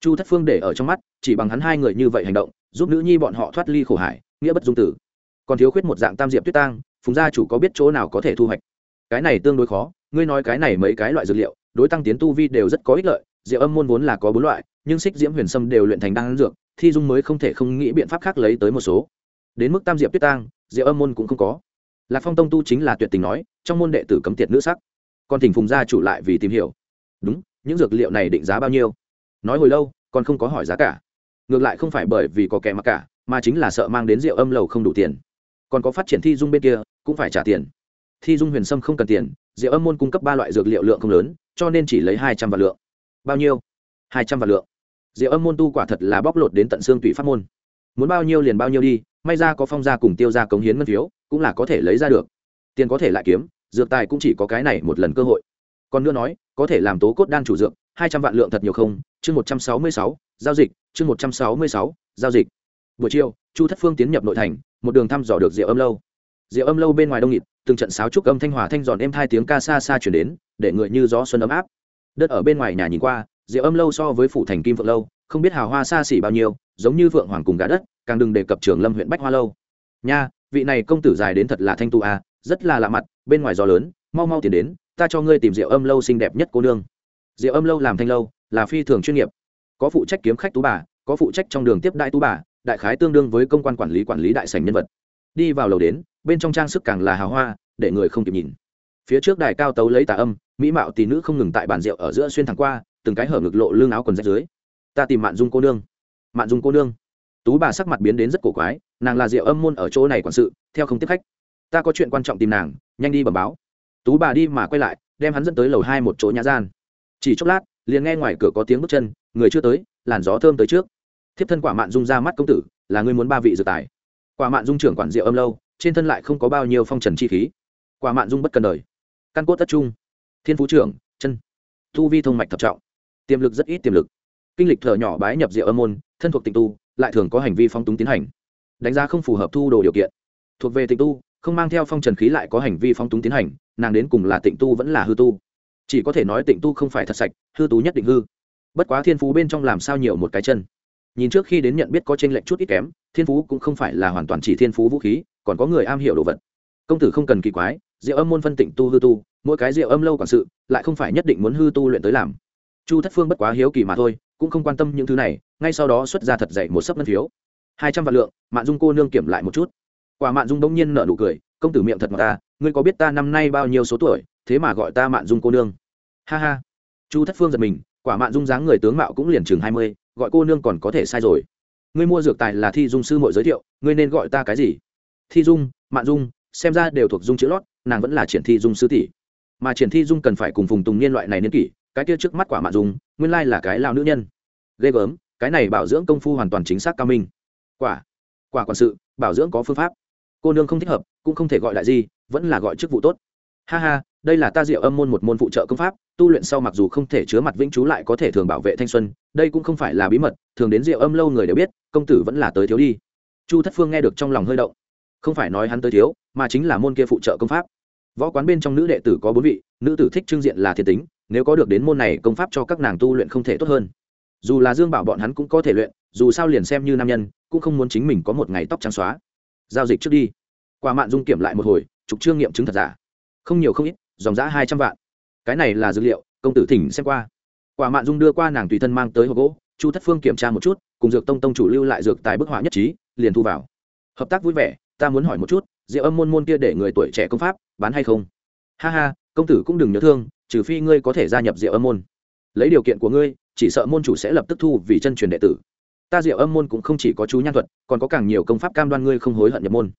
Chu thất phương để ở trong mắt, chỉ bằng hắn hai người như vậy hành động, giúp nữ nhi bọn họ thoát ly khổ hải, nghĩa bất dung tử. Còn thiếu khuyết một dạng tam diệp tuyết tang phùng gia chủ có biết chỗ nào có thể thu hoạch? Cái này tương đối khó, ngươi nói cái này mấy cái loại dược liệu, đối tăng tiến tu vi đều rất có ích lợi diệu âm môn vốn là có bốn loại, nhưng xích diễm huyền sâm đều luyện thành đan dược, thi dung mới không thể không nghĩ biện pháp khác lấy tới một số. Đến mức tam diệp tuyết tang diệu âm môn cũng không có. Lạc phong tông tu chính là tuyệt tình nói, trong môn đệ tử cấm tiệt nữ sắc. Còn thỉnh phùng gia chủ lại vì tìm hiểu. Đúng, những dược liệu này định giá bao nhiêu? Nói hồi lâu, còn không có hỏi giá cả. Ngược lại không phải bởi vì có kẻ mặc cả, mà chính là sợ mang đến rượu âm lầu không đủ tiền còn có phát triển thi dung bên kia, cũng phải trả tiền. Thi dung huyền sâm không cần tiền, diệu âm môn cung cấp ba loại dược liệu lượng không lớn, cho nên chỉ lấy hai trăm vạn lượng. Bao nhiêu? Hai trăm vạn lượng. Diệu âm môn tu quả thật là bóc lột đến tận xương tụy pháp môn. Muốn bao nhiêu liền bao nhiêu đi, may ra có phong gia cùng tiêu ra cống hiến ngân phiếu, cũng là có thể lấy ra được. Tiền có thể lại kiếm, dược tài cũng chỉ có cái này một lần cơ hội. Còn nữa nói, có thể làm tố cốt đan chủ dược, hai trăm vạn lượng thật nhiều không? Chương một trăm sáu mươi sáu, giao dịch, chương một trăm sáu mươi sáu, giao dịch. Buổi chiều, chu thất phương tiến nhập nội thành một đường thăm dò được rượu âm lâu. Rượu âm lâu bên ngoài đông nghịt, từng trận sáo trúc âm thanh hòa thanh giòn êm hai tiếng ca xa xa chuyển đến, để người như gió xuân ấm áp. Đất ở bên ngoài nhà nhìn qua, rượu âm lâu so với phủ thành kim phượng lâu, không biết hào hoa xa xỉ bao nhiêu, giống như vượng hoàng cùng gà đất, càng đừng đề cập trường lâm huyện bách hoa lâu. Nha, vị này công tử dài đến thật là thanh tu a rất là lạ mặt, bên ngoài gió lớn, mau mau tiến đến, ta cho ngươi tìm rượu âm lâu xinh đẹp nhất cô nương. Rượu âm lâu làm thanh lâu, là phi thường chuyên nghiệp. Có phụ trách kiếm khách tú bà, có phụ trách trong đường tiếp đại tú bà đại khái tương đương với công quan quản lý quản lý đại sành nhân vật. Đi vào lầu đến, bên trong trang sức càng là hào hoa, để người không kịp nhìn. Phía trước đài cao tấu lấy tà âm, mỹ mạo tỷ nữ không ngừng tại bàn rượu ở giữa xuyên thẳng qua, từng cái hở ngực lộ lưng áo quần rách dưới. Ta tìm mạn dung cô nương. Mạn dung cô nương. Tú bà sắc mặt biến đến rất cổ quái, nàng là rượu âm môn ở chỗ này quản sự, theo không tiếp khách. Ta có chuyện quan trọng tìm nàng, nhanh đi bẩm báo. Tú bà đi mà quay lại, đem hắn dẫn tới lầu hai một chỗ nhà gian. Chỉ chốc lát, liền nghe ngoài cửa có tiếng bước chân, người chưa tới, làn gió thơm tới trước thiếp thân quả mạn dung ra mắt công tử, là ngươi muốn ba vị dược tài. Quả mạn dung trưởng quản rượu âm lâu, trên thân lại không có bao nhiêu phong trần chi khí. Quả mạn dung bất cần đời. Căn cốt tất trung. Thiên phú trưởng, chân. Thu vi thông mạch thập trọng. Tiềm lực rất ít tiềm lực. Kinh lịch thở nhỏ bái nhập rượu âm môn, thân thuộc tịnh tu, lại thường có hành vi phong túng tiến hành. Đánh giá không phù hợp thu đồ điều kiện. Thuộc về tịnh tu, không mang theo phong trần khí lại có hành vi phong túng tiến hành, nàng đến cùng là tịnh tu vẫn là hư tu. Chỉ có thể nói tịnh tu không phải thật sạch, hư tu nhất định hư. Bất quá thiên phú bên trong làm sao nhiều một cái chân nhìn trước khi đến nhận biết có t r ê n lệch chút ít kém, thiên phú cũng không phải là hoàn toàn chỉ thiên phú vũ khí, còn có người am hiểu đồ vật. Công tử không cần kỳ quái, diệu âm môn phân tịnh tu hư tu, mỗi cái diệu âm lâu quản sự, lại không phải nhất định muốn hư tu luyện tới làm. Chu thất phương bất quá hiếu kỳ mà thôi, cũng không quan tâm những thứ này, ngay sau đó xuất ra thật dạy một sấp ngân phiếu. Hai trăm vạn lượng, mạn dung cô nương kiểm lại một chút. Quả mạn dung đông nhiên nợ nụ cười, công tử miệng thật mà ta, ngươi có biết ta năm nay bao nhiêu số tuổi, thế mà gọi ta mạn dung cô nương. Ha ha. Chu thất phương giật mình quả mạn dung dáng người tướng mạo cũng liền chừng hai mươi, gọi cô nương còn có thể sai rồi. Ngươi mua dược tài là thi dung sư mội giới thiệu, ngươi nên gọi ta cái gì? Thi dung, mạn dung, xem ra đều thuộc dung chữ lót, nàng vẫn là triển thi dung sư tỷ. Mà triển thi dung cần phải cùng phùng tùng niên loại này niên kỷ, cái kia trước mắt quả mạn dung, nguyên lai là cái lao nữ nhân. Ghê gớm, cái này bảo dưỡng công phu hoàn toàn chính xác cao minh. Quả quả quản sự, bảo dưỡng có phương pháp. Cô nương không thích hợp, cũng không thể gọi lại gì, vẫn là gọi chức vụ tốt. Ha ha đây là ta diệu âm môn một môn phụ trợ công pháp, tu luyện sau mặc dù không thể chứa mặt vĩnh chú lại có thể thường bảo vệ thanh xuân, đây cũng không phải là bí mật, thường đến diệu âm lâu người đều biết, công tử vẫn là tới thiếu đi. Chu thất phương nghe được trong lòng hơi động. Không phải nói hắn tới thiếu, mà chính là môn kia phụ trợ công pháp. Võ quán bên trong nữ đệ tử có bốn vị, nữ tử thích trưng diện là thiên tính, nếu có được đến môn này công pháp cho các nàng tu luyện không thể tốt hơn. Dù là dương bảo bọn hắn cũng có thể luyện, dù sao liền xem như nam nhân, cũng không muốn chính mình có một ngày tóc trắng xóa. Giao dịch trước đi. Qua mạn dung kiểm lại một hồi, trục trương nghiệm chứng thật giả. Không nhiều không ít dòng giã hai trăm vạn. Cái này là dữ liệu, công tử thỉnh xem qua. Quả mạn dung đưa qua nàng tùy thân mang tới hộp gỗ, chu thất phương kiểm tra một chút, cùng dược tông tông chủ lưu lại dược tài bức họa nhất trí, liền thu vào. Hợp tác vui vẻ, ta muốn hỏi một chút, diệu âm môn môn kia để người tuổi trẻ công pháp, bán hay không? Ha ha, công tử cũng đừng nhớ thương, trừ phi ngươi có thể gia nhập diệu âm môn. Lấy điều kiện của ngươi, chỉ sợ môn chủ sẽ lập tức thu vì chân truyền đệ tử. Ta diệu âm môn cũng không chỉ có chú nhan thuật, còn có càng nhiều công pháp cam đoan ngươi không hối hận nhập môn.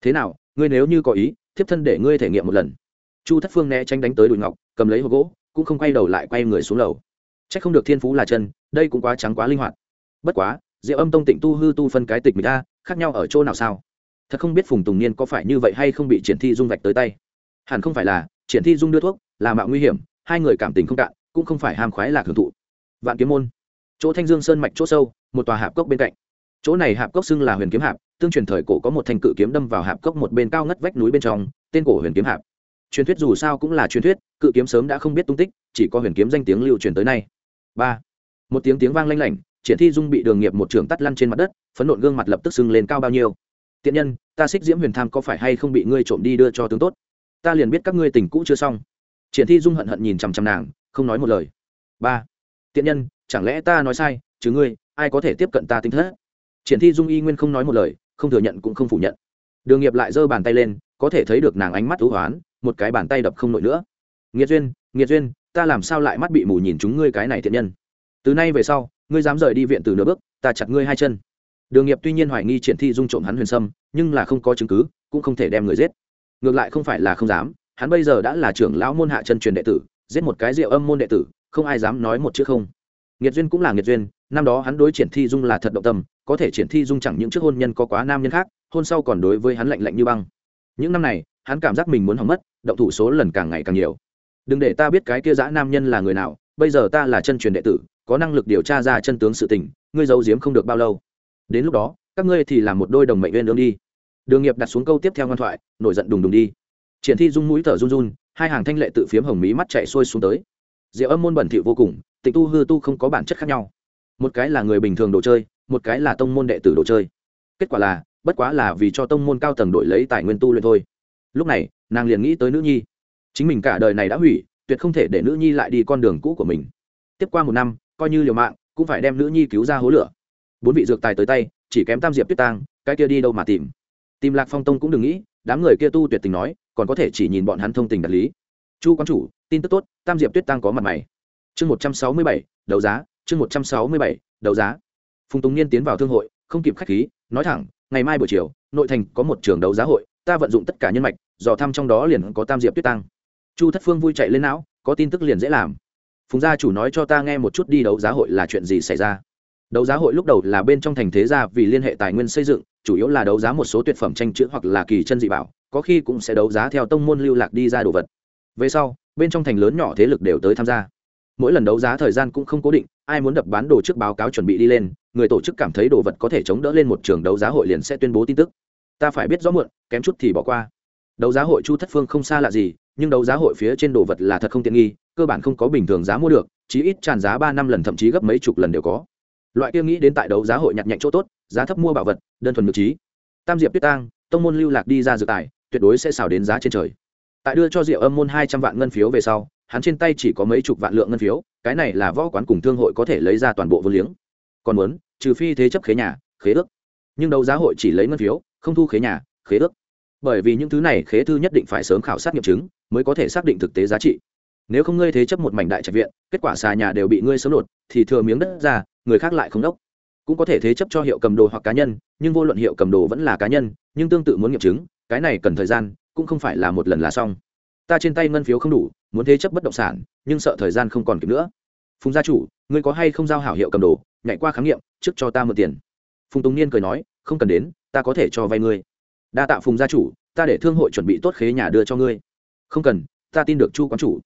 Thế nào, ngươi nếu như có ý, thiếp thân để ngươi thể nghiệm một lần chu thất phương né tránh đánh tới đùi ngọc, cầm lấy hộp gỗ, cũng không quay đầu lại quay người xuống lầu. C h ắ c không được thiên phú là chân, đây cũng quá trắng quá linh hoạt. Bất quá diệu âm tông tịnh tu hư tu phân cái tịch mình ta khác nhau ở chỗ nào sao? Thật không biết phùng tùng niên có phải như vậy hay không bị triển thi dung vạch tới tay. Hẳn không phải là, triển thi dung đưa thuốc, là mạo nguy hiểm, hai người cảm tình không cạn, cũng không phải ham khoái lạc hưởng thụ. Vạn kiếm môn. Chỗ thanh dương sơn mạch chỗ sâu, một tòa hạp cốc bên cạnh. Chỗ này hạp cốc xưng là huyền kiếm hạp, tương truyền thời cổ có một thanh cự kiếm đâm vào hạp cốc một bên cao ngất vách núi bên trong, tên cổ huyền kiếm hạp truyền thuyết dù sao cũng là truyền thuyết, cự kiếm sớm đã không biết tung tích, chỉ có huyền kiếm danh tiếng lưu truyền tới nay. Ba. Một tiếng tiếng vang lanh lảnh, triển thi dung bị đường nghiệp một trường tắt lăn trên mặt đất, phấn nộn gương mặt lập tức sưng lên cao bao nhiêu. Tiện nhân, ta xích diễm huyền tham có phải hay không bị ngươi trộm đi đưa cho tướng tốt? Ta liền biết các ngươi tình cũ chưa xong. Triển thi dung hận hận nhìn chằm chằm nàng, không nói một lời. Ba. Tiện nhân, chẳng lẽ ta nói sai, chứ ngươi, ai có thể tiếp cận ta tính thất? Triển thi dung y nguyên không nói một lời, không thừa nhận cũng không phủ nhận. Đường nghiệp lại giơ bàn tay lên có thể thấy được nàng ánh mắt thú hoán, một cái bàn tay đập không nổi nữa. Nghiệt duyên nghiệt duyên, ta làm sao lại mắt bị mù nhìn chúng ngươi cái này thiện nhân? Từ nay về sau, ngươi dám rời đi viện từ nửa bước, ta chặt ngươi hai chân. Đường nghiệp tuy nhiên hoài nghi triển thi dung trộm hắn huyền sâm, nhưng là không có chứng cứ, cũng không thể đem người giết. Ngược lại không phải là không dám, hắn bây giờ đã là trưởng lão môn hạ chân truyền đệ tử, giết một cái rượu âm môn đệ tử, không ai dám nói một chữ không. Nghiệt duyên cũng là nghiệt duyên, năm đó hắn đối triển thi dung là thật động tâm, có thể triển thi dung chẳng những trước hôn nhân có quá nam nhân khác, hôn sau còn đối với hắn lạnh lạnh như băng những năm này, hắn cảm giác mình muốn hỏng mất, động thủ số lần càng ngày càng nhiều. Đừng để ta biết cái kia dã nam nhân là người nào, bây giờ ta là chân truyền đệ tử, có năng lực điều tra ra chân tướng sự tình, ngươi giấu giếm không được bao lâu. Đến lúc đó, các ngươi thì làm một đôi đồng mệnh viên lương đi. Đường nghiệp đặt xuống câu tiếp theo ngoan thoại, nổi giận đùng đùng đi. Triển thi dung mũi thở run run, hai hàng thanh lệ tự phiếm hồng mí mắt chạy xuôi xuống tới. Diệu âm môn bẩn thỉu vô cùng tịch tu hư tu không có bản chất khác nhau. Một cái là người bình thường đồ chơi, một cái là tông môn đệ tử đồ chơi. Kết quả là bất quá là vì cho tông môn cao tầng đổi lấy tài nguyên tu luyện thôi. Lúc này, nàng liền nghĩ tới nữ nhi. Chính mình cả đời này đã hủy, tuyệt không thể để nữ nhi lại đi con đường cũ của mình. Tiếp qua một năm, coi như liều mạng, cũng phải đem nữ nhi cứu ra hố lửa. Bốn vị dược tài tới tay, chỉ kém tam diệp tuyết tang, cái kia đi đâu mà tìm. Tìm lạc phong tông cũng đừng nghĩ, đám người kia tu tuyệt tình nói, còn có thể chỉ nhìn bọn hắn thông tình đạt lý. Chu quan chủ, tin tức tốt, tam diệp tuyết tăng có mặt mày. Chương một trăm sáu mươi bảy, đấu giá, chương một trăm sáu mươi bảy, đấu giá. Phùng tùng niên tiến vào thương hội, không kịp khách khí nói thẳng, ngày mai buổi chiều, nội thành có một trường đấu giá hội, ta vận dụng tất cả nhân mạch, dò thăm trong đó liền có tam diệp tuyết tăng. Chu thất phương vui chạy lên não, có tin tức liền dễ làm. Phùng gia chủ nói cho ta nghe một chút đi đấu giá hội là chuyện gì xảy ra. Đấu giá hội lúc đầu là bên trong thành thế gia vì liên hệ tài nguyên xây dựng, chủ yếu là đấu giá một số tuyệt phẩm tranh chữ hoặc là kỳ chân dị bảo, có khi cũng sẽ đấu giá theo tông môn lưu lạc đi ra đồ vật. Về sau, bên trong thành lớn nhỏ thế lực đều tới tham gia mỗi lần đấu giá thời gian cũng không cố định, ai muốn đập bán đồ trước báo cáo chuẩn bị đi lên, người tổ chức cảm thấy đồ vật có thể chống đỡ lên một trường đấu giá hội liền sẽ tuyên bố tin tức. Ta phải biết rõ muộn, kém chút thì bỏ qua. Đấu giá hội chu thất phương không xa lạ gì, nhưng đấu giá hội phía trên đồ vật là thật không tiện nghi, cơ bản không có bình thường giá mua được, chí ít tràn giá ba năm lần thậm chí gấp mấy chục lần đều có. Loại kia nghĩ đến tại đấu giá hội nhặt nhạnh chỗ tốt, giá thấp mua bảo vật, đơn thuần ngược trí. Tam diệp tuyết tang, tông môn lưu lạc đi ra dự tài, tuyệt đối sẽ xào đến giá trên trời. Tại đưa cho diệu âm môn hai trăm vạn ngân phiếu về sau hắn trên tay chỉ có mấy chục vạn lượng ngân phiếu cái này là võ quán cùng thương hội có thể lấy ra toàn bộ vô liếng. Còn muốn trừ phi thế chấp khế nhà khế ước. Nhưng đấu giá hội chỉ lấy ngân phiếu không thu khế nhà khế ước. Bởi vì những thứ này khế thư nhất định phải sớm khảo sát nghiệm chứng mới có thể xác định thực tế giá trị. Nếu không ngươi thế chấp một mảnh đại trạch viện kết quả xà nhà đều bị ngươi sớm đột, thì thừa miếng đất ra người khác lại không đốc. Cũng có thể thế chấp cho hiệu cầm đồ hoặc cá nhân nhưng vô luận hiệu cầm đồ vẫn là cá nhân nhưng tương tự muốn nghiệm chứng cái này cần thời gian cũng không phải là một lần là xong ta trên tay ngân phiếu không đủ, muốn thế chấp bất động sản, nhưng sợ thời gian không còn kịp nữa. Phùng gia chủ, ngươi có hay không giao hảo hiệu cầm đồ, nhảy qua khám nghiệm, trước cho ta mượn tiền. Phùng tùng niên cười nói, không cần đến, ta có thể cho vay ngươi. Đa tạ phùng gia chủ, ta để thương hội chuẩn bị tốt khế nhà đưa cho ngươi. Không cần, ta tin được chu quán chủ.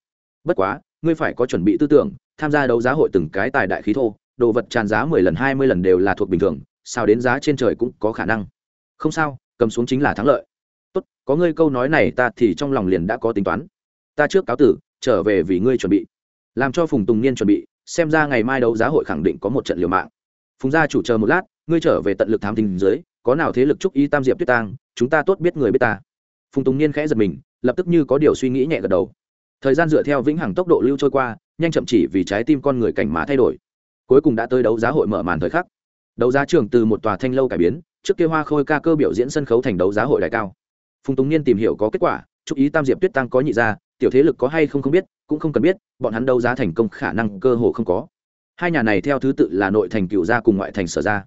Bất quá, ngươi phải có chuẩn bị tư tưởng, tham gia đấu giá hội từng cái tài đại khí thô, đồ vật tràn giá mười lần, hai mươi lần đều là thuộc bình thường, sao đến giá trên trời cũng có khả năng. Không sao, cầm xuống chính là thắng lợi có ngươi câu nói này ta thì trong lòng liền đã có tính toán. Ta trước cáo tử, trở về vì ngươi chuẩn bị. Làm cho phùng tùng niên chuẩn bị, xem ra ngày mai đấu giá hội khẳng định có một trận liều mạng. Phùng gia chủ chờ một lát, ngươi trở về tận lực thám tình dưới, có nào thế lực chúc y tam diệp tuyết tang, chúng ta tốt biết người biết ta. Phùng tùng niên khẽ giật mình, lập tức như có điều suy nghĩ nhẹ gật đầu. Thời gian dựa theo vĩnh hằng tốc độ lưu trôi qua, nhanh chậm chỉ vì trái tim con người cảnh má thay đổi. Cuối cùng đã tới đấu giá hội mở màn thời khắc. Đấu giá trường từ một tòa thanh lâu cải biến, trước kia hoa khôi ca cơ biểu diễn sân khấu thành đấu giá hội đại cao phùng tùng niên tìm hiểu có kết quả, chúc ý tam diệp tuyết tăng có nhị ra tiểu thế lực có hay không không biết, cũng không cần biết, bọn hắn đấu giá thành công khả năng cơ hồ không có. Hai nhà này theo thứ tự là nội thành cựu gia cùng ngoại thành sở gia.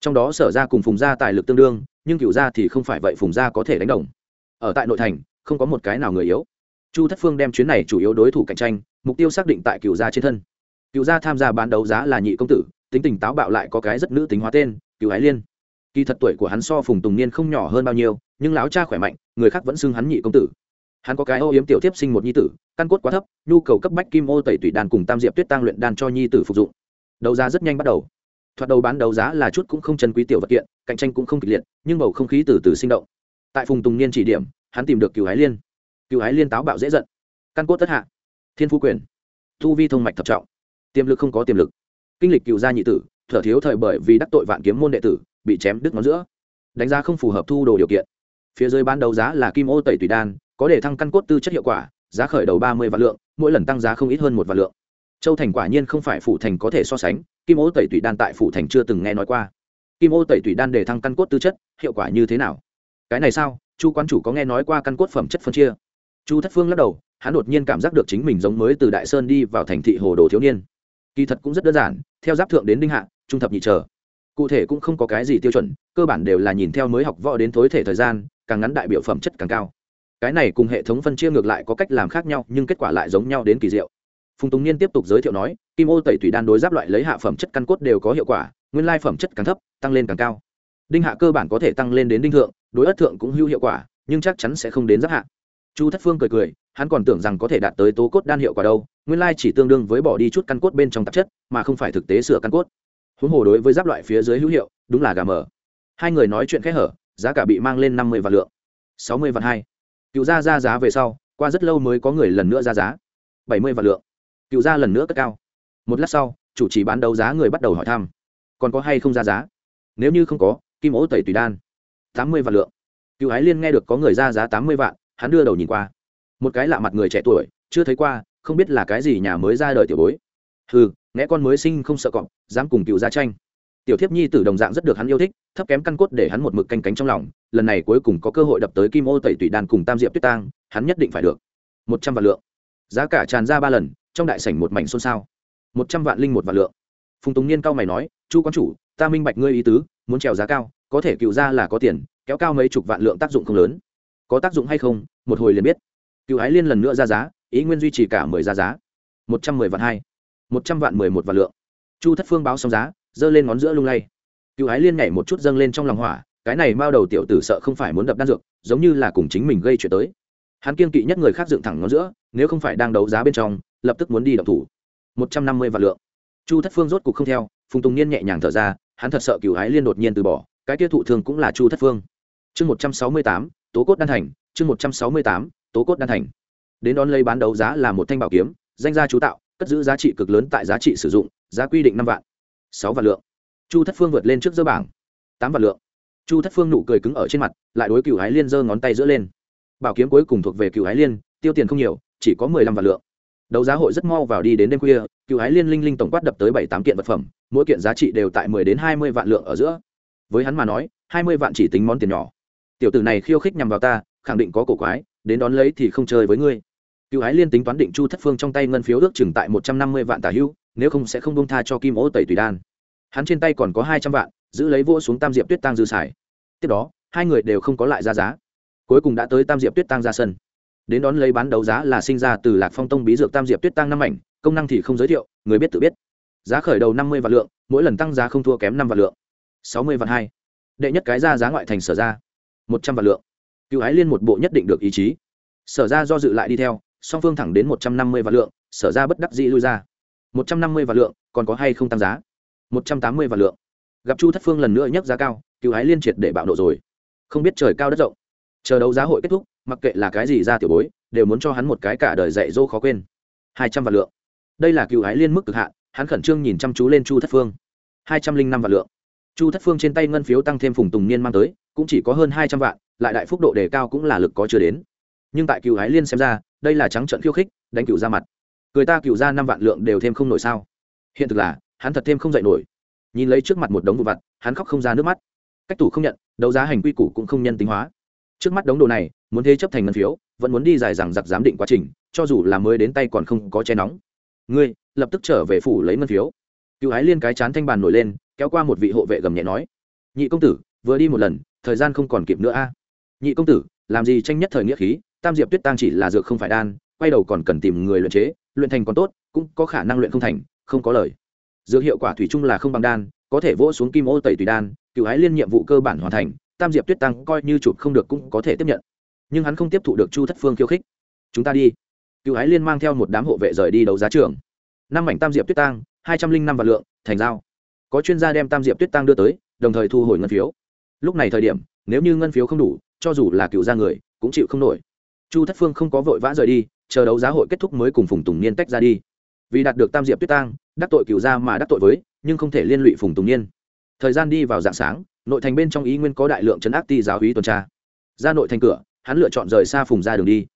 Trong đó sở gia cùng phùng gia tài lực tương đương, nhưng cựu gia thì không phải vậy, phùng gia có thể đánh đồng. Ở tại nội thành, không có một cái nào người yếu. Chu thất phương đem chuyến này chủ yếu đối thủ cạnh tranh, mục tiêu xác định tại cựu gia trên thân. Cựu gia tham gia bán đấu giá là nhị công tử, tính tình táo bạo lại có cái rất nữ tính hóa tên, cựu ái liên kỳ thật tuổi của hắn so phùng tùng niên không nhỏ hơn bao nhiêu, nhưng láo cha khỏe mạnh, người khác vẫn xưng hắn nhị công tử. Hắn có cái ô yếm tiểu tiếp sinh một nhi tử, căn cốt quá thấp, nhu cầu cấp bách kim ô tẩy tủy đàn cùng tam diệp tuyết tăng luyện đan cho nhi tử phục dụng. Đấu giá rất nhanh bắt đầu. Thoạt đầu bán đấu giá là chút cũng không chân quý tiểu vật kiện, cạnh tranh cũng không kịch liệt, nhưng bầu không khí từ từ sinh động. Tại phùng tùng niên chỉ điểm, hắn tìm được cựu ái liên. Cựu ái liên táo bạo dễ giận. Căn cốt tất hạ. Thiên phú quyền. Thu vi thông mạch thập trọng. Tiềm lực không có tiềm lực. Kinh lịch cựu gia nhị tử, thở thiếu thời bởi vì đắc tội vạn kiếm môn đệ tử bị chém đứt ngón giữa. Đánh giá không phù hợp thu đồ điều kiện. Phía dưới bán đấu giá là kim ô tẩy tùy đan, có để thăng căn cốt tư chất hiệu quả, giá khởi đầu ba mươi vạn lượng, mỗi lần tăng giá không ít hơn một vạn lượng. Châu thành quả nhiên không phải phủ thành có thể so sánh, kim ô tẩy tùy đan tại phủ thành chưa từng nghe nói qua. Kim ô tẩy tùy đan để thăng căn cốt tư chất, hiệu quả như thế nào? Cái này sao? Chu quan chủ có nghe nói qua căn cốt phẩm chất phân chia? Chu thất phương lắc đầu, hắn đột nhiên cảm giác được chính mình giống mới từ đại sơn đi vào thành thị hồ đồ thiếu niên. Kỳ thật cũng rất đơn giản, theo giáp thượng đến đinh hạ, trung thập nhị trở cụ thể cũng không có cái gì tiêu chuẩn, cơ bản đều là nhìn theo mới học võ đến thối thể thời gian, càng ngắn đại biểu phẩm chất càng cao. Cái này cùng hệ thống phân chia ngược lại có cách làm khác nhau, nhưng kết quả lại giống nhau đến kỳ diệu. Phùng tùng niên tiếp tục giới thiệu nói, kim ô tẩy thủy đan đối giáp loại lấy hạ phẩm chất căn cốt đều có hiệu quả, nguyên lai phẩm chất càng thấp, tăng lên càng cao. Đinh hạ cơ bản có thể tăng lên đến đinh thượng, đối ất thượng cũng hữu hiệu quả, nhưng chắc chắn sẽ không đến giáp hạ. Chu thất phương cười cười, hắn còn tưởng rằng có thể đạt tới tố cốt đan hiệu quả đâu, nguyên lai chỉ tương đương với bỏ đi chút căn cốt bên trong tạp chất, mà không phải thực tế sửa căn cốt huống hồ đối với giáp loại phía dưới hữu hiệu, đúng là gà mờ. Hai người nói chuyện khẽ hở, giá cả bị mang lên năm mươi vạn lượng. Sáu mươi vạn hai. Cựu gia ra giá về sau, qua rất lâu mới có người lần nữa ra giá. Bảy mươi vạn lượng. Cựu gia lần nữa cất cao. Một lát sau, chủ trì bán đấu giá người bắt đầu hỏi thăm. Còn có hay không ra giá? Nếu như không có, kim ố tẩy tùy đan. Tám mươi vạn lượng. Cựu ái liên nghe được có người ra giá tám mươi vạn, hắn đưa đầu nhìn qua. Một cái lạ mặt người trẻ tuổi, chưa thấy qua, không biết là cái gì nhà mới ra đời tiểu bối. Ừ nghe con mới sinh không sợ cọp, dám cùng cựu gia tranh. Tiểu thiếp nhi tử đồng dạng rất được hắn yêu thích, thấp kém căn cốt để hắn một mực canh cánh trong lòng. Lần này cuối cùng có cơ hội đập tới kim ô tẩy tủy đàn cùng tam diệp tuyết tang, hắn nhất định phải được. Một trăm vạn lượng. Giá cả tràn ra ba lần, trong đại sảnh một mảnh xôn xao. Một trăm vạn linh một vạn lượng. Phùng tùng niên cao mày nói, chu quán chủ, ta minh bạch ngươi ý tứ, muốn trèo giá cao, có thể cựu ra là có tiền, kéo cao mấy chục vạn lượng tác dụng không lớn. Có tác dụng hay không, một hồi liền biết. Cựu ái liên lần nữa ra giá, ý nguyên duy trì cả mười ra giá. Một trăm mười vạn hai một trăm vạn mười một vạn lượng. Chu thất phương báo xong giá, giơ lên ngón giữa lung lay. Cựu ái liên nhảy một chút dâng lên trong lòng hỏa, cái này mao đầu tiểu tử sợ không phải muốn đập đan dược, giống như là cùng chính mình gây chuyện tới. Hắn kiên kỵ nhất người khác dựng thẳng ngón giữa, nếu không phải đang đấu giá bên trong, lập tức muốn đi đập thủ. một trăm năm mươi vạn lượng. Chu thất phương rốt cục không theo, phùng tùng niên nhẹ nhàng thở ra, hắn thật sợ cựu ái liên đột nhiên từ bỏ, cái tiêu thụ thường cũng là chu thất phương. Chương một trăm sáu mươi tám, tố cốt đan thành, chương một trăm sáu mươi tám, tố cốt đan thành. Đến đón lấy bán đấu giá là một thanh bảo kiếm, danh gia chú tạo cất giữ giá trị cực lớn tại giá trị sử dụng, giá quy định năm vạn, sáu vạn lượng. Chu thất phương vượt lên trước dơ bảng, tám vạn lượng. Chu thất phương nụ cười cứng ở trên mặt, lại đối cựu ái liên giơ ngón tay giữa lên. Bảo kiếm cuối cùng thuộc về cựu ái liên, tiêu tiền không nhiều, chỉ có mười lăm vạn lượng. Đấu giá hội rất mau vào đi đến đêm khuya cựu ái liên linh linh tổng quát đập tới bảy tám kiện vật phẩm, mỗi kiện giá trị đều tại mười đến hai mươi vạn lượng ở giữa. Với hắn mà nói, hai mươi vạn chỉ tính món tiền nhỏ. Tiểu tử này khiêu khích nhằm vào ta, khẳng định có cổ quái, đến đón lấy thì không chơi với ngươi cựu ái liên tính toán định chu thất phương trong tay ngân phiếu ước chừng tại một trăm năm mươi vạn tả hữu, nếu không sẽ không bông tha cho kim ô tẩy tùy đan. Hắn trên tay còn có hai trăm vạn, giữ lấy vỗ xuống tam diệp tuyết tăng dư xài. Tiếp đó, hai người đều không có lại ra giá. Cuối cùng đã tới tam diệp tuyết tăng ra sân. Đến đón lấy bán đấu giá là sinh ra từ lạc phong tông bí dược tam diệp tuyết tăng năm ảnh, công năng thì không giới thiệu, người biết tự biết. Giá khởi đầu năm mươi vạn lượng, mỗi lần tăng giá không thua kém năm vạn lượng. Sáu mươi vạn hai. Đệ nhất cái ra giá ngoại thành sở ra, một trăm vạn lượng. Cựu ái liên một bộ nhất định được ý chí. Sở ra do dự lại đi theo song phương thẳng đến một trăm năm mươi vạn lượng, sở ra bất đắc dĩ lui ra. một trăm năm mươi vạn lượng, còn có hay không tăng giá? một trăm tám mươi vạn lượng. Gặp chu thất phương lần nữa nhấc giá cao, cựu ái liên triệt để bạo nộ rồi. Không biết trời cao đất rộng. Chờ đấu giá hội kết thúc, mặc kệ là cái gì ra tiểu bối, đều muốn cho hắn một cái cả đời dạy dỗ khó quên. hai trăm vạn lượng. Đây là cựu ái liên mức cực hạn, hắn khẩn trương nhìn chăm chú lên chu thất phương. hai trăm linh năm vạn lượng. Chu thất phương trên tay ngân phiếu tăng thêm phùng tùng niên mang tới, cũng chỉ có hơn hai trăm vạn, lại đại phúc độ đề cao cũng là lực có chưa đến. Nhưng tại cựu ái liên xem ra đây là trắng trận khiêu khích, đánh cựu ra mặt. Người ta cựu ra năm vạn lượng đều thêm không nổi sao? Hiện thực là, hắn thật thêm không dạy nổi. Nhìn lấy trước mặt một đống vụ vặt hắn khóc không ra nước mắt. Cách tủ không nhận, đấu giá hành quy củ cũng không nhân tính hóa. Trước mắt đống đồ này, muốn thế chấp thành ngân phiếu, vẫn muốn đi dài rằng giặc giám định quá trình, cho dù là mới đến tay còn không có che nóng. Ngươi, lập tức trở về phủ lấy ngân phiếu. Cựu ái liên cái chán thanh bàn nổi lên, kéo qua một vị hộ vệ gầm nhẹ nói. Nhị công tử, vừa đi một lần, thời gian không còn kịp nữa a. Nhị công tử, làm gì tranh nhất thời nghĩa khí tam diệp tuyết tăng chỉ là dược không phải đan, quay đầu còn cần tìm người luyện chế, luyện thành còn tốt, cũng có khả năng luyện không thành, không có lời. Dược hiệu quả thủy chung là không bằng đan, có thể vỗ xuống kim ô tẩy tùy đan, cựu ái liên nhiệm vụ cơ bản hoàn thành, tam diệp tuyết tăng coi như chụp không được cũng có thể tiếp nhận. Nhưng hắn không tiếp thụ được chu thất phương khiêu khích. Chúng ta đi. Cựu ái liên mang theo một đám hộ vệ rời đi đấu giá trường. Năm mảnh tam diệp tuyết tăng hai trăm linh năm vạn lượng, thành giao. Có chuyên gia đem tam diệp tuyết tăng đưa tới, đồng thời thu hồi ngân phiếu. Lúc này thời điểm, nếu như ngân phiếu không đủ, cho dù là cựu gia người, cũng chịu không nổi chu thất phương không có vội vã rời đi, chờ đấu giá hội kết thúc mới cùng phùng tùng niên tách ra đi. Vì đạt được tam diệp tuyết tăng đắc tội cựu gia mà đắc tội với, nhưng không thể liên lụy phùng tùng niên. Thời gian đi vào dạng sáng, nội thành bên trong ý nguyên có đại lượng chấn áp ti giáo hí tuần tra. Ra nội thành cửa, hắn lựa chọn rời xa phùng ra đường đi.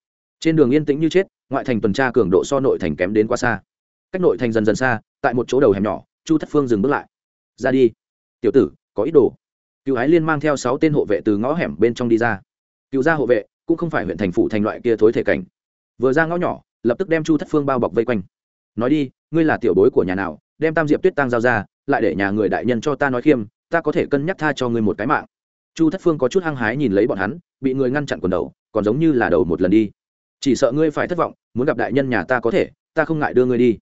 Trên đường yên tĩnh như chết, ngoại thành tuần tra cường độ so nội thành kém đến quá xa. Cách nội thành dần dần xa, tại một chỗ đầu hẻm nhỏ, chu thất phương dừng bước lại. Ra đi. Tiểu tử, có ý đồ. Cựu ái liên mang theo sáu tên hộ vệ từ ngõ hẻm bên trong đi ra. Cựu gia hộ vệ cũng không phải huyện thành phủ thành loại kia thối thể cảnh. Vừa ra ngõ nhỏ, lập tức đem chu thất phương bao bọc vây quanh. Nói đi, ngươi là tiểu bối của nhà nào, đem tam diệp tuyết tăng giao ra, lại để nhà người đại nhân cho ta nói khiêm, ta có thể cân nhắc tha cho ngươi một cái mạng. Chu thất phương có chút hăng hái nhìn lấy bọn hắn, bị người ngăn chặn quần đầu, còn giống như là đầu một lần đi. Chỉ sợ ngươi phải thất vọng, muốn gặp đại nhân nhà ta có thể, ta không ngại đưa ngươi đi.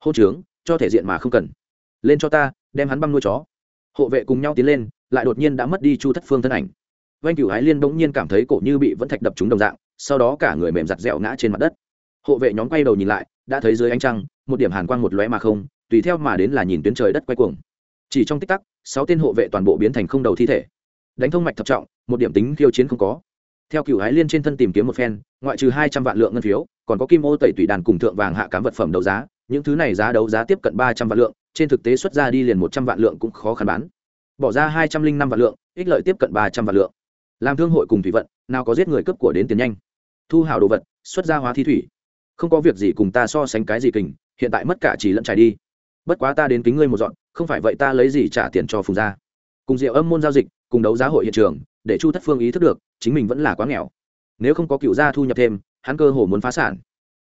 Hô trướng, cho thể diện mà không cần. Lên cho ta, đem hắn băng nuôi chó. Hộ vệ cùng nhau tiến lên, lại đột nhiên đã mất đi chu thất phương thân ảnh vanh cửu ái liên bỗng nhiên cảm thấy cổ như bị vẫn thạch đập trúng đồng dạng, sau đó cả người mềm giặt dẻo ngã trên mặt đất. Hộ vệ nhóm quay đầu nhìn lại, đã thấy dưới ánh trăng, một điểm hàn quang một lóe mà không, tùy theo mà đến là nhìn tuyến trời đất quay cuồng. Chỉ trong tích tắc, sáu tên hộ vệ toàn bộ biến thành không đầu thi thể. Đánh thông mạch thập trọng, một điểm tính khiêu chiến không có. Theo cựu ái liên trên thân tìm kiếm một phen, ngoại trừ hai trăm vạn lượng ngân phiếu, còn có kim ô tẩy tủy đàn cùng thượng vàng hạ cám vật phẩm đấu giá, những thứ này giá đấu giá tiếp cận ba trăm vạn lượng, trên thực tế xuất ra đi liền một trăm vạn lượng cũng khó khăn bán. Bỏ ra hai trăm linh năm vạn lượng, ích lợi tiếp cận ba trăm vạn lượng làm thương hội cùng thủy vận, nào có giết người cướp của đến tiền nhanh. Thu hào đồ vật, xuất ra hóa thi thủy. Không có việc gì cùng ta so sánh cái gì kình, hiện tại mất cả chỉ lẫn trải đi. Bất quá ta đến kính ngươi một dọn, không phải vậy ta lấy gì trả tiền cho phùng gia. Cùng rượu âm môn giao dịch, cùng đấu giá hội hiện trường, để chu thất phương ý thức được, chính mình vẫn là quá nghèo. Nếu không có cựu gia thu nhập thêm, hắn cơ hồ muốn phá sản.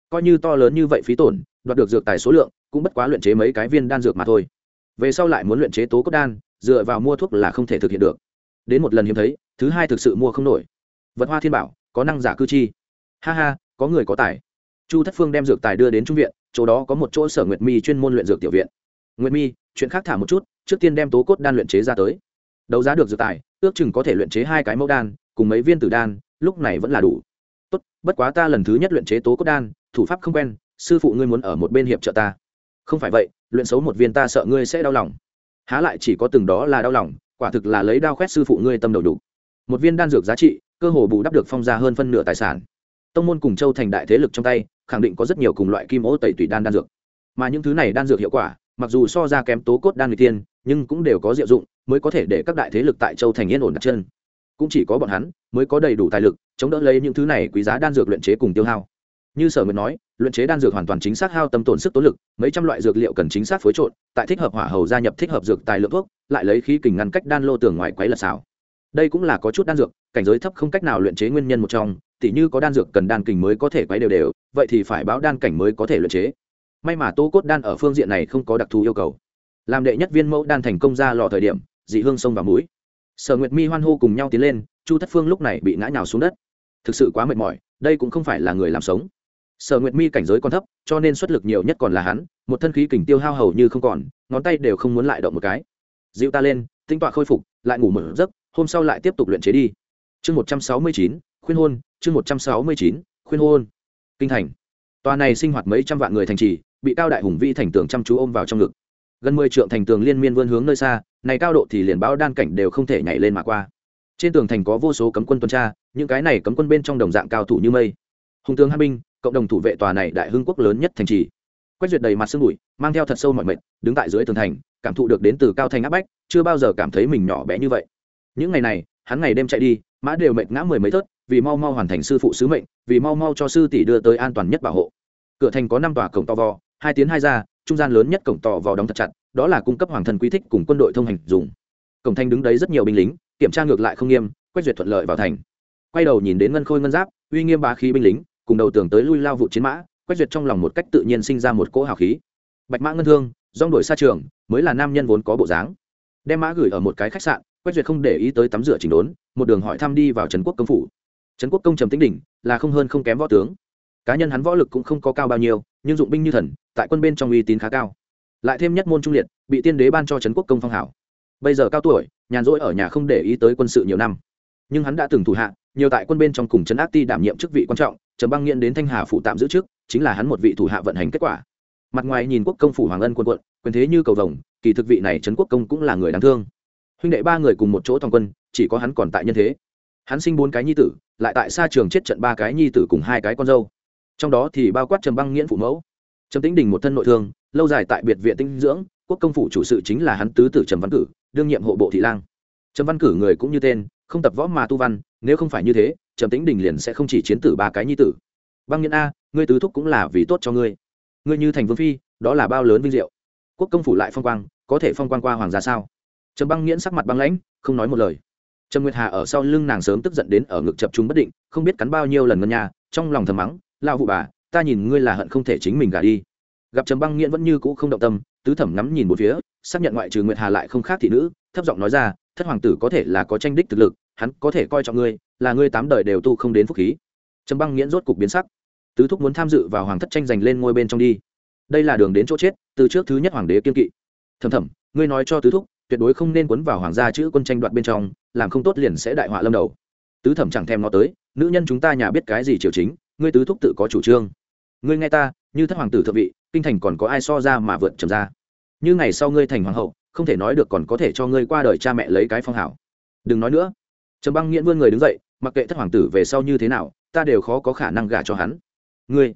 Coi như to lớn như vậy phí tổn, đoạt được dược tài số lượng, cũng bất quá luyện chế mấy cái viên đan dược mà thôi. Về sau lại muốn luyện chế tố cốt đan, dựa vào mua thuốc là không thể thực hiện được đến một lần hiếm thấy, thứ hai thực sự mua không nổi. Vật hoa thiên bảo, có năng giả cư chi. Ha ha, có người có tài. Chu thất phương đem dược tài đưa đến trung viện, chỗ đó có một chỗ sở nguyệt mi chuyên môn luyện dược tiểu viện. Nguyệt mi, chuyện khác thả một chút, trước tiên đem tố cốt đan luyện chế ra tới. Đấu giá được dược tài, ước chừng có thể luyện chế hai cái mẫu đan, cùng mấy viên tử đan, lúc này vẫn là đủ. Tốt, bất quá ta lần thứ nhất luyện chế tố cốt đan, thủ pháp không quen, sư phụ ngươi muốn ở một bên hiệp trợ ta. Không phải vậy, luyện xấu một viên ta sợ ngươi sẽ đau lòng. Há lại chỉ có từng đó là đau lòng quả thực là lấy đao khoét sư phụ ngươi tâm đầu đủ một viên đan dược giá trị, cơ hồ bù đắp được phong ra hơn phân nửa tài sản. Tông môn cùng châu thành đại thế lực trong tay, khẳng định có rất nhiều cùng loại kim ô tẩy tùy đan đan dược. Mà những thứ này đan dược hiệu quả, mặc dù so ra kém tố cốt đan người tiên, nhưng cũng đều có diệu dụng, mới có thể để các đại thế lực tại châu thành yên ổn đặt chân. Cũng chỉ có bọn hắn mới có đầy đủ tài lực, chống đỡ lấy những thứ này quý giá đan dược luyện chế cùng tiêu hao. Như sở nguyệt nói, luyện chế đan dược hoàn toàn chính xác hao tâm tổn sức tố lực, mấy trăm loại dược liệu cần chính xác phối trộn, tại thích hợp hỏa hầu gia nhập thích hợp dược tài lượng thuốc lại lấy khí kình ngăn cách đan lô tường ngoài quấy lật xảo đây cũng là có chút đan dược, cảnh giới thấp không cách nào luyện chế nguyên nhân một trong, tỉ như có đan dược cần đan kình mới có thể quấy đều đều, vậy thì phải báo đan cảnh mới có thể luyện chế. May mà tô cốt đan ở phương diện này không có đặc thù yêu cầu. Làm đệ nhất viên mẫu đan thành công ra lò thời điểm, dị hương sông vào mũi. Sở nguyệt mi hoan hô cùng nhau tiến lên, chu thất phương lúc này bị ngã nhào xuống đất. Thực sự quá mệt mỏi, đây cũng không phải là người làm sống. Sở nguyệt mi cảnh giới còn thấp, cho nên xuất lực nhiều nhất còn là hắn, một thân khí kình tiêu hao hầu như không còn, ngón tay đều không muốn lại động một cái dịu ta lên, tinh tọa khôi phục, lại ngủ mở giấc, hôm sau lại tiếp tục luyện chế đi. Chương một trăm sáu mươi chín, khuyên hôn, chương một trăm sáu mươi chín, khuyên hôn. Kinh thành. Tòa này sinh hoạt mấy trăm vạn người thành trì, bị cao đại hùng vĩ thành tường chăm chú ôm vào trong ngực. Gần mười trượng thành tường liên miên vươn hướng nơi xa, này cao độ thì liền báo đan cảnh đều không thể nhảy lên mà qua. Trên tường thành có vô số cấm quân tuần tra, những cái này cấm quân bên trong đồng dạng cao thủ như mây. Hùng tướng hai binh, cộng đồng thủ vệ tòa này đại hưng quốc lớn nhất thành trì quét duyệt đầy mặt sương bụi mang theo thật sâu mọi mệt, đứng tại dưới tường thành, cảm thụ được đến từ cao thành áp bách, chưa bao giờ cảm thấy mình nhỏ bé như vậy. Những ngày này, hắn ngày đêm chạy đi, mã đều mệt ngã mười mấy thớt, vì mau mau hoàn thành sư phụ sứ mệnh, vì mau mau cho sư tỷ đưa tới an toàn nhất bảo hộ. Cửa thành có năm tòa cổng to vò, hai tiến hai ra, trung gian lớn nhất cổng to vò đóng thật chặt, đó là cung cấp hoàng thân quý thích cùng quân đội thông hành dùng. Cổng thành đứng đấy rất nhiều binh lính, kiểm tra ngược lại không nghiêm, quét duyệt thuận lợi vào thành. Quay đầu nhìn đến ngân khôi ngân giáp, uy nghiêm bá khí binh lính, cùng đầu tưởng tới lui lao vụ chiến mã quét duyệt trong lòng một cách tự nhiên sinh ra một cỗ hào khí. Bạch mã ngân thương dong đổi xa trường, mới là nam nhân vốn có bộ dáng. Đem mã gửi ở một cái khách sạn quét duyệt không để ý tới tắm rửa chỉnh đốn, một đường hỏi thăm đi vào trần quốc công phủ. Trần quốc công trầm tĩnh đỉnh, là không hơn không kém võ tướng. Cá nhân hắn võ lực cũng không có cao bao nhiêu, nhưng dụng binh như thần, tại quân bên trong uy tín khá cao. Lại thêm nhất môn trung liệt, bị tiên đế ban cho trấn quốc công phong hảo. Bây giờ cao tuổi, nhàn rỗi ở nhà không để ý tới quân sự nhiều năm. Nhưng hắn đã từng thủ hạ, nhiều tại quân bên trong cùng trấn ác ti đảm nhiệm chức vị quan trọng, trầm băng nghiện đến thanh hà phụ tạm giữ chức chính là hắn một vị thủ hạ vận hành kết quả. Mặt ngoài nhìn quốc công phủ hoàng ân quân quận, quyền thế như cầu vồng, kỳ thực vị này trấn quốc công cũng là người đáng thương. Huynh đệ ba người cùng một chỗ thòng quân, chỉ có hắn còn tại nhân thế. Hắn sinh bốn cái nhi tử, lại tại xa trường chết trận ba cái nhi tử cùng hai cái con dâu. Trong đó thì bao quát trầm băng nghiễn phụ mẫu. Trầm tĩnh đình một thân nội thương, lâu dài tại biệt viện tinh dưỡng, quốc công phủ chủ sự chính là hắn tứ tử trầm văn cử, đương nhiệm hộ bộ thị lang. Trầm văn cử người cũng như tên, không tập võ mà tu văn, nếu không phải như thế, trầm tĩnh đình liền sẽ không chỉ chiến tử ba cái nhi tử. Băng nghiễn a ngươi tứ thúc cũng là vì tốt cho ngươi. Ngươi như thành vương phi, đó là bao lớn vinh diệu. Quốc công phủ lại phong quang, có thể phong quang qua hoàng gia sao? Trầm băng nghiễn sắc mặt băng lãnh, không nói một lời. Trầm nguyệt hà ở sau lưng nàng sớm tức giận đến ở ngực chập chúng bất định, không biết cắn bao nhiêu lần ngân nhà, trong lòng thầm mắng lao vụ bà, ta nhìn ngươi là hận không thể chính mình gả đi. Gặp trầm băng nghiễn vẫn như cũ không động tâm, tứ thẩm ngắm nhìn một phía, xác nhận ngoại trừ nguyệt hà lại không khác thị nữ, thấp giọng nói ra, thất hoàng tử có thể là có tranh đích thực lực, hắn có thể coi trọng ngươi, là ngươi tám đời đều tu không đến phúc khí. Trầm băng nghiễn rốt cục biến sắc tứ thúc muốn tham dự vào hoàng thất tranh giành lên ngôi bên trong đi. Đây là đường đến chỗ chết, từ trước thứ nhất hoàng đế kiên kỵ. Thầm thầm ngươi nói cho tứ thúc, tuyệt đối không nên quấn vào hoàng gia chữ quân tranh đoạt bên trong, làm không tốt liền sẽ đại họa lâm đầu. Tứ thẩm chẳng thèm nó tới, nữ nhân chúng ta nhà biết cái gì triều chính, ngươi tứ thúc tự có chủ trương. Ngươi nghe ta, như thất hoàng tử thượng vị, kinh thành còn có ai so ra mà vượt trầm ra? Như ngày sau ngươi thành hoàng hậu, không thể nói được còn có thể cho ngươi qua đời cha mẹ lấy cái phong hảo. Đừng nói nữa. Trầm băng nghiễn vươn người đứng dậy, mặc kệ thất hoàng tử về sau như thế nào, ta đều khó có khả năng gả cho hắn ngươi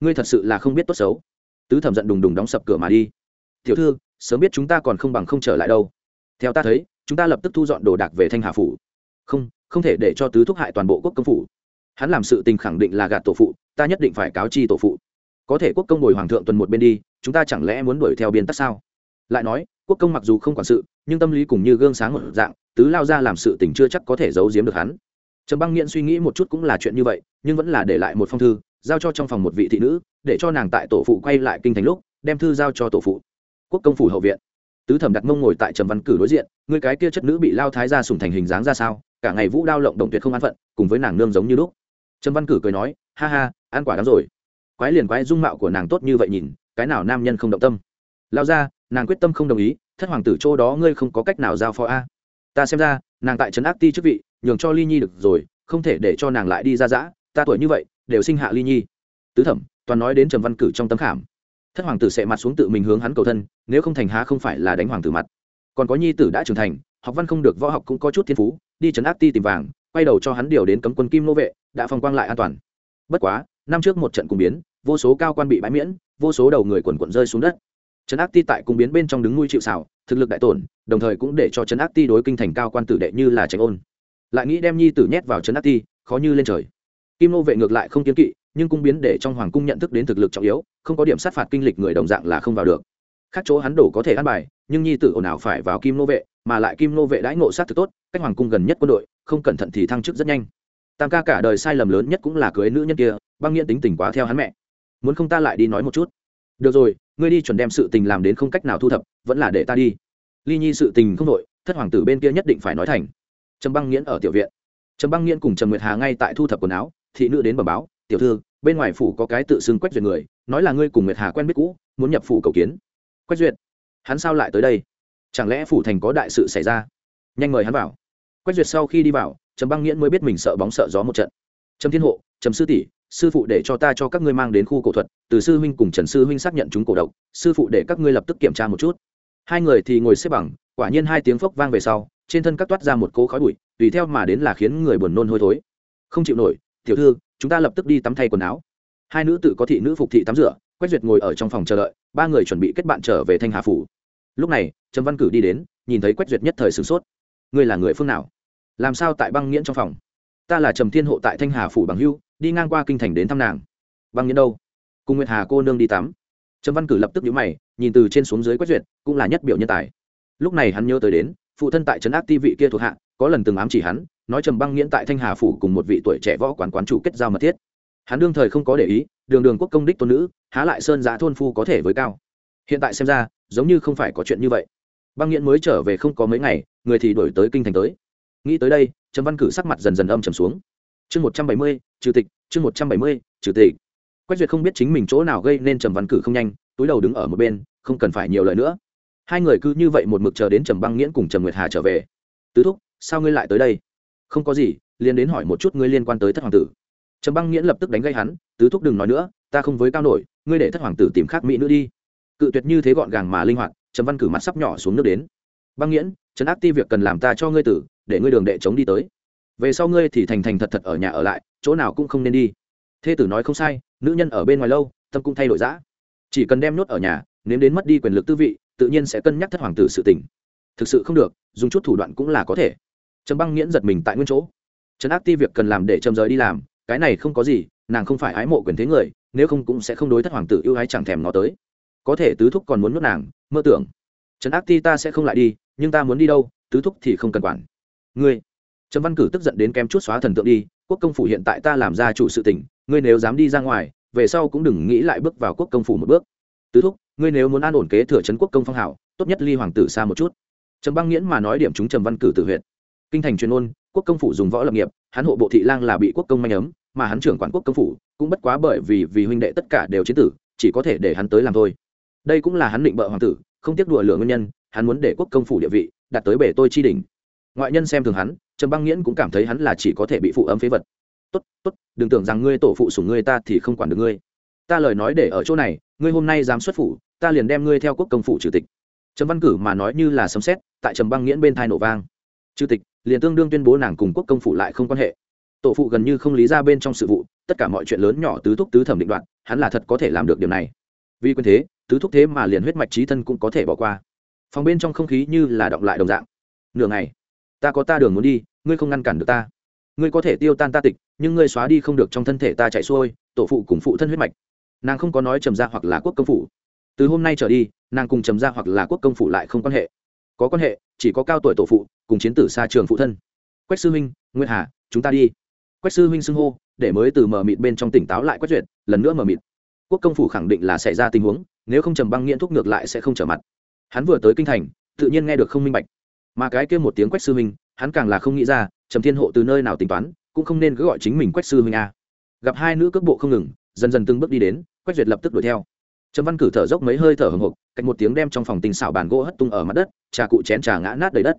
ngươi thật sự là không biết tốt xấu. Tứ thẩm giận đùng đùng đóng sập cửa mà đi. Tiểu thư, sớm biết chúng ta còn không bằng không trở lại đâu. Theo ta thấy, chúng ta lập tức thu dọn đồ đạc về thanh hà phủ. Không không thể để cho tứ thúc hại toàn bộ quốc công phủ. Hắn làm sự tình khẳng định là gạt tổ phụ, ta nhất định phải cáo chi tổ phụ. Có thể quốc công bồi hoàng thượng tuần một bên đi, chúng ta chẳng lẽ muốn đuổi theo biên tắc sao? Lại nói, quốc công mặc dù không quản sự, nhưng tâm lý cũng như gương sáng một dạng, tứ lao ra làm sự tình chưa chắc có thể giấu giếm được hắn. Trầm băng nghiện suy nghĩ một chút cũng là chuyện như vậy, nhưng vẫn là để lại một phong thư giao cho trong phòng một vị thị nữ, để cho nàng tại tổ phụ quay lại kinh thành lúc, đem thư giao cho tổ phụ. Quốc công phủ hậu viện. Tứ thẩm đặt mông ngồi tại trầm văn cử đối diện người cái kia chất nữ bị lao thái ra sủng thành hình dáng ra sao, cả ngày vũ đao lộng động tuyệt không an phận, cùng với nàng nương giống như lúc. Trầm văn cử cười nói, ha ha, ăn quả đắng rồi. Quái liền quái dung mạo của nàng tốt như vậy nhìn, cái nào nam nhân không động tâm. Lao ra, nàng quyết tâm không đồng ý, thất hoàng tử chỗ đó ngươi không có cách nào giao phó a. Ta xem ra, nàng tại trấn ác ti chức vị, nhường cho ly nhi được rồi, không thể để cho nàng lại đi ra dã, ta tuổi như vậy đều sinh hạ ly nhi. Tứ thẩm, toàn nói đến trầm văn cử trong tấm khảm. Thất hoàng tử sẽ mặt xuống tự mình hướng hắn cầu thân, nếu không thành há không phải là đánh hoàng tử mặt. Còn có nhi tử đã trưởng thành, học văn không được võ học cũng có chút thiên phú, đi trấn áp ti tìm vàng, quay đầu cho hắn điều đến cấm quân kim nô vệ, đã phong quang lại an toàn. Bất quá, năm trước một trận cùng biến, vô số cao quan bị bãi miễn, vô số đầu người quần quận rơi xuống đất. Trấn áp ti tại cung biến bên trong đứng nuôi chịu xảo thực lực đại tổn, đồng thời cũng để cho trấn áp ti đối kinh thành cao quan tử đệ như là tránh ôn. Lại nghĩ đem nhi tử nhét vào trấn áp ti, khó như lên trời kim nô vệ ngược lại không kiến kỵ, nhưng cung biến để trong hoàng cung nhận thức đến thực lực trọng yếu, không có điểm sát phạt kinh lịch người đồng dạng là không vào được. Khác chỗ hắn đổ có thể ăn bài, nhưng nhi tử ồn ào phải vào kim nô vệ, mà lại kim nô vệ đãi ngộ sát thực tốt, cách hoàng cung gần nhất quân đội, không cẩn thận thì thăng chức rất nhanh. Tam ca cả đời sai lầm lớn nhất cũng là cưới nữ nhân kia, băng nghiện tính tình quá theo hắn mẹ. Muốn không ta lại đi nói một chút? Được rồi, ngươi đi chuẩn đem sự tình làm đến không cách nào thu thập, vẫn là để ta đi. Ly nhi sự tình không đội thất hoàng tử bên kia nhất định phải nói thành. Trầm băng nghiễn ở tiểu viện. Trầm băng nghiễn cùng trầm nguyệt hà ngay tại thu thập quần áo thị nữ đến bẩm báo, tiểu thư, bên ngoài phủ có cái tự xưng quách duyệt người, nói là ngươi cùng nguyệt hà quen biết cũ, muốn nhập phủ cầu kiến. Quách duyệt? Hắn sao lại tới đây? Chẳng lẽ phủ thành có đại sự xảy ra? Nhanh mời hắn vào. Quách duyệt sau khi đi vào, trầm băng nghiễn mới biết mình sợ bóng sợ gió một trận. Trầm thiên hộ, trầm sư tỷ, sư phụ để cho ta cho các ngươi mang đến khu cổ thuật, từ sư huynh cùng trần sư huynh xác nhận chúng cổ độc, sư phụ để các ngươi lập tức kiểm tra một chút. Hai người thì ngồi xếp bằng, quả nhiên hai tiếng phốc vang về sau, trên thân các toát ra một cỗ khói bụi, tùy theo mà đến là khiến người buồn nôn hôi thối. Không chịu nổi tiểu thư, chúng ta lập tức đi tắm thay quần áo. Hai nữ tự có thị nữ phục thị tắm rửa, quách duyệt ngồi ở trong phòng chờ đợi, ba người chuẩn bị kết bạn trở về thanh hà phủ. Lúc này, trầm văn cử đi đến, nhìn thấy quách duyệt nhất thời sửng sốt. Ngươi là người phương nào? Làm sao tại băng nghiễn trong phòng? Ta là trầm thiên hộ tại thanh hà phủ bằng hưu, đi ngang qua kinh thành đến thăm nàng. Băng nghiễn đâu? Cùng nguyệt hà cô nương đi tắm. Trầm văn cử lập tức nhíu mày, nhìn từ trên xuống dưới quách duyệt, cũng là nhất biểu nhân tài. Lúc này hắn nhớ tới đến, phụ thân tại trấn áp ti vị kia thuộc hạ, có lần từng ám chỉ hắn nói trầm băng nghiễn tại thanh hà phủ cùng một vị tuổi trẻ võ quán quán chủ kết giao mật thiết. Hắn đương thời không có để ý, đường đường quốc công đích tôn nữ, há lại sơn giã thôn phu có thể với cao. Hiện tại xem ra, giống như không phải có chuyện như vậy. Băng nghiễn mới trở về không có mấy ngày, người thì đổi tới kinh thành tới. Nghĩ tới đây, trầm văn cử sắc mặt dần dần âm trầm xuống. Chương một trăm bảy mươi chủ tịch, chương một trăm bảy mươi chủ tịch. Quách duyệt không biết chính mình chỗ nào gây nên trầm văn cử không nhanh, túi đầu đứng ở một bên, không cần phải nhiều lời nữa. Hai người cứ như vậy một mực chờ đến trầm băng nghiễn cùng trầm nguyệt hà trở về. Tứ thúc, sao ngươi lại tới đây? Không có gì, liền đến hỏi một chút ngươi liên quan tới thất hoàng tử. Trầm băng nghiễn lập tức đánh gây hắn, tứ thúc đừng nói nữa, ta không với cao nổi, ngươi để thất hoàng tử tìm khác mỹ nữ đi. Cự tuyệt như thế gọn gàng mà linh hoạt, trầm văn cử mặt sắp nhỏ xuống nước đến. Băng nghiễn trấn áp ti việc cần làm ta cho ngươi tử, để ngươi đường đệ chống đi tới. Về sau ngươi thì thành thành thật thật ở nhà ở lại, chỗ nào cũng không nên đi. Thê tử nói không sai, nữ nhân ở bên ngoài lâu, tâm cũng thay đổi giã chỉ cần đem nốt ở nhà, nếm đến mất đi quyền lực tư vị, tự nhiên sẽ cân nhắc thất hoàng tử sự tình. Thực sự không được, dùng chút thủ đoạn cũng là có thể trầm băng nghiễn giật mình tại nguyên chỗ. Trấn áp ti việc cần làm để trầm rời đi làm, cái này không có gì, nàng không phải ái mộ quyền thế người, nếu không cũng sẽ không đối thất hoàng tử yêu ái chẳng thèm nó tới. Có thể tứ thúc còn muốn nuốt nàng, mơ tưởng. Trấn áp ti ta sẽ không lại đi, nhưng ta muốn đi đâu, tứ thúc thì không cần quản. Ngươi. Trầm văn cử tức giận đến kém chút xóa thần tượng đi, quốc công phủ hiện tại ta làm ra chủ sự tỉnh ngươi nếu dám đi ra ngoài, về sau cũng đừng nghĩ lại bước vào quốc công phủ một bước. Tứ thúc, ngươi nếu muốn an ổn kế thừa trấn quốc công phong hảo, tốt nhất ly hoàng tử xa một chút. Trầm băng nghiễn mà nói điểm chúng trầm văn cử tự huyện kinh thành truyền ôn, quốc công phủ dùng võ lập nghiệp, hắn hộ bộ thị lang là bị quốc công manh ấm, mà hắn trưởng quản quốc công phủ, cũng bất quá bởi vì vì huynh đệ tất cả đều chiến tử, chỉ có thể để hắn tới làm thôi. Đây cũng là hắn định bợ hoàng tử, không tiếc đùa lửa nguyên nhân, hắn muốn để quốc công phủ địa vị đạt tới bể tôi chi đỉnh. Ngoại nhân xem thường hắn, trầm băng nghiễn cũng cảm thấy hắn là chỉ có thể bị phụ ấm phế vật. Tốt tốt, đừng tưởng rằng ngươi tổ phụ sủng ngươi ta thì không quản được ngươi. Ta lời nói để ở chỗ này, ngươi hôm nay dám xuất phủ, ta liền đem ngươi theo quốc công phủ chủ tịch. Trầm văn cử mà nói như là sấm xét tại trầm băng nghiễn bên thai nổ vang. Chủ tịch liền tương đương tuyên bố nàng cùng quốc công phủ lại không quan hệ. Tổ phụ gần như không lý ra bên trong sự vụ, tất cả mọi chuyện lớn nhỏ tứ thúc tứ thẩm định đoạn hắn là thật có thể làm được điều này. Vì quyền thế, tứ thúc thế mà liền huyết mạch trí thân cũng có thể bỏ qua. Phòng bên trong không khí như là động lại đồng dạng. Nửa ngày, ta có ta đường muốn đi, ngươi không ngăn cản được ta. Ngươi có thể tiêu tan ta tịch, nhưng ngươi xóa đi không được trong thân thể ta chạy xuôi, tổ phụ cùng phụ thân huyết mạch. Nàng không có nói trầm ra hoặc là quốc công phủ. Từ hôm nay trở đi, nàng cùng trầm ra hoặc là quốc công phủ lại không quan hệ. Có quan hệ, chỉ có cao tuổi tổ phụ cùng chiến tử xa trường phụ thân. Quách sư huynh, nguyệt hà, chúng ta đi. Quách sư huynh xưng hô, để mới từ mờ mịt bên trong tỉnh táo lại quách duyệt, lần nữa mờ mịt. Quốc công phủ khẳng định là xảy ra tình huống, nếu không trầm băng nghiện thuốc ngược lại sẽ không trở mặt. Hắn vừa tới kinh thành, tự nhiên nghe được không minh bạch. Mà cái kia một tiếng quách sư huynh, hắn càng là không nghĩ ra, trầm thiên hộ từ nơi nào tính toán, cũng không nên cứ gọi chính mình quách sư huynh a. Gặp hai nữ cước bộ không ngừng, dần dần từng bước đi đến, quách duyệt lập tức đuổi theo. Trầm văn cử thở dốc mấy hơi thở hồng hộc cách một tiếng đem trong phòng tình xảo bàn gỗ hất tung ở mặt đất, trà cụ chén trà ngã nát đầy đất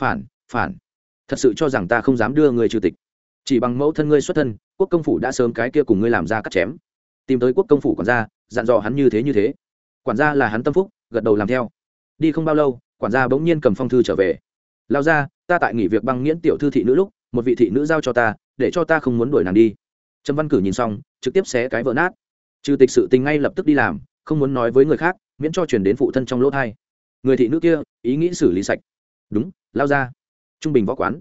phản phản. Thật sự cho rằng ta không dám đưa người trừ tịch. Chỉ bằng mẫu thân ngươi xuất thân, quốc công phủ đã sớm cái kia cùng ngươi làm ra cắt chém. Tìm tới quốc công phủ quản gia, dặn dò hắn như thế như thế. Quản gia là hắn tâm phúc, gật đầu làm theo. Đi không bao lâu, quản gia bỗng nhiên cầm phong thư trở về. Lao ra, ta tại nghỉ việc băng nghiễn tiểu thư thị nữ lúc, một vị thị nữ giao cho ta, để cho ta không muốn đuổi nàng đi. Trâm văn cử nhìn xong, trực tiếp xé cái vỡ nát. Trừ tịch sự tình ngay lập tức đi làm, không muốn nói với người khác, miễn cho chuyển đến phụ thân trong lỗ thai người thị nữ kia, ý nghĩ xử lý sạch đúng, lao ra. Trung bình võ quán.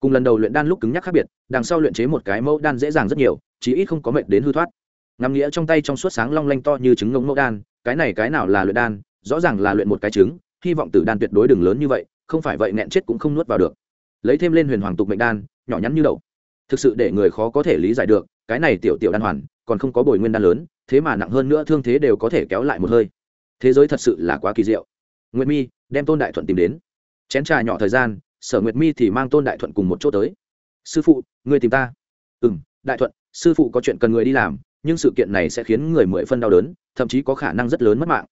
Cùng lần đầu luyện đan lúc cứng nhắc khác biệt, đằng sau luyện chế một cái mẫu đan dễ dàng rất nhiều, chí ít không có mệnh đến hư thoát. Ngắm nghĩa trong tay trong suốt sáng long lanh to như trứng ngông mẫu đan, cái này cái nào là luyện đan, rõ ràng là luyện một cái trứng, hy vọng tử đan tuyệt đối đừng lớn như vậy, không phải vậy nẹn chết cũng không nuốt vào được. Lấy thêm lên huyền hoàng tục mệnh đan, nhỏ nhắn như đậu. Thực sự để người khó có thể lý giải được, cái này tiểu tiểu đan hoàn, còn không có bồi nguyên đan lớn, thế mà nặng hơn nữa thương thế đều có thể kéo lại một hơi. Thế giới thật sự là quá kỳ diệu. Nguyệt mi, đem tôn đại thuận tìm đến chén trà nhỏ thời gian, sở nguyệt mi thì mang tôn đại thuận cùng một chỗ tới. Sư phụ người tìm ta. Ừ m đại thuận, sư phụ có chuyện cần người đi làm, nhưng sự kiện này sẽ khiến người mười phân đau đớn, thậm chí có khả năng rất lớn mất mạng.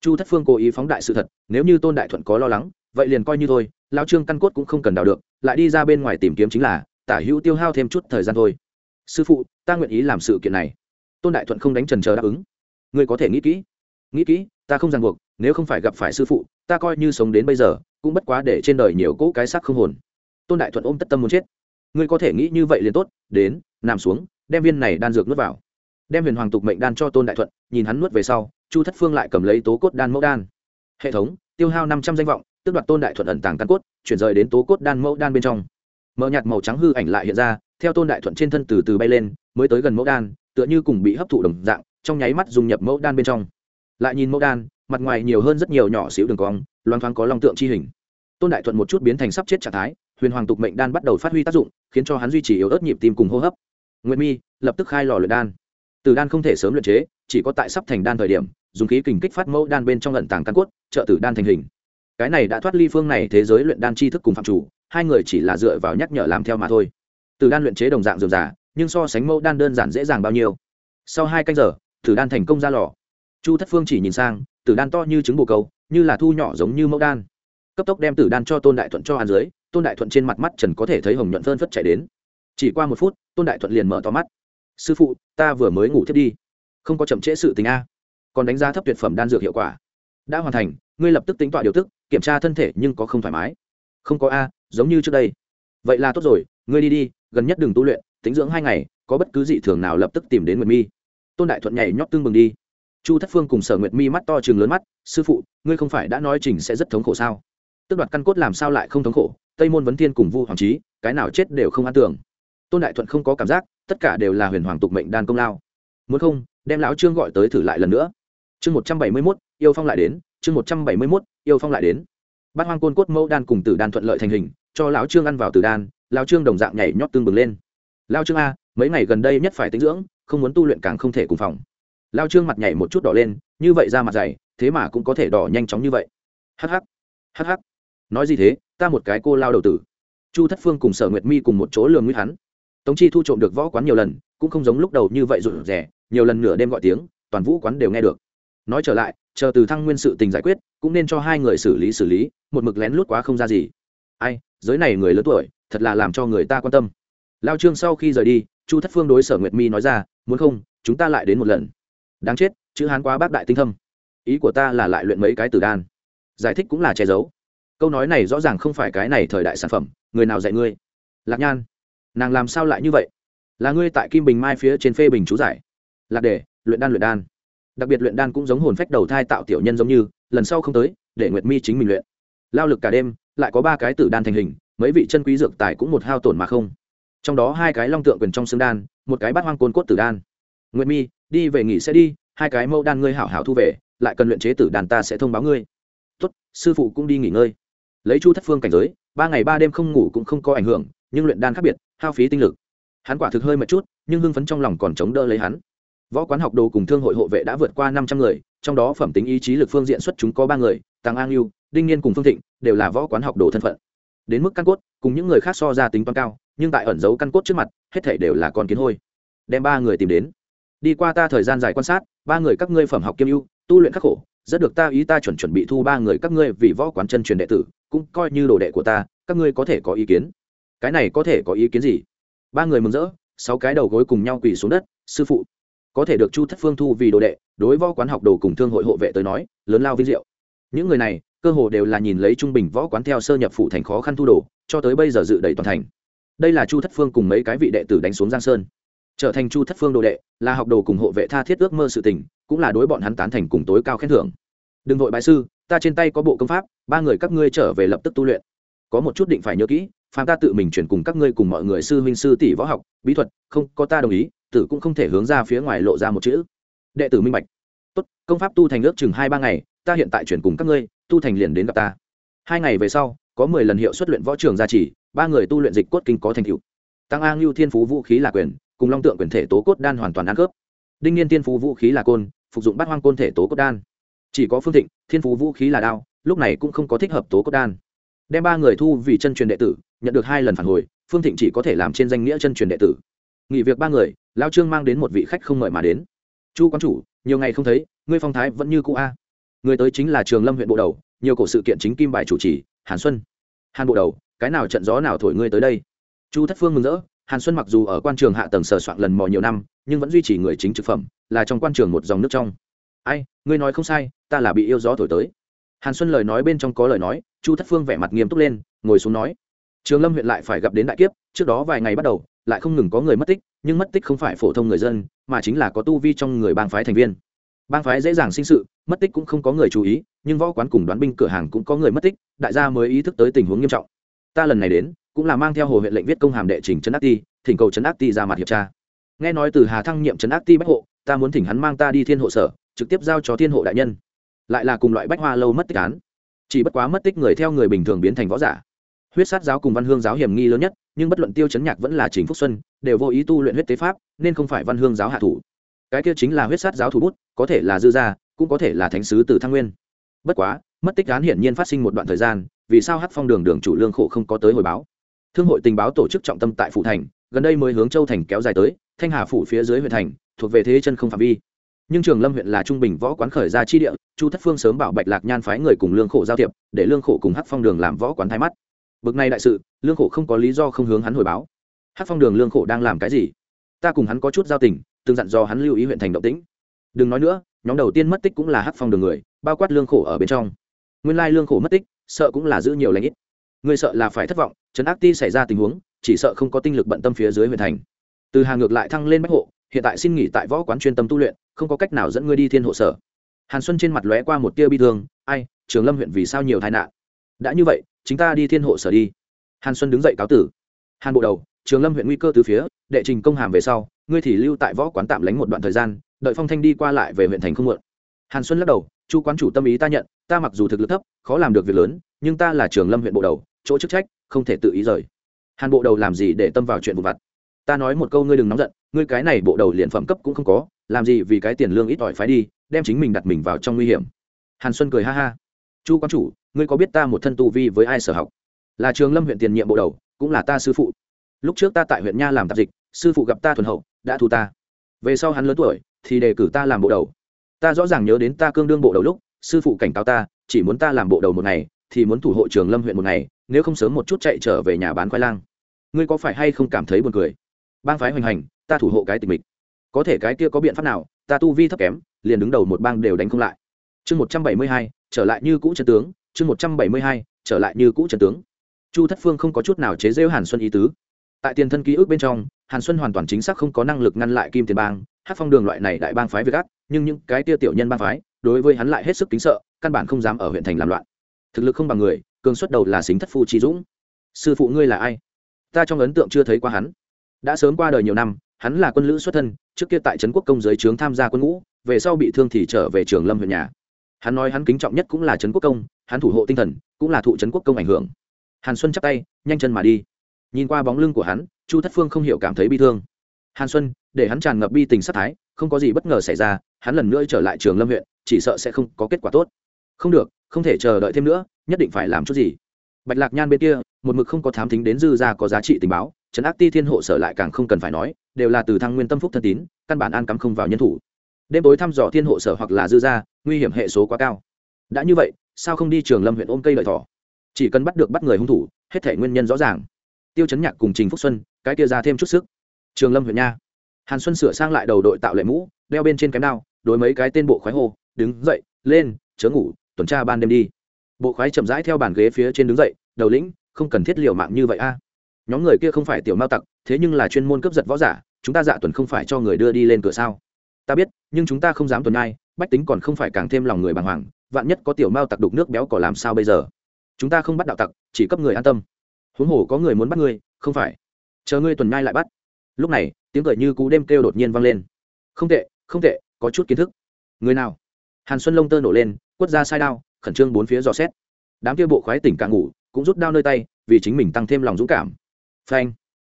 Chu thất phương cố ý phóng đại sự thật, nếu như tôn đại thuận có lo lắng, vậy liền coi như thôi lao trương căn cốt cũng không cần đào được, lại đi ra bên ngoài tìm kiếm chính là, tả hữu tiêu hao thêm chút thời gian thôi. Sư phụ, ta nguyện ý làm sự kiện này. Tôn đại thuận không đánh trần chờ đáp ứng. Ngươi có thể nghĩ kỹ. Nghĩ kỹ, ta không ràng buộc, nếu không phải gặp phải sư phụ, ta coi như sống đến bây giờ cũng bất quá để trên đời nhiều cỗ cái xác không hồn. Tôn đại thuận ôm tất tâm muốn chết. Ngươi có thể nghĩ như vậy liền tốt, đến, nằm xuống, đem viên này đan dược nuốt vào. Đem huyền hoàng tục mệnh đan cho tôn đại thuận, nhìn hắn nuốt về sau, chu thất phương lại cầm lấy tố cốt đan mẫu đan. Hệ thống, tiêu hao năm trăm danh vọng tức đoạt tôn đại thuận ẩn tàng căn cốt, chuyển rời đến tố cốt đan mẫu đan bên trong. Mờ nhạt màu trắng hư ảnh lại hiện ra, theo tôn đại thuận trên thân từ từ bay lên, mới tới gần mẫu đan, tựa như cùng bị hấp thụ đồng dạng, trong nháy mắt dùng nhập mẫu đan bên trong. Lại nhìn mẫu đan mặt ngoài nhiều hơn rất nhiều nhỏ xíu đường cong, loang thoáng có long tượng chi hình. Tôn đại thuận một chút biến thành sắp chết trạng thái, huyền hoàng tục mệnh đan bắt đầu phát huy tác dụng, khiến cho hắn duy trì yếu ớt nhịp tim cùng hô hấp. Nguyệt mi, lập tức khai lò luyện đan. Từ đan không thể sớm luyện chế, chỉ có tại sắp thành đan thời điểm, dùng khí kình kích phát mẫu đan bên trong lận tàng căn cốt, trợ tử đan thành hình. Cái này đã thoát ly phương này thế giới luyện đan tri thức cùng phạm chủ, hai người chỉ là dựa vào nhắc nhở làm theo mà thôi. Từ đan luyện chế đồng dạng dườm giả nhưng so sánh mẫu đan đơn giản dễ dàng bao nhiêu. Sau hai canh giờ, tử đan thành công ra lò chu thất phương chỉ nhìn sang, tử đan to như trứng bồ câu, như là thu nhỏ giống như mẫu đan. Cấp tốc đem tử đan cho tôn đại thuận cho ăn dưới, tôn đại thuận trên mặt mắt trần có thể thấy hồng nhuận phơn phất chạy đến. Chỉ qua một phút, tôn đại thuận liền mở to mắt. Sư phụ, ta vừa mới ngủ thiết đi. Không có chậm trễ sự tình a. Còn đánh giá thấp tuyệt phẩm đan dược hiệu quả. Đã hoàn thành, ngươi lập tức tính tọa điều tức, kiểm tra thân thể nhưng có không thoải mái. Không có a, giống như trước đây. Vậy là tốt rồi, ngươi đi đi, gần nhất đừng tu luyện, tính dưỡng hai ngày, có bất cứ dị thường nào lập tức tìm đến nguyệt mi. Tôn đại thuận nhảy nhót tương bừng đi chu thất phương cùng sở nguyệt mi mắt to chừng lớn mắt, sư phụ, ngươi không phải đã nói trình sẽ rất thống khổ sao? Tức đoạt căn cốt làm sao lại không thống khổ? Tây môn vấn thiên cùng vu hoàng trí cái nào chết đều không an tưởng. Tôn đại thuận không có cảm giác, tất cả đều là huyền hoàng tục mệnh đan công lao. Muốn không, đem lão trương gọi tới thử lại lần nữa. Chương một trăm bảy mươi mốt, yêu phong lại đến, chương một trăm bảy mươi mốt, yêu phong lại đến. Bát hoang côn cốt mẫu đan cùng tử đan thuận lợi thành hình, cho lão trương ăn vào tử đan, lão trương đồng dạng nhảy nhót tương bừng lên. Lao trương a, mấy ngày gần đây nhất phải tính dưỡng, không muốn tu luyện càng không thể cùng phòng lao trương mặt nhảy một chút đỏ lên, như vậy ra mặt dày, thế mà cũng có thể đỏ nhanh chóng như vậy. Hh hh nói gì thế, ta một cái cô lao đầu tử. Chu thất phương cùng sở nguyệt mi cùng một chỗ lường nguy hắn. Tống chi thu trộm được võ quán nhiều lần, cũng không giống lúc đầu như vậy rụt rẻ nhiều lần nửa đêm gọi tiếng, toàn vũ quán đều nghe được. Nói trở lại, chờ từ thăng nguyên sự tình giải quyết, cũng nên cho hai người xử lý xử lý, một mực lén lút quá không ra gì. Ai, giới này người lớn tuổi, thật là làm cho người ta quan tâm. Lao trương sau khi rời đi, chu thất phương đối sở nguyệt mi nói ra, muốn không, chúng ta lại đến một lần đáng chết, chữ hán quá bác đại tinh thâm. Ý của ta là lại luyện mấy cái tử đan. Giải thích cũng là che giấu. Câu nói này rõ ràng không phải cái này thời đại sản phẩm, người nào dạy ngươi? Lạc nhan, nàng làm sao lại như vậy? Là ngươi tại kim bình mai phía trên phê bình chú giải. Lạc đề, luyện đan luyện đan. Đặc biệt luyện đan cũng giống hồn phách đầu thai tạo tiểu nhân giống như, lần sau không tới, để nguyệt mi chính mình luyện. Lao lực cả đêm, lại có ba cái tử đan thành hình, mấy vị chân quý dược tài cũng một hao tổn mà không. Trong đó hai cái long tượng quyền trong xương đan, một cái bát hoang côn cốt tử đan. Nguyệt mi đi về nghỉ sẽ đi, hai cái mẫu đan ngươi hảo hảo thu về, lại cần luyện chế tử đàn ta sẽ thông báo ngươi. Tốt, sư phụ cũng đi nghỉ ngơi. Lấy chu thất phương cảnh giới, ba ngày ba đêm không ngủ cũng không có ảnh hưởng, nhưng luyện đan khác biệt, hao phí tinh lực. Hắn quả thực hơi một chút, nhưng hưng phấn trong lòng còn chống đỡ lấy hắn. Võ quán học đồ cùng thương hội hộ vệ đã vượt qua năm trăm người, trong đó phẩm tính ý chí lực phương diện xuất chúng có ba người, tàng an yêu đinh niên cùng phương thịnh, đều là võ quán học đồ thân phận. Đến mức căn cốt, cùng những người khác so ra tính toán cao, nhưng tại ẩn giấu căn cốt trước mặt, hết thảy đều là con kiến hôi. Đem ba người tìm đến đi qua ta thời gian dài quan sát, ba người các ngươi phẩm học kiêm ưu, tu luyện khắc khổ, rất được ta ý ta chuẩn chuẩn bị thu ba người các ngươi vì võ quán chân truyền đệ tử, cũng coi như đồ đệ của ta, các ngươi có thể có ý kiến. Cái này có thể có ý kiến gì? Ba người mừng rỡ, sáu cái đầu gối cùng nhau quỳ xuống đất, sư phụ, có thể được chu thất phương thu vì đồ đệ, đối võ quán học đồ cùng thương hội hộ vệ tới nói, lớn lao vinh diệu. Những người này, cơ hồ đều là nhìn lấy trung bình võ quán theo sơ nhập phụ thành khó khăn thu đồ, cho tới bây giờ dự đầy toàn thành. Đây là chu thất phương cùng mấy cái vị đệ tử đánh xuống giang sơn trở thành chu thất phương đồ đệ, là học đồ cùng hộ vệ tha thiết ước mơ sự tình, cũng là đối bọn hắn tán thành cùng tối cao khen thưởng. Đừng vội bại sư, ta trên tay có bộ công pháp, ba người các ngươi trở về lập tức tu luyện. Có một chút định phải nhớ kỹ, phàm ta tự mình chuyển cùng các ngươi cùng mọi người sư huynh sư tỷ võ học, bí thuật, không, có ta đồng ý, tử cũng không thể hướng ra phía ngoài lộ ra một chữ. Đệ tử minh bạch. Tốt, công pháp tu thành ước chừng hai ba ngày, ta hiện tại chuyển cùng các ngươi, tu thành liền đến gặp ta. Hai ngày về sau, có mười lần hiệu xuất luyện võ trường gia trì, ba người tu luyện dịch cốt kinh có thành tựu. Tăng a ngưu thiên phú vũ khí là quyền cùng long tượng quyền thể tố cốt đan hoàn toàn ăn khớp. Đinh niên thiên phú vũ khí là côn, phục dụng bát hoang côn thể tố cốt đan. Chỉ có phương thịnh, thiên phú vũ khí là đao, lúc này cũng không có thích hợp tố cốt đan. Đem ba người thu vì chân truyền đệ tử, nhận được hai lần phản hồi, phương thịnh chỉ có thể làm trên danh nghĩa chân truyền đệ tử. Nghỉ việc ba người, lao trương mang đến một vị khách không mời mà đến. Chu quán chủ, nhiều ngày không thấy, ngươi phong thái vẫn như cũ a. Người tới chính là trường lâm huyện bộ đầu, nhiều cổ sự kiện chính kim bài chủ trì, hàn xuân. Hàn bộ đầu, cái nào trận gió nào thổi ngươi tới đây? Chu thất phương mừng rỡ hàn xuân mặc dù ở quan trường hạ tầng sờ soạn lần mò nhiều năm, nhưng vẫn duy trì người chính trực phẩm, là trong quan trường một dòng nước trong. Ai, ngươi nói không sai, ta là bị yêu gió thổi tới. Hàn xuân lời nói bên trong có lời nói, chu thất phương vẻ mặt nghiêm túc lên, ngồi xuống nói. Trường lâm huyện lại phải gặp đến đại kiếp, trước đó vài ngày bắt đầu, lại không ngừng có người mất tích, nhưng mất tích không phải phổ thông người dân, mà chính là có tu vi trong người bang phái thành viên. Bang phái dễ dàng sinh sự, mất tích cũng không có người chú ý, nhưng võ quán cùng đoán binh cửa hàng cũng có người mất tích, đại gia mới ý thức tới tình huống nghiêm trọng. Ta lần này đến cũng là mang theo hồ huyện lệnh viết công hàm đệ trình trấn ác ti, thỉnh cầu trấn ác ti ra mặt hiệp tra. Nghe nói từ hà thăng nhiệm trấn ác ti bách hộ, ta muốn thỉnh hắn mang ta đi thiên hộ sở, trực tiếp giao cho thiên hộ đại nhân. Lại là cùng loại bách hoa lâu mất tích án. Chỉ bất quá mất tích người theo người bình thường biến thành võ giả. Huyết sát giáo cùng văn hương giáo hiểm nghi lớn nhất, nhưng bất luận tiêu chấn nhạc vẫn là chính phúc xuân, đều vô ý tu luyện huyết tế pháp, nên không phải văn hương giáo hạ thủ. Cái kia chính là huyết sát giáo thủ bút, có thể là dư gia, cũng có thể là thánh sứ từ thăng nguyên. Bất quá, mất tích án hiển nhiên phát sinh một đoạn thời gian, vì sao hát phong đường đường chủ lương khổ không có tới hồi báo? Thương hội tình báo tổ chức trọng tâm tại phủ thành, gần đây mới hướng châu thành kéo dài tới, thanh hà phủ phía dưới huyện thành, thuộc về thế chân không phạm vi. Nhưng trường lâm huyện là trung bình võ quán khởi ra chi địa, chu thất phương sớm bảo bạch lạc nhan phái người cùng lương khổ giao thiệp, để lương khổ cùng Hắc phong đường làm võ quán thái mắt. Bực này đại sự, lương khổ không có lý do không hướng hắn hồi báo. Hắc phong đường lương khổ đang làm cái gì? Ta cùng hắn có chút giao tình, từng dặn do hắn lưu ý huyện thành động tĩnh. Đừng nói nữa, nhóm đầu tiên mất tích cũng là Hắc phong đường người, bao quát lương khổ ở bên trong. Nguyên lai lương khổ mất tích, sợ cũng là giữ nhiều lãnh ít. Người sợ là phải thất vọng trấn ác ti xảy ra tình huống, chỉ sợ không có tinh lực bận tâm phía dưới huyện thành. Từ hàng ngược lại thăng lên bách hộ, hiện tại xin nghỉ tại võ quán chuyên tâm tu luyện, không có cách nào dẫn ngươi đi thiên hộ sở. Hàn xuân trên mặt lóe qua một tia bi thương, ai, trường lâm huyện vì sao nhiều tai nạn? Đã như vậy chúng ta đi thiên hộ sở đi. Hàn xuân đứng dậy cáo tử. Hàn bộ đầu, trường lâm huyện nguy cơ từ phía, đệ trình công hàm về sau, ngươi thì lưu tại võ quán tạm lánh một đoạn thời gian, đợi phong thanh đi qua lại về huyện thành không muộn. Hàn xuân lắc đầu, chu quán chủ tâm ý ta nhận, ta mặc dù thực lực thấp, khó làm được việc lớn, nhưng ta là trường lâm huyện bộ đầu, chỗ chức trách không thể tự ý rời. Hàn bộ đầu làm gì để tâm vào chuyện vụ vặt? Ta nói một câu ngươi đừng nóng giận, ngươi cái này bộ đầu liền phẩm cấp cũng không có, làm gì vì cái tiền lương ít ỏi phái đi, đem chính mình đặt mình vào trong nguy hiểm. Hàn xuân cười ha ha. Chu quán chủ, ngươi có biết ta một thân tu vi với ai sở học? Là trường lâm huyện tiền nhiệm bộ đầu, cũng là ta sư phụ. Lúc trước ta tại huyện nha làm tạp dịch, sư phụ gặp ta thuần hậu, đã thu ta. Về sau hắn lớn tuổi, thì đề cử ta làm bộ đầu. Ta rõ ràng nhớ đến ta cương đương bộ đầu lúc, sư phụ cảnh cáo ta, chỉ muốn ta làm bộ đầu một ngày, thì muốn thủ hộ trường lâm huyện một ngày nếu không sớm một chút chạy trở về nhà bán khoai lang. Ngươi có phải hay không cảm thấy buồn cười? Bang phái hoành hành, ta thủ hộ cái tình mình. có thể cái kia có biện pháp nào, ta tu vi thấp kém, liền đứng đầu một bang đều đánh không lại. Chương một trăm bảy mươi hai, trở lại như cũ trần tướng. Chương một trăm bảy mươi hai, trở lại như cũ trần tướng. Chu thất phương không có chút nào chế rêu hàn xuân ý tứ. Tại tiền thân ký ức bên trong, hàn xuân hoàn toàn chính xác không có năng lực ngăn lại kim tiền bang hát phong đường loại này đại bang phái việt gác nhưng những cái tia tiểu nhân bang phái, đối với hắn lại hết sức kính sợ, căn bản không dám ở huyện thành làm loạn. Thực lực không bằng người cường xuất đầu là xính thất phu trí dũng. Sư phụ ngươi là ai? Ta trong ấn tượng chưa thấy qua hắn. Đã sớm qua đời nhiều năm, hắn là quân lữ xuất thân, trước kia tại trấn quốc công giới trướng tham gia quân ngũ, về sau bị thương thì trở về trường lâm huyện nhà. Hắn nói hắn kính trọng nhất cũng là trấn quốc công, hắn thủ hộ tinh thần, cũng là thụ trấn quốc công ảnh hưởng. Hàn xuân chắp tay, nhanh chân mà đi. Nhìn qua bóng lưng của hắn, chu thất phương không hiểu cảm thấy bi thương. Hàn xuân, để hắn tràn ngập bi tình sát thái, không có gì bất ngờ xảy ra, hắn lần nữa trở lại trường lâm huyện, chỉ sợ sẽ không có kết quả tốt. Không được không thể chờ đợi thêm nữa, nhất định phải làm chút gì. Bạch lạc nhan bên kia, một mực không có thám tính đến dư gia có giá trị tình báo, trấn ác ti thiên hộ sở lại càng không cần phải nói, đều là từ thăng nguyên tâm phúc thân tín, căn bản an cắm không vào nhân thủ. Đêm tối thăm dò thiên hộ sở hoặc là dư gia, nguy hiểm hệ số quá cao. Đã như vậy, sao không đi trường lâm huyện ôm cây lợi thỏ? Chỉ cần bắt được bắt người hung thủ, hết thể nguyên nhân rõ ràng. Tiêu chấn nhạc cùng trình phúc xuân, cái kia ra thêm chút sức. Trường lâm huyện nha. Hàn xuân sửa sang lại đầu đội tạo lệ mũ, đeo bên trên cái đao, đối mấy cái tên bộ khoái hô, đứng dậy, lên, chớ ngủ tuần tra ban đêm đi. Bộ khoái chậm rãi theo bàn ghế phía trên đứng dậy, đầu lĩnh, không cần thiết liều mạng như vậy a. Nhóm người kia không phải tiểu mao tặc, thế nhưng là chuyên môn cướp giật võ giả, chúng ta dạ tuần không phải cho người đưa đi lên cửa sao? Ta biết, nhưng chúng ta không dám tuần ai, bách tính còn không phải càng thêm lòng người bàng hoàng, vạn nhất có tiểu mao tặc đục nước béo cỏ làm sao bây giờ? Chúng ta không bắt đạo tặc, chỉ cấp người an tâm. Huống hồ có người muốn bắt ngươi, không phải. Chờ ngươi tuần nhai lại bắt. Lúc này, tiếng cười như cú đêm kêu đột nhiên vang lên. Không tệ không tệ, có chút kiến thức. Người nào? Hàn xuân lông tơ nổ lên quất ra sai đao, khẩn trương bốn phía dò xét. Đám kia bộ khoái tỉnh càng ngủ, cũng rút đao nơi tay, vì chính mình tăng thêm lòng dũng cảm. Phanh!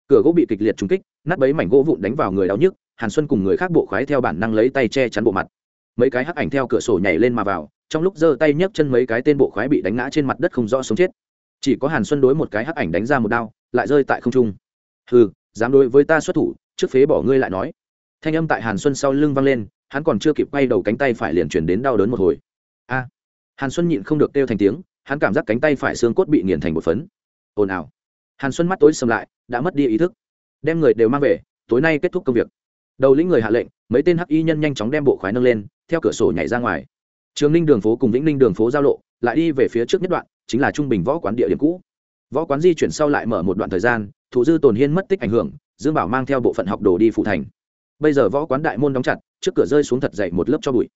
Cửa gỗ bị kịch liệt trúng kích, nát bấy mảnh gỗ vụn đánh vào người đau nhức, hàn xuân cùng người khác bộ khoái theo bản năng lấy tay che chắn bộ mặt. Mấy cái hắc ảnh theo cửa sổ nhảy lên mà vào, trong lúc giơ tay nhấc chân mấy cái tên bộ khoái bị đánh ngã trên mặt đất không rõ sống chết. Chỉ có hàn xuân đối một cái hắc ảnh đánh ra một đao, lại rơi tại không trung. Hừ, dám đối với ta xuất thủ, trước phế bỏ ngươi lại nói. Thanh âm tại hàn xuân sau lưng vang lên, hắn còn chưa kịp quay đầu cánh tay phải liền chuyển đến đau đớn một hồi a. Hàn xuân nhịn không được kêu thành tiếng, hắn cảm giác cánh tay phải xương cốt bị nghiền thành một phấn. Ồn ào. Hàn xuân mắt tối sầm lại, đã mất đi ý thức. Đem người đều mang về, tối nay kết thúc công việc. Đầu lĩnh người hạ lệnh, mấy tên hắc y nhân nhanh chóng đem bộ khoái nâng lên, theo cửa sổ nhảy ra ngoài. Trường ninh đường phố cùng vĩnh ninh đường phố giao lộ, lại đi về phía trước nhất đoạn, chính là trung bình võ quán địa điểm cũ. Võ quán di chuyển sau lại mở một đoạn thời gian, thủ dư tồn hiên mất tích ảnh hưởng, dương bảo mang theo bộ phận học đồ đi phụ thành. Bây giờ võ quán đại môn đóng chặt, trước cửa rơi xuống thật dậy một lớp cho bụi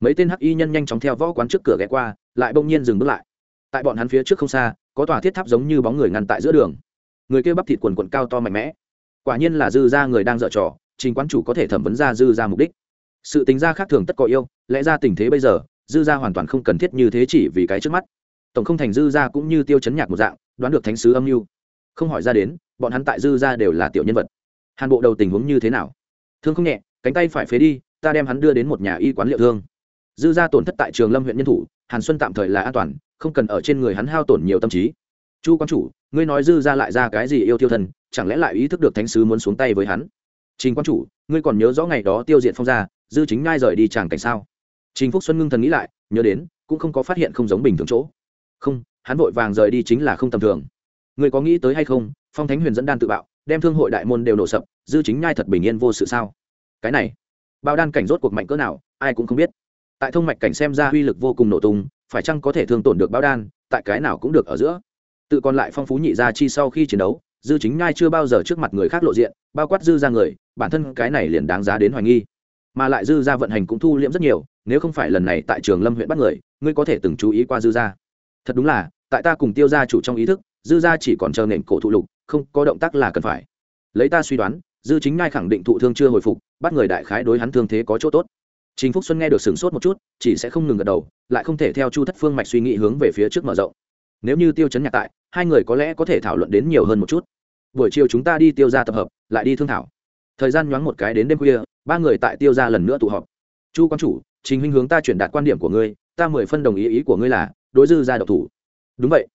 mấy tên hắc y nhân nhanh chóng theo võ quán trước cửa ghé qua, lại bỗng nhiên dừng bước lại. Tại bọn hắn phía trước không xa, có tòa thiết tháp giống như bóng người ngăn tại giữa đường. Người kia bắp thịt quần quần cao to mạnh mẽ. Quả nhiên là dư ra người đang dở trò, trình quán chủ có thể thẩm vấn ra dư ra mục đích. Sự tính ra khác thường tất có yêu, lẽ ra tình thế bây giờ, dư ra hoàn toàn không cần thiết như thế chỉ vì cái trước mắt. Tổng không thành dư ra cũng như tiêu chấn nhạc một dạng, đoán được thánh sứ âm mưu. Không hỏi ra đến, bọn hắn tại dư ra đều là tiểu nhân vật. Hàn bộ đầu tình huống như thế nào? Thương không nhẹ, cánh tay phải phế đi, ta đem hắn đưa đến một nhà y quán liệu thương dư ra tổn thất tại trường lâm huyện nhân thủ, hàn xuân tạm thời là an toàn, không cần ở trên người hắn hao tổn nhiều tâm trí. Chu quan chủ, ngươi nói dư ra lại ra cái gì yêu tiêu thần, chẳng lẽ lại ý thức được thánh sứ muốn xuống tay với hắn? Trình quan chủ, ngươi còn nhớ rõ ngày đó tiêu diệt phong gia, dư chính ngai rời đi chàng cảnh sao? Trình phúc xuân ngưng thần nghĩ lại, nhớ đến, cũng không có phát hiện không giống bình thường chỗ. Không, hắn vội vàng rời đi chính là không tầm thường. Ngươi có nghĩ tới hay không, phong thánh huyền dẫn đan tự bạo, đem thương hội đại môn đều nổ sập, dư chính nhai thật bình yên vô sự sao? Cái này, bao đan cảnh rốt cuộc mạnh cỡ nào, ai cũng không biết tại thông mạch cảnh xem ra uy lực vô cùng nổ tung, phải chăng có thể thương tổn được bao đan, tại cái nào cũng được ở giữa. Tự còn lại phong phú nhị gia chi sau khi chiến đấu, dư chính ngai chưa bao giờ trước mặt người khác lộ diện, bao quát dư ra người, bản thân cái này liền đáng giá đến hoài nghi. Mà lại dư ra vận hành cũng thu liễm rất nhiều, nếu không phải lần này tại trường lâm huyện bắt người, ngươi có thể từng chú ý qua dư ra thật đúng là, tại ta cùng tiêu gia chủ trong ý thức, dư gia chỉ còn chờ nền cổ thụ lục, không có động tác là cần phải. Lấy ta suy đoán, dư chính ngai khẳng định thụ thương chưa hồi phục, bắt người đại khái đối hắn thương thế có chỗ tốt chính phúc xuân nghe được sửng sốt một chút, chỉ sẽ không ngừng gật đầu, lại không thể theo chu thất phương mạch suy nghĩ hướng về phía trước mở rộng. Nếu như tiêu chấn nhạc tại, hai người có lẽ có thể thảo luận đến nhiều hơn một chút. Buổi chiều chúng ta đi tiêu ra tập hợp, lại đi thương thảo. Thời gian nhoáng một cái đến đêm khuya, ba người tại tiêu ra lần nữa tụ họp. Chu quan chủ, trình huynh hướng ta chuyển đạt quan điểm của ngươi, ta mười phân đồng ý ý của ngươi là, đối dư ra độc thủ. Đúng vậy.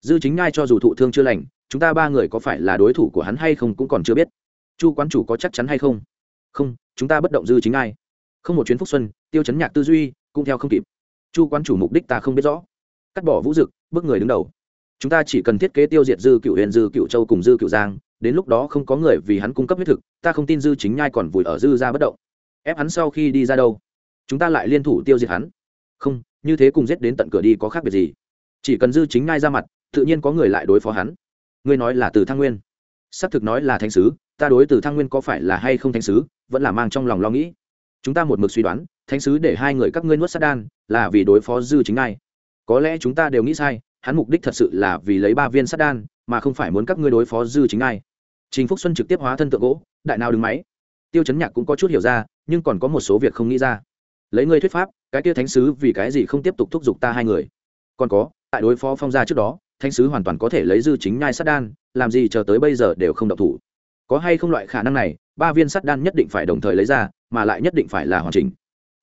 Dư chính ngai cho dù thụ thương chưa lành, chúng ta ba người có phải là đối thủ của hắn hay không cũng còn chưa biết. Chu quán chủ có chắc chắn hay không? Không, chúng ta bất động dư chính ai không một chuyến phúc xuân, tiêu chấn nhạc tư duy cũng theo không kịp. Chu quan chủ mục đích ta không biết rõ. Cắt bỏ vũ dực, bước người đứng đầu. Chúng ta chỉ cần thiết kế tiêu diệt dư cựu huyền, dư cựu châu cùng dư cựu giang, đến lúc đó không có người vì hắn cung cấp huyết thực, ta không tin dư chính nhai còn vùi ở dư ra bất động. Ép hắn sau khi đi ra đâu? Chúng ta lại liên thủ tiêu diệt hắn. Không, như thế cùng giết đến tận cửa đi có khác biệt gì? Chỉ cần dư chính nhai ra mặt, tự nhiên có người lại đối phó hắn. Ngươi nói là từ thăng nguyên. Xác thực nói là thánh sứ, ta đối từ thăng nguyên có phải là hay không thánh sứ, vẫn là mang trong lòng lo nghĩ chúng ta một mực suy đoán, thánh sứ để hai người các ngươi nuốt sát đan là vì đối phó dư chính ai. Có lẽ chúng ta đều nghĩ sai, hắn mục đích thật sự là vì lấy ba viên sát đan, mà không phải muốn các ngươi đối phó dư chính ai. Trình phúc xuân trực tiếp hóa thân tượng gỗ, đại nào đứng máy. Tiêu chấn nhạc cũng có chút hiểu ra, nhưng còn có một số việc không nghĩ ra. Lấy ngươi thuyết pháp, cái kia thánh sứ vì cái gì không tiếp tục thúc giục ta hai người? Còn có, tại đối phó phong gia trước đó, thánh sứ hoàn toàn có thể lấy dư chính nhai sát đan, làm gì chờ tới bây giờ đều không động thủ. Có hay không loại khả năng này, ba viên sắt đan nhất định phải đồng thời lấy ra mà lại nhất định phải là hoàn chỉnh.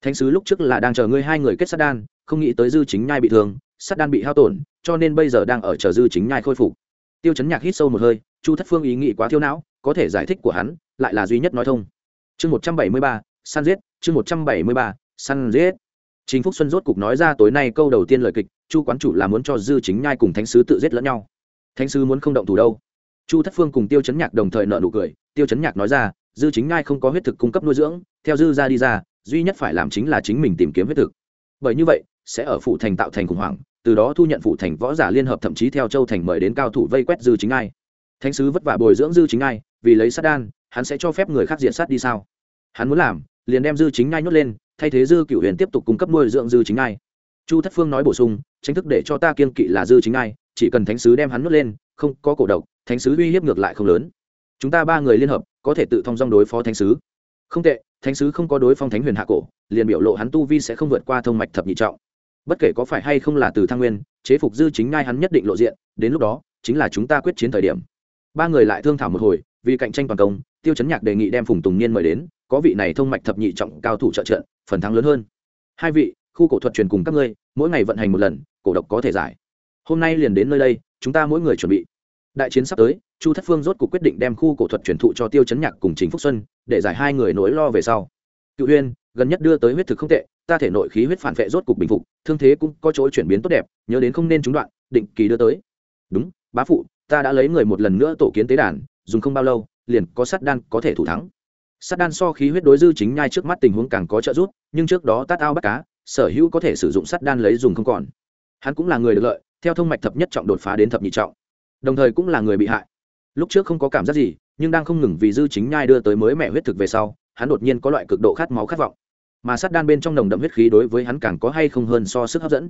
Thánh sứ lúc trước là đang chờ ngươi hai người kết sát đan, không nghĩ tới dư chính nhai bị thương, sát đan bị hao tổn, cho nên bây giờ đang ở chờ dư chính nhai khôi phục. Tiêu chấn nhạc hít sâu một hơi, chu thất phương ý nghĩ quá thiếu não, có thể giải thích của hắn, lại là duy nhất nói thông. Chương một trăm bảy mươi ba, săn giết, chương một trăm bảy mươi ba, săn giết. Chính phúc xuân rốt cục nói ra tối nay câu đầu tiên lời kịch, chu quán chủ là muốn cho dư chính nhai cùng thánh sứ tự giết lẫn nhau. Thánh sứ muốn không động thủ đâu. Chu thất phương cùng tiêu chấn nhạc đồng thời nợ nụ cười, tiêu chấn nhạc nói ra dư chính ngai không có huyết thực cung cấp nuôi dưỡng, theo dư ra đi ra, duy nhất phải làm chính là chính mình tìm kiếm huyết thực. Bởi như vậy, sẽ ở phụ thành tạo thành khủng hoảng, từ đó thu nhận phụ thành võ giả liên hợp thậm chí theo châu thành mời đến cao thủ vây quét dư chính ngai. Thánh sứ vất vả bồi dưỡng dư chính ngai, vì lấy sát đan, hắn sẽ cho phép người khác diện sát đi sao? Hắn muốn làm, liền đem dư chính ngai nhốt lên, thay thế dư cựu huyền tiếp tục cung cấp nuôi dưỡng dư chính ngai. Chu thất phương nói bổ sung tranh thức để cho ta kiên kỵ là dư chính ngai, chỉ cần thánh sứ đem hắn nhốt lên, không có cổ độc, thánh sứ uy hiếp ngược lại không lớn chúng ta ba người liên hợp, có thể tự thông dong đối phó thánh sứ. Không tệ, thánh sứ không có đối phong thánh huyền hạ cổ, liền biểu lộ hắn tu vi sẽ không vượt qua thông mạch thập nhị trọng. Bất kể có phải hay không là từ thăng nguyên, chế phục dư chính ngai hắn nhất định lộ diện, đến lúc đó, chính là chúng ta quyết chiến thời điểm. Ba người lại thương thảo một hồi, vì cạnh tranh toàn công, tiêu chấn nhạc đề nghị đem phùng tùng niên mời đến, có vị này thông mạch thập nhị trọng cao thủ trợ trận, phần thắng lớn hơn. Hai vị, khu cổ thuật truyền cùng các ngươi, mỗi ngày vận hành một lần, cổ độc có thể giải. Hôm nay liền đến nơi đây, chúng ta mỗi người chuẩn bị đại chiến sắp tới, chu thất phương rốt cuộc quyết định đem khu cổ thuật truyền thụ cho tiêu chấn nhạc cùng chính phúc xuân, để giải hai người nỗi lo về sau. Cựu huyên gần nhất đưa tới huyết thực không tệ, ta thể nội khí huyết phản vệ rốt cục bình phục, thương thế cũng có chỗ chuyển biến tốt đẹp, nhớ đến không nên trúng đoạn, định kỳ đưa tới. Đúng, bá phụ, ta đã lấy người một lần nữa tổ kiến tế đàn, dùng không bao lâu, liền có sắt đan có thể thủ thắng. Sắt đan so khí huyết đối dư chính nhai trước mắt tình huống càng có trợ giúp, nhưng trước đó tát ao bắt cá, sở hữu có thể sử dụng sắt đan lấy dùng không còn. Hắn cũng là người được lợi, theo thông mạch thập nhất trọng đột phá đến thập nhị trọng đồng thời cũng là người bị hại. Lúc trước không có cảm giác gì, nhưng đang không ngừng vì dư chính nhai đưa tới mới mẹ huyết thực về sau, hắn đột nhiên có loại cực độ khát máu khát vọng. Mà sát đan bên trong nồng đậm huyết khí đối với hắn càng có hay không hơn so sức hấp dẫn.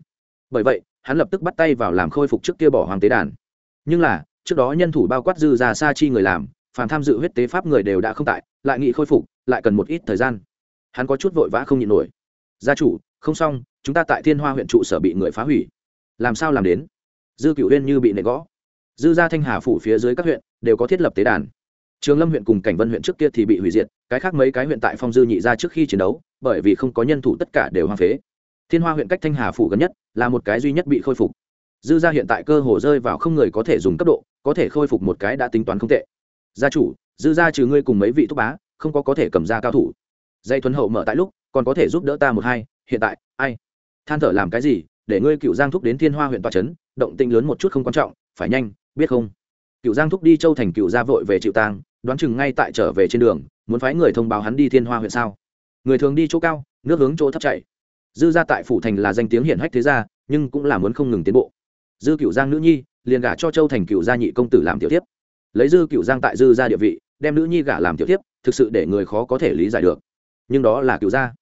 Bởi vậy, hắn lập tức bắt tay vào làm khôi phục trước kia bỏ hoàng tế đàn. Nhưng là, trước đó nhân thủ bao quát dư ra sa chi người làm, phàm tham dự huyết tế pháp người đều đã không tại, lại nghị khôi phục, lại cần một ít thời gian. Hắn có chút vội vã không nhịn nổi. Gia chủ, không xong, chúng ta tại thiên hoa huyện trụ sở bị người phá hủy. Làm sao làm đến? Dư cựu huyên như bị nệ gõ dư gia thanh hà phủ phía dưới các huyện đều có thiết lập tế đàn. Trường lâm huyện cùng cảnh vân huyện trước kia thì bị hủy diệt, cái khác mấy cái huyện tại phong dư nhị ra trước khi chiến đấu, bởi vì không có nhân thủ tất cả đều hoang phế. Thiên hoa huyện cách thanh hà phủ gần nhất là một cái duy nhất bị khôi phục. Dư gia hiện tại cơ hồ rơi vào không người có thể dùng cấp độ, có thể khôi phục một cái đã tính toán không tệ. Gia chủ, dư gia trừ ngươi cùng mấy vị thúc bá, không có có thể cầm ra cao thủ. Dây thuấn hậu mở tại lúc, còn có thể giúp đỡ ta một hai, hiện tại, ai? Than thở làm cái gì, để ngươi cựu giang thúc đến thiên hoa huyện tòa trấn động tinh lớn một chút không quan trọng, phải nhanh biết không? Cựu giang thúc đi châu thành cựu gia vội về chịu tang, đoán chừng ngay tại trở về trên đường, muốn phái người thông báo hắn đi thiên hoa huyện sao? Người thường đi chỗ cao, nước hướng chỗ thấp chạy. Dư gia tại phủ thành là danh tiếng hiển hách thế gia, nhưng cũng là muốn không ngừng tiến bộ. Dư cựu giang nữ nhi, liền gả cho châu thành cựu gia nhị công tử làm tiểu tiếp lấy dư cựu giang tại dư gia địa vị, đem nữ nhi gả làm tiểu tiếp thực sự để người khó có thể lý giải được. Nhưng đó là cựu gia.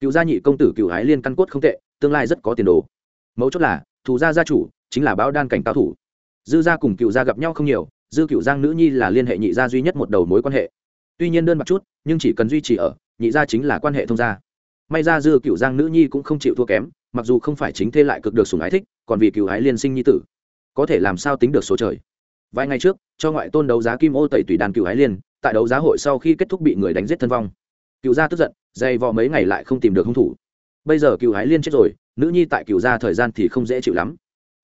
Cựu gia nhị công tử cựu ái liên căn cốt không tệ, tương lai rất có tiền đồ. Mấu chốt là thủ gia gia chủ chính là báo đan cảnh cao thủ dư gia cùng cựu gia gặp nhau không nhiều, dư cựu giang nữ nhi là liên hệ nhị gia duy nhất một đầu mối quan hệ. Tuy nhiên đơn bạc chút, nhưng chỉ cần duy trì ở, nhị gia chính là quan hệ thông gia. May ra dư cựu giang nữ nhi cũng không chịu thua kém, mặc dù không phải chính thê lại cực được sùng ái thích, còn vì cựu ái liên sinh nhi tử, có thể làm sao tính được số trời. Vài ngày trước, cho ngoại tôn đấu giá kim ô tẩy tùy đàn cựu ái liên, tại đấu giá hội sau khi kết thúc bị người đánh giết thân vong. Cựu gia tức giận, dày vò mấy ngày lại không tìm được hung thủ. Bây giờ cựu ái liên chết rồi, nữ nhi tại cựu gia thời gian thì không dễ chịu lắm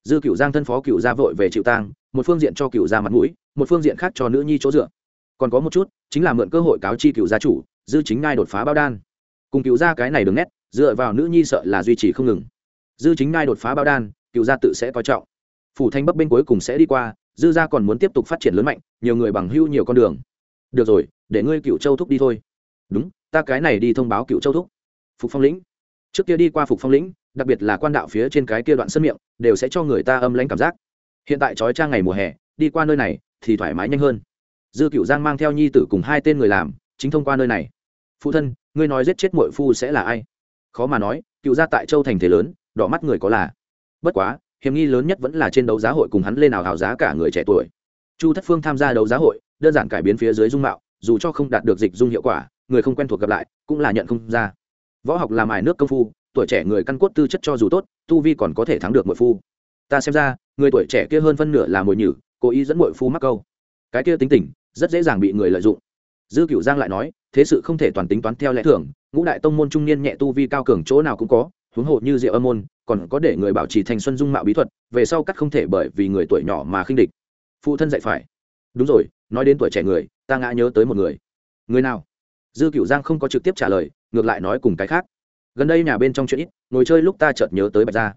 dư cựu giang thân phó cựu gia vội về chịu tang, một phương diện cho cựu gia mặt mũi, một phương diện khác cho nữ nhi chỗ dựa. Còn có một chút, chính là mượn cơ hội cáo chi cựu gia chủ, dư chính ngai đột phá bao đan. Cùng cựu gia cái này đường nét, dựa vào nữ nhi sợ là duy trì không ngừng. Dư chính ngai đột phá bao đan, cựu gia tự sẽ coi trọng. Phủ thanh bấp bên cuối cùng sẽ đi qua, dư gia còn muốn tiếp tục phát triển lớn mạnh, nhiều người bằng hưu nhiều con đường. Được rồi, để ngươi cựu châu thúc đi thôi. Đúng, ta cái này đi thông báo cựu châu thúc. Phục phong lĩnh. Trước kia đi qua phục phong lĩnh đặc biệt là quan đạo phía trên cái kia đoạn sân miệng, đều sẽ cho người ta âm lãnh cảm giác. Hiện tại trói trang ngày mùa hè, đi qua nơi này thì thoải mái nhanh hơn. Dư cựu giang mang theo nhi tử cùng hai tên người làm, chính thông qua nơi này. Phụ thân, ngươi nói giết chết mội phu sẽ là ai? Khó mà nói, cựu gia tại châu thành thế lớn, đỏ mắt người có là. Bất quá, hiểm nghi lớn nhất vẫn là trên đấu giá hội cùng hắn lên nào hào giá cả người trẻ tuổi. Chu thất phương tham gia đấu giá hội, đơn giản cải biến phía dưới dung mạo, dù cho không đạt được dịch dung hiệu quả, người không quen thuộc gặp lại, cũng là nhận không ra. Võ học làm ải nước công phu tuổi trẻ người căn cốt tư chất cho dù tốt, tu vi còn có thể thắng được mội phu. Ta xem ra, người tuổi trẻ kia hơn phân nửa là mồi nhử, cố ý dẫn mội phu mắc câu. Cái kia tính tình, rất dễ dàng bị người lợi dụng. Dư cửu giang lại nói, thế sự không thể toàn tính toán theo lẽ thường, ngũ đại tông môn trung niên nhẹ tu vi cao cường chỗ nào cũng có, huống hồ như rượu âm môn, còn có để người bảo trì thanh xuân dung mạo bí thuật, về sau cắt không thể bởi vì người tuổi nhỏ mà khinh địch. Phụ thân dạy phải. Đúng rồi, nói đến tuổi trẻ người, ta ngã nhớ tới một người. Người nào? Dư cựu giang không có trực tiếp trả lời, ngược lại nói cùng cái khác gần đây nhà bên trong chuyện ít, ngồi chơi lúc ta chợt nhớ tới bạch gia.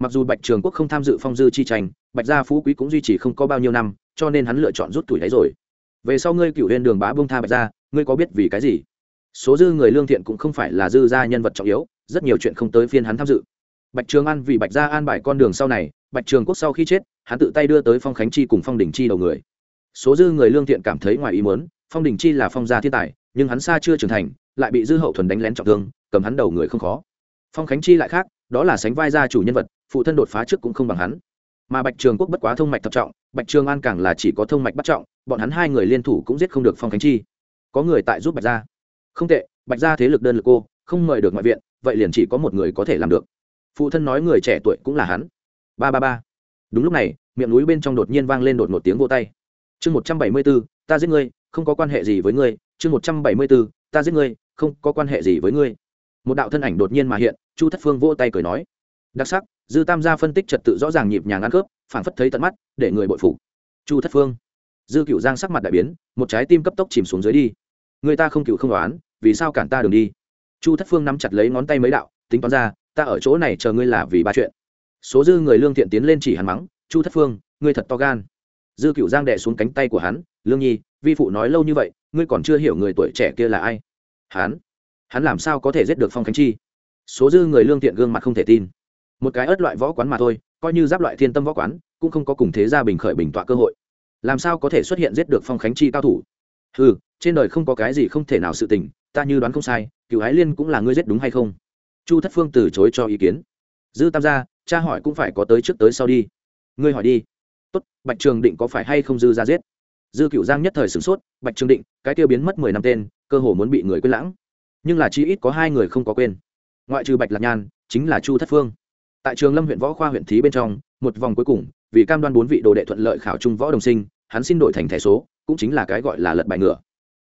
Mặc dù bạch trường quốc không tham dự phong dư chi tranh, bạch gia phú quý cũng duy trì không có bao nhiêu năm, cho nên hắn lựa chọn rút tuổi đấy rồi. Về sau ngươi cựu huyên đường bá bông tha bạch gia, ngươi có biết vì cái gì? Số dư người lương thiện cũng không phải là dư gia nhân vật trọng yếu, rất nhiều chuyện không tới phiên hắn tham dự. Bạch trường an vì bạch gia an bài con đường sau này, bạch trường quốc sau khi chết, hắn tự tay đưa tới phong khánh chi cùng phong đình chi đầu người. Số dư người lương thiện cảm thấy ngoài ý muốn, phong đình chi là phong gia thiên tài, nhưng hắn xa chưa trưởng thành, lại bị dư hậu thuần đánh lén trọng thương cầm hắn đầu người không khó. Phong khánh chi lại khác, đó là sánh vai gia chủ nhân vật, phụ thân đột phá trước cũng không bằng hắn. Mà bạch trường quốc bất quá thông mạch thập trọng, bạch trường an càng là chỉ có thông mạch bắt trọng, bọn hắn hai người liên thủ cũng giết không được phong khánh chi. Có người tại giúp bạch gia. Không tệ, bạch gia thế lực đơn lực cô, không mời được ngoại viện, vậy liền chỉ có một người có thể làm được. Phụ thân nói người trẻ tuổi cũng là hắn. Ba ba ba. Đúng lúc này, miệng núi bên trong đột nhiên vang lên đột một tiếng vô tay. Chương một trăm bảy mươi b ố ta giết ngươi, không có quan hệ gì với ngươi. Chương một trăm bảy mươi b ố ta giết ngươi, không có quan hệ gì với ngươi một đạo thân ảnh đột nhiên mà hiện, chu thất phương vỗ tay cười nói, đặc sắc, dư tam gia phân tích trật tự rõ ràng nhịp nhàng ăn khớp phảng phất thấy tận mắt, để người bội phục. Chu thất phương, dư cựu giang sắc mặt đại biến, một trái tim cấp tốc chìm xuống dưới đi. Người ta không cựu không đoán, vì sao cản ta đường đi? Chu thất phương nắm chặt lấy ngón tay mấy đạo, tính toán ra, ta ở chỗ này chờ ngươi là vì ba chuyện. Số dư người lương thiện tiến lên chỉ hắn mắng, chu thất phương, ngươi thật to gan. Dư cựu giang đẻ xuống cánh tay của hắn, lương nhi, vi phụ nói lâu như vậy, ngươi còn chưa hiểu người tuổi trẻ kia là ai? Hắn hắn làm sao có thể giết được phong khánh chi? Số dư người lương thiện gương mặt không thể tin. Một cái ớt loại võ quán mà thôi, coi như giáp loại thiên tâm võ quán, cũng không có cùng thế gia bình khởi bình tọa cơ hội. Làm sao có thể xuất hiện giết được phong khánh chi cao thủ? Ừ trên đời không có cái gì không thể nào sự tình, ta như đoán không sai cựu ái liên cũng là ngươi giết đúng hay không? Chu thất phương từ chối cho ý kiến. Dư tam gia, cha hỏi cũng phải có tới trước tới sau đi. Ngươi hỏi đi. Tốt, bạch trường định có phải hay không dư ra giết? Dư cựu giang nhất thời sửng sốt, bạch trường định, cái tiêu biến mất mười năm tên, cơ hồ muốn bị người quên lãng nhưng là chi ít có hai người không có quên. Ngoại trừ bạch lạc nhan, chính là chu thất phương. Tại trường lâm huyện võ khoa huyện thí bên trong, một vòng cuối cùng, vì cam đoan bốn vị đồ đệ thuận lợi khảo trung võ đồng sinh, hắn xin đổi thành thẻ số, cũng chính là cái gọi là lật bài ngựa.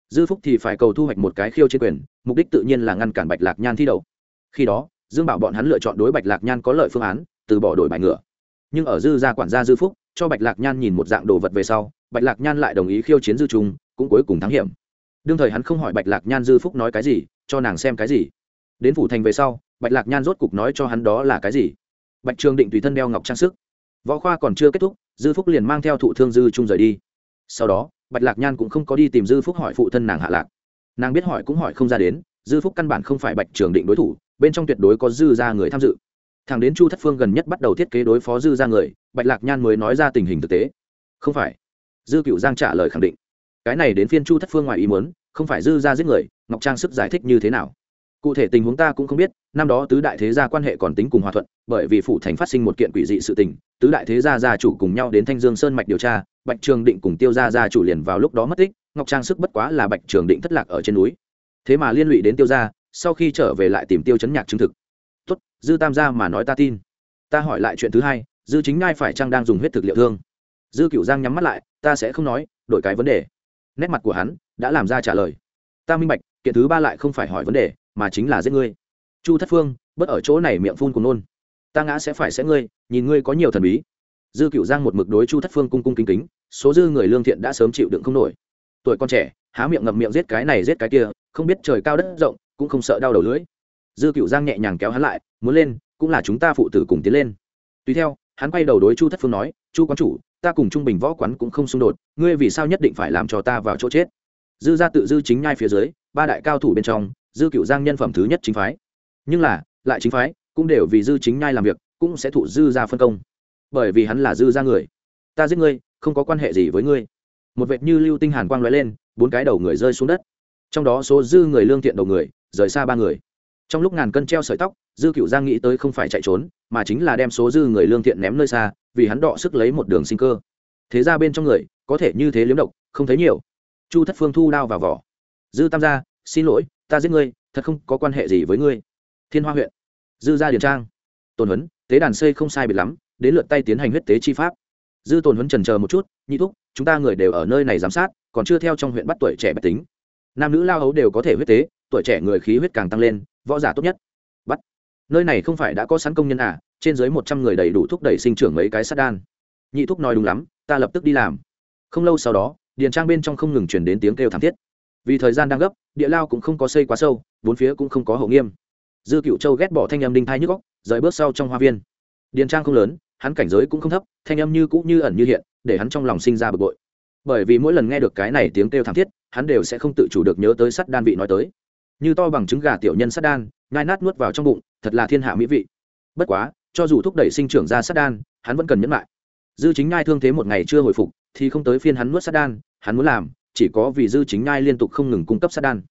Dư phúc thì phải cầu thu hoạch một cái khiêu chiến quyền, mục đích tự nhiên là ngăn cản bạch lạc nhan thi đấu. Khi đó, dương bảo bọn hắn lựa chọn đối bạch lạc nhan có lợi phương án, từ bỏ đổi bài ngựa. Nhưng ở dư gia quản gia dư phúc, cho bạch lạc nhan nhìn một dạng đồ vật về sau, bạch lạc nhan lại đồng ý khiêu chiến dư trung, cũng cuối cùng thắng hiểm. Đương thời hắn không hỏi bạch lạc nhan dư phúc nói cái gì cho nàng xem cái gì. Đến phủ thành về sau, bạch lạc nhan rốt cục nói cho hắn đó là cái gì. Bạch trường định tùy thân đeo ngọc trang sức. Võ khoa còn chưa kết thúc, dư phúc liền mang theo thụ thương dư trung rời đi. Sau đó, bạch lạc nhan cũng không có đi tìm dư phúc hỏi phụ thân nàng hạ lạc. Nàng biết hỏi cũng hỏi không ra đến, dư phúc căn bản không phải bạch trường định đối thủ, bên trong tuyệt đối có dư ra người tham dự. Thằng đến chu thất phương gần nhất bắt đầu thiết kế đối phó dư ra người, bạch lạc nhan mới nói ra tình hình thực tế. Không phải. Dư cựu giang trả lời khẳng định. Cái này đến phiên chu thất phương ngoài ý muốn không phải dư ra giết người, ngọc trang sức giải thích như thế nào? Cụ thể tình huống ta cũng không biết, năm đó tứ đại thế gia quan hệ còn tính cùng hòa thuận, bởi vì phủ thành phát sinh một kiện quỷ dị sự tình, tứ đại thế gia gia chủ cùng nhau đến thanh dương sơn mạch điều tra, bạch trường định cùng tiêu gia gia chủ liền vào lúc đó mất tích, ngọc trang sức bất quá là bạch trường định thất lạc ở trên núi. Thế mà liên lụy đến tiêu gia, sau khi trở về lại tìm tiêu chấn nhạc chứng thực. Tốt, dư tam gia mà nói ta tin. Ta hỏi lại chuyện thứ hai, dư chính ngai phải chăng đang dùng huyết thực liệu thương? Dư cựu giang nhắm mắt lại, ta sẽ không nói, đổi cái vấn đề. Nét mặt của hắn đã làm ra trả lời. Ta minh bạch, kiện thứ ba lại không phải hỏi vấn đề, mà chính là giết ngươi. Chu thất phương bất ở chỗ này miệng phun cùng nôn. Ta ngã sẽ phải sẽ ngươi, nhìn ngươi có nhiều thần bí. Dư cựu giang một mực đối chu thất phương cung cung kính kính, số dư người lương thiện đã sớm chịu đựng không nổi. Tuổi con trẻ, há miệng ngậm miệng giết cái này giết cái kia, không biết trời cao đất rộng, cũng không sợ đau đầu lưỡi. Dư cựu giang nhẹ nhàng kéo hắn lại, muốn lên, cũng là chúng ta phụ tử cùng tiến lên. Tùy theo, hắn quay đầu đối chu thất phương nói, chu quán chủ, ta cùng trung bình võ quán cũng không xung đột, ngươi vì sao nhất định phải làm cho ta vào chỗ chết? Dư gia tự dư chính nhai phía dưới, ba đại cao thủ bên trong, dư cựu giang nhân phẩm thứ nhất chính phái. Nhưng là, lại chính phái, cũng đều vì dư chính nhai làm việc, cũng sẽ thụ dư gia phân công. Bởi vì hắn là dư gia người. Ta giết ngươi, không có quan hệ gì với ngươi. Một vệt như lưu tinh hàn quang lóe lên, bốn cái đầu người rơi xuống đất. Trong đó số dư người lương thiện đầu người, rời xa ba người. Trong lúc ngàn cân treo sợi tóc, dư cựu giang nghĩ tới không phải chạy trốn, mà chính là đem số dư người lương thiện ném nơi xa, vì hắn đọ sức lấy một đường sinh cơ. Thế ra bên trong người, có thể như thế liếm độc, không thấy nhiều chu thất phương thu đao vào vỏ. Dư tam gia, xin lỗi, ta giết ngươi, thật không có quan hệ gì với ngươi. Thiên hoa huyện. Dư gia điền trang. Tồn huấn, tế đàn xây không sai biệt lắm, đến lượt tay tiến hành huyết tế chi pháp. Dư tồn huấn trần chờ một chút, nhị thúc, chúng ta người đều ở nơi này giám sát, còn chưa theo trong huyện bắt tuổi trẻ bạch tính. Nam nữ lao hấu đều có thể huyết tế, tuổi trẻ người khí huyết càng tăng lên, võ giả tốt nhất. Bắt. Nơi này không phải đã có sẵn công nhân à trên dưới một trăm người đầy đủ thúc đẩy sinh trưởng mấy cái sắt đan. Nhị thúc nói, đúng lắm, ta lập tức đi làm. Không lâu sau đó điền trang bên trong không ngừng chuyển đến tiếng kêu thảm thiết. Vì thời gian đang gấp, địa lao cũng không có xây quá sâu, bốn phía cũng không có hậu nghiêm. Dư cựu châu ghét bỏ thanh âm đinh thai nhức góc rời bước sau trong hoa viên. Điền trang không lớn, hắn cảnh giới cũng không thấp, thanh âm như cũ như ẩn như hiện, để hắn trong lòng sinh ra bực bội. Bởi vì mỗi lần nghe được cái này tiếng kêu thảm thiết, hắn đều sẽ không tự chủ được nhớ tới sắt đan vị nói tới. Như to bằng trứng gà tiểu nhân sắt đan ngai nát nuốt vào trong bụng, thật là thiên hạ mỹ vị. Bất quá, cho dù thúc đẩy sinh trưởng ra sắt đan, hắn vẫn cần nhẫn lại. Dư chính ngai thương thế một ngày chưa hồi phục, thì không tới phiên hắn nuốt sắt đan hắn muốn làm, chỉ có vì dư chính ngai liên tục không ngừng cung cấp sát đan.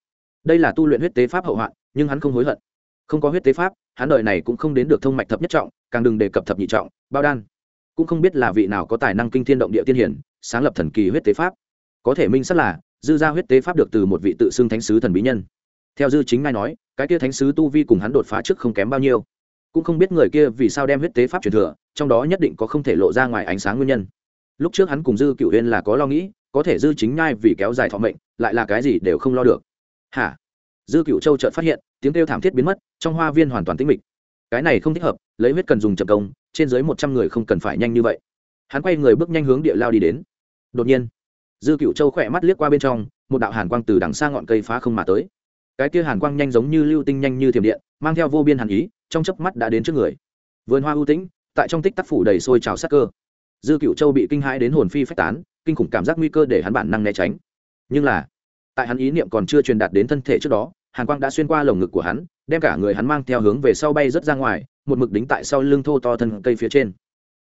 Đây là tu luyện huyết tế pháp hậu hoạn, nhưng hắn không hối hận. Không có huyết tế pháp, hắn đời này cũng không đến được thông mạch thập nhất trọng, càng đừng đề cập thập nhị trọng, bao đan. Cũng không biết là vị nào có tài năng kinh thiên động địa tiên hiển, sáng lập thần kỳ huyết tế pháp. Có thể minh xác là, dư gia huyết tế pháp được từ một vị tự xưng thánh sứ thần bí nhân. Theo dư chính ngai nói, cái kia thánh sứ tu vi cùng hắn đột phá trước không kém bao nhiêu. Cũng không biết người kia vì sao đem huyết tế pháp truyền thừa, trong đó nhất định có không thể lộ ra ngoài ánh sáng nguyên nhân. Lúc trước hắn cùng dư cựu huyên là có lo nghĩ có thể dư chính nhai vì kéo dài thọ mệnh, lại là cái gì đều không lo được. Hả? Dư cựu châu chợt phát hiện, tiếng kêu thảm thiết biến mất, trong hoa viên hoàn toàn tĩnh mịch. Cái này không thích hợp, lấy huyết cần dùng chậm công, trên dưới một trăm người không cần phải nhanh như vậy. Hắn quay người bước nhanh hướng địa lao đi đến. Đột nhiên, dư cựu châu khỏe mắt liếc qua bên trong, một đạo hàn quang từ đằng xa ngọn cây phá không mà tới. Cái kia hàn quang nhanh giống như lưu tinh nhanh như thiểm điện, mang theo vô biên hàn ý, trong chớp mắt đã đến trước người. Vườn hoa ưu tĩnh, tại trong tích tắc phủ đầy sôi trào sắc cơ. Dư cựu châu bị kinh hãi đến hồn phi phách tán kinh khủng cảm giác nguy cơ để hắn bản năng né tránh. Nhưng là, tại hắn ý niệm còn chưa truyền đạt đến thân thể trước đó, hàn quang đã xuyên qua lồng ngực của hắn, đem cả người hắn mang theo hướng về sau bay rớt ra ngoài, một mực đính tại sau lưng thô to thân cây phía trên.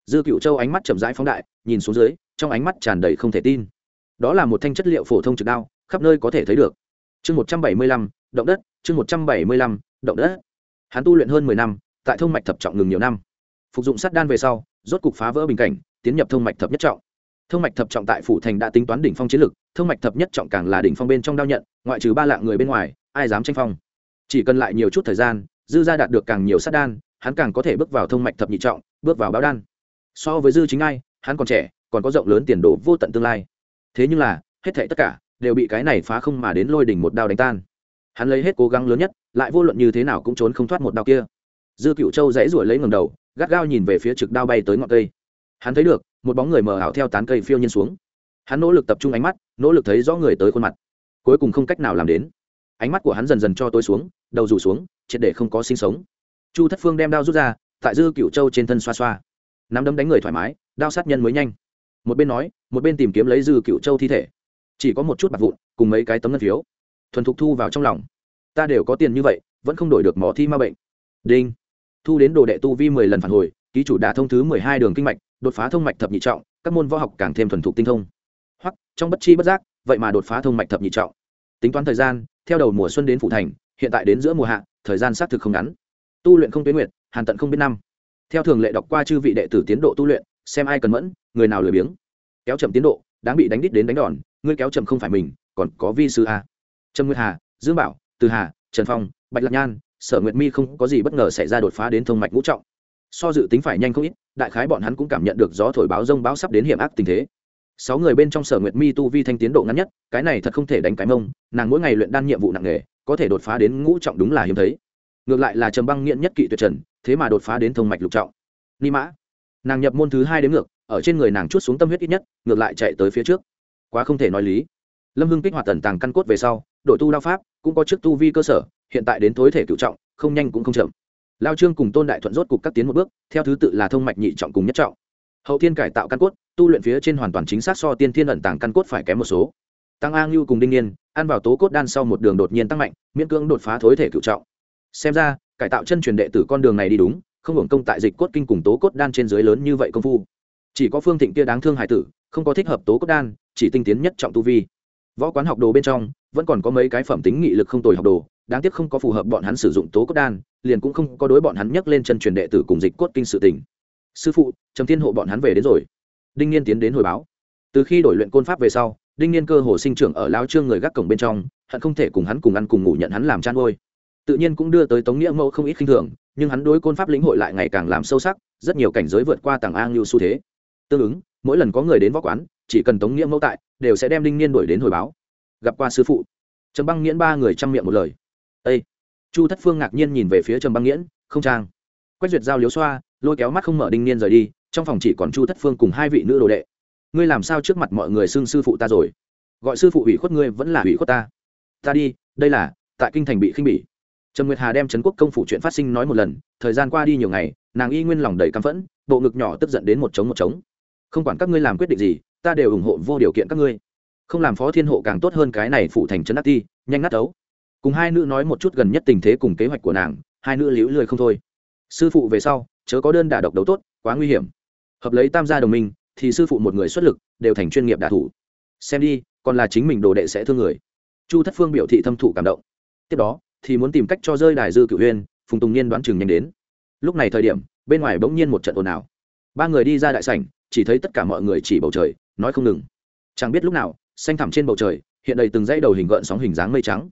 Dư cựu châu ánh mắt chậm rãi phóng đại, nhìn xuống dưới, trong ánh mắt tràn đầy không thể tin. Đó là một thanh chất liệu phổ thông trực đao, khắp nơi có thể thấy được. Chương một trăm bảy mươi lăm, động đất, chương một trăm bảy mươi lăm, động đất. Hắn tu luyện hơn mười năm, tại thông mạch thập trọng ngừng nhiều năm. Phục dụng sắt đan về sau, rốt cục phá vỡ bình cảnh, tiến nhập thông mạch thập nhất trọng thông mạch thập trọng tại phủ thành đã tính toán đỉnh phong chiến lực thông mạch thập nhất trọng càng là đỉnh phong bên trong đao nhận, ngoại trừ ba lạng người bên ngoài, ai dám tranh phong? Chỉ cần lại nhiều chút thời gian, dư gia đạt được càng nhiều sát đan, hắn càng có thể bước vào thông mạch thập nhị trọng, bước vào báo đan. So với dư chính ai, hắn còn trẻ, còn có rộng lớn tiền đồ vô tận tương lai. Thế nhưng là, hết thảy tất cả đều bị cái này phá không mà đến lôi đỉnh một đao đánh tan. Hắn lấy hết cố gắng lớn nhất, lại vô luận như thế nào cũng trốn không thoát một đao kia. Dư cựu châu dãy ruổi lấy ngầm đầu, gắt gao nhìn về phía trực đao bay tới ngọn cây hắn thấy được, một bóng người mờ ảo theo tán cây phiêu nhiên xuống. Hắn nỗ lực tập trung ánh mắt, nỗ lực thấy rõ người tới khuôn mặt. Cuối cùng không cách nào làm đến. Ánh mắt của hắn dần dần cho tôi xuống, đầu rủ xuống, triệt để không có sinh sống. Chu thất phương đem đao rút ra, tại dư cựu châu trên thân xoa xoa. Nắm đấm đánh người thoải mái, đao sát nhân mới nhanh. Một bên nói, một bên tìm kiếm lấy dư cựu châu thi thể. Chỉ có một chút bạc vụn, cùng mấy cái tấm ngân phiếu. Thuần thục thu vào trong lòng. Ta đều có tiền như vậy, vẫn không đổi được mỏ thi ma bệnh. Đinh. Thu đến đồ đệ tu vi mười lần phản hồi, ký chủ đà thông thứ mười hai đường kinh mạch đột phá thông mạch thập nhị trọng, các môn võ học càng thêm thuần thục tinh thông. Hoặc, trong bất chi bất giác, vậy mà đột phá thông mạch thập nhị trọng. Tính toán thời gian, theo đầu mùa xuân đến phủ thành, hiện tại đến giữa mùa hạ, thời gian xác thực không ngắn. Tu luyện không tuyến nguyệt, hàn tận không biết năm. Theo thường lệ đọc qua chư vị đệ tử tiến độ tu luyện, xem ai cần mẫn, người nào lười biếng. Kéo chậm tiến độ, đáng bị đánh đít đến đánh đòn, ngươi kéo chậm không phải mình, còn có vi sư a. Trâm nguyệt hà, dương bảo, từ hà, trần phong, bạch lạc nhan, sở nguyệt mi không có gì bất ngờ xảy ra đột phá đến thông mạch ngũ trọng. So dự tính phải nhanh không ít đại khái bọn hắn cũng cảm nhận được gió thổi báo rông báo sắp đến hiểm ác tình thế. Sáu người bên trong sở nguyệt mi tu vi thanh tiến độ ngắn nhất cái này thật không thể đánh cái mông nàng mỗi ngày luyện đan nhiệm vụ nặng nghề, có thể đột phá đến ngũ trọng đúng là hiếm thấy. Ngược lại là trầm băng nghiện nhất kỵ tuyệt trần thế mà đột phá đến thông mạch lục trọng. Ni mã. Nàng nhập môn thứ hai đến ngược ở trên người nàng chút xuống tâm huyết ít nhất ngược lại chạy tới phía trước. Quá không thể nói lý. Lâm hưng kích hoạt tần tàng căn cốt về sau đội tu đao pháp cũng có chức tu vi cơ sở hiện tại đến tối thể cựu trọng không nhanh cũng không chậm lao trương cùng tôn đại thuận rốt cục các tiến một bước, theo thứ tự là thông mạch nhị trọng cùng nhất trọng. Hậu thiên cải tạo căn cốt, tu luyện phía trên hoàn toàn chính xác so tiên thiên ẩn tàng căn cốt phải kém một số. Tăng a ngưu cùng đinh niên ăn vào tố cốt đan sau một đường đột nhiên tăng mạnh, miễn cưỡng đột phá thối thể cựu trọng. Xem ra, cải tạo chân truyền đệ tử con đường này đi đúng, không hưởng công tại dịch cốt kinh cùng tố cốt đan trên dưới lớn như vậy công phu. Chỉ có phương thịnh kia đáng thương hải tử, không có thích hợp tố cốt đan, chỉ tinh tiến nhất trọng tu vi. Võ quán học đồ bên trong, vẫn còn có mấy cái phẩm tính nghị lực không tồi học đồ đáng tiếc không có phù hợp bọn hắn sử dụng tố cốt đan, liền cũng không có đối bọn hắn nhắc lên chân truyền đệ tử cùng dịch cốt kinh sự tình. Sư phụ, trầm thiên hộ bọn hắn về đến rồi. Đinh niên tiến đến hồi báo. Từ khi đổi luyện côn pháp về sau, đinh niên cơ hồ sinh trưởng ở lao trương người gác cổng bên trong, hận không thể cùng hắn cùng ăn cùng ngủ nhận hắn làm chăn ngôi tự nhiên cũng đưa tới tống nghĩa mẫu không ít khinh thường, nhưng hắn đối côn pháp lĩnh hội lại ngày càng làm sâu sắc, rất nhiều cảnh giới vượt qua tàng a ngưu xu thế. Tương ứng, mỗi lần có người đến võ quán, chỉ cần tống nghĩa mẫu tại, đều sẽ đem đinh niên đổi đến hồi báo. Gặp qua sư phụ. Trầm băng nghiễn ba người chăm miệng một lời ây chu thất phương ngạc nhiên nhìn về phía trầm băng nghiễn, không trang. Quách duyệt giao liếu xoa, lôi kéo mắt không mở đinh niên rời đi, trong phòng chỉ còn chu thất phương cùng hai vị nữ đồ đệ. Ngươi làm sao trước mặt mọi người xưng sư phụ ta rồi? Gọi sư phụ ủy khuất ngươi vẫn là ủy khuất ta. Ta đi, đây là, tại kinh thành bị khinh bỉ. Trần nguyệt hà đem trấn quốc công phủ chuyện phát sinh nói một lần, thời gian qua đi nhiều ngày, nàng y nguyên lòng đầy căm phẫn, bộ ngực nhỏ tức giận đến một trống một trống. Không quản các ngươi làm quyết định gì, ta đều ủng hộ vô điều kiện các ngươi. Không làm phó thiên hộ càng tốt hơn cái này phụ thành trấn ác ti, nhanh ngắt đấu cùng hai nữ nói một chút gần nhất tình thế cùng kế hoạch của nàng, hai nữ liễu lười không thôi. Sư phụ về sau, chớ có đơn đả độc đấu tốt, quá nguy hiểm. Hợp lấy tam gia đồng minh, thì sư phụ một người xuất lực, đều thành chuyên nghiệp đả thủ. Xem đi, còn là chính mình đồ đệ sẽ thương người. Chu thất phương biểu thị thâm thụ cảm động. Tiếp đó, thì muốn tìm cách cho rơi đài dư cửu huyên phùng tùng niên đoán chừng nhanh đến. Lúc này thời điểm, bên ngoài bỗng nhiên một trận ồn ào. Ba người đi ra đại sảnh, chỉ thấy tất cả mọi người chỉ bầu trời, nói không ngừng. Chẳng biết lúc nào, xanh thẳm trên bầu trời, hiện đầy từng dãy đầu hình gợn sóng hình dáng mây trắng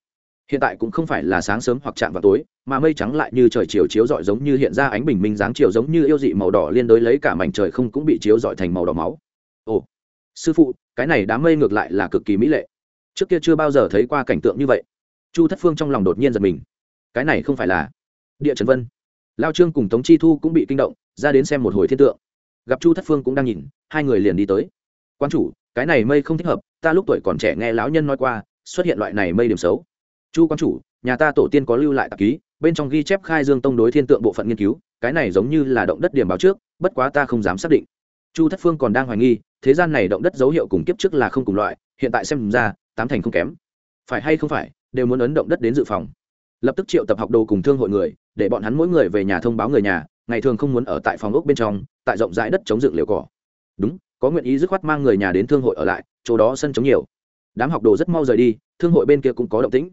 hiện tại cũng không phải là sáng sớm hoặc chạm vào tối, mà mây trắng lại như trời chiều chiếu rọi giống như hiện ra ánh bình minh dáng chiều giống như yêu dị màu đỏ liên đối lấy cả mảnh trời không cũng bị chiếu rọi thành màu đỏ máu. Ồ, sư phụ, cái này đám mây ngược lại là cực kỳ mỹ lệ. Trước kia chưa bao giờ thấy qua cảnh tượng như vậy. Chu thất phương trong lòng đột nhiên giật mình. Cái này không phải là địa trần vân. Lao trương cùng tống chi thu cũng bị kinh động, ra đến xem một hồi thiên tượng. Gặp chu thất phương cũng đang nhìn, hai người liền đi tới. Quan chủ, cái này mây không thích hợp, ta lúc tuổi còn trẻ nghe lão nhân nói qua, xuất hiện loại này mây điểm xấu chu quan chủ, nhà ta tổ tiên có lưu lại tạp ký, bên trong ghi chép khai dương tông đối thiên tượng bộ phận nghiên cứu, cái này giống như là động đất điểm báo trước, bất quá ta không dám xác định. Chu thất phương còn đang hoài nghi, thế gian này động đất dấu hiệu cùng kiếp trước là không cùng loại, hiện tại xem ra, tám thành không kém. Phải hay không phải, đều muốn ấn động đất đến dự phòng. Lập tức triệu tập học đồ cùng thương hội người, để bọn hắn mỗi người về nhà thông báo người nhà, ngày thường không muốn ở tại phòng ốc bên trong, tại rộng rãi đất chống dựng liều cỏ. Đúng, có nguyện ý dứt khoát mang người nhà đến thương hội ở lại, chỗ đó sân chống nhiều. Đám học đồ rất mau rời đi, thương hội bên kia cũng có động tĩnh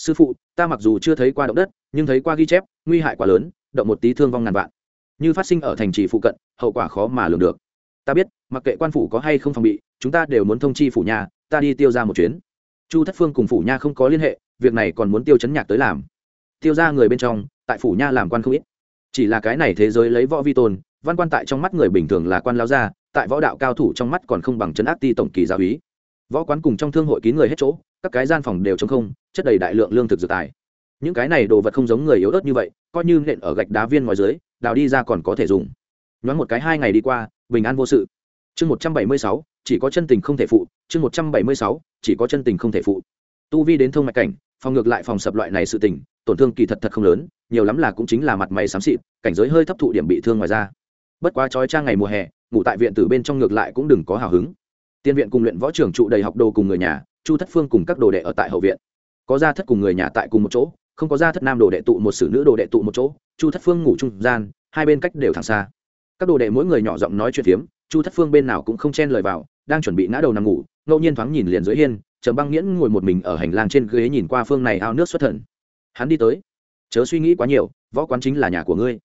sư phụ, ta mặc dù chưa thấy qua động đất, nhưng thấy qua ghi chép, nguy hại quá lớn, động một tí thương vong ngàn vạn. Như phát sinh ở thành trì phụ cận, hậu quả khó mà lường được. Ta biết, mặc kệ quan phủ có hay không phòng bị, chúng ta đều muốn thông chi phủ nhà, ta đi tiêu ra một chuyến. Chu thất phương cùng phủ nha không có liên hệ, việc này còn muốn tiêu chấn nhạc tới làm. Tiêu ra người bên trong, tại phủ nha làm quan không ít. Chỉ là cái này thế giới lấy võ vi tôn văn quan tại trong mắt người bình thường là quan lao gia, tại võ đạo cao thủ trong mắt còn không bằng chấn áp ti tổng kỳ giáo ý võ quán cùng trong thương hội kín người hết chỗ các cái gian phòng đều t không, chất đầy đại lượng lương thực dược tài. Những cái này đồ vật không giống người yếu ớt như vậy, coi như nện ở gạch đá viên ngoài dưới, đào đi ra còn có thể dùng. Nhoáng một cái hai ngày đi qua, bình an vô sự. Chương một trăm bảy mươi sáu, chỉ có chân tình không thể phụ, chương một trăm bảy mươi sáu, chỉ có chân tình không thể phụ. Tu vi đến thông mạch cảnh, phòng ngược lại phòng sập loại này sự tình, tổn thương kỳ thật thật không lớn, nhiều lắm là cũng chính là mặt mày xám xịt, cảnh giới hơi thấp thụ điểm bị thương ngoài ra bất quá trói trang ngày mùa hè, ngủ tại viện tử bên trong ngược lại cũng đừng có hào hứng. Tiên viện cùng luyện võ trưởng trụ đầy học đồ cùng người nhà chu thất phương cùng các đồ đệ ở tại hậu viện. Có gia thất cùng người nhà tại cùng một chỗ, không có gia thất nam đồ đệ tụ một sử nữ đồ đệ tụ một chỗ, chu thất phương ngủ trung gian, hai bên cách đều thẳng xa. Các đồ đệ mỗi người nhỏ giọng nói chuyện phiếm, chu thất phương bên nào cũng không chen lời vào, đang chuẩn bị ngã đầu nằm ngủ, ngẫu nhiên thoáng nhìn liền dưới hiên, trầm băng nghiễn ngồi một mình ở hành lang trên ghế nhìn qua phương này ao nước xuất thần. Hắn đi tới. Chớ suy nghĩ quá nhiều, võ quán chính là nhà của ngươi.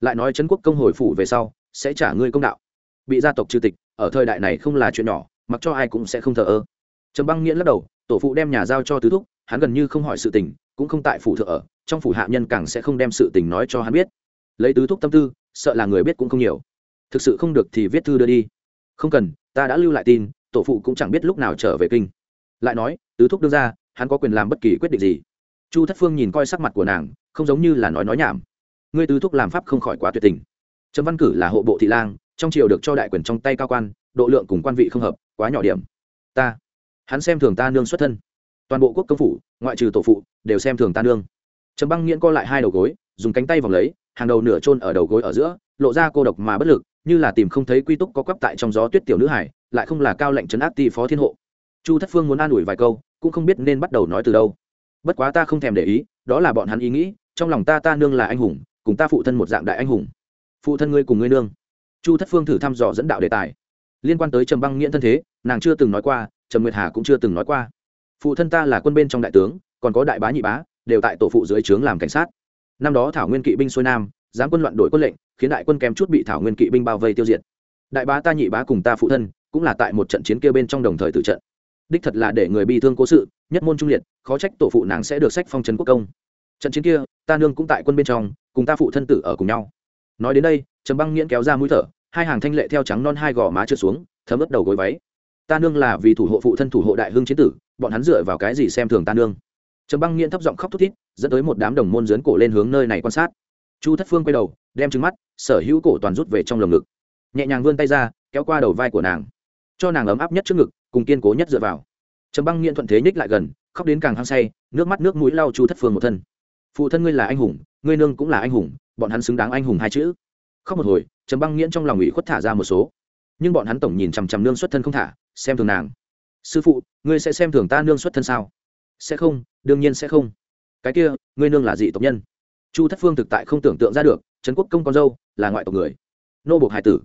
Lại nói trấn quốc công hồi phủ về sau, sẽ trả ngươi công đạo. Bị gia tộc trừ tịch, ở thời đại này không là chuyện nhỏ, mặc cho ai cũng sẽ không thờ ơ trầm băng nghiễn lắc đầu, tổ phụ đem nhà giao cho tứ thúc, hắn gần như không hỏi sự tình, cũng không tại phủ thượng ở, trong phủ hạ nhân càng sẽ không đem sự tình nói cho hắn biết. Lấy tứ thúc tâm tư, sợ là người biết cũng không nhiều. Thực sự không được thì viết thư đưa đi. Không cần, ta đã lưu lại tin, tổ phụ cũng chẳng biết lúc nào trở về kinh. Lại nói, tứ thúc đưa ra, hắn có quyền làm bất kỳ quyết định gì? Chu thất phương nhìn coi sắc mặt của nàng, không giống như là nói nói nhảm. Ngươi tứ thúc làm pháp không khỏi quá tuyệt tình. Trầm văn cử là hộ bộ thị lang, trong triều được cho đại quyền trong tay cao quan, độ lượng cùng quan vị không hợp, quá nhỏ điểm. Ta hắn xem thường ta nương xuất thân. Toàn bộ quốc công phủ, ngoại trừ tổ phụ, đều xem thường ta nương. Trầm băng nghiễn co lại hai đầu gối, dùng cánh tay vòng lấy, hàng đầu nửa trôn ở đầu gối ở giữa, lộ ra cô độc mà bất lực, như là tìm không thấy quy túc có quắp tại trong gió tuyết tiểu nữ hải, lại không là cao lệnh trấn áp ti phó thiên hộ. Chu thất phương muốn an ủi vài câu, cũng không biết nên bắt đầu nói từ đâu. Bất quá ta không thèm để ý, đó là bọn hắn ý nghĩ, trong lòng ta ta nương là anh hùng, cùng ta phụ thân một dạng đại anh hùng. Phụ thân ngươi cùng ngươi nương. Chu thất phương thử thăm dò dẫn đạo đề tài. Liên quan tới trầm băng nghiễn thân thế, nàng chưa từng nói qua Trần nguyệt hà cũng chưa từng nói qua. Phụ thân ta là quân bên trong đại tướng, còn có đại bá nhị bá, đều tại tổ phụ dưới trướng làm cảnh sát. Năm đó thảo nguyên kỵ binh xuôi nam giáng quân loạn đổi quân lệnh, khiến đại quân kém chút bị thảo nguyên kỵ binh bao vây tiêu diệt. Đại bá ta nhị bá cùng ta phụ thân, cũng là tại một trận chiến kia bên trong đồng thời tử trận. Đích thật là để người bị thương cố sự, nhất môn trung liệt, khó trách tổ phụ nàng sẽ được sách phong trấn quốc công. Trận chiến kia, ta nương cũng tại quân bên trong, cùng ta phụ thân tử ở cùng nhau. Nói đến đây, trầm băng nghiễn kéo ra mũi thở, hai hàng thanh lệ theo trắng non hai gò má trượt xuống, thấm ướt đầu gối váy ta nương là vì thủ hộ phụ thân thủ hộ đại hưng chiến tử, bọn hắn dựa vào cái gì xem thường ta nương? Trầm băng nghiện thấp giọng khóc thút thít, dẫn tới một đám đồng môn dướn cổ lên hướng nơi này quan sát. Chu thất phương quay đầu, đem trứng mắt, sở hữu cổ toàn rút về trong lồng ngực. Nhẹ nhàng vươn tay ra, kéo qua đầu vai của nàng. Cho nàng ấm áp nhất trước ngực, cùng kiên cố nhất dựa vào. Trầm băng nghiện thuận thế nhích lại gần, khóc đến càng hăng say, nước mắt nước mũi lau chu thất phương một thân. Phụ thân ngươi là anh hùng, ngươi nương cũng là anh hùng, bọn hắn xứng đáng anh hùng hai chữ. Khóc một hồi, trầm băng nghiện trong lòng ủy khuất thả ra một số nhưng bọn hắn tổng nhìn chằm chằm nương xuất thân không thả, xem thường nàng. Sư phụ, ngươi sẽ xem thường ta nương xuất thân sao? Sẽ không, đương nhiên sẽ không. Cái kia, ngươi nương là dị tộc nhân. Chu thất phương thực tại không tưởng tượng ra được, trấn quốc công con dâu là ngoại tộc người. Nô buộc hải tử.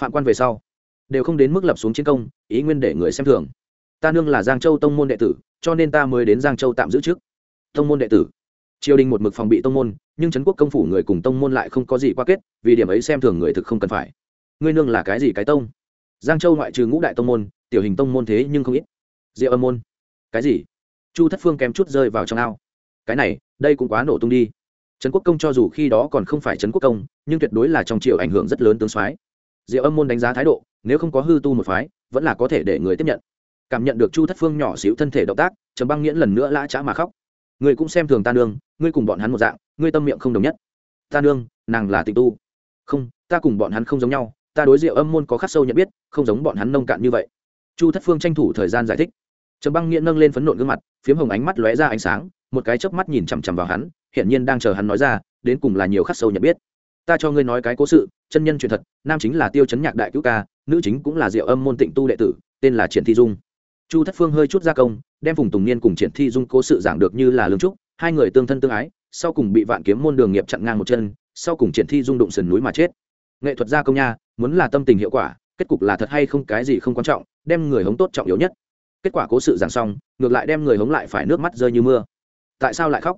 Phạm quan về sau, đều không đến mức lập xuống chiến công, ý nguyên để người xem thường. Ta nương là giang châu tông môn đệ tử, cho nên ta mới đến giang châu tạm giữ chức tông môn đệ tử. Triều đình một mực phòng bị tông môn, nhưng trấn quốc công phủ người cùng tông môn lại không có gì qua kết, vì điểm ấy xem thường người thực không cần phải ngươi nương là cái gì cái tông? Giang châu ngoại trừ ngũ đại tông môn, tiểu hình tông môn thế nhưng không ít. Diệu âm môn. Cái gì? Chu thất phương kém chút rơi vào trong ao. Cái này, đây cũng quá nổ tung đi. Trấn quốc công cho dù khi đó còn không phải trấn quốc công, nhưng tuyệt đối là trong triều ảnh hưởng rất lớn tướng soái. Diệu âm môn đánh giá thái độ, nếu không có hư tu một phái, vẫn là có thể để người tiếp nhận. Cảm nhận được chu thất phương nhỏ xíu thân thể động tác, trầm băng nghiễn lần nữa lã chã mà khóc. Người cũng xem thường ta nương, ngươi cùng bọn hắn một dạng, ngươi tâm miệng không đồng nhất. Ta nương, nàng là tịch tu. Không, ta cùng bọn hắn không giống nhau ta đối diệu âm môn có khắc sâu nhận biết, không giống bọn hắn nông cạn như vậy. Chu thất phương tranh thủ thời gian giải thích. Trầm băng nghĩa nâng lên phấn nộn gương mặt, phiếm hồng ánh mắt lóe ra ánh sáng, một cái chớp mắt nhìn chằm chằm vào hắn, hiển nhiên đang chờ hắn nói ra, đến cùng là nhiều khắc sâu nhận biết. Ta cho ngươi nói cái cố sự, chân nhân truyền thật, nam chính là tiêu chấn nhạc đại cứu ca, nữ chính cũng là diệu âm môn tịnh tu đệ tử, tên là triển thi dung. Chu thất phương hơi chút gia công, đem vùng tùng niên cùng triển thi dung cố sự giảng được như là lương trúc, hai người tương thân tương ái, sau cùng bị vạn kiếm môn đường nghiệp chặn ngang một chân, sau cùng triển thi dung đụng sườn núi mà chết nghệ thuật gia công nha, muốn là tâm tình hiệu quả, kết cục là thật hay không cái gì không quan trọng, đem người hống tốt trọng yếu nhất. Kết quả cố sự giảng xong, ngược lại đem người hống lại phải nước mắt rơi như mưa. Tại sao lại khóc?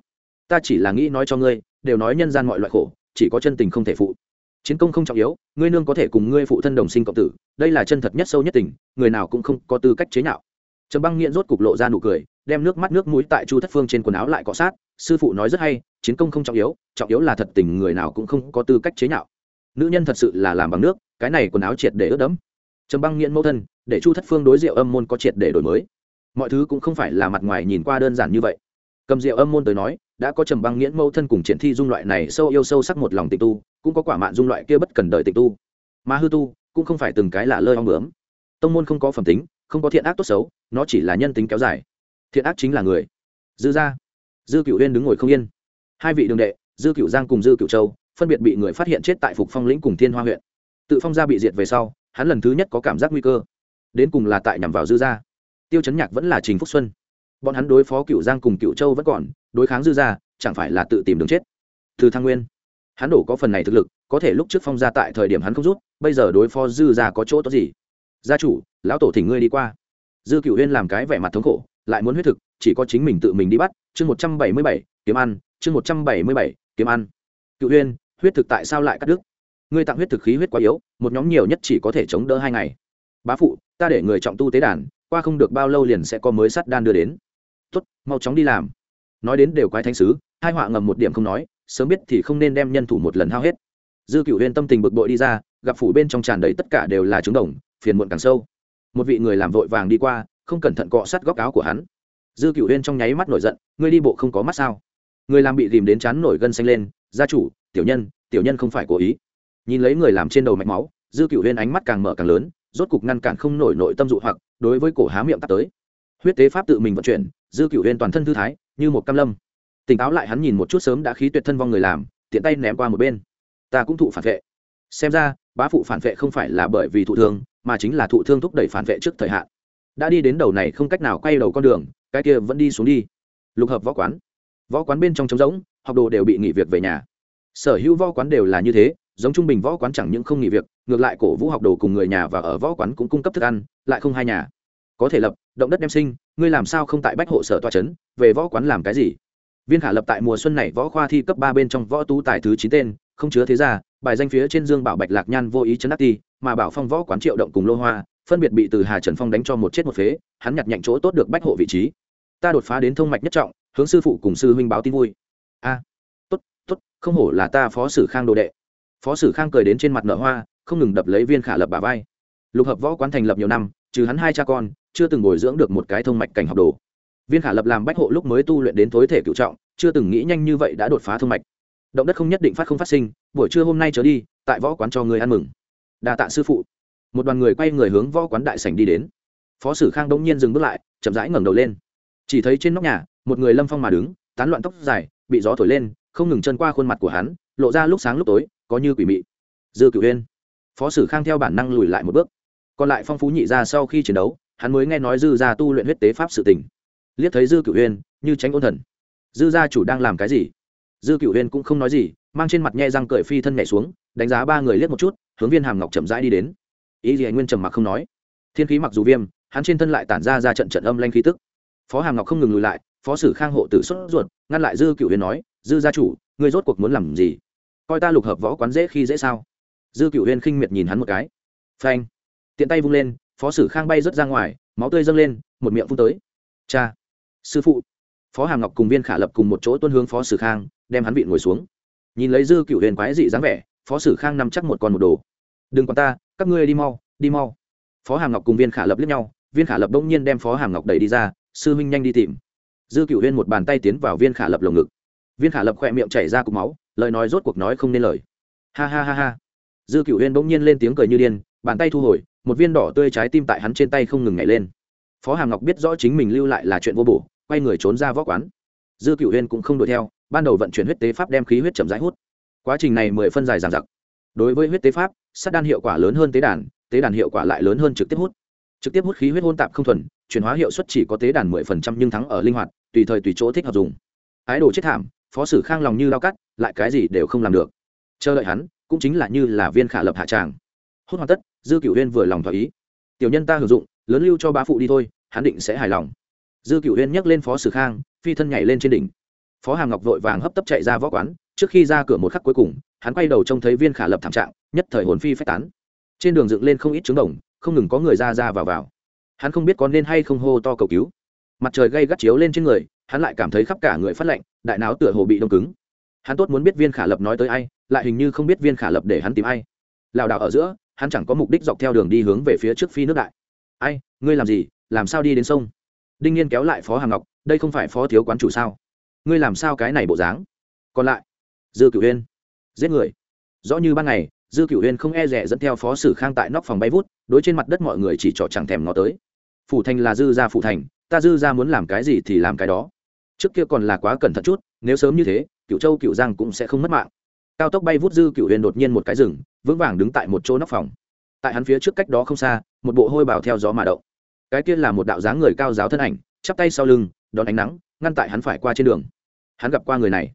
Ta chỉ là nghĩ nói cho ngươi, đều nói nhân gian mọi loại khổ, chỉ có chân tình không thể phụ. Chiến công không trọng yếu, ngươi nương có thể cùng ngươi phụ thân đồng sinh cộng tử, đây là chân thật nhất sâu nhất tình, người nào cũng không có tư cách chế nhạo. Trầm băng nghiện rốt cục lộ ra nụ cười, đem nước mắt nước mũi tại chu thất phương trên quần áo lại cọ sát, sư phụ nói rất hay, chiến công không trọng yếu trọng yếu là thật tình người nào cũng không có tư cách chế nhạo nữ nhân thật sự là làm bằng nước, cái này quần áo triệt để ướt đẫm. Trầm băng nghiện mẫu thân, để chu thất phương đối diệu âm môn có triệt để đổi mới. Mọi thứ cũng không phải là mặt ngoài nhìn qua đơn giản như vậy. Cầm diệu âm môn tới nói, đã có trầm băng nghiễn mẫu thân cùng triển thi dung loại này sâu yêu sâu sắc một lòng tịch tu, cũng có quả mạn dung loại kia bất cần đời tịch tu. Mà hư tu, cũng không phải từng cái là lơi ong bướm. Tông môn không có phẩm tính, không có thiện ác tốt xấu, nó chỉ là nhân tính kéo dài. Thiện ác chính là người. Dư gia, dư cựu huyên đứng ngồi không yên. Hai vị đường đệ, dư cựu giang cùng dư cựu châu phân biệt bị người phát hiện chết tại phục phong lĩnh cùng thiên hoa huyện. Tự phong gia bị diệt về sau, hắn lần thứ nhất có cảm giác nguy cơ. Đến cùng là tại nhằm vào dư gia. Tiêu chấn nhạc vẫn là trình phúc xuân. Bọn hắn đối phó cựu giang cùng cựu châu vẫn còn, đối kháng dư gia, chẳng phải là tự tìm đường chết. Từ thăng nguyên. Hắn đổ có phần này thực lực, có thể lúc trước phong gia tại thời điểm hắn không rút, bây giờ đối phó dư gia có chỗ tốt gì? Gia chủ, lão tổ thỉnh ngươi đi qua. Dư cựu huyên làm cái vẻ mặt thống khổ, lại muốn huyết thực, chỉ có chính mình tự mình đi bắt. Chương một trăm bảy mươi bảy, kiếm ăn. Chương một trăm bảy mươi bảy, kiếm ăn. Cựu huyên huyết thực tại sao lại cắt đứt? Ngươi tặng huyết thực khí huyết quá yếu, một nhóm nhiều nhất chỉ có thể chống đỡ hai ngày. Bá phụ, ta để người trọng tu tế đàn, qua không được bao lâu liền sẽ có mới sắt đan đưa đến. Tốt, mau chóng đi làm. Nói đến đều quái thanh sứ, hai họa ngầm một điểm không nói, sớm biết thì không nên đem nhân thủ một lần hao hết. Dư cựu huyên tâm tình bực bội đi ra, gặp phủ bên trong tràn đầy tất cả đều là trứng đồng, phiền muộn càng sâu. Một vị người làm vội vàng đi qua, không cẩn thận cọ sát góc áo của hắn. Dư cựu huyên trong nháy mắt nổi giận, ngươi đi bộ không có mắt sao? Người làm bị tìm đến chán nổi gân xanh lên gia chủ, tiểu nhân tiểu nhân không phải cố ý. Nhìn lấy người làm trên đầu mạch máu, dư cựu huyên ánh mắt càng mở càng lớn, rốt cục ngăn cản không nổi nội tâm dụ hoặc, đối với cổ há miệng tắt tới. Huyết tế pháp tự mình vận chuyển, dư cựu huyên toàn thân thư thái, như một cam lâm. Tỉnh táo lại hắn nhìn một chút sớm đã khí tuyệt thân vong người làm, tiện tay ném qua một bên. Ta cũng thụ phản vệ. Xem ra, bá phụ phản vệ không phải là bởi vì thụ thương, mà chính là thụ thương thúc đẩy phản vệ trước thời hạn. Đã đi đến đầu này không cách nào quay đầu con đường, cái kia vẫn đi xuống đi. Lục hợp võ quán. Võ quán bên trong trống rỗng học đồ đều bị nghỉ việc về nhà. Sở hữu võ quán đều là như thế, giống trung bình võ quán chẳng những không nghỉ việc, ngược lại cổ vũ học đồ cùng người nhà và ở võ quán cũng cung cấp thức ăn, lại không hai nhà. Có thể lập, động đất đem sinh, ngươi làm sao không tại bách hộ sở toa trấn về võ quán làm cái gì? Viên khả lập tại mùa xuân này võ khoa thi cấp ba bên trong võ tú tài thứ chín tên, không chứa thế ra bài danh phía trên dương bảo bạch lạc nhan vô ý chấn đắc ti, mà bảo phong võ quán triệu động cùng lô hoa, phân biệt bị từ hà trần phong đánh cho một chết một phế, hắn nhặt nhạnh chỗ tốt được bách hộ vị trí. Ta đột phá đến thông mạch nhất trọng, hướng sư phụ cùng sư huynh báo tin vui a, tốt tốt, không hổ là ta phó sử khang đồ đệ. Phó sử khang cười đến trên mặt nợ hoa, không ngừng đập lấy viên khả lập bà vai. Lục hợp võ quán thành lập nhiều năm, trừ hắn hai cha con, chưa từng bồi dưỡng được một cái thông mạch cảnh học đồ. Viên khả lập làm bách hộ lúc mới tu luyện đến tối thể cựu trọng, chưa từng nghĩ nhanh như vậy đã đột phá thông mạch. Động đất không nhất định phát không phát sinh, buổi trưa hôm nay trở đi, tại võ quán cho người ăn mừng. Đa tạ sư phụ. Một đoàn người quay người hướng võ quán đại sảnh đi đến. Phó sử khang đông nhiên dừng bước lại, chậm rãi ngẩng đầu lên. Chỉ thấy trên nóc nhà, một người lâm phong mà đứng, tán loạn tóc dài bị gió thổi lên, không ngừng chân qua khuôn mặt của hắn, lộ ra lúc sáng lúc tối, có như quỷ mị. Dư cửu huyên phó sử khang theo bản năng lùi lại một bước. Còn lại phong phú nhị ra sau khi chiến đấu, hắn mới nghe nói dư gia tu luyện huyết tế pháp sự tình. Liếc thấy dư cửu huyên như tránh ôn thần. Dư gia chủ đang làm cái gì? Dư cửu huyên cũng không nói gì, mang trên mặt nhe răng cởi phi thân nhảy xuống, đánh giá ba người liếc một chút, hướng viên hàm ngọc chậm rãi đi đến. Ý gì anh nguyên trầm mặc không nói. Thiên khí mặc dù viêm, hắn trên thân lại tản ra ra trận trận âm lanh khí tức. Phó hàm ngọc không ngừng lùi lại phó sử khang hộ tử xuất ruột, ngăn lại dư cựu huyền nói, dư gia chủ, ngươi rốt cuộc muốn làm gì? Coi ta lục hợp võ quán dễ khi dễ sao? Dư cựu huyền khinh miệt nhìn hắn một cái. Phanh! Tiện tay vung lên, phó sử khang bay rớt ra ngoài, máu tươi dâng lên, một miệng phun tới. Cha! Sư phụ! Phó hàm ngọc cùng viên khả lập cùng một chỗ tuân hướng phó sử khang, đem hắn vị ngồi xuống. Nhìn lấy dư cựu huyền quái dị dáng vẻ, phó sử khang nằm chắc một con một đồ. Đừng còn ta, các ngươi đi mau đi mau. Phó hàm ngọc cùng viên khả lập lướt nhau, viên khả lập đông nhiên đem phó hàm ngọc đẩy đi ra, sư huynh nhanh đi tìm dư cựu huyên một bàn tay tiến vào viên khả lập lồng ngực. Viên khả lập khỏe miệng chảy ra cục máu, lời nói rốt cuộc nói không nên lời. Ha ha ha ha. Dư cựu huyên bỗng nhiên lên tiếng cười như điên, bàn tay thu hồi, một viên đỏ tươi trái tim tại hắn trên tay không ngừng nhảy lên. Phó hàm ngọc biết rõ chính mình lưu lại là chuyện vô bổ, quay người trốn ra võ quán. Dư cựu huyên cũng không đuổi theo, ban đầu vận chuyển huyết tế pháp đem khí huyết chậm rãi hút. Quá trình này mười phân dài dàn giặc đối với huyết tế pháp, sát đan hiệu quả lớn hơn tế đàn tế đàn hiệu quả lại lớn hơn trực tiếp hút. Trực tiếp hút khí huyết hôn tạp không thuần chuyển hóa hiệu suất chỉ có tế đàn mười phần trăm nhưng thắng ở linh hoạt, tùy thời tùy chỗ thích hợp dùng. Ái đồ chết thảm, phó sử khang lòng như lao cắt, lại cái gì đều không làm được. Chờ đợi hắn, cũng chính là như là viên khả lập hạ tràng. Hốt hoàn tất, dư cửu huyên vừa lòng thỏa ý. Tiểu nhân ta hưởng dụng, lớn lưu cho bá phụ đi thôi, hắn định sẽ hài lòng. Dư cửu huyên nhấc lên phó sử khang, phi thân nhảy lên trên đỉnh. Phó hàm ngọc vội vàng hấp tấp chạy ra võ quán, trước khi ra cửa một khắc cuối cùng, hắn quay đầu trông thấy viên khả lập thảm trạng, nhất thời hồn phi phách tán. Trên đường dựng lên không ít trứng đồng, không ngừng có người ra ra vào vào hắn không biết có nên hay không hô to cầu cứu. Mặt trời gây gắt chiếu lên trên người, hắn lại cảm thấy khắp cả người phát lạnh, đại não tựa hồ bị đông cứng. Hắn tốt muốn biết viên khả lập nói tới ai, lại hình như không biết viên khả lập để hắn tìm ai. Lảo đảo ở giữa, hắn chẳng có mục đích dọc theo đường đi hướng về phía trước phi nước đại. Ai, ngươi làm gì? Làm sao đi đến sông? Đinh nhiên kéo lại phó hàm ngọc, đây không phải phó thiếu quán chủ sao? Ngươi làm sao cái này bộ dáng? Còn lại, dư cửu huyên giết người. Rõ như ban ngày dư cửu huyên không e rẻ dẫn theo phó sử khang tại nóc phòng bay vút, đối trên mặt đất mọi người chỉ trỏ chẳng thèm ngó tới. Phủ thành là dư gia phủ thành, ta dư gia muốn làm cái gì thì làm cái đó. Trước kia còn là quá cẩn thận chút, nếu sớm như thế cựu châu cựu giang cũng sẽ không mất mạng. Cao tốc bay vút dư cựu huyền đột nhiên một cái rừng vững vàng đứng tại một chỗ nóc phòng. Tại hắn phía trước cách đó không xa, một bộ hôi bào theo gió mà động. Cái kia là một đạo dáng người cao giáo thân ảnh, chắp tay sau lưng, đón ánh nắng, ngăn tại hắn phải qua trên đường. Hắn gặp qua người này.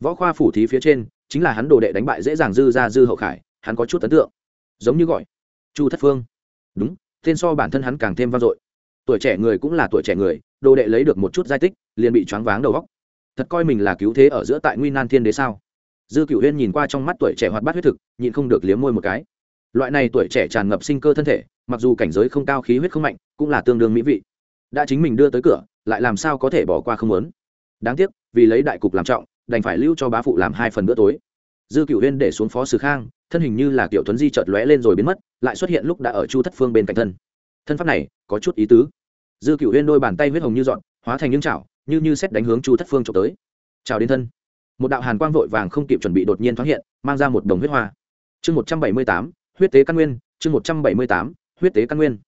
Võ khoa phủ thí phía trên, chính là hắn đồ đệ đánh bại dễ dàng dư ra dư hậu khải hắn có chút ấn tượng. Giống như gọi, chu thất phương. Đúng, tên so bản thân hắn càng thêm vang dội. Tuổi trẻ người cũng là tuổi trẻ người, đồ đệ lấy được một chút giai tích, liền bị choáng váng đầu góc thật coi mình là cứu thế ở giữa tại nguy nan thiên đế sao? Dư cựu huyên nhìn qua trong mắt tuổi trẻ hoạt bát huyết thực, nhịn không được liếm môi một cái. Loại này tuổi trẻ tràn ngập sinh cơ thân thể, mặc dù cảnh giới không cao khí huyết không mạnh, cũng là tương đương mỹ vị. Đã chính mình đưa tới cửa, lại làm sao có thể bỏ qua không lớn đáng tiếc, vì lấy đại cục làm trọng, đành phải lưu cho bá phụ làm hai phần bữa tối. Dư cựu huyên để xuống phó sử khang thân hình như là kiểu tuấn di chợt lóe lên rồi biến mất, lại xuất hiện lúc đã ở chu thất phương bên cạnh thân. Thân pháp này, có chút ý tứ. Dư cựu huyên đôi bàn tay huyết hồng như dọn, hóa thành những chảo, như như xét đánh hướng chu thất phương trộm tới. Chào đến thân. Một đạo hàn quang vội vàng không kịp chuẩn bị đột nhiên thoáng hiện, mang ra một đồng huyết hoa. Chương một trăm bảy mươi tám, huyết tế căn nguyên, chương một trăm bảy mươi tám, huyết tế căn nguyên.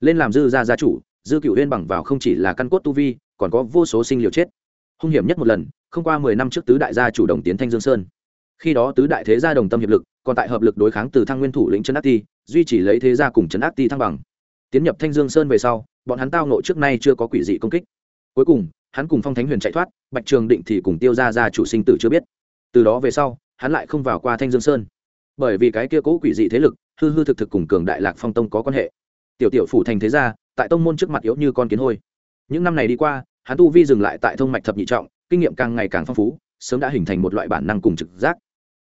Lên làm dư gia gia chủ, dư cựu huyên bằng vào không chỉ là căn cốt tu vi, còn có vô số sinh liều chết. Hung hiểm nhất một lần, không qua mười năm trước tứ đại gia chủ đồng tiến thanh dương sơn khi đó tứ đại thế gia đồng tâm hiệp lực, còn tại hợp lực đối kháng từ thăng nguyên thủ lĩnh trấn ác ti, duy chỉ lấy thế gia cùng trấn ác ti thăng bằng. Tiến nhập thanh dương sơn về sau, bọn hắn tao nộ trước nay chưa có quỷ dị công kích. Cuối cùng, hắn cùng phong thánh huyền chạy thoát, bạch trường định thì cùng tiêu ra ra chủ sinh tử chưa biết. Từ đó về sau, hắn lại không vào qua thanh dương sơn. Bởi vì cái kia cố quỷ dị thế lực, hư hư thực thực cùng cường đại lạc phong tông có quan hệ. Tiểu tiểu phủ thành thế gia, tại tông môn trước mặt yếu như con kiến hôi. Những năm này đi qua, hắn tu vi dừng lại tại thông mạch thập nhị trọng, kinh nghiệm càng ngày càng phong phú, sớm đã hình thành một loại bản năng cùng trực giác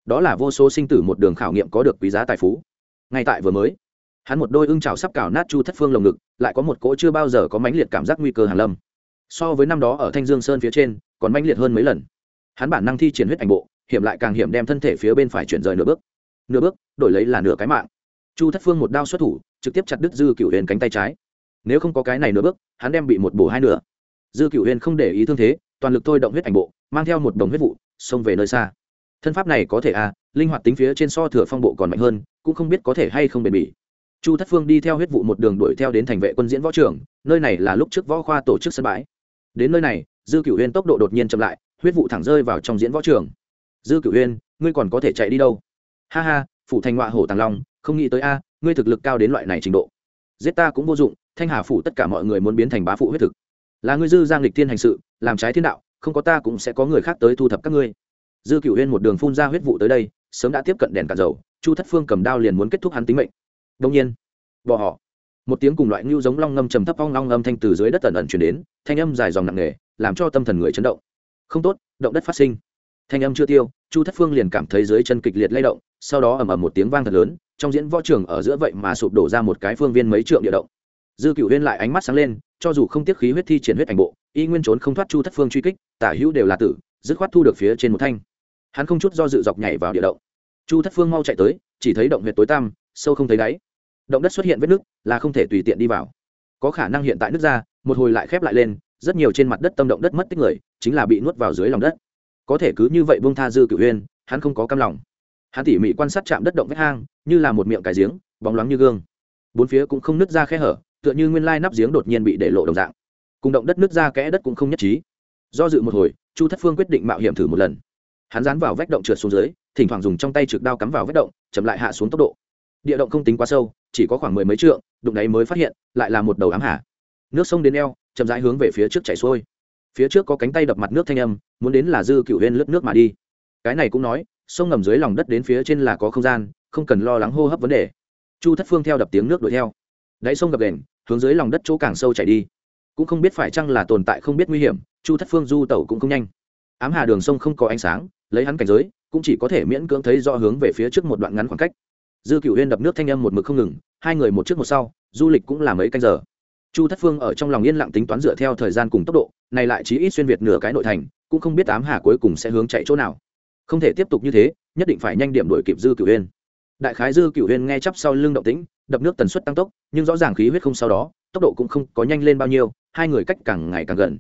đó là vô số sinh tử một đường khảo nghiệm có được quý giá tài phú. Ngay tại vừa mới, hắn một đôi ưng trào sắp cào nát chu thất phương lồng ngực, lại có một cỗ chưa bao giờ có mãnh liệt cảm giác nguy cơ hàn lâm. So với năm đó ở thanh dương sơn phía trên, còn mãnh liệt hơn mấy lần. Hắn bản năng thi triển huyết ảnh bộ, hiểm lại càng hiểm đem thân thể phía bên phải chuyển rời nửa bước. Nửa bước, đổi lấy là nửa cái mạng. Chu thất phương một đao xuất thủ, trực tiếp chặt đứt dư cựu huyền cánh tay trái. Nếu không có cái này nửa bước, hắn đem bị một bổ hai nửa. Dư cựu huyền không để ý thương thế, toàn lực thôi động huyết ảnh bộ, mang theo một đồng huyết vụ, xông về nơi xa thân pháp này có thể à linh hoạt tính phía trên so thừa phong bộ còn mạnh hơn, cũng không biết có thể hay không bền bỉ. Chu thất phương đi theo huyết vụ một đường đuổi theo đến thành vệ quân diễn võ trường, nơi này là lúc trước võ khoa tổ chức sân bãi. Đến nơi này, dư cửu huyên tốc độ đột nhiên chậm lại, huyết vụ thẳng rơi vào trong diễn võ trường. Dư cửu huyên ngươi còn có thể chạy đi đâu? Ha ha, phủ thành họa hổ tàng long, không nghĩ tới a, ngươi thực lực cao đến loại này trình độ. Giết ta cũng vô dụng, thanh hà phủ tất cả mọi người muốn biến thành bá phụ huyết thực. Là ngươi dư giang lịch thiên hành sự, làm trái thiên đạo, không có ta cũng sẽ có người khác tới thu thập các ngươi dư cửu huyên một đường phun ra huyết vụ tới đây, sớm đã tiếp cận đèn cả dầu, chu thất phương cầm đao liền muốn kết thúc hắn tính mệnh. Đông nhiên bỏ họ. Một tiếng cùng loại ngưu giống long ngâm trầm thấp phong long âm thanh từ dưới đất tần ẩn chuyển đến, thanh âm dài dòng nặng nề, làm cho tâm thần người chấn động. Không tốt, động đất phát sinh. Thanh âm chưa tiêu, chu thất phương liền cảm thấy dưới chân kịch liệt lay động, sau đó ầm ầm một tiếng vang thật lớn, trong diễn võ trường ở giữa vậy mà sụp đổ ra một cái phương viên mấy trượng địa động. Dư cựu huyên lại ánh mắt sáng lên, cho dù không tiếc khí huyết thi triển huyết ảnh bộ, y nguyên trốn không thoát chu thất phương truy kích, tả hữu đều là tử, dứt khoát thu được phía trên một thanh hắn không chút do dự dọc nhảy vào địa động. Chu thất phương mau chạy tới, chỉ thấy động huyệt tối tăm, sâu không thấy đáy. Động đất xuất hiện vết nước, là không thể tùy tiện đi vào. Có khả năng hiện tại nước ra, một hồi lại khép lại lên, rất nhiều trên mặt đất tâm động đất mất tích người, chính là bị nuốt vào dưới lòng đất. Có thể cứ như vậy buông tha dư cửu huyên hắn không có cam lòng. Hắn tỉ mỉ quan sát chạm đất động vách hang, như là một miệng cái giếng, bóng loáng như gương. Bốn phía cũng không nứt ra khe hở, tựa như nguyên lai nắp giếng đột nhiên bị để lộ đồng dạng. Cùng động đất nứt ra kẽ đất cũng không nhất trí. Do dự một hồi, chu thất phương quyết định mạo hiểm thử một lần hắn dán vào vách động trượt xuống dưới, thỉnh thoảng dùng trong tay trực đao cắm vào vách động, chậm lại hạ xuống tốc độ. Địa động không tính quá sâu, chỉ có khoảng mười mấy trượng, đụng đáy mới phát hiện, lại là một đầu ám hạ nước sông đến eo, chậm rãi hướng về phía trước chảy xuôi. Phía trước có cánh tay đập mặt nước thanh âm, muốn đến là dư cựu huyên lướt nước mà đi. Cái này cũng nói, sông ngầm dưới lòng đất đến phía trên là có không gian, không cần lo lắng hô hấp vấn đề. Chu thất phương theo đập tiếng nước đuổi theo. Đáy sông gập đền hướng dưới lòng đất chỗ càng sâu chảy đi. Cũng không biết phải chăng là tồn tại không biết nguy hiểm, chu thất phương du tẩu cũng không nhanh. Ám hà đường sông không có ánh sáng lấy hắn cảnh giới, cũng chỉ có thể miễn cưỡng thấy rõ hướng về phía trước một đoạn ngắn khoảng cách. Dư cựu huyên đập nước thanh âm một mực không ngừng, hai người một trước một sau, du lịch cũng là mấy canh giờ. Chu thất phương ở trong lòng yên lặng tính toán dựa theo thời gian cùng tốc độ, này lại chỉ ít xuyên việt nửa cái nội thành, cũng không biết ám hà cuối cùng sẽ hướng chạy chỗ nào. Không thể tiếp tục như thế, nhất định phải nhanh điểm đuổi kịp dư cửu huyên. Đại khái dư cửu huyên nghe chắp sau lưng động tĩnh, đập nước tần suất tăng tốc, nhưng rõ ràng khí huyết không sau đó, tốc độ cũng không có nhanh lên bao nhiêu, hai người cách càng ngày càng gần.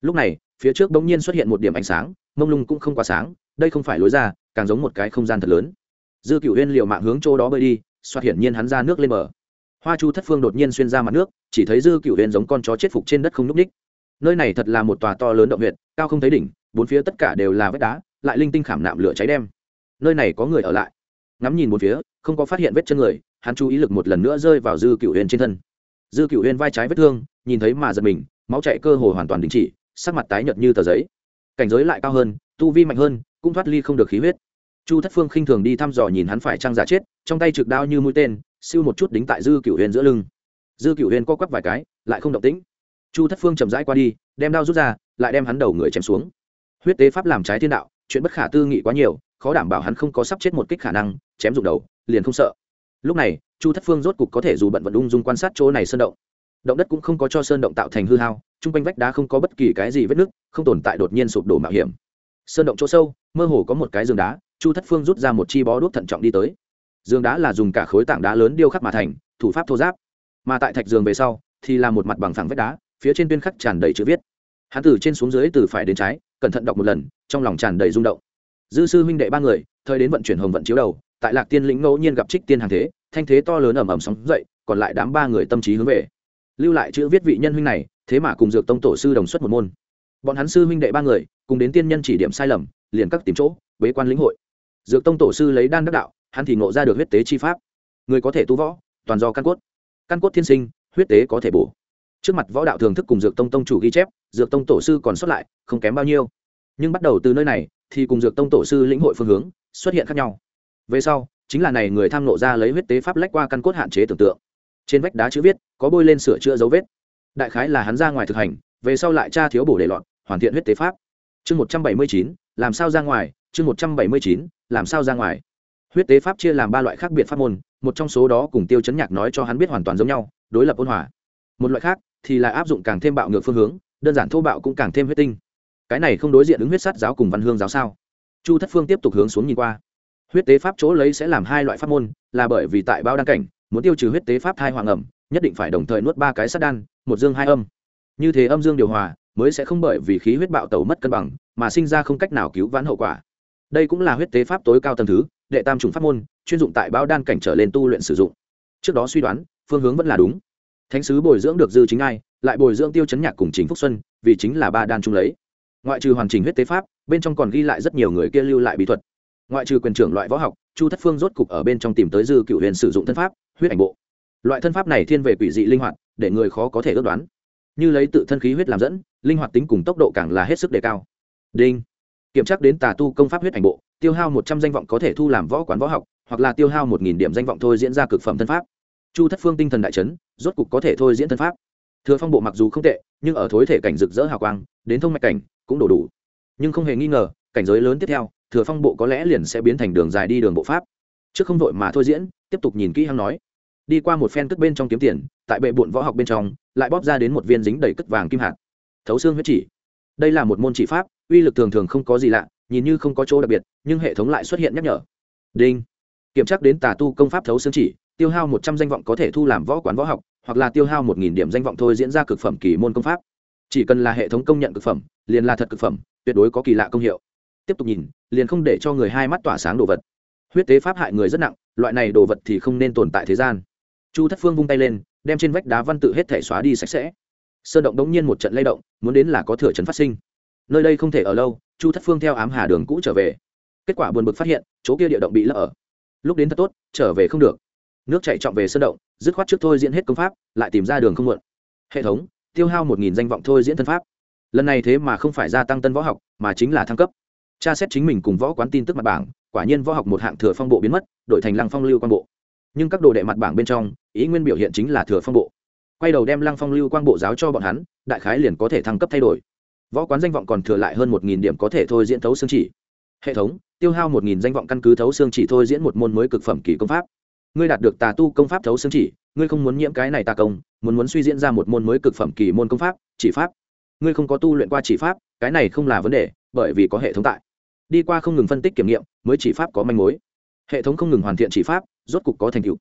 Lúc này, phía trước bỗng nhiên xuất hiện một điểm ánh sáng, mông lung cũng không quá sáng đây không phải lối ra, càng giống một cái không gian thật lớn. Dư cửu huyên liều mạng hướng chỗ đó bơi đi soạt hiển nhiên hắn ra nước lên bờ. Hoa chu thất phương đột nhiên xuyên ra mặt nước, chỉ thấy dư cửu huyên giống con chó chết phục trên đất không nhúc ních nơi này thật là một tòa to lớn động huyện cao không thấy đỉnh, bốn phía tất cả đều là vách đá, lại linh tinh khảm nạm lửa cháy đem nơi này có người ở lại. Ngắm nhìn một phía, không có phát hiện vết chân người, hắn chú ý lực một lần nữa rơi vào dư cựu huyên trên thân. Dư cựu huyên vai trái vết thương, nhìn thấy mà giật mình, máu chạy cơ hồ hoàn toàn đình chỉ, sắc mặt tái nhợt như tờ giấy. Cảnh giới lại cao hơn, tu vi mạnh hơn cũng thoát ly không được khí huyết. Chu thất phương khinh thường đi thăm dò nhìn hắn phải trang giả chết, trong tay trực đao như mũi tên, siêu một chút đính tại dư cựu huyền giữa lưng. Dư cựu huyền co quắp vài cái, lại không động tĩnh. Chu thất phương chậm rãi qua đi, đem đao rút ra, lại đem hắn đầu người chém xuống. Huyết tế pháp làm trái thiên đạo, chuyện bất khả tư nghị quá nhiều, khó đảm bảo hắn không có sắp chết một kích khả năng, chém dụng đầu, liền không sợ. Lúc này, chu thất phương rốt cục có thể dù bận vận ung dung quan sát chỗ này sơn động. Động đất cũng không có cho sơn động tạo thành hư hao trung quanh vách đá không có bất kỳ cái gì vết nứt, không tồn tại đột nhiên sụp đổ mạo hiểm. Sơn động chỗ sâu mơ hồ có một cái giường đá, chu thất phương rút ra một chi bó đuốc thận trọng đi tới. Giường đá là dùng cả khối tảng đá lớn điêu khắc mà thành, thủ pháp thô giáp. Mà tại thạch giường về sau, thì là một mặt bằng phẳng vách đá, phía trên tuyên khắc tràn đầy chữ viết. Hắn từ trên xuống dưới từ phải đến trái, cẩn thận đọc một lần, trong lòng tràn đầy rung động. Dư sư huynh đệ ba người, thời đến vận chuyển hồng vận chiếu đầu, tại lạc tiên lĩnh ngẫu nhiên gặp trích tiên hàng thế, thanh thế to lớn ầm ầm sóng dậy, còn lại đám ba người tâm trí hướng về. Lưu lại chữ viết vị nhân huynh này, thế mà cùng dược tông tổ sư đồng xuất một môn. Bọn hắn sư huynh đệ ba người, cùng đến tiên nhân chỉ điểm sai lầm liền các tìm chỗ, bế quan lĩnh hội. Dược tông tổ sư lấy đan đắc đạo, hắn thì ngộ ra được huyết tế chi pháp. Người có thể tu võ, toàn do căn cốt. Căn cốt thiên sinh, huyết tế có thể bổ. Trước mặt võ đạo thường thức cùng dược tông tông chủ ghi chép, dược tông tổ sư còn xuất lại, không kém bao nhiêu. Nhưng bắt đầu từ nơi này, thì cùng dược tông tổ sư lĩnh hội phương hướng, xuất hiện khác nhau. Về sau, chính là này người tham nộ ra lấy huyết tế pháp lách qua căn cốt hạn chế tưởng tượng. Trên vách đá chữ viết, có bôi lên sửa chữa dấu vết. Đại khái là hắn ra ngoài thực hành, về sau lại tra thiếu bổ để lọt, hoàn thiện huyết tế pháp. Chương một trăm bảy mươi chín làm sao ra ngoài, chương một trăm bảy mươi chín, làm sao ra ngoài. Huyết tế pháp chia làm ba loại khác biệt pháp môn, một trong số đó cùng tiêu chấn nhạc nói cho hắn biết hoàn toàn giống nhau, đối lập ôn hòa. Một loại khác thì là áp dụng càng thêm bạo ngược phương hướng, đơn giản thô bạo cũng càng thêm huyết tinh. Cái này không đối diện ứng huyết sát giáo cùng văn hương giáo sao? Chu thất phương tiếp tục hướng xuống nhìn qua. Huyết tế pháp chỗ lấy sẽ làm hai loại pháp môn, là bởi vì tại bao đăng cảnh, muốn tiêu trừ huyết tế pháp thai hoàng ẩm, nhất định phải đồng thời nuốt ba cái sát đan, một dương hai âm. Như thế âm dương điều hòa mới sẽ không bởi vì khí huyết bạo tẩu mất cân bằng, mà sinh ra không cách nào cứu vãn hậu quả. Đây cũng là huyết tế pháp tối cao tầng thứ, đệ tam trùng pháp môn, chuyên dụng tại bao đan cảnh trở lên tu luyện sử dụng. Trước đó suy đoán, phương hướng vẫn là đúng. Thánh sứ bồi dưỡng được dư chính ai, lại bồi dưỡng tiêu chấn nhạc cùng chính phúc xuân, vì chính là ba đan trung lấy. Ngoại trừ hoàn chỉnh huyết tế pháp, bên trong còn ghi lại rất nhiều người kia lưu lại bí thuật. Ngoại trừ quyền trưởng loại võ học, chu thất phương rốt cục ở bên trong tìm tới dư cựu huyền sử dụng thân pháp, huyết ảnh bộ. Loại thân pháp này thiên về quỷ dị linh hoạt, để người khó có thể ước đoán như lấy tự thân khí huyết làm dẫn, linh hoạt tính cùng tốc độ càng là hết sức đề cao. Đinh. Kiểm tra đến tà tu công pháp huyết ảnh bộ, tiêu hao một trăm danh vọng có thể thu làm võ quán võ học, hoặc là tiêu hao một nghìn điểm danh vọng thôi diễn ra cực phẩm thân pháp. Chu thất phương tinh thần đại chấn, rốt cục có thể thôi diễn thân pháp. Thừa phong bộ mặc dù không tệ, nhưng ở thối thể cảnh rực rỡ hào quang, đến thông mạch cảnh cũng đủ đủ. Nhưng không hề nghi ngờ, cảnh giới lớn tiếp theo, thừa phong bộ có lẽ liền sẽ biến thành đường dài đi đường bộ pháp. Trước không đội mà thôi diễn, tiếp tục nhìn kỹ hăng nói đi qua một phen cất bên trong kiếm tiền, tại bệ bụn võ học bên trong, lại bóp ra đến một viên dính đầy cất vàng kim hạt. Thấu xương huyết chỉ. Đây là một môn chỉ pháp, uy lực thường thường không có gì lạ, nhìn như không có chỗ đặc biệt, nhưng hệ thống lại xuất hiện nhắc nhở. Đinh. Kiểm tra đến tà tu công pháp thấu xương chỉ, tiêu hao một trăm danh vọng có thể thu làm võ quán võ học, hoặc là tiêu hao một nghìn điểm danh vọng thôi diễn ra cực phẩm kỳ môn công pháp. Chỉ cần là hệ thống công nhận cực phẩm, liền là thật cực phẩm, tuyệt đối có kỳ lạ công hiệu. Tiếp tục nhìn, liền không để cho người hai mắt tỏa sáng đồ vật. Huyết tế pháp hại người rất nặng, loại này đồ vật thì không nên tồn tại thế gian chu thất phương vung tay lên, đem trên vách đá văn tự hết thể xóa đi sạch sẽ. Sơn động đống nhiên một trận lay động, muốn đến là có thừa trấn phát sinh. Nơi đây không thể ở lâu, chu thất phương theo ám hà đường cũ trở về. Kết quả buồn bực phát hiện, chỗ kia địa động bị lỡ. Ở lúc đến thật tốt, trở về không được. Nước chạy trọn về sơn động, dứt khoát trước thôi diễn hết công pháp, lại tìm ra đường không muộn. Hệ thống, tiêu hao một nghìn danh vọng thôi diễn thân pháp. Lần này thế mà không phải gia tăng tân võ học, mà chính là thăng cấp. Tra xét chính mình cùng võ quán tin tức mặt bảng, quả nhiên võ học một hạng thừa phong bộ biến mất, đổi thành lăng phong lưu quan bộ nhưng các đồ đệ mặt bảng bên trong, ý nguyên biểu hiện chính là thừa phong bộ. Quay đầu đem lăng phong lưu quang bộ giáo cho bọn hắn, đại khái liền có thể thăng cấp thay đổi. Võ quán danh vọng còn thừa lại hơn một nghìn điểm có thể thôi diễn thấu xương chỉ. Hệ thống, tiêu hao một nghìn danh vọng căn cứ thấu xương chỉ thôi diễn một môn mới cực phẩm kỳ công pháp. Ngươi đạt được tà tu công pháp thấu xương chỉ, ngươi không muốn nhiễm cái này tà công, muốn muốn suy diễn ra một môn mới cực phẩm kỳ môn công pháp, chỉ pháp. Ngươi không có tu luyện qua chỉ pháp, cái này không là vấn đề, bởi vì có hệ thống tại. Đi qua không ngừng phân tích kiểm nghiệm, mới chỉ pháp có manh mối hệ thống không ngừng hoàn thiện chỉ pháp, rốt cục có thành tựu.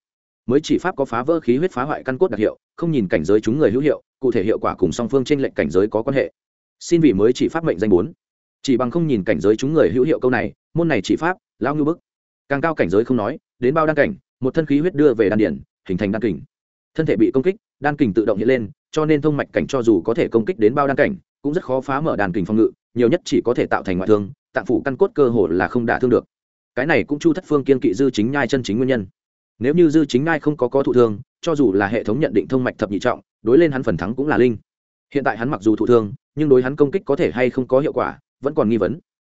Mới chỉ pháp có phá vỡ khí huyết phá hoại căn cốt đặc hiệu, không nhìn cảnh giới chúng người hữu hiệu, cụ thể hiệu quả cùng song phương trên lệnh cảnh giới có quan hệ. Xin vì mới chỉ pháp mệnh danh bốn. Chỉ bằng không nhìn cảnh giới chúng người hữu hiệu câu này, môn này chỉ pháp lao ngư bức. Càng cao cảnh giới không nói, đến bao đan cảnh, một thân khí huyết đưa về đan điển, hình thành đan kình. Thân thể bị công kích, đan kình tự động hiện lên, cho nên thông mạch cảnh cho dù có thể công kích đến bao đan cảnh, cũng rất khó phá mở đan kình phòng ngự, nhiều nhất chỉ có thể tạo thành ngoại thương, tạng phủ căn cốt cơ hồ là không đả thương được cái này cũng chu thất phương kiên kỵ dư chính nhai chân chính nguyên nhân. Nếu như dư chính nhai không có có thụ thương, cho dù là hệ thống nhận định thông mạch thập nhị trọng, đối lên hắn phần thắng cũng là linh. Hiện tại hắn mặc dù thụ thương, nhưng đối hắn công kích có thể hay không có hiệu quả, vẫn còn nghi vấn.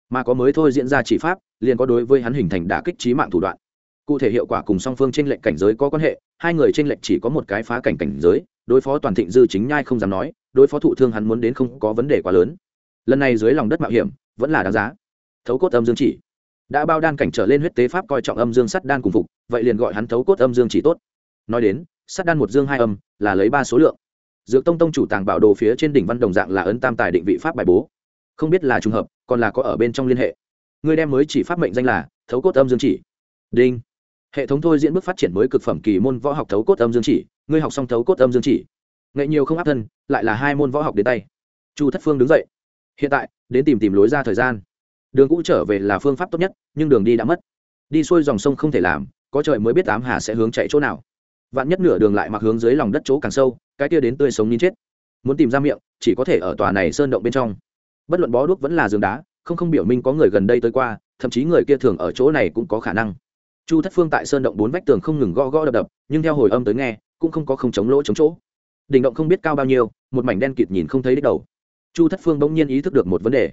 Mà có mới thôi diễn ra chỉ pháp, liền có đối với hắn hình thành đả kích trí mạng thủ đoạn. Cụ thể hiệu quả cùng song phương trên lệnh cảnh giới có quan hệ, hai người trên lệnh chỉ có một cái phá cảnh cảnh giới, đối phó toàn thịnh dư chính nhai không dám nói, đối phó thụ thương hắn muốn đến không có vấn đề quá lớn. Lần này dưới lòng đất mạo hiểm, vẫn là đáng giá. Thấu cốt âm dương chỉ đã bao đan cảnh trở lên huyết tế pháp coi trọng âm dương sắt đan cùng phục, vậy liền gọi hắn thấu cốt âm dương chỉ tốt. Nói đến, sắt đan một dương hai âm, là lấy ba số lượng. Dược tông tông chủ tàng bảo đồ phía trên đỉnh văn đồng dạng là ấn tam tài định vị pháp bài bố. Không biết là trùng hợp, còn là có ở bên trong liên hệ. Người đem mới chỉ pháp mệnh danh là thấu cốt âm dương chỉ. Đinh. Hệ thống thôi diễn bước phát triển mới cực phẩm kỳ môn võ học thấu cốt âm dương chỉ. Ngươi học xong thấu cốt âm dương chỉ. Nghệ nhiều không áp thân, lại là hai môn võ học đến tay. Chu thất phương đứng dậy. Hiện tại, đến tìm tìm lối ra thời gian đường cũ trở về là phương pháp tốt nhất, nhưng đường đi đã mất. Đi xuôi dòng sông không thể làm, có trời mới biết tám hà sẽ hướng chạy chỗ nào. Vạn nhất nửa đường lại mặc hướng dưới lòng đất chỗ càng sâu, cái kia đến tươi sống nín chết. Muốn tìm ra miệng, chỉ có thể ở tòa này sơn động bên trong. Bất luận bó đuốc vẫn là giường đá, không không biểu minh có người gần đây tới qua, thậm chí người kia thường ở chỗ này cũng có khả năng. Chu thất phương tại sơn động bốn vách tường không ngừng gõ gõ đập đập, nhưng theo hồi âm tới nghe, cũng không có không chống lỗ chống chỗ. Đỉnh động không biết cao bao nhiêu, một mảnh đen kịt nhìn không thấy đích đầu. Chu thất phương bỗng nhiên ý thức được một vấn đề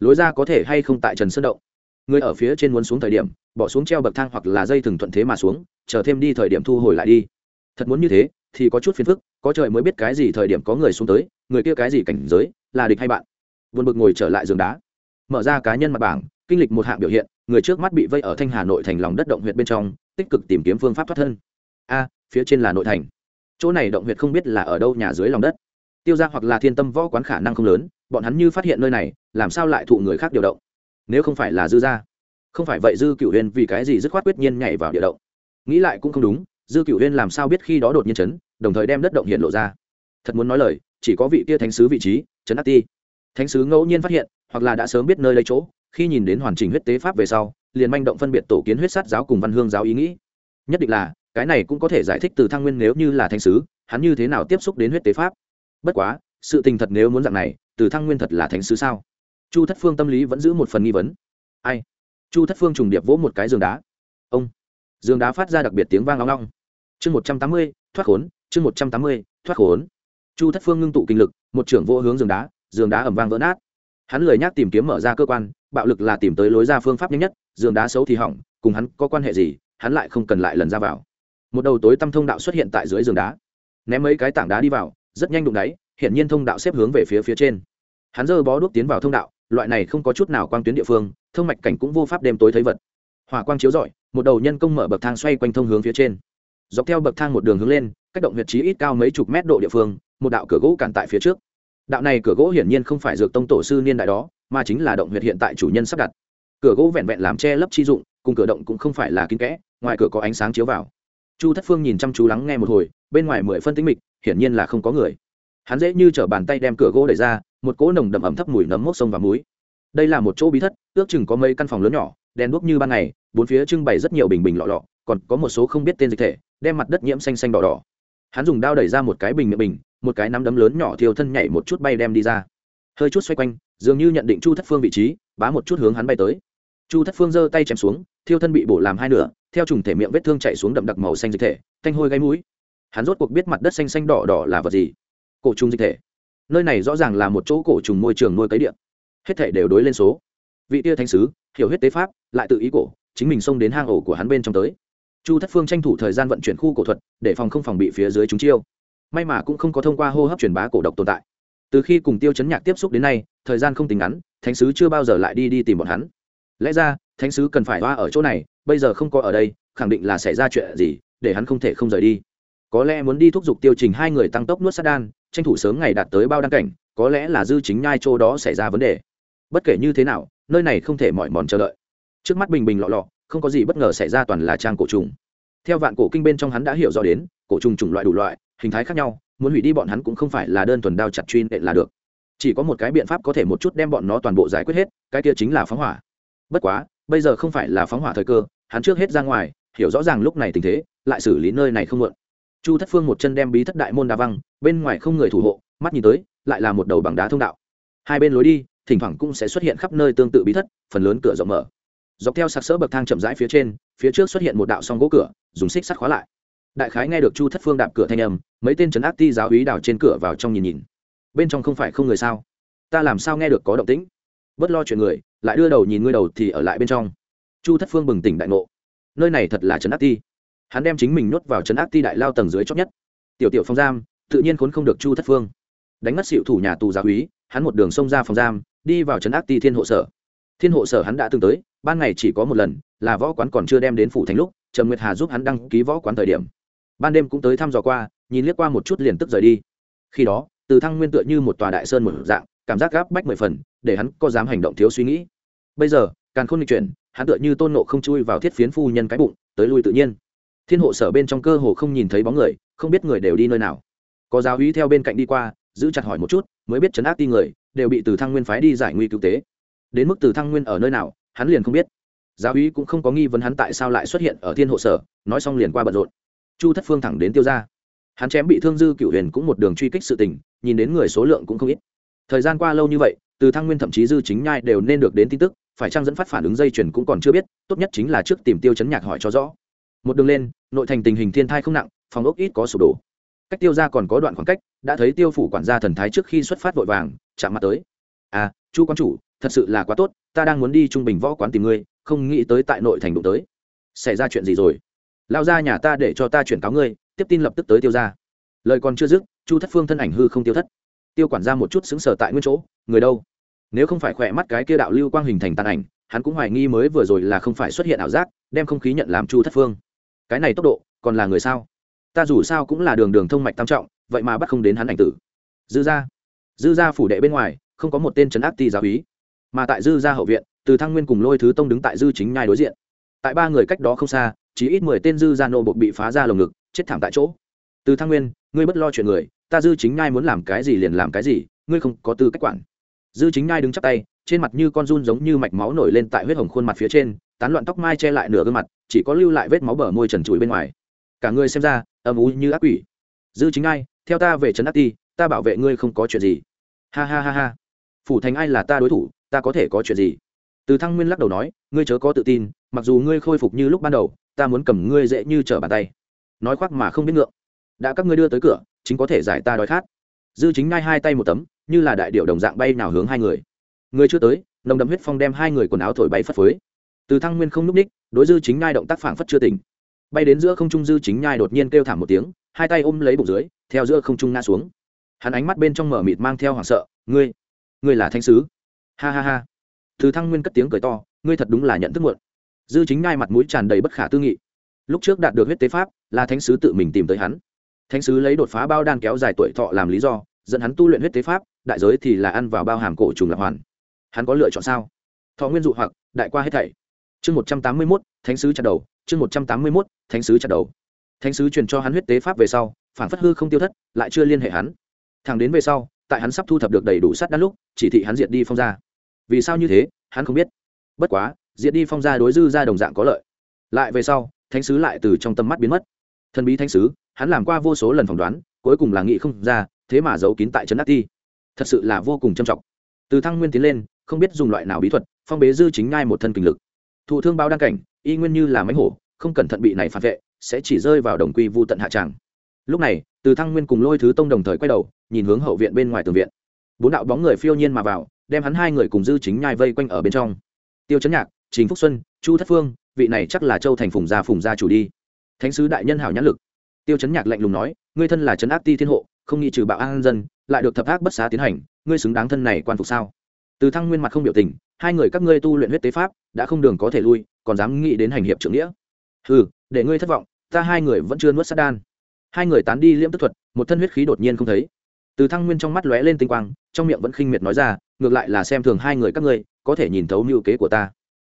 lối ra có thể hay không tại trần sơn động. Người ở phía trên muốn xuống thời điểm, bỏ xuống treo bậc thang hoặc là dây thừng thuận thế mà xuống, chờ thêm đi thời điểm thu hồi lại đi. Thật muốn như thế, thì có chút phiền phức, có trời mới biết cái gì thời điểm có người xuống tới, người kia cái gì cảnh giới, là địch hay bạn. Vượt bực ngồi trở lại giường đá, mở ra cá nhân mặt bảng, kinh lịch một hạng biểu hiện, người trước mắt bị vây ở thanh hà nội thành lòng đất động huyện bên trong, tích cực tìm kiếm phương pháp thoát thân. A, phía trên là nội thành. Chỗ này động huyện không biết là ở đâu nhà dưới lòng đất. Tiêu ra hoặc là thiên tâm võ quán khả năng không lớn bọn hắn như phát hiện nơi này, làm sao lại thụ người khác điều động? Nếu không phải là dư gia, không phải vậy dư cựu huyên vì cái gì dứt khoát quyết nhiên nhảy vào địa động? Nghĩ lại cũng không đúng, dư cựu huyên làm sao biết khi đó đột nhiên chấn, đồng thời đem đất động hiện lộ ra? Thật muốn nói lời, chỉ có vị kia thánh sứ vị trí, chấn ác ti. Thánh sứ ngẫu nhiên phát hiện, hoặc là đã sớm biết nơi lấy chỗ, khi nhìn đến hoàn chỉnh huyết tế pháp về sau, liền manh động phân biệt tổ kiến huyết sát giáo cùng văn hương giáo ý nghĩ. Nhất định là, cái này cũng có thể giải thích từ thăng nguyên nếu như là thánh sứ, hắn như thế nào tiếp xúc đến huyết tế pháp. Bất quá, sự tình thật nếu muốn dạng này từ thăng nguyên thật là thánh sứ sao? Chu thất phương tâm lý vẫn giữ một phần nghi vấn. Ai? Chu thất phương trùng điệp vỗ một cái giường đá. Ông. Giường đá phát ra đặc biệt tiếng vang long long. Chương một trăm tám mươi, thoát khốn, chương một trăm tám mươi, thoát khốn. Chu thất phương ngưng tụ kinh lực, một trưởng vô hướng giường đá giường đá ẩm vang vỡ nát. Hắn lười nhác tìm kiếm mở ra cơ quan, bạo lực là tìm tới lối ra phương pháp nhanh nhất, giường đá xấu thì hỏng, cùng hắn có quan hệ gì, hắn lại không cần lại lần ra vào. Một đầu tối tăm thông đạo xuất hiện tại dưới giường đá. Ném mấy cái tảng đá đi vào, rất nhanh đụng đáy hiện nhiên thông đạo xếp hướng về phía phía trên. Hắn giơ bó đuốc tiến vào thông đạo, loại này không có chút nào quang tuyến địa phương, thông mạch cảnh cũng vô pháp đêm tối thấy vật. Hỏa quang chiếu rọi, một đầu nhân công mở bậc thang xoay quanh thông hướng phía trên. Dọc theo bậc thang một đường hướng lên, cách động huyệt trí ít cao mấy chục mét độ địa phương, một đạo cửa gỗ cản tại phía trước. Đạo này cửa gỗ hiển nhiên không phải dược tông tổ sư niên đại đó, mà chính là động huyệt hiện tại chủ nhân sắp đặt. Cửa gỗ vẹn vẹn làm che lấp chi dụng, cùng cửa động cũng không phải là kín kẽ, ngoài cửa có ánh sáng chiếu vào. Chu thất phương nhìn chăm chú lắng nghe một hồi, bên ngoài mười phân tĩnh mịch, hiển nhiên là không có người hắn dễ như t r ở bàn tay đem cửa gỗ đẩy ra, một cỗ nồng đậm ẩm thấp mùi nấm mốc sông và muối. Đây là một chỗ bí thất, ước chừng có mấy căn phòng lớn nhỏ, đèn đuốc như ban ngày, bốn phía trưng bày rất nhiều bình bình lọ lọ, còn có một số không biết tên dịch thể, đem mặt đất nhiễm xanh xanh đỏ đỏ. Hắn dùng đao đẩy ra một cái bình miệng bình, một cái nắm đấm lớn nhỏ thiêu thân nhảy một chút bay đem đi ra. Hơi chút xoay quanh, dường như nhận định chu thất phương vị trí, bá một chút hướng hắn bay tới. Chu thất phương giơ tay chém xuống, thiêu thân bị bổ làm hai nửa, theo trùng thể miệng vết thương chạy xuống đậm đặc màu xanh dịch thể, thanh hôi gáy mũi. Hắn rốt cuộc biết mặt đất xanh xanh đỏ đỏ là vật gì cổ trùng dịch thể. Nơi này rõ ràng là một chỗ cổ trùng môi trường nuôi cấy điện hết thể đều đối lên số. Vị tia thánh sứ, hiểu huyết tế pháp, lại tự ý cổ, chính mình xông đến hang ổ của hắn bên trong tới. Chu thất phương tranh thủ thời gian vận chuyển khu cổ thuật, để phòng không phòng bị phía dưới chúng chiêu. May mà cũng không có thông qua hô hấp truyền bá cổ độc tồn tại. Từ khi cùng tiêu chấn nhạc tiếp xúc đến nay, thời gian không tính ngắn, thánh sứ chưa bao giờ lại đi đi tìm bọn hắn. Lẽ ra, thánh sứ cần phải hoa ở chỗ này, bây giờ không có ở đây, khẳng định là xảy ra chuyện gì, để hắn không thể không rời đi có lẽ muốn đi thúc giục tiêu trình hai người tăng tốc nuốt sát đan, tranh thủ sớm ngày đạt tới bao đăng cảnh, có lẽ là dư chính nhai chỗ đó xảy ra vấn đề. Bất kể như thế nào, nơi này không thể mỏi mòn chờ đợi. Trước mắt bình bình lọ lọ, không có gì bất ngờ xảy ra toàn là trang cổ trùng. Theo vạn cổ kinh bên trong hắn đã hiểu rõ đến, cổ trùng chủng loại đủ loại, hình thái khác nhau, muốn hủy đi bọn hắn cũng không phải là đơn thuần đao chặt truy nệ là được. Chỉ có một cái biện pháp có thể một chút đem bọn nó toàn bộ giải quyết hết, cái kia chính là phóng hỏa. Bất quá, bây giờ không phải là phóng hỏa thời cơ, hắn trước hết ra ngoài, hiểu rõ ràng lúc này tình thế, lại xử lý nơi này không mượn chu thất phương một chân đem bí thất đại môn đa văng, bên ngoài không người thủ hộ, mắt nhìn tới, lại là một đầu bằng đá thông đạo. Hai bên lối đi, thỉnh thoảng cũng sẽ xuất hiện khắp nơi tương tự bí thất, phần lớn cửa rộng mở. Dọc theo sặc sỡ bậc thang chậm rãi phía trên, phía trước xuất hiện một đạo song gỗ cửa, dùng xích sắt khóa lại. Đại khái nghe được chu thất phương đạp cửa thanh âm, mấy tên trấn ác ti giáo úy đào trên cửa vào trong nhìn nhìn. Bên trong không phải không người sao? Ta làm sao nghe được có động tĩnh? Bớt lo chuyện người, lại đưa đầu nhìn ngươi đầu thì ở lại bên trong. Chu thất phương bừng tỉnh đại ngộ. Nơi này thật là trấn ác ti hắn đem chính mình nhốt vào trấn ác ti đại lao tầng dưới chót nhất. Tiểu tiểu phòng giam, tự nhiên khốn không được chu thất phương. Đánh mất xịu thủ nhà tù giáo úy, hắn một đường xông ra phòng giam, đi vào trấn ác ti thiên hộ sở. Thiên hộ sở hắn đã từng tới, ban ngày chỉ có một lần, là võ quán còn chưa đem đến phủ thành lúc, trần nguyệt hà giúp hắn đăng ký võ quán thời điểm. Ban đêm cũng tới thăm dò qua, nhìn liếc qua một chút liền tức rời đi. Khi đó, từ thăng nguyên tựa như một tòa đại sơn một dạng, cảm giác gáp bách mười phần, để hắn có dám hành động thiếu suy nghĩ. Bây giờ, càng không nghịch chuyển hắn tựa như tôn nộ không chui vào thiết phiến phu nhân cái bụng, tới lui tự nhiên thiên hộ sở bên trong cơ hồ không nhìn thấy bóng người, không biết người đều đi nơi nào. Có giáo úy theo bên cạnh đi qua, giữ chặt hỏi một chút, mới biết chấn áp đi người, đều bị từ thăng nguyên phái đi giải nguy cứu tế. Đến mức từ thăng nguyên ở nơi nào, hắn liền không biết. Giáo úy cũng không có nghi vấn hắn tại sao lại xuất hiện ở thiên hộ sở, nói xong liền qua bận rộn. Chu thất phương thẳng đến tiêu ra hắn chém bị thương dư cựu huyền cũng một đường truy kích sự tình, nhìn đến người số lượng cũng không ít. Thời gian qua lâu như vậy, từ thăng nguyên thậm chí dư chính nhai đều nên được đến tin tức, phải trang dẫn phát phản ứng dây chuyển cũng còn chưa biết, tốt nhất chính là trước tìm tiêu chấn nhạc hỏi cho rõ một đường lên, nội thành tình hình thiên thai không nặng, phòng ốc ít có sụp đổ. Cách tiêu ra còn có đoạn khoảng cách, đã thấy tiêu phủ quản gia thần thái trước khi xuất phát vội vàng, chạm mặt tới. À chu quan chủ, thật sự là quá tốt, ta đang muốn đi trung bình võ quán tìm ngươi, không nghĩ tới tại nội thành đụng tới. Xảy ra chuyện gì rồi? Lao ra nhà ta để cho ta chuyển cáo ngươi, tiếp tin lập tức tới tiêu ra lời còn chưa dứt, chu thất phương thân ảnh hư không tiêu thất. Tiêu quản ra một chút xứng sở tại nguyên chỗ, người đâu? Nếu không phải khỏe mắt cái kia đạo lưu quang hình thành tàn ảnh, hắn cũng hoài nghi mới vừa rồi là không phải xuất hiện ảo giác, đem không khí nhận làm chu thất phương cái này tốc độ, còn là người sao? Ta dù sao cũng là đường đường thông mạch tam trọng, vậy mà bắt không đến hắn ảnh tử. Dư gia. Dư gia phủ đệ bên ngoài, không có một tên trấn áp ti giáo úy mà tại dư gia hậu viện, từ thăng nguyên cùng lôi thứ tông đứng tại dư chính nhai đối diện. Tại ba người cách đó không xa chỉ ít mười tên dư gia nô bộc bị phá ra lồng ngực, chết thảm tại chỗ. Từ thăng nguyên, ngươi bất lo chuyện người, ta dư chính nhai muốn làm cái gì liền làm cái gì, ngươi không có tư cách quản. Dư chính nhai đứng chắp tay, trên mặt như con run giống như mạch máu nổi lên tại huyết hồng khuôn mặt phía trên tán loạn tóc mai che lại nửa gương mặt, chỉ có lưu lại vết máu bờ môi trần trụi bên ngoài. Cả người xem ra, âm ú như ác quỷ. Dư chính ai, theo ta về trấn ác ti, ta bảo vệ ngươi không có chuyện gì. Ha ha ha ha. Phủ thành ai là ta đối thủ, ta có thể có chuyện gì? Từ thăng nguyên lắc đầu nói, ngươi chớ có tự tin, mặc dù ngươi khôi phục như lúc ban đầu, ta muốn cầm ngươi dễ như trở bàn tay. Nói khoác mà không biết ngượng. Đã các ngươi đưa tới cửa, chính có thể giải ta đói khát. Dư chính ngay hai tay một tấm, như là đại điệu đồng dạng bay nào hướng hai người. Người chưa tới, nồng đậm huyết phong đem hai người quần áo thổi bay phất phới từ thăng nguyên không n ú c ních đối dư chính nhai động tác phản phất chưa tỉnh. Bay đến giữa không trung dư chính nhai đột nhiên kêu thảm một tiếng, hai tay ôm lấy bụng dưới, theo giữa không trung ngã xuống. Hắn ánh mắt bên trong mở mịt mang theo hoảng sợ, ngươi ngươi là thanh sứ? Ha ha ha. Từ thăng nguyên cất tiếng cười to, ngươi thật đúng là nhận thức muộn. Dư chính nhai mặt mũi tràn đầy bất khả tư nghị. Lúc trước đạt được huyết tế pháp, là thánh sứ tự mình tìm tới hắn. Thánh sứ lấy đột phá bao đan kéo dài tuổi thọ làm lý do, dẫn hắn tu luyện huyết tế pháp, đại giới thì là ăn vào bao hàm cổ trùng lạc hoàn. Hắn có lựa chọn sao? Thọ nguyên dụ hoặc, đại qua hết thảy chương một trăm tám mươi mốt, thánh sứ chặt đầu, chương một trăm tám mươi mốt, thánh sứ chặt đầu. Thánh sứ truyền cho hắn huyết tế pháp về sau phản phất hư không tiêu thất, lại chưa liên hệ hắn. Thằng đến về sau, tại hắn sắp thu thập được đầy đủ sắt đan lúc, chỉ thị hắn diệt đi phong gia. Vì sao như thế, hắn không biết. Bất quá, diệt đi phong gia đối dư ra đồng dạng có lợi. Lại về sau, thánh sứ lại từ trong tâm mắt biến mất. Thần bí thánh sứ, hắn làm qua vô số lần phỏng đoán, cuối cùng là nghĩ không ra, thế mà giấu kín tại trấn ác ti. Thật sự là vô cùng trầm trọng. Từ thăng nguyên tiến lên, không biết dùng loại nào bí thuật, phong bế dư chính ngai một thân kinh lực thụ thương báo đăng cảnh, y nguyên như là mánh hổ, không cẩn thận bị này phản vệ, sẽ chỉ rơi vào đồng quy vô tận hạ tràng. Lúc này, từ thăng nguyên cùng lôi thứ tông đồng thời quay đầu, nhìn hướng hậu viện bên ngoài tường viện. Bốn đạo bóng người phiêu nhiên mà vào, đem hắn hai người cùng dư chính nhai vây quanh ở bên trong. Tiêu chấn nhạc, trình phúc xuân, chu thất phương, vị này chắc là châu thành phùng gia phùng gia chủ đi. Thánh sứ đại nhân hảo nhãn lực. Tiêu chấn nhạc lạnh lùng nói, ngươi thân là trấn Áp ti thiên hộ, không nghĩ trừ bạo an dân, lại được thập ác bất xá tiến hành, ngươi xứng đáng thân này quan phục sao? Từ thăng nguyên mặt không biểu tình, hai người các ngươi tu luyện huyết tế pháp, đã không đường có thể lui, còn dám nghĩ đến hành hiệp trưởng nghĩa. Ừ để ngươi thất vọng, ta hai người vẫn chưa nuốt sát đan. Hai người tán đi liễm tức thuật, một thân huyết khí đột nhiên không thấy. Từ thăng nguyên trong mắt lóe lên tinh quang, trong miệng vẫn khinh miệt nói ra, ngược lại là xem thường hai người các ngươi, có thể nhìn thấu mưu kế của ta.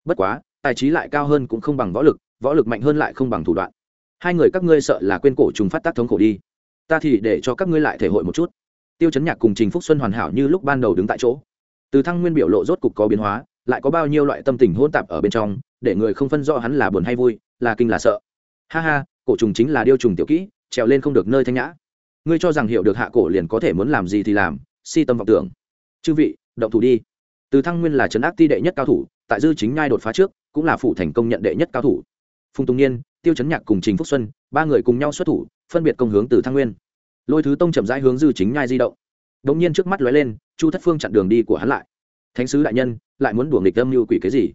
Bất quá, tài trí lại cao hơn cũng không bằng võ lực võ lực mạnh hơn lại không bằng thủ đoạn. Hai người các ngươi sợ là quên cổ trùng phát tác thống khổ đi. Ta thì để cho các ngươi lại thể hội một chút. Tiêu chấn nhạc cùng trình phúc xuân hoàn hảo như lúc ban đầu đứng tại chỗ từ thăng nguyên biểu lộ rốt cục có biến hóa, lại có bao nhiêu loại tâm tình hôn tạp ở bên trong, để người không phân rõ hắn là buồn hay vui, là kinh là sợ. Ha ha, cổ trùng chính là điêu trùng tiểu kỹ, trèo lên không được nơi thanh nhã. Ngươi cho rằng hiểu được hạ cổ liền có thể muốn làm gì thì làm, si tâm vọng tưởng. Chư vị, động thủ đi. Từ thăng nguyên là trấn ác ti đệ nhất cao thủ, tại dư chính nhai đột phá trước, cũng là phủ thành công nhận đệ nhất cao thủ. Phùng tùng niên, tiêu chấn nhạc cùng trình phúc xuân, ba người cùng nhau xuất thủ, phân biệt công hướng từ thăng nguyên. Lôi thứ tông chậm rãi hướng dư chính nhai di động đột nhiên trước mắt lóe lên chu thất phương chặn đường đi của hắn lại. Thánh sứ đại nhân lại muốn đùa nghịch âm mưu quỷ cái gì?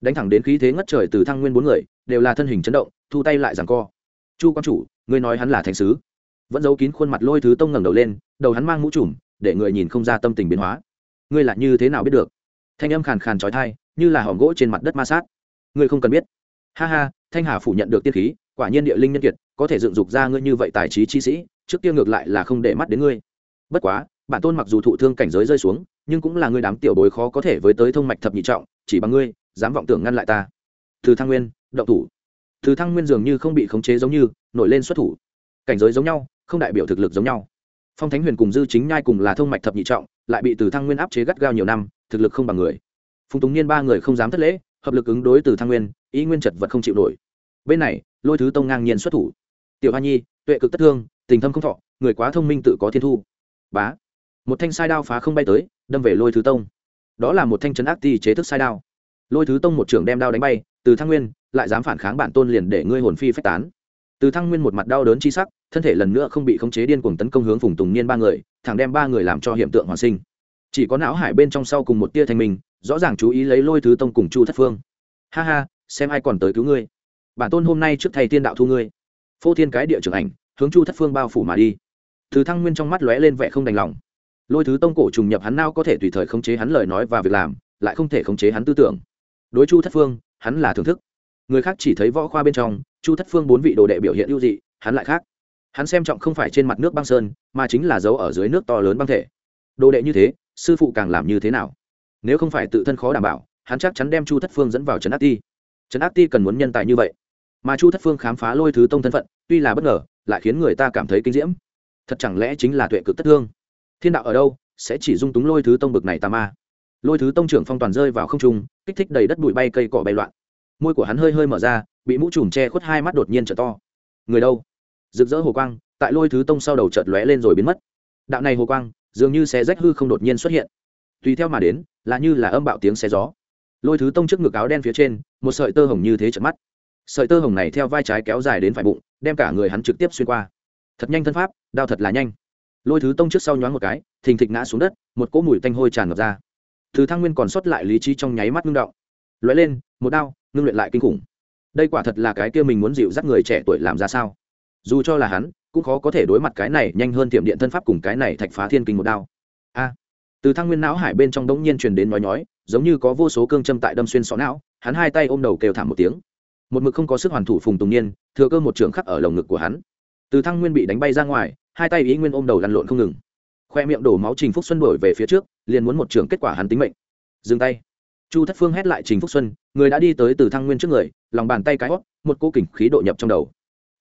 Đánh thẳng đến khí thế ngất trời từ thăng nguyên bốn người đều là thân hình chấn động thu tay lại giằng co. Chu quan chủ ngươi nói hắn là thánh sứ? Vẫn giấu kín khuôn mặt lôi thứ tông ngẩng đầu lên đầu hắn mang mũ trùm để người nhìn không ra tâm tình biến hóa. Ngươi là như thế nào biết được? Thanh âm khàn khàn chói tai, như là hòm gỗ trên mặt đất ma sát. Ngươi không cần biết. Ha ha thanh hà phủ nhận được tiên khí quả nhiên địa linh nhân kiệt có thể dựng dục ra ngươi như vậy tài trí chi sĩ trước kia ngược lại là không để mắt đến ngươi. Bất quá bản tôn mặc dù thụ thương cảnh giới rơi xuống, nhưng cũng là ngươi đám tiểu bối khó có thể với tới thông mạch thập nhị trọng, chỉ bằng ngươi, dám vọng tưởng ngăn lại ta. Từ thăng nguyên, động thủ. Từ thăng nguyên dường như không bị khống chế giống như, nổi lên xuất thủ. Cảnh giới giống nhau, không đại biểu thực lực giống nhau. Phong thánh huyền cùng dư chính nhai cùng là thông mạch thập nhị trọng, lại bị từ thăng nguyên áp chế gắt gao nhiều năm, thực lực không bằng người. Phùng tùng niên ba người không dám thất lễ, hợp lực ứng đối từ thăng nguyên, ý nguyên chật vật không chịu nổi. Bên này, lôi thứ tông ngang nhiên xuất thủ. Tiểu hoa nhi, tuệ cực tất thương, tình thâm không thọ, người quá thông minh tự có thiên thu. Bá một thanh sai đao phá không bay tới, đâm về lôi thứ tông. Đó là một thanh chấn ác ti chế thức sai đao. Lôi thứ tông một trưởng đem đao đánh bay, từ thăng nguyên, lại dám phản kháng bản tôn liền để ngươi hồn phi phách tán. Từ thăng nguyên một mặt đau đớn chi sắc, thân thể lần nữa không bị khống chế điên cuồng tấn công hướng phùng tùng niên ba người, thẳng đem ba người làm cho hiện tượng hoàn sinh. Chỉ có não hải bên trong sau cùng một tia thành mình rõ ràng chú ý lấy lôi thứ tông cùng chu thất phương. Ha ha, xem ai còn tới cứu ngươi. Bản tôn hôm nay trước thầy tiên đạo thu ngươi. Phô thiên cái địa trưởng ảnh, hướng chu thất phương bao phủ mà đi. Từ thăng nguyên trong mắt lóe lên vẻ không đành lòng lôi thứ tông cổ trùng nhập hắn nào có thể tùy thời khống chế hắn lời nói và việc làm, lại không thể khống chế hắn tư tưởng. Đối chu thất phương, hắn là thưởng thức. Người khác chỉ thấy võ khoa bên trong, chu thất phương bốn vị đồ đệ biểu hiện ưu dị, hắn lại khác. Hắn xem trọng không phải trên mặt nước băng sơn, mà chính là dấu ở dưới nước to lớn băng thể. Đồ đệ như thế, sư phụ càng làm như thế nào? Nếu không phải tự thân khó đảm bảo, hắn chắc chắn đem chu thất phương dẫn vào trấn ác ti. Trấn ác ti cần muốn nhân tài như vậy. Mà chu thất phương khám phá lôi thứ tông thân phận, tuy là bất ngờ, lại khiến người ta cảm thấy kinh diễm. Thật chẳng lẽ chính là tuệ cực tất thương? Thiên đạo ở đâu, sẽ chỉ dung túng lôi thứ tông bực này tà ma. Lôi thứ tông trưởng phong toàn rơi vào không trung, kích thích đầy đất bụi bay cây cỏ bay loạn. Môi của hắn hơi hơi mở ra, bị mũ trùm che khuất hai mắt đột nhiên trở to. Người đâu? Rực rỡ hồ quang, tại lôi thứ tông sau đầu chợt lóe lên rồi biến mất. Đạo này hồ quang, dường như xe rách hư không đột nhiên xuất hiện. Tùy theo mà đến, là như là âm bạo tiếng xe gió. Lôi thứ tông trước ngực áo đen phía trên, một sợi tơ hồng như thế chợt mắt. Sợi tơ hồng này theo vai trái kéo dài đến phải bụng, đem cả người hắn trực tiếp xuyên qua. Thật nhanh thân pháp, đao thật là nhanh lôi thứ tông trước sau nhoáng một cái, thình thịch ngã xuống đất, một cỗ mùi tanh hôi tràn ngập ra. Thứ thăng nguyên còn sót lại lý trí trong nháy mắt ngưng động. Lóe lên, một đao, ngưng luyện lại kinh khủng. Đây quả thật là cái kia mình muốn dịu dắt người trẻ tuổi làm ra sao? Dù cho là hắn, cũng khó có thể đối mặt cái này nhanh hơn tiệm điện thân pháp cùng cái này thạch phá thiên kinh một đao. A! Từ thăng nguyên não hải bên trong đống nhiên truyền đến nói nhói, giống như có vô số cương châm tại đâm xuyên sọ não, hắn hai tay ôm đầu kêu thảm một tiếng. Một mực không có sức hoàn thủ phùng tùng niên, thừa cơ một trường khắc ở lồng ngực của hắn. Từ thăng nguyên bị đánh bay ra ngoài hai tay ý nguyên ôm đầu lăn lộn không ngừng. Khoe miệng đổ máu trình phúc xuân đổi về phía trước, liền muốn một trường kết quả hắn tính mệnh. Dừng tay. Chu thất phương hét lại trình phúc xuân, người đã đi tới từ thăng nguyên trước người, lòng bàn tay cái hót, một cô kỉnh khí độ nhập trong đầu.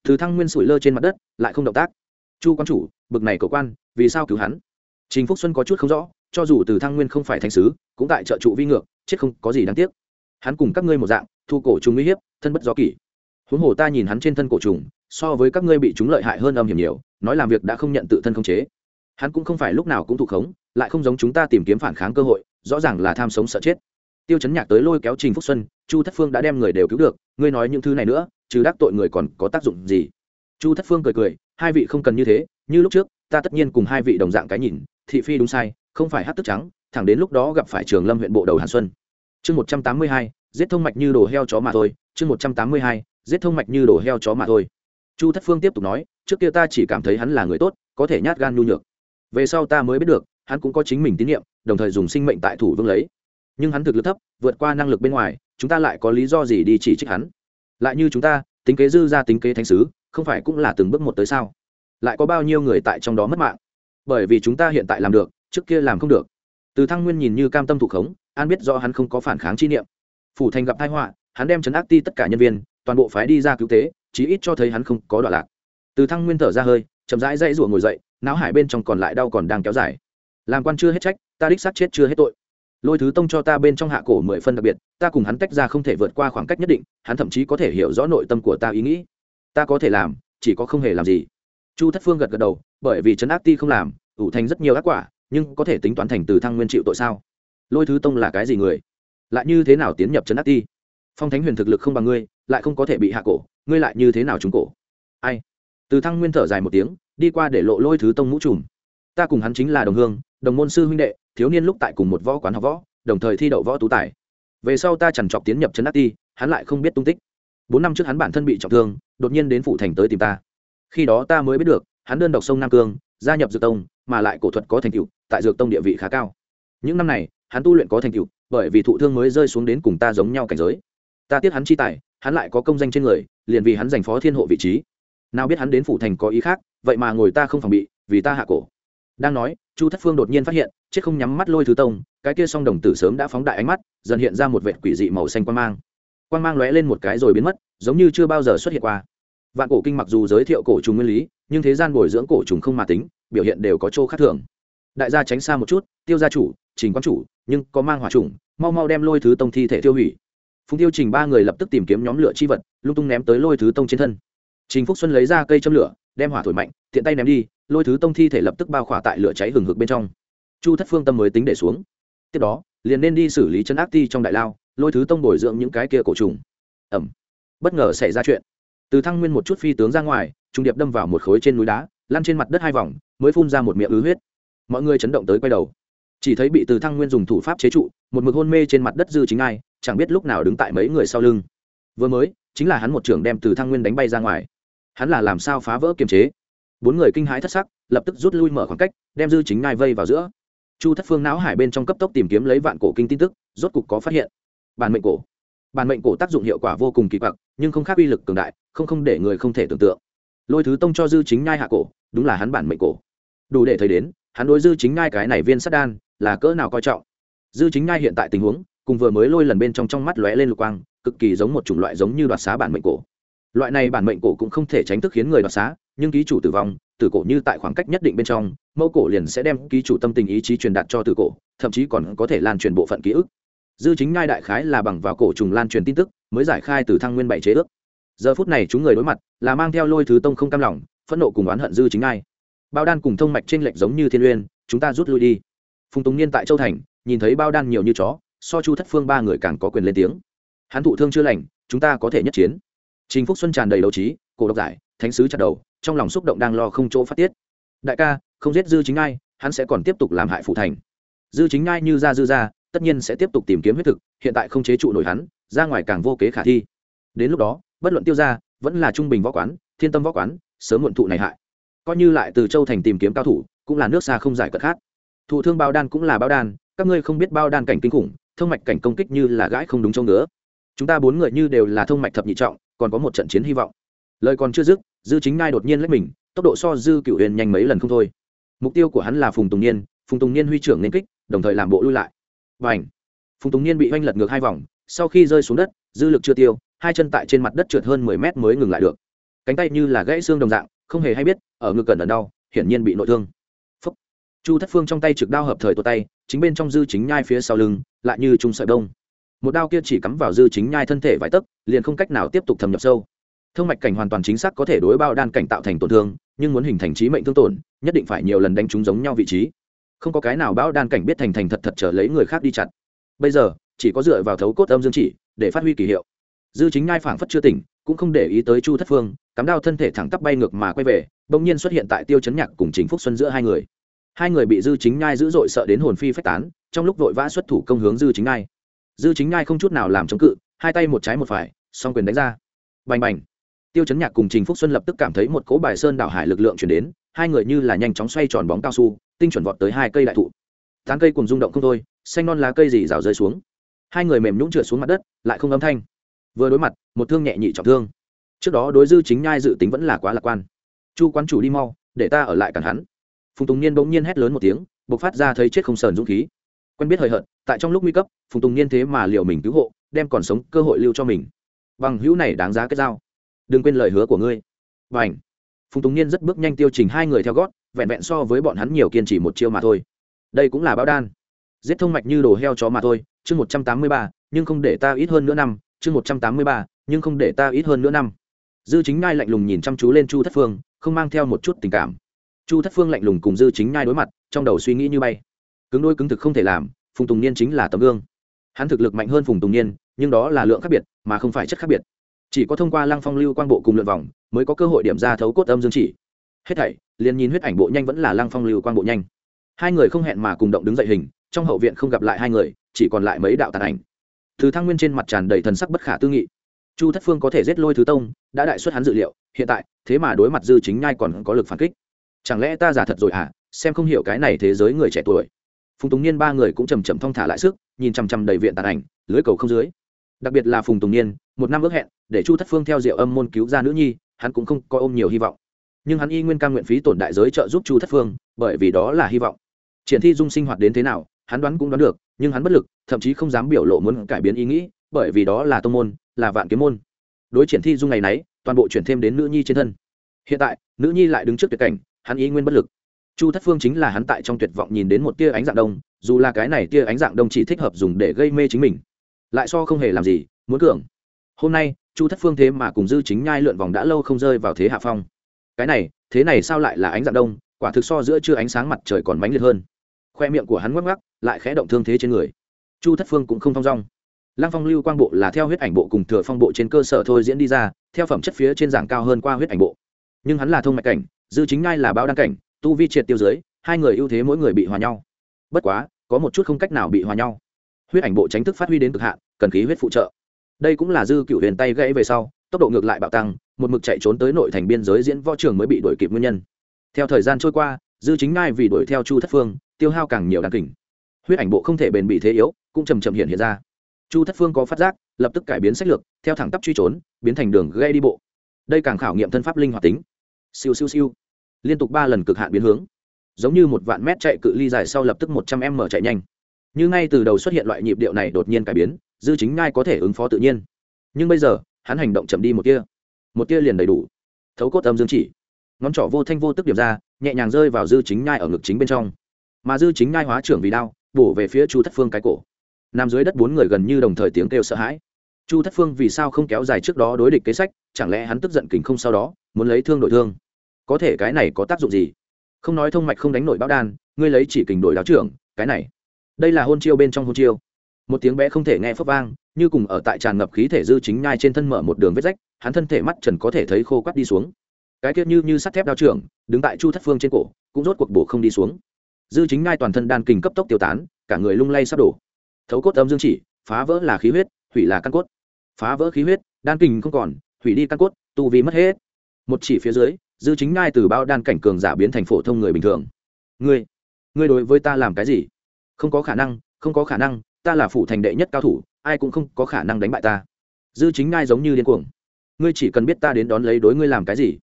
Từ thăng nguyên sủi lơ trên mặt đất, lại không động tác. Chu quan chủ, bực này cầu quan, vì sao cứu hắn? Trình phúc xuân có chút không rõ, cho dù từ thăng nguyên không phải thành sứ, cũng tại trợ trụ vi ngược, chết không có gì đáng tiếc. Hắn cùng các ngươi một dạng, thu cổ trùng uy hiếp, thân bất gió kỷ. Huống hồ ta nhìn hắn trên thân cổ trùng so với các ngươi bị chúng lợi hại hơn âm hiểm nhiều, nói làm việc đã không nhận tự thân khống chế. Hắn cũng không phải lúc nào cũng thụ khống, lại không giống chúng ta tìm kiếm phản kháng cơ hội, rõ ràng là tham sống sợ chết. Tiêu chấn nhạc tới lôi kéo trình phúc xuân, chu thất phương đã đem người đều cứu được, ngươi nói những thứ này nữa chứ đắc tội người còn có tác dụng gì? Chu thất phương cười cười, hai vị không cần như thế, như lúc trước, ta tất nhiên cùng hai vị đồng dạng cái nhìn, thị phi đúng sai, không phải hát tức trắng, thẳng đến lúc đó gặp phải trường lâm huyện bộ đầu hàn xuân. Chương một trăm tám mươi hai, giết thông mạch như đồ heo chó mà thôi, chương một trăm tám mươi hai, giết thông mạch như đồ heo chó mà thôi chu thất phương tiếp tục nói, trước kia ta chỉ cảm thấy hắn là người tốt, có thể nhát gan nhu nhược. Về sau ta mới biết được, hắn cũng có chính mình tín nhiệm, đồng thời dùng sinh mệnh tại thủ vương lấy. Nhưng hắn thực lực thấp, vượt qua năng lực bên ngoài, chúng ta lại có lý do gì đi chỉ trích hắn? Lại như chúng ta, tính kế dư ra tính kế thánh sứ, không phải cũng là từng bước một tới sao? Lại có bao nhiêu người tại trong đó mất mạng? Bởi vì chúng ta hiện tại làm được, trước kia làm không được. Từ thăng nguyên nhìn như cam tâm thủ khống, an biết do hắn không có phản kháng chi niệm. Phủ thành gặp tai họa, hắn đem chấn ác ti tất cả nhân viên, toàn bộ phái đi ra cứu tế chí ít cho thấy hắn không có đoạn lạc. Từ thăng nguyên thở ra hơi, chậm rãi dãy rủa ngồi dậy, não hải bên trong còn lại đau còn đang kéo dài. Làm quan chưa hết trách, ta đích xác chết chưa hết tội. Lôi thứ tông cho ta bên trong hạ cổ mười phân đặc biệt, ta cùng hắn tách ra không thể vượt qua khoảng cách nhất định, hắn thậm chí có thể hiểu rõ nội tâm của ta ý nghĩ. Ta có thể làm, chỉ có không hề làm gì. Chu thất phương gật gật đầu, bởi vì trấn áp ti không làm, ủ thành rất nhiều ác quả, nhưng có thể tính toán thành từ thăng nguyên chịu tội sao? Lôi thứ tông là cái gì người? Lại như thế nào tiến nhập trấn áp ti? Phong thánh huyền thực lực không bằng ngươi, lại không có thể bị hạ cổ ngươi lại như thế nào trúng cổ? Ai? Từ thăng nguyên thở dài một tiếng, đi qua để lộ lôi thứ tông mũ trùm. Ta cùng hắn chính là đồng hương, đồng môn sư huynh đệ, thiếu niên lúc tại cùng một võ quán học võ, đồng thời thi đậu võ tú tài. Về sau ta chẳng chọc tiến nhập trấn đắc ti, hắn lại không biết tung tích. Bốn năm trước hắn bản thân bị trọng thương, đột nhiên đến phủ thành tới tìm ta. Khi đó ta mới biết được, hắn đơn độc sông nam cương, gia nhập dược tông, mà lại cổ thuật có thành tựu, tại dược tông địa vị khá cao. Những năm này, hắn tu luyện có thành tựu, bởi vì thụ thương mới rơi xuống đến cùng ta giống nhau cảnh giới. Ta tiếc hắn chi tài hắn lại có công danh trên người, liền vì hắn giành phó thiên hộ vị trí. Nào biết hắn đến phủ thành có ý khác, vậy mà ngồi ta không phòng bị, vì ta hạ cổ. Đang nói, chu thất phương đột nhiên phát hiện, chết không nhắm mắt lôi thứ tông, cái kia song đồng tử sớm đã phóng đại ánh mắt, dần hiện ra một vệt quỷ dị màu xanh quang mang. Quang mang lóe lên một cái rồi biến mất, giống như chưa bao giờ xuất hiện qua. Vạn cổ kinh mặc dù giới thiệu cổ trùng nguyên lý, nhưng thế gian bồi dưỡng cổ trùng không mà tính, biểu hiện đều có chỗ khác thường. Đại gia tránh xa một chút, tiêu gia chủ, trình quan chủ, nhưng có mang hỏa trùng, mau mau đem lôi thứ tông thi thể tiêu hủy phùng tiêu trình ba người lập tức tìm kiếm nhóm lửa chi vật, lung tung ném tới lôi thứ tông trên thân. Trình phúc xuân lấy ra cây châm lửa, đem hỏa thổi mạnh, tiện tay ném đi, lôi thứ tông thi thể lập tức bao khỏa tại lửa cháy hừng hực bên trong. Chu thất phương tâm mới tính để xuống. Tiếp đó, liền nên đi xử lý chân ác ti trong đại lao, lôi thứ tông bồi dưỡng những cái kia cổ trùng. Ẩm bất ngờ xảy ra chuyện. Từ thăng nguyên một chút phi tướng ra ngoài, trung điệp đâm vào một khối trên núi đá, lăn trên mặt đất hai vòng, mới phun ra một miệng ứ huyết. Mọi người chấn động tới quay đầu. Chỉ thấy bị từ thăng nguyên dùng thủ pháp chế trụ, một mực hôn mê trên mặt đất dư chính ai chẳng biết lúc nào đứng tại mấy người sau lưng. Vừa mới, chính là hắn một trưởng đem từ thăng nguyên đánh bay ra ngoài. Hắn là làm sao phá vỡ kiềm chế? Bốn người kinh hãi thất sắc, lập tức rút lui mở khoảng cách, đem dư chính ngai vây vào giữa. Chu thất phương não hải bên trong cấp tốc tìm kiếm lấy vạn cổ kinh tin tức, rốt cục có phát hiện. Bản mệnh cổ. Bản mệnh cổ tác dụng hiệu quả vô cùng kỳ quặc, nhưng không khác uy lực cường đại, không không để người không thể tưởng tượng. Lôi thứ tông cho dư chính nhai hạ cổ, đúng là hắn bản mệnh cổ. Đủ để thấy đến, hắn đối dư chính nhai cái này viên sắt đan là cỡ nào coi trọng. Dư chính nhai hiện tại tình huống cùng vừa mới lôi lần bên trong trong mắt lóe lên lục quang, cực kỳ giống một chủng loại giống như đoạt xá bản mệnh cổ. Loại này bản mệnh cổ cũng không thể tránh thức khiến người đoạt xá, nhưng ký chủ tử vong, tử cổ như tại khoảng cách nhất định bên trong, mẫu cổ liền sẽ đem ký chủ tâm tình ý chí truyền đạt cho tử cổ, thậm chí còn có thể lan truyền bộ phận ký ức. Dư chính ngai đại khái là bằng vào cổ trùng lan truyền tin tức, mới giải khai từ thăng nguyên bảy chế ước. Giờ phút này chúng người đối mặt, là mang theo lôi thứ tông không cam lòng, phẫn nộ cùng oán hận dư chính ngai. Bao đan cùng thông mạch t r ê n lệch giống như thiên uyên chúng ta rút lui đi. Phùng tùng niên tại châu thành, nhìn thấy bao đan nhiều như chó so chu thất phương ba người càng có quyền lên tiếng. Hắn thụ thương chưa lành, chúng ta có thể nhất chiến. Chính phúc xuân tràn đầy đấu trí, cổ độc giải, thánh sứ chặt đầu, trong lòng xúc động đang lo không chỗ phát tiết. Đại ca, không giết dư chính ngai, hắn sẽ còn tiếp tục làm hại phụ thành. Dư chính ngai như ra dư ra, tất nhiên sẽ tiếp tục tìm kiếm huyết thực, hiện tại không chế trụ nổi hắn, ra ngoài càng vô kế khả thi. Đến lúc đó, bất luận tiêu ra vẫn là trung bình võ quán, thiên tâm võ quán, sớm muộn thụ này hại. Coi như lại từ châu thành tìm kiếm cao thủ, cũng là nước xa không giải cất khác thụ thương bao đan cũng là bao đan, các ngươi không biết bao đan cảnh kinh khủng thông mạch cảnh công kích như là gãi không đúng chỗ nữa chúng ta bốn người như đều là thông mạch thập nhị trọng, còn có một trận chiến hy vọng. Lời còn chưa dứt, dư chính ngai đột nhiên lách mình, tốc độ so dư cựu huyền nhanh mấy lần không thôi. Mục tiêu của hắn là phùng tùng niên, phùng tùng niên huy trưởng nên kích, đồng thời làm bộ lui lại. Và ảnh phùng tùng niên bị oanh lật ngược hai vòng, sau khi rơi xuống đất, dư lực chưa tiêu, hai chân tại trên mặt đất trượt hơn mười mét mới ngừng lại được. Cánh tay như là gãy xương đồng dạng, không hề hay biết, ở ngực cần ẩn đau, hiển nhiên bị nội thương chu thất phương trong tay trực đao hợp thời tuột tay, chính bên trong dư chính nhai phía sau lưng, lại như trung sợi đông một đao kia chỉ cắm vào dư chính nhai thân thể vài tấc, liền không cách nào tiếp tục thâm nhập sâu. Thương mạch cảnh hoàn toàn chính xác có thể đối bao đan cảnh tạo thành tổn thương, nhưng muốn hình thành trí mệnh thương tổn, nhất định phải nhiều lần đánh trúng giống nhau vị trí. Không có cái nào bao đan cảnh biết thành thành thật thật trở lấy người khác đi chặt. Bây giờ, chỉ có dựa vào thấu cốt âm dương chỉ, để phát huy kỳ hiệu. Dư chính ngai phảng phất chưa tỉnh, cũng không để ý tới chu thất phương, cắm đao thân thể thẳng tắp bay ngược mà quay về, bỗng nhiên xuất hiện tại tiêu chấn nhạc cùng chính phúc xuân giữa hai người hai người bị dư chính nhai dữ dội sợ đến hồn phi phách tán, trong lúc vội vã xuất thủ công hướng dư chính nhai. Dư chính nhai không chút nào làm chống cự, hai tay một trái một phải, song quyền đánh ra. Bành bành. Tiêu chấn nhạc cùng trình phúc xuân lập tức cảm thấy một cỗ bài sơn đảo hải lực lượng chuyển đến, hai người như là nhanh chóng xoay tròn bóng cao su, tinh chuẩn vọt tới hai cây đại thụ. Tán cây cùng rung động không thôi, xanh non lá cây dì rào rơi xuống. Hai người mềm nhũng trượt xuống mặt đất, lại không âm thanh. Vừa đối mặt, một thương nhẹ nhị trọng thương. Trước đó đối dư chính nhai dự tính vẫn là quá lạc quan. Chu quán chủ đi mau, để ta ở lại cản hắn phùng tùng niên bỗng nhiên hét lớn một tiếng buộc phát ra thấy chết không sờn dũng khí. Quen biết hời hợt, tại trong lúc nguy cấp, phùng tùng niên thế mà liệu mình cứu hộ, đem còn sống cơ hội lưu cho mình. Bằng hữu này đáng giá kết giao. Đừng quên lời hứa của ngươi. Và ảnh phùng tùng niên rất bước nhanh tiêu trình hai người theo gót, vẹn vẹn so với bọn hắn nhiều kiên trì một chiêu mà thôi. Đây cũng là báo đan. Giết thông mạch như đồ heo chó mà thôi, chương một trăm tám mươi ba, nhưng không để ta ít hơn nữa năm, chương một trăm tám mươi ba, nhưng không để ta ít hơn nữa năm. Dư chính ngai lạnh lùng nhìn chăm chú lên chu thất phương, không mang theo một chút tình cảm chu thất phương lạnh lùng cùng dư chính nhai đối mặt, trong đầu suy nghĩ như bay. Cứng đôi cứng thực không thể làm, phùng tùng niên chính là tấm gương. Hắn thực lực mạnh hơn phùng tùng niên, nhưng đó là lượng khác biệt, mà không phải chất khác biệt. Chỉ có thông qua lăng phong lưu quang bộ cùng lượt vòng, mới có cơ hội điểm ra thấu cốt âm dương chỉ. Hết thảy, liền nhìn huyết ảnh bộ nhanh vẫn là lăng phong lưu quang bộ nhanh. Hai người không hẹn mà cùng động đứng dậy hình, trong hậu viện không gặp lại hai người, chỉ còn lại mấy đạo tàn ảnh. Thứ thăng nguyên trên mặt tràn đầy thần sắc bất khả tư nghị. Chu thất phương có thể giết lôi thứ tông, đã đại xuất hắn dự liệu, hiện tại, thế mà đối mặt dư chính nhai còn có lực phản kích chẳng lẽ ta giả thật rồi à xem không hiểu cái này thế giới người trẻ tuổi. Phùng tùng niên ba người cũng chầm chầm thong thả lại sức, nhìn chằm chằm đầy viện tàn ảnh, lưới cầu không dưới. Đặc biệt là phùng tùng niên, một năm ước hẹn, để chu thất phương theo diệu âm môn cứu ra nữ nhi, hắn cũng không coi ôm nhiều hy vọng. Nhưng hắn y nguyên cam nguyện phí tổn đại giới trợ giúp chu thất phương, bởi vì đó là hy vọng. Triển thi dung sinh hoạt đến thế nào, hắn đoán cũng đoán được, nhưng hắn bất lực, thậm chí không dám biểu lộ muốn cải biến ý nghĩ, bởi vì đó là tông môn, là vạn kiếm môn. Đối triển thi dung ngày nấy, toàn bộ chuyển thêm đến nữ nhi trên thân. Hiện tại, nữ nhi lại đứng trước tuyệt cảnh hắn ý nguyên bất lực. Chu thất phương chính là hắn tại trong tuyệt vọng nhìn đến một tia ánh dạng đông, dù là cái này tia ánh dạng đông chỉ thích hợp dùng để gây mê chính mình. Lại so không hề làm gì, muốn cường. Hôm nay, chu thất phương thế mà cùng dư chính nhai lượn vòng đã lâu không rơi vào thế hạ phong. Cái này, thế này sao lại là ánh dạng đông, quả thực so giữa chưa ánh sáng mặt trời còn mãnh liệt hơn. Khoe miệng của hắn ngoắc ngoắc, lại khẽ động thương thế trên người. Chu thất phương cũng không thong dong. Lăng phong lưu quang bộ là theo huyết ảnh bộ cùng thừa phong bộ trên cơ sở thôi diễn đi ra, theo phẩm chất phía trên giảng cao hơn qua huyết ảnh bộ. Nhưng hắn là thông mạch cảnh dư chính ngai là báo đăng cảnh, tu vi triệt tiêu dưới, hai người ưu thế mỗi người bị hòa nhau. Bất quá, có một chút không cách nào bị hòa nhau. Huyết ảnh bộ tránh thức phát huy đến cực hạn, cần khí huyết phụ trợ. Đây cũng là dư cựu huyền tay gãy về sau, tốc độ ngược lại bạo tăng, một mực chạy trốn tới nội thành biên giới diễn võ trường mới bị đuổi kịp nguyên nhân. Theo thời gian trôi qua, dư chính ngai vì đuổi theo chu thất phương, tiêu hao càng nhiều đàn kình. Huyết ảnh bộ không thể bền bị thế yếu, cũng chầm chậm hiện hiện ra. Chu thất phương có phát giác, lập tức cải biến sách lược, theo thẳng tắp truy trốn, biến thành đường gây đi bộ. Đây càng khảo nghiệm thân pháp linh hoạt tính siêu siêu siêu. Liên tục ba lần cực hạn biến hướng. Giống như một vạn mét chạy cự ly dài sau lập tức một trăm m chạy nhanh. Như ngay từ đầu xuất hiện loại nhịp điệu này đột nhiên cải biến, dư chính ngai có thể ứng phó tự nhiên. Nhưng bây giờ, hắn hành động chậm đi một tia. Một tia liền đầy đủ. Thấu cốt âm dương chỉ. Ngón trỏ vô thanh vô tức điểm ra, nhẹ nhàng rơi vào dư chính nhai ở ngực chính bên trong. Mà dư chính nhai hóa trưởng vì đao, bổ về phía chu thất phương cái cổ. Nằm dưới đất bốn người gần như đồng thời tiếng kêu sợ hãi. Chu thất phương vì sao không kéo dài trước đó đối địch kế sách, chẳng lẽ hắn tức giận kình không sau đó? Muốn lấy thương đổi thương. Có thể cái này có tác dụng gì? Không nói thông mạch không đánh nổi báo đan, ngươi lấy chỉ kình đổi đáo trưởng, cái này. Đây là hôn chiêu bên trong hôn chiêu. Một tiếng bé không thể nghe phấp vang, như cùng ở tại tràn ngập khí thể dư chính nhai trên thân mở một đường vết rách, hắn thân thể mắt trần có thể thấy khô quắt đi xuống. Cái kia như như sắt thép đao trưởng, đứng tại chu thất phương trên cổ, cũng rốt cuộc bổ không đi xuống. Dư chính nhai toàn thân đan kình cấp tốc tiêu tán, cả người lung lay sắp đổ. Thấu cốt âm dương chỉ, phá vỡ là khí huyết, hủy là căn cốt. Phá vỡ khí huyết, đan kình không còn, hủy đi căn cốt, tu vi mất hết một chỉ phía dưới, dư chính ngai từ bao đan cảnh cường giả biến thành phổ thông người bình thường. Ngươi ngươi đối với ta làm cái gì? Không có khả năng, không có khả năng, ta là phủ thành đệ nhất cao thủ, ai cũng không có khả năng đánh bại ta. Dư chính ngai giống như điên cuồng. Ngươi chỉ cần biết ta đến đón lấy đối ngươi làm cái gì.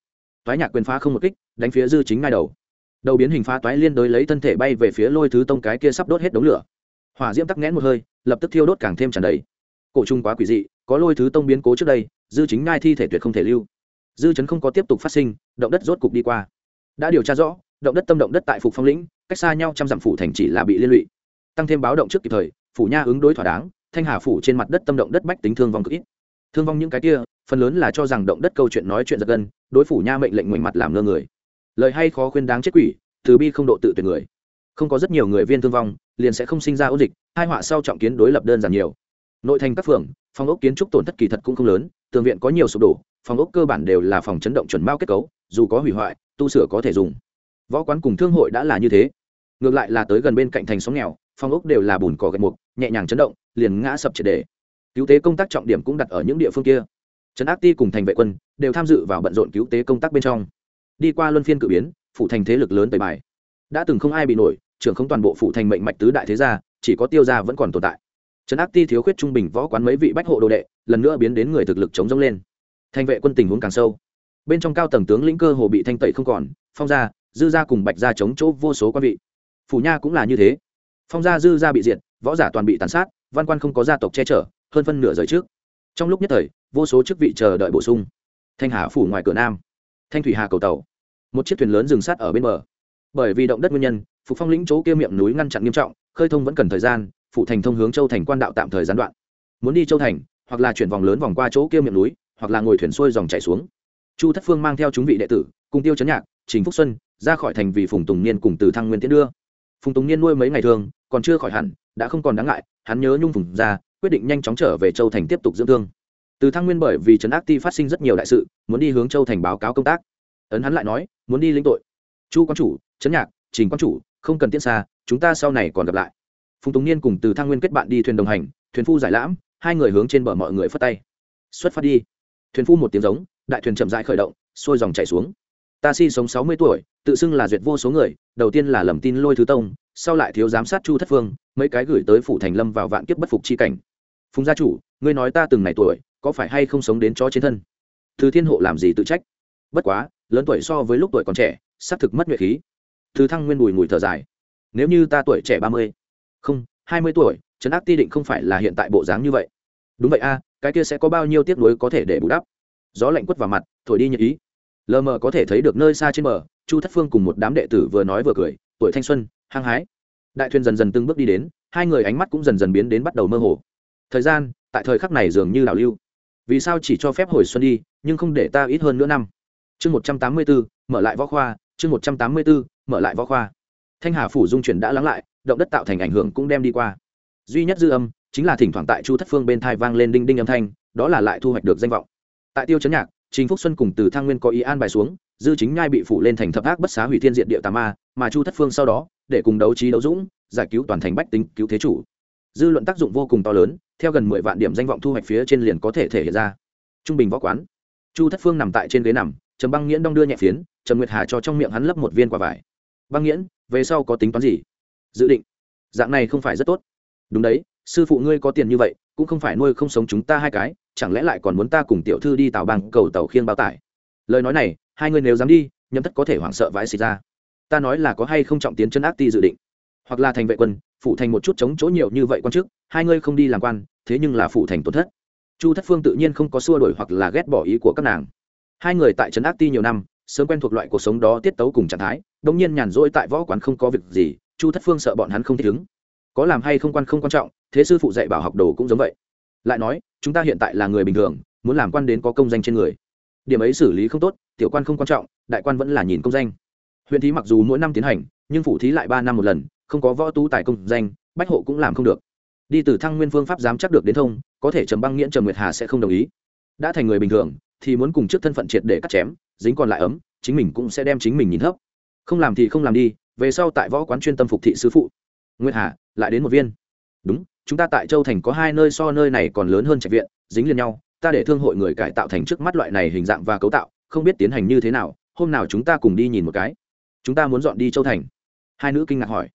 Toái nhạc quyền phá không một kích, đánh phía dư chính ngai đầu. Đầu biến hình phá toái liên đối lấy thân thể bay về phía lôi thứ tông cái kia sắp đốt hết đống lửa. Hỏa diễm tắc nghẽn một hơi, lập tức thiêu đốt càng thêm tràn đầy. Cổ trung quá quỷ dị, có lôi thứ tông biến cố trước đây, dư chính ngai thi thể tuyệt không thể lưu dư chấn không có tiếp tục phát sinh, động đất rốt cục đi qua. Đã điều tra rõ, động đất tâm động đất tại phục phong lĩnh, cách xa nhau trăm dặm phủ thành chỉ là bị liên lụy. Tăng thêm báo động trước kịp thời, phủ nha ứng đối thỏa đáng, thanh hà phủ trên mặt đất tâm động đất bách tính thương vong cực ít. Thương vong những cái kia, phần lớn là cho rằng động đất câu chuyện nói chuyện giật gân, đối phủ nha mệnh lệnh ngoảnh mặt làm ngơ người. Lời hay khó khuyên đáng chết quỷ, từ bi không độ tự tuyệt người. Không có rất nhiều người viên thương vong, liền sẽ không sinh ra ố dịch hai họa sau trọng kiến đối lập đơn giản nhiều. Nội thành các phường phong ốc kiến trúc tổn thất kỳ thật cũng không lớn, tường viện có nhiều sụp đổ phòng ốc cơ bản đều là phòng chấn động chuẩn mao kết cấu, dù có hủy hoại, tu sửa có thể dùng. Võ quán cùng thương hội đã là như thế. Ngược lại là tới gần bên cạnh thành xóm nghèo, phòng ốc đều là bùn cỏ gạch mục, nhẹ nhàng chấn động, liền ngã sập triệt đề cứu tế công tác trọng điểm cũng đặt ở những địa phương kia. Trấn ác ti cùng thành vệ quân đều tham dự vào bận rộn cứu tế công tác bên trong. Đi qua luân phiên cự biến phụ thành thế lực lớn tẩy bài. Đã từng không ai bị nổi, trưởng không toàn bộ phụ thành mệnh mạch tứ đại thế gia, chỉ có tiêu gia vẫn còn tồn tại. Trấn ác ti thiếu khuyết trung bình võ quán mấy vị bách hộ đồ đệ, lần nữa biến đến người thực lực chống dông lên thành vệ quân tình huống càng sâu. Bên trong cao tầng tướng lĩnh cơ hồ bị thanh tẩy không còn, phong gia, dư gia cùng bạch gia chống chỗ vô số quan vị. Phủ nha cũng là như thế. Phong gia, dư gia bị diệt, võ giả toàn bị tàn sát, văn quan không có gia tộc che chở, hơn phân nửa giới trước. Trong lúc nhất thời, vô số chức vị chờ đợi bổ sung. Thanh hà phủ ngoài cửa nam, thanh thủy hà cầu tàu. Một chiếc thuyền lớn dừng sát ở bên bờ. Bởi vì động đất nguyên nhân phục phong lĩnh chỗ kia miệng núi ngăn chặn nghiêm trọng, khơi thông vẫn cần thời gian phụ thành thông hướng châu thành quan đạo tạm thời gián đoạn. Muốn đi châu thành, hoặc là chuyển vòng lớn vòng qua chỗ kia miệng núi hoặc là ngồi thuyền xuôi dòng chảy xuống. Chu thất phương mang theo chúng vị đệ tử, cùng tiêu chấn nhạc, trình phúc xuân, ra khỏi thành vì phùng tùng niên cùng từ thăng nguyên tiến đưa. Phùng tùng niên nuôi mấy ngày thường, còn chưa khỏi hẳn, đã không còn đáng ngại, hắn nhớ nhung phùng ra, quyết định nhanh chóng trở về châu thành tiếp tục dưỡng thương. Từ thăng nguyên bởi vì trấn ác ti phát sinh rất nhiều đại sự, muốn đi hướng châu thành báo cáo công tác. Ấn hắn lại nói, muốn đi lĩnh tội. Chu quan chủ, trấn nhạc, trình quan chủ, không cần tiễn xa, chúng ta sau này còn gặp lại. Phùng tùng niên cùng từ thăng nguyên kết bạn đi thuyền đồng hành, thuyền phu giải lãm, hai người hướng trên bờ mọi người phất tay. Xuất phát đi thuyền phu một tiếng giống, đại thuyền chậm rãi khởi động, xuôi dòng chảy xuống. Ta si sống sáu mươi tuổi, tự xưng là duyệt vô số người, đầu tiên là lầm tin lôi thứ tông, sau lại thiếu giám sát chu thất phương mấy cái gửi tới phủ thành lâm vào vạn kiếp bất phục chi cảnh. Phùng gia chủ, ngươi nói ta từng này tuổi, có phải hay không sống đến chó trên thân? Thứ thiên hộ làm gì tự trách? Bất quá, lớn tuổi so với lúc tuổi còn trẻ, xác thực mất nhuệ khí. Thứ thăng nguyên bùi mùi thở dài. Nếu như ta tuổi trẻ ba mươi, không, hai mươi tuổi, trấn áp ti định không phải là hiện tại bộ dáng như vậy. Đúng vậy a cái kia sẽ có bao nhiêu tiếc nuối có thể để bù đắp. Gió lạnh quất vào mặt, thổi đi nhật ý. Lờ mờ có thể thấy được nơi xa trên bờ, chu thất phương cùng một đám đệ tử vừa nói vừa cười, tuổi thanh xuân, hăng hái. Đại thuyền dần dần từng bước đi đến, hai người ánh mắt cũng dần dần biến đến bắt đầu mơ hồ. Thời gian, tại thời khắc này dường như đảo lưu. Vì sao chỉ cho phép hồi xuân đi, nhưng không để ta ít hơn nữa năm? Chương một trăm tám mươi bốn mở lại võ khoa, chương một trăm tám mươi bốn mở lại võ khoa. Thanh hà phủ dung chuyển đã lắng lại, động đất tạo thành ảnh hưởng cũng đem đi qua. Duy nhất dư âm chính là thỉnh thoảng tại chu thất phương bên thai vang lên đinh đinh âm thanh, đó là lại thu hoạch được danh vọng. Tại tiêu chấn nhạc chính phúc xuân cùng từ thang nguyên có ý an bài xuống, dư chính nhai bị phủ lên thành thập ác bất xá hủy thiên diện địa tà ma, mà chu thất phương sau đó, để cùng đấu trí đấu dũng, giải cứu toàn thành bách tính, cứu thế chủ. Dư luận tác dụng vô cùng to lớn, theo gần mười vạn điểm danh vọng thu hoạch phía trên liền có thể thể hiện ra. Trung bình võ quán. Chu thất phương nằm tại trên ghế nằm, trầm băng nghiễn đong đưa nhẹ phiến, trầm nguyệt hà cho trong miệng hắn lấp một viên quả vải. Băng nghiễn, về sau có tính toán gì? Dự định. Dạng này không phải rất tốt. Đúng đấy sư phụ ngươi có tiền như vậy, cũng không phải nuôi không sống chúng ta hai cái, chẳng lẽ lại còn muốn ta cùng tiểu thư đi tàu bằng cầu tàu khiêng bao tải? Lời nói này, hai người nếu dám đi nhâm tất có thể hoảng sợ vãi xịt ra. Ta nói là có hay không trọng tiến chân ác ti dự định. Hoặc là thành vệ quân, phụ thành một chút chống chỗ nhiều như vậy quan chức, hai ngươi không đi làm quan, thế nhưng là phụ thành tổn thất. Chu thất phương tự nhiên không có xua đổi hoặc là ghét bỏ ý của các nàng. Hai người tại trấn ác ti nhiều năm, sớm quen thuộc loại cuộc sống đó tiết tấu cùng trạng thái đông nhiên nhàn rỗi tại võ quán không có việc gì, chu thất phương sợ bọn hắn không thích ứng có làm hay không quan không quan trọng, thế sư phụ dạy bảo học đồ cũng giống vậy. Lại nói, chúng ta hiện tại là người bình thường, muốn làm quan đến có công danh trên người. Điểm ấy xử lý không tốt, tiểu quan không quan trọng, đại quan vẫn là nhìn công danh. Huyện thí mặc dù mỗi năm tiến hành, nhưng phủ thí lại ba năm một lần, không có võ tú tài công danh, bách hộ cũng làm không được. Đi từ thăng nguyên phương pháp dám chắc được đến thông, có thể trầm băng nghiễn trầm nguyệt hà sẽ không đồng ý. Đã thành người bình thường, thì muốn cùng trước thân phận triệt để cắt chém, dính còn lại ấm, chính mình cũng sẽ đem chính mình nhìn thấp. Không làm thì không làm đi, về sau tại võ quán chuyên tâm phục thị sư phụ. Nguyệt hà lại đến một viên. Đúng, chúng ta tại châu thành có hai nơi so nơi này còn lớn hơn trạch viện, dính liền nhau, ta để thương hội người cải tạo thành trước mắt loại này hình dạng và cấu tạo, không biết tiến hành như thế nào, hôm nào chúng ta cùng đi nhìn một cái. Chúng ta muốn dọn đi châu thành. Hai nữ kinh ngạc hỏi.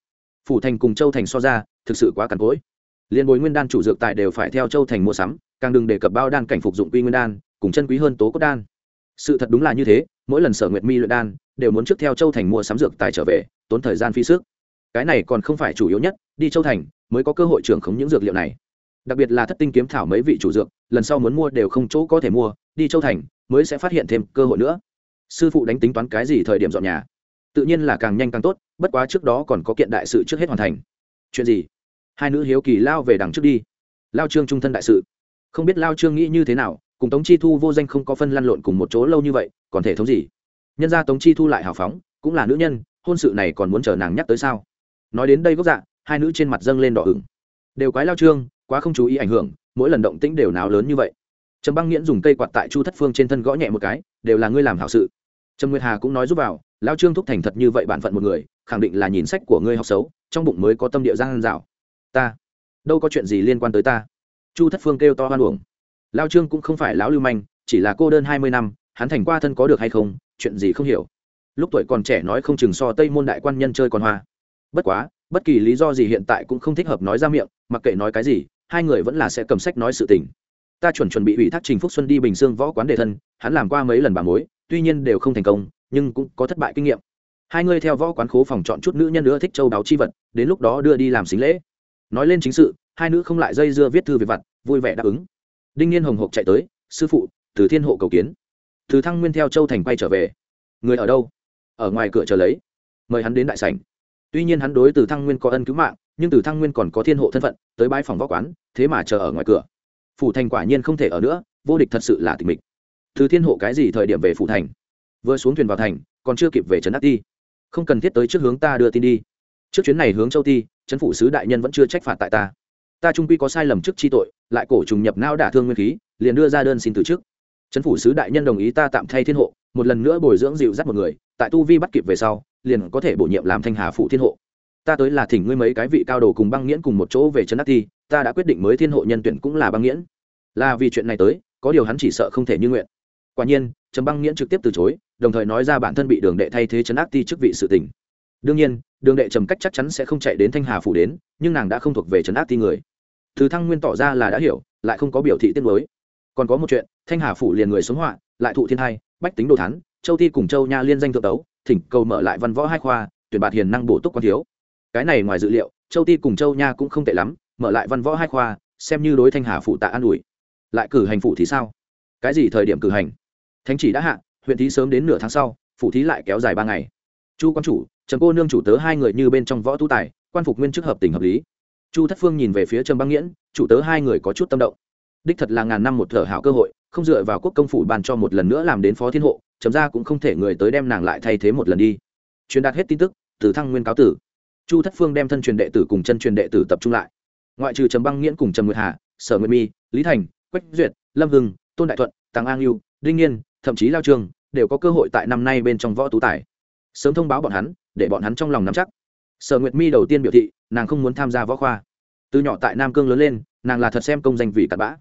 Phủ thành cùng châu thành so ra, thực sự quá cằn cỗi. Liên bối nguyên đan chủ dược tài đều phải theo châu thành mua sắm, càng đừng đề cập bao đan cảnh phục dụng quy nguyên đan, cùng chân quý hơn tố cốt đan. Sự thật đúng là như thế, mỗi lần sở nguyệt mi luyện đan, đều muốn trước theo châu thành mua sắm dược tài trở về, tốn thời gian phi sức cái này còn không phải chủ yếu nhất, đi châu thành mới có cơ hội trưởng khống những dược liệu này. Đặc biệt là thất tinh kiếm thảo mấy vị chủ dược, lần sau muốn mua đều không chỗ có thể mua, đi châu thành mới sẽ phát hiện thêm cơ hội nữa. Sư phụ đánh tính toán cái gì thời điểm dọn nhà? Tự nhiên là càng nhanh càng tốt, bất quá trước đó còn có kiện đại sự trước hết hoàn thành. Chuyện gì? Hai nữ hiếu kỳ lao về đằng trước đi. Lao trương trung thân đại sự. Không biết lao trương nghĩ như thế nào, cùng tống chi thu vô danh không có phân lăn lộn cùng một chỗ lâu như vậy, còn thể thống gì? Nhân ra tống chi thu lại hào phóng, cũng là nữ nhân, hôn sự này còn muốn chờ nàng nhắc tới sao? Nói đến đây gốc dạ hai nữ trên mặt dâng lên đỏ ửng. Đều quái lao trương, quá không chú ý ảnh hưởng, mỗi lần động tĩnh đều nào lớn như vậy. Trầm băng nghiễn dùng cây quạt tại chu thất phương trên thân gõ nhẹ một cái, đều là ngươi làm hảo sự. Trầm nguyệt hà cũng nói giúp vào, lao trương thúc thành thật như vậy bản phận một người, khẳng định là nhìn sách của ngươi học xấu, trong bụng mới có tâm địa giang dạo. Ta, đâu có chuyện gì liên quan tới ta. Chu thất phương kêu to hoan uổng. Lao trương cũng không phải lão lưu manh, chỉ là cô đơn hai mươi năm, hắn thành qua thân có được hay không, chuyện gì không hiểu. Lúc tuổi còn trẻ nói không chừng so tây môn đại quan nhân chơi còn hoa bất quá, bất kỳ lý do gì hiện tại cũng không thích hợp nói ra miệng, mặc kệ nói cái gì, hai người vẫn là sẽ cầm sách nói sự tình. Ta chuẩn chuẩn bị ủy thác trình phúc xuân đi bình dương võ quán đề thân, hắn làm qua mấy lần bà mối, tuy nhiên đều không thành công, nhưng cũng có thất bại kinh nghiệm. Hai người theo võ quán khố phòng chọn chút nữ nhân nữa thích châu đáo chi vật, đến lúc đó đưa đi làm xính lễ. Nói lên chính sự, hai nữ không lại dây dưa viết thư về vặt, vui vẻ đáp ứng. Đinh niên hồng hộc chạy tới, sư phụ, từ thiên hộ cầu kiến. Từ thăng nguyên theo châu thành quay trở về. Người ở đâu? Ở ngoài cửa chờ lấy. Mời hắn đến đại sảnh tuy nhiên hắn đối từ thăng nguyên có ân cứu mạng, nhưng từ thăng nguyên còn có thiên hộ thân phận, tới bãi phòng võ quán, thế mà chờ ở ngoài cửa. Phủ thành quả nhiên không thể ở nữa, vô địch thật sự là tình mịch. Từ thiên hộ cái gì thời điểm về phủ thành? Vừa xuống thuyền vào thành, còn chưa kịp về trấn ác ti. Không cần thiết tới trước hướng ta đưa tin đi. Trước chuyến này hướng châu ti, trấn phủ sứ đại nhân vẫn chưa trách phạt tại ta. Ta trung quy có sai lầm trước chi tội, lại cổ trùng nhập não đả thương nguyên khí, liền đưa ra đơn xin từ chức. Trấn phủ sứ đại nhân đồng ý ta tạm thay thiên hộ, một lần nữa bồi dưỡng dịu dắt một người, tại tu vi bắt kịp về sau liền có thể bổ nhiệm làm thanh hà phụ thiên hộ. Ta tới là thỉnh ngươi mấy cái vị cao đồ cùng băng nghiễn cùng một chỗ về trấn đắc ti ta đã quyết định mới thiên hộ nhân tuyển cũng là băng nghiễn. Là vì chuyện này tới, có điều hắn chỉ sợ không thể như nguyện. Quả nhiên, trầm băng nghiễn trực tiếp từ chối, đồng thời nói ra bản thân bị đường đệ thay thế trấn ác ti chức vị sự tình. Đương nhiên, đường đệ trầm cách chắc chắn sẽ không chạy đến thanh hà phủ đến, nhưng nàng đã không thuộc về trấn ác ti người. Thứ thăng nguyên tỏ ra là đã hiểu, lại không có biểu thị tiết mới còn có một chuyện, thanh hà phủ liền người sống họa, lại thụ thiên hai bách tính đồ thắn châu ti cùng châu nha liên danh thượng tấu thỉnh cầu mở lại văn võ hai khoa, tuyển bạt hiền năng bổ túc quan thiếu. Cái này ngoài dự liệu, châu ti cùng châu nha cũng không tệ lắm, mở lại văn võ hai khoa, xem như đối thanh hà phụ tạ an ủi. Lại cử hành phụ thì sao? Cái gì thời điểm cử hành? Thánh chỉ đã hạ, huyện thí sớm đến nửa tháng sau, phụ thí lại kéo dài ba ngày. Chu quan chủ trần cô nương chủ tớ hai người như bên trong võ tu tài, quan phục nguyên chức hợp tình hợp lý. Chu thất phương nhìn về phía trầm băng nghiễn, chủ tớ hai người có chút tâm động. Đích thật là ngàn năm một thở hảo cơ hội, không dựa vào quốc công phủ bàn cho một lần nữa làm đến phó thiên hộ chấm ra cũng không thể người tới đem nàng lại thay thế một lần đi. Truyền đạt hết tin tức, từ thăng nguyên cáo tử. Chu thất phương đem thân truyền đệ tử cùng chân truyền đệ tử tập trung lại. Ngoại trừ trầm băng nghiễn cùng trầm nguyệt hà, sở nguyệt mi, lý thành, quách duyệt, lâm hưng, tôn đại thuận tăng an yêu đinh nhiên thậm chí lao trường, đều có cơ hội tại năm nay bên trong võ tú tài. Sớm thông báo bọn hắn, để bọn hắn trong lòng nắm chắc. Sở nguyệt mi đầu tiên biểu thị, nàng không muốn tham gia võ khoa. Từ nhỏ tại nam cương lớn lên, nàng là thật xem công danh vì cặn bã.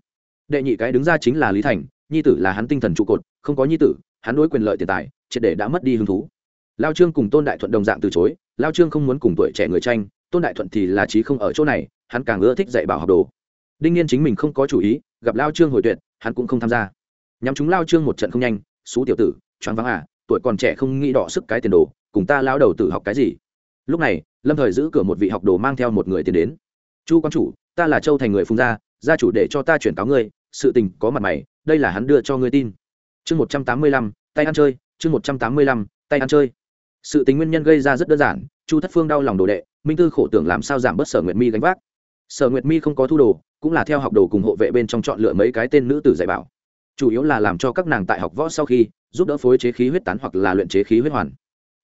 Đệ nhị cái đứng ra chính là lý thành, nhi tử là hắn tinh thần trụ cột, không có nhi tử hắn đối quyền lợi tiền tài, triệt để đã mất đi hứng thú. Lao trương cùng tôn đại thuận đồng dạng từ chối, lao trương không muốn cùng tuổi trẻ người tranh, tôn đại thuận thì là trí không ở chỗ này, hắn càng ưa thích dạy bảo học đồ. Đinh nhiên chính mình không có chủ ý, gặp lao trương hồi tuyệt, hắn cũng không tham gia. Nhắm chúng lao trương một trận không nhanh xú tiểu tử, choáng váng à tuổi còn trẻ không nghĩ đỏ sức cái tiền đồ, cùng ta lao đầu tử học cái gì? Lúc này, lâm thời giữ cửa một vị học đồ mang theo một người tiền đến. Chu quan chủ, ta là châu thành người phùng gia gia chủ để cho ta chuyển cáo ngươi, sự tình có mặt mày, đây là hắn đưa cho ngươi tin chương một trăm tám mươi lăm, tay ăn chơi, chương một trăm tám mươi lăm, tay ăn chơi. Sự tính nguyên nhân gây ra rất đơn giản, chu thất phương đau lòng đồ đệ, minh tư khổ tưởng làm sao giảm bớt sở nguyệt mi gánh vác. Sở nguyệt mi không có thu đồ, cũng là theo học đồ cùng hộ vệ bên trong chọn lựa mấy cái tên nữ tử dạy bảo. Chủ yếu là làm cho các nàng tại học võ sau khi, giúp đỡ phối chế khí huyết tán hoặc là luyện chế khí huyết hoàn.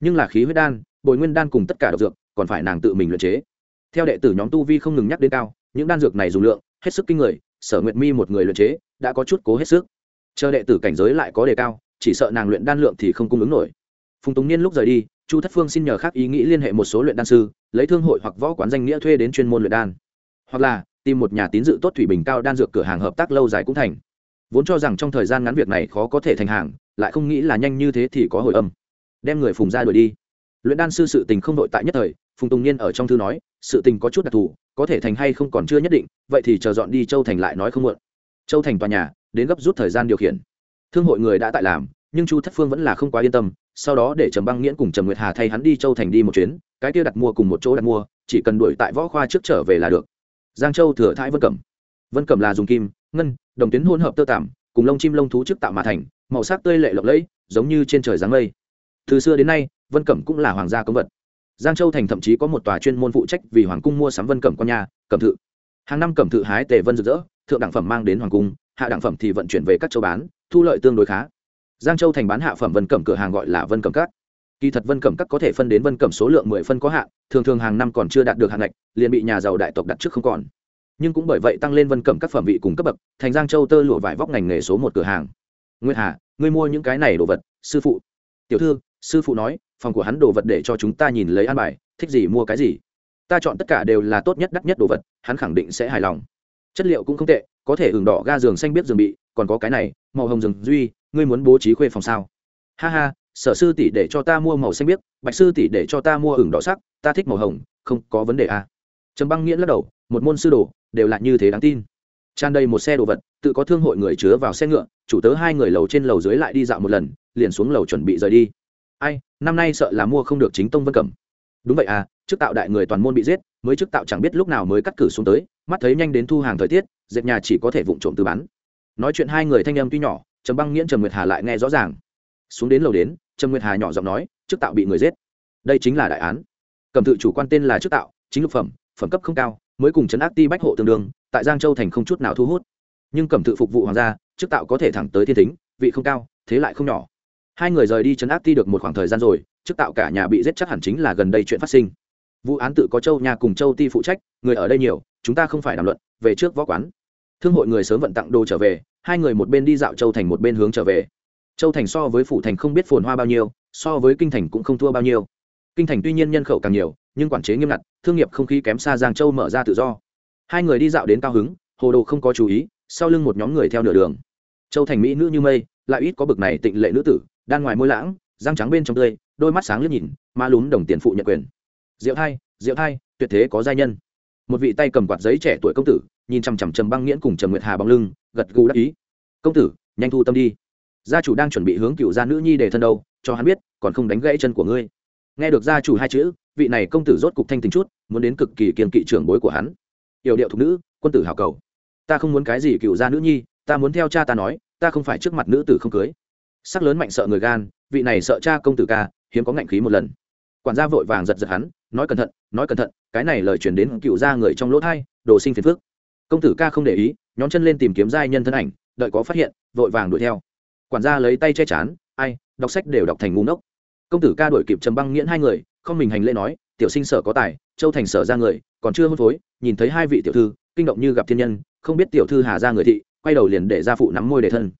Nhưng là khí huyết đan, bồi nguyên đan cùng tất cả độc dược, còn phải nàng tự mình luyện chế. Theo đệ tử nhóm tu vi không ngừng nhắc đến cao, những đan dược này dùng lượng, hết sức kinh người, sở nguyệt mi một người luyện chế, đã có chút cố hết sức chờ đệ tử cảnh giới lại có đề cao, chỉ sợ nàng luyện đan lượng thì không cung ứng nổi. Phùng tùng niên lúc rời đi, chu thất phương xin nhờ khác ý nghĩ liên hệ một số luyện đan sư, lấy thương hội hoặc võ quán danh nghĩa thuê đến chuyên môn luyện đan. Hoặc là, tìm một nhà tín dự tốt thủy bình cao đan dược cửa hàng hợp tác lâu dài cũng thành. Vốn cho rằng trong thời gian ngắn việc này khó có thể thành hàng, lại không nghĩ là nhanh như thế thì có hồi âm. Đem người phùng ra đuổi đi. Luyện đan sư sự tình không đội tại nhất thời, phùng tùng niên ở trong thư nói, sự tình có chút đặc thù, có thể thành hay không còn chưa nhất định, vậy thì chờ dọn đi châu thành lại nói không muộn. Châu thành tòa nhà đến gấp rút thời gian điều khiển. Thương hội người đã tại làm, nhưng chu thất phương vẫn là không quá yên tâm, sau đó để trầm băng nghiễn cùng trầm nguyệt hà thay hắn đi châu thành đi một chuyến, cái kia đặt mua cùng một chỗ đặt mua, chỉ cần đuổi tại võ khoa trước trở về là được. Giang châu thừa thái vân cẩm. Vân cẩm là dùng kim, ngân, đồng tuyến hỗn hợp tơ tảm cùng lông chim lông thú trước tạo mà thành, màu sắc tươi lệ lộng lẫy, giống như trên trời dáng mây. Từ xưa đến nay, vân cẩm cũng là hoàng gia cấm vật. Giang châu thành thậm chí có một tòa chuyên môn phụ trách vì hoàng cung mua sắm vân cẩm con nhà, cẩm thự. Hàng năm cẩm thự hái tề vân rực rỡ thượng đẳng phẩm mang đến hoàng cung, hạ đẳng phẩm thì vận chuyển về các châu bán, thu lợi tương đối khá. Giang châu thành bán hạ phẩm vân cẩm cửa hàng gọi là vân cẩm cắt. kỳ thật vân cẩm cắt có thể phân đến vân cẩm số lượng mười phân có hạn, thường thường hàng năm còn chưa đạt được hạn ngạch, liền bị nhà giàu đại tộc đặt trước không còn. Nhưng cũng bởi vậy tăng lên vân cẩm các phẩm vị cùng cấp bậc, thành giang châu tơ lụa vải vóc ngành nghề số một cửa hàng. Nguyên hà, ngươi mua những cái này đồ vật, sư phụ. Tiểu thư, sư phụ nói, phòng của hắn đồ vật để cho chúng ta nhìn lấy ăn bài, thích gì mua cái gì. Ta chọn tất cả đều là tốt nhất, đắt nhất đồ vật, hắn khẳng định sẽ hài lòng chất liệu cũng không tệ, có thể ửng đỏ ga giường xanh biết giường bị, còn có cái này, màu hồng rừng duy, ngươi muốn bố trí khuê phòng sao? Ha ha, sở sư tỷ để cho ta mua màu xanh biếc bạch sư tỷ để cho ta mua ửng đỏ sắc, ta thích màu hồng, không có vấn đề à. trầm băng nghiễn lắc đầu, một môn sư đồ, đều là như thế đáng tin. Tràn đầy một xe đồ vật, tự có thương hội người chứa vào xe ngựa, chủ tớ hai người lầu trên lầu dưới lại đi dạo một lần, liền xuống lầu chuẩn bị rời đi. Ai, năm nay sợ là mua không được chính tông vân cẩm đúng vậy à trước tạo đại người toàn môn bị giết, mới trước tạo chẳng biết lúc nào mới cắt cử xuống tới, mắt thấy nhanh đến thu hàng thời tiết, dệt nhà chỉ có thể vụng trộm từ bán. Nói chuyện hai người thanh em tuy nhỏ, trầm băng nghiễn trầm nguyệt hà lại nghe rõ ràng. Xuống đến lầu đến, trầm nguyệt hà nhỏ giọng nói, trước tạo bị người giết. Đây chính là đại án. Cầm tự chủ quan tên là trước tạo, chính lục phẩm phẩm cấp không cao, mới cùng chấn áp ti bách hộ tương đương, tại giang châu thành không chút nào thu hút. Nhưng cầm tự phục vụ hoàng gia, trước tạo có thể thẳng tới thiên tính vị không cao, thế lại không nhỏ. Hai người rời đi chấn áp ti được một khoảng thời gian rồi trước tạo cả nhà bị giết chắc hẳn chính là gần đây chuyện phát sinh. Vụ án tự có châu nhà cùng châu ti phụ trách, người ở đây nhiều, chúng ta không phải đàm luận, về trước võ quán. Thương hội người sớm vận tặng đồ trở về, hai người một bên đi dạo châu thành một bên hướng trở về. Châu thành so với phủ thành không biết phồn hoa bao nhiêu, so với kinh thành cũng không thua bao nhiêu. Kinh thành tuy nhiên nhân khẩu càng nhiều, nhưng quản chế nghiêm ngặt, thương nghiệp không khí kém xa giang châu mở ra tự do. Hai người đi dạo đến cao hứng, hồ đồ không có chú ý, sau lưng một nhóm người theo nửa đường. Châu thành mỹ nữ như mây, lại ít có bực này tịnh lệ nữ tử đang ngoài môi lãng, răng trắng bên trong tươi đôi mắt sáng liếc nhìn, ma lún đồng tiền phụ nhận quyền. Diệu thai diệu thai, tuyệt thế có giai nhân. Một vị tay cầm quạt giấy trẻ tuổi công tử, nhìn chằm chằm trầm băng nghiễn cùng trầm nguyệt hà bóng lưng, gật gù đắc ý. Công tử, nhanh thu tâm đi. Gia chủ đang chuẩn bị hướng cựu gia nữ nhi để thân đâu, cho hắn biết, còn không đánh gãy chân của ngươi. Nghe được gia chủ hai chữ, vị này công tử rốt cục thanh tính chút, muốn đến cực kỳ kiên kỵ trưởng bối của hắn. Yểu điệu thục nữ, quân tử hào cầu. Ta không muốn cái gì cựu gia nữ nhi, ta muốn theo cha ta nói, ta không phải trước mặt nữ tử không cưới. Sắc lớn mạnh sợ người gan, vị này sợ cha công tử ca hiếm có ngạnh khí một lần. Quản gia vội vàng giật giật hắn, nói cẩn thận, nói cẩn thận, cái này lời chuyển đến cựu gia người trong lỗ thai, đồ sinh phiền phước công tử ca không để ý nhóm chân lên tìm kiếm giai nhân thân ảnh, đợi có phát hiện, vội vàng đuổi theo. Quản gia lấy tay che chán, ai, đọc sách đều đọc thành ngu ngốc. Công tử ca đuổi kịp trầm băng nghiễn hai người, không mình hành lễ nói, tiểu sinh sở có tài, châu thành sở ra người, còn chưa hôn phối, nhìn thấy hai vị tiểu thư, kinh động như gặp thiên nhân, không biết tiểu thư hà ra người thị, quay đầu liền để gia phụ nắm môi để thân.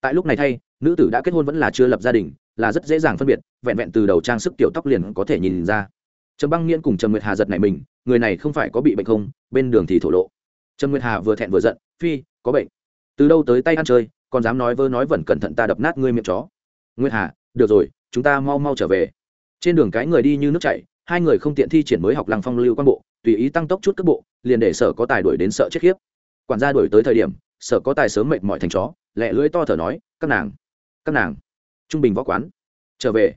Tại lúc này thay, nữ tử đã kết hôn vẫn là chưa lập gia đình là rất dễ dàng phân biệt, vẹn vẹn từ đầu trang sức tiểu tóc liền có thể nhìn ra. Trầm băng nghiễn cùng trầm nguyệt hà giật này mình, người này không phải có bị bệnh không? Bên đường thì thổ lộ. Trầm nguyệt hà vừa thẹn vừa giận, phi, có bệnh. Từ đâu tới tay ăn chơi, còn dám nói vơ nói vẩn cẩn thận ta đập nát ngươi miệng chó. Nguyệt hà, được rồi, chúng ta mau mau trở về. Trên đường cái người đi như nước chảy, hai người không tiện thi triển mới học lăng phong lưu quan bộ, tùy ý tăng tốc chút cấp bộ, liền để sở có tài đuổi đến sợ chết khiếp. Quản gia đuổi tới thời điểm, sở có tài sớm mệt mỏi thành chó, lẹ lưỡi to thở nói, các nàng các nàng trung bình võ quán. Trở về.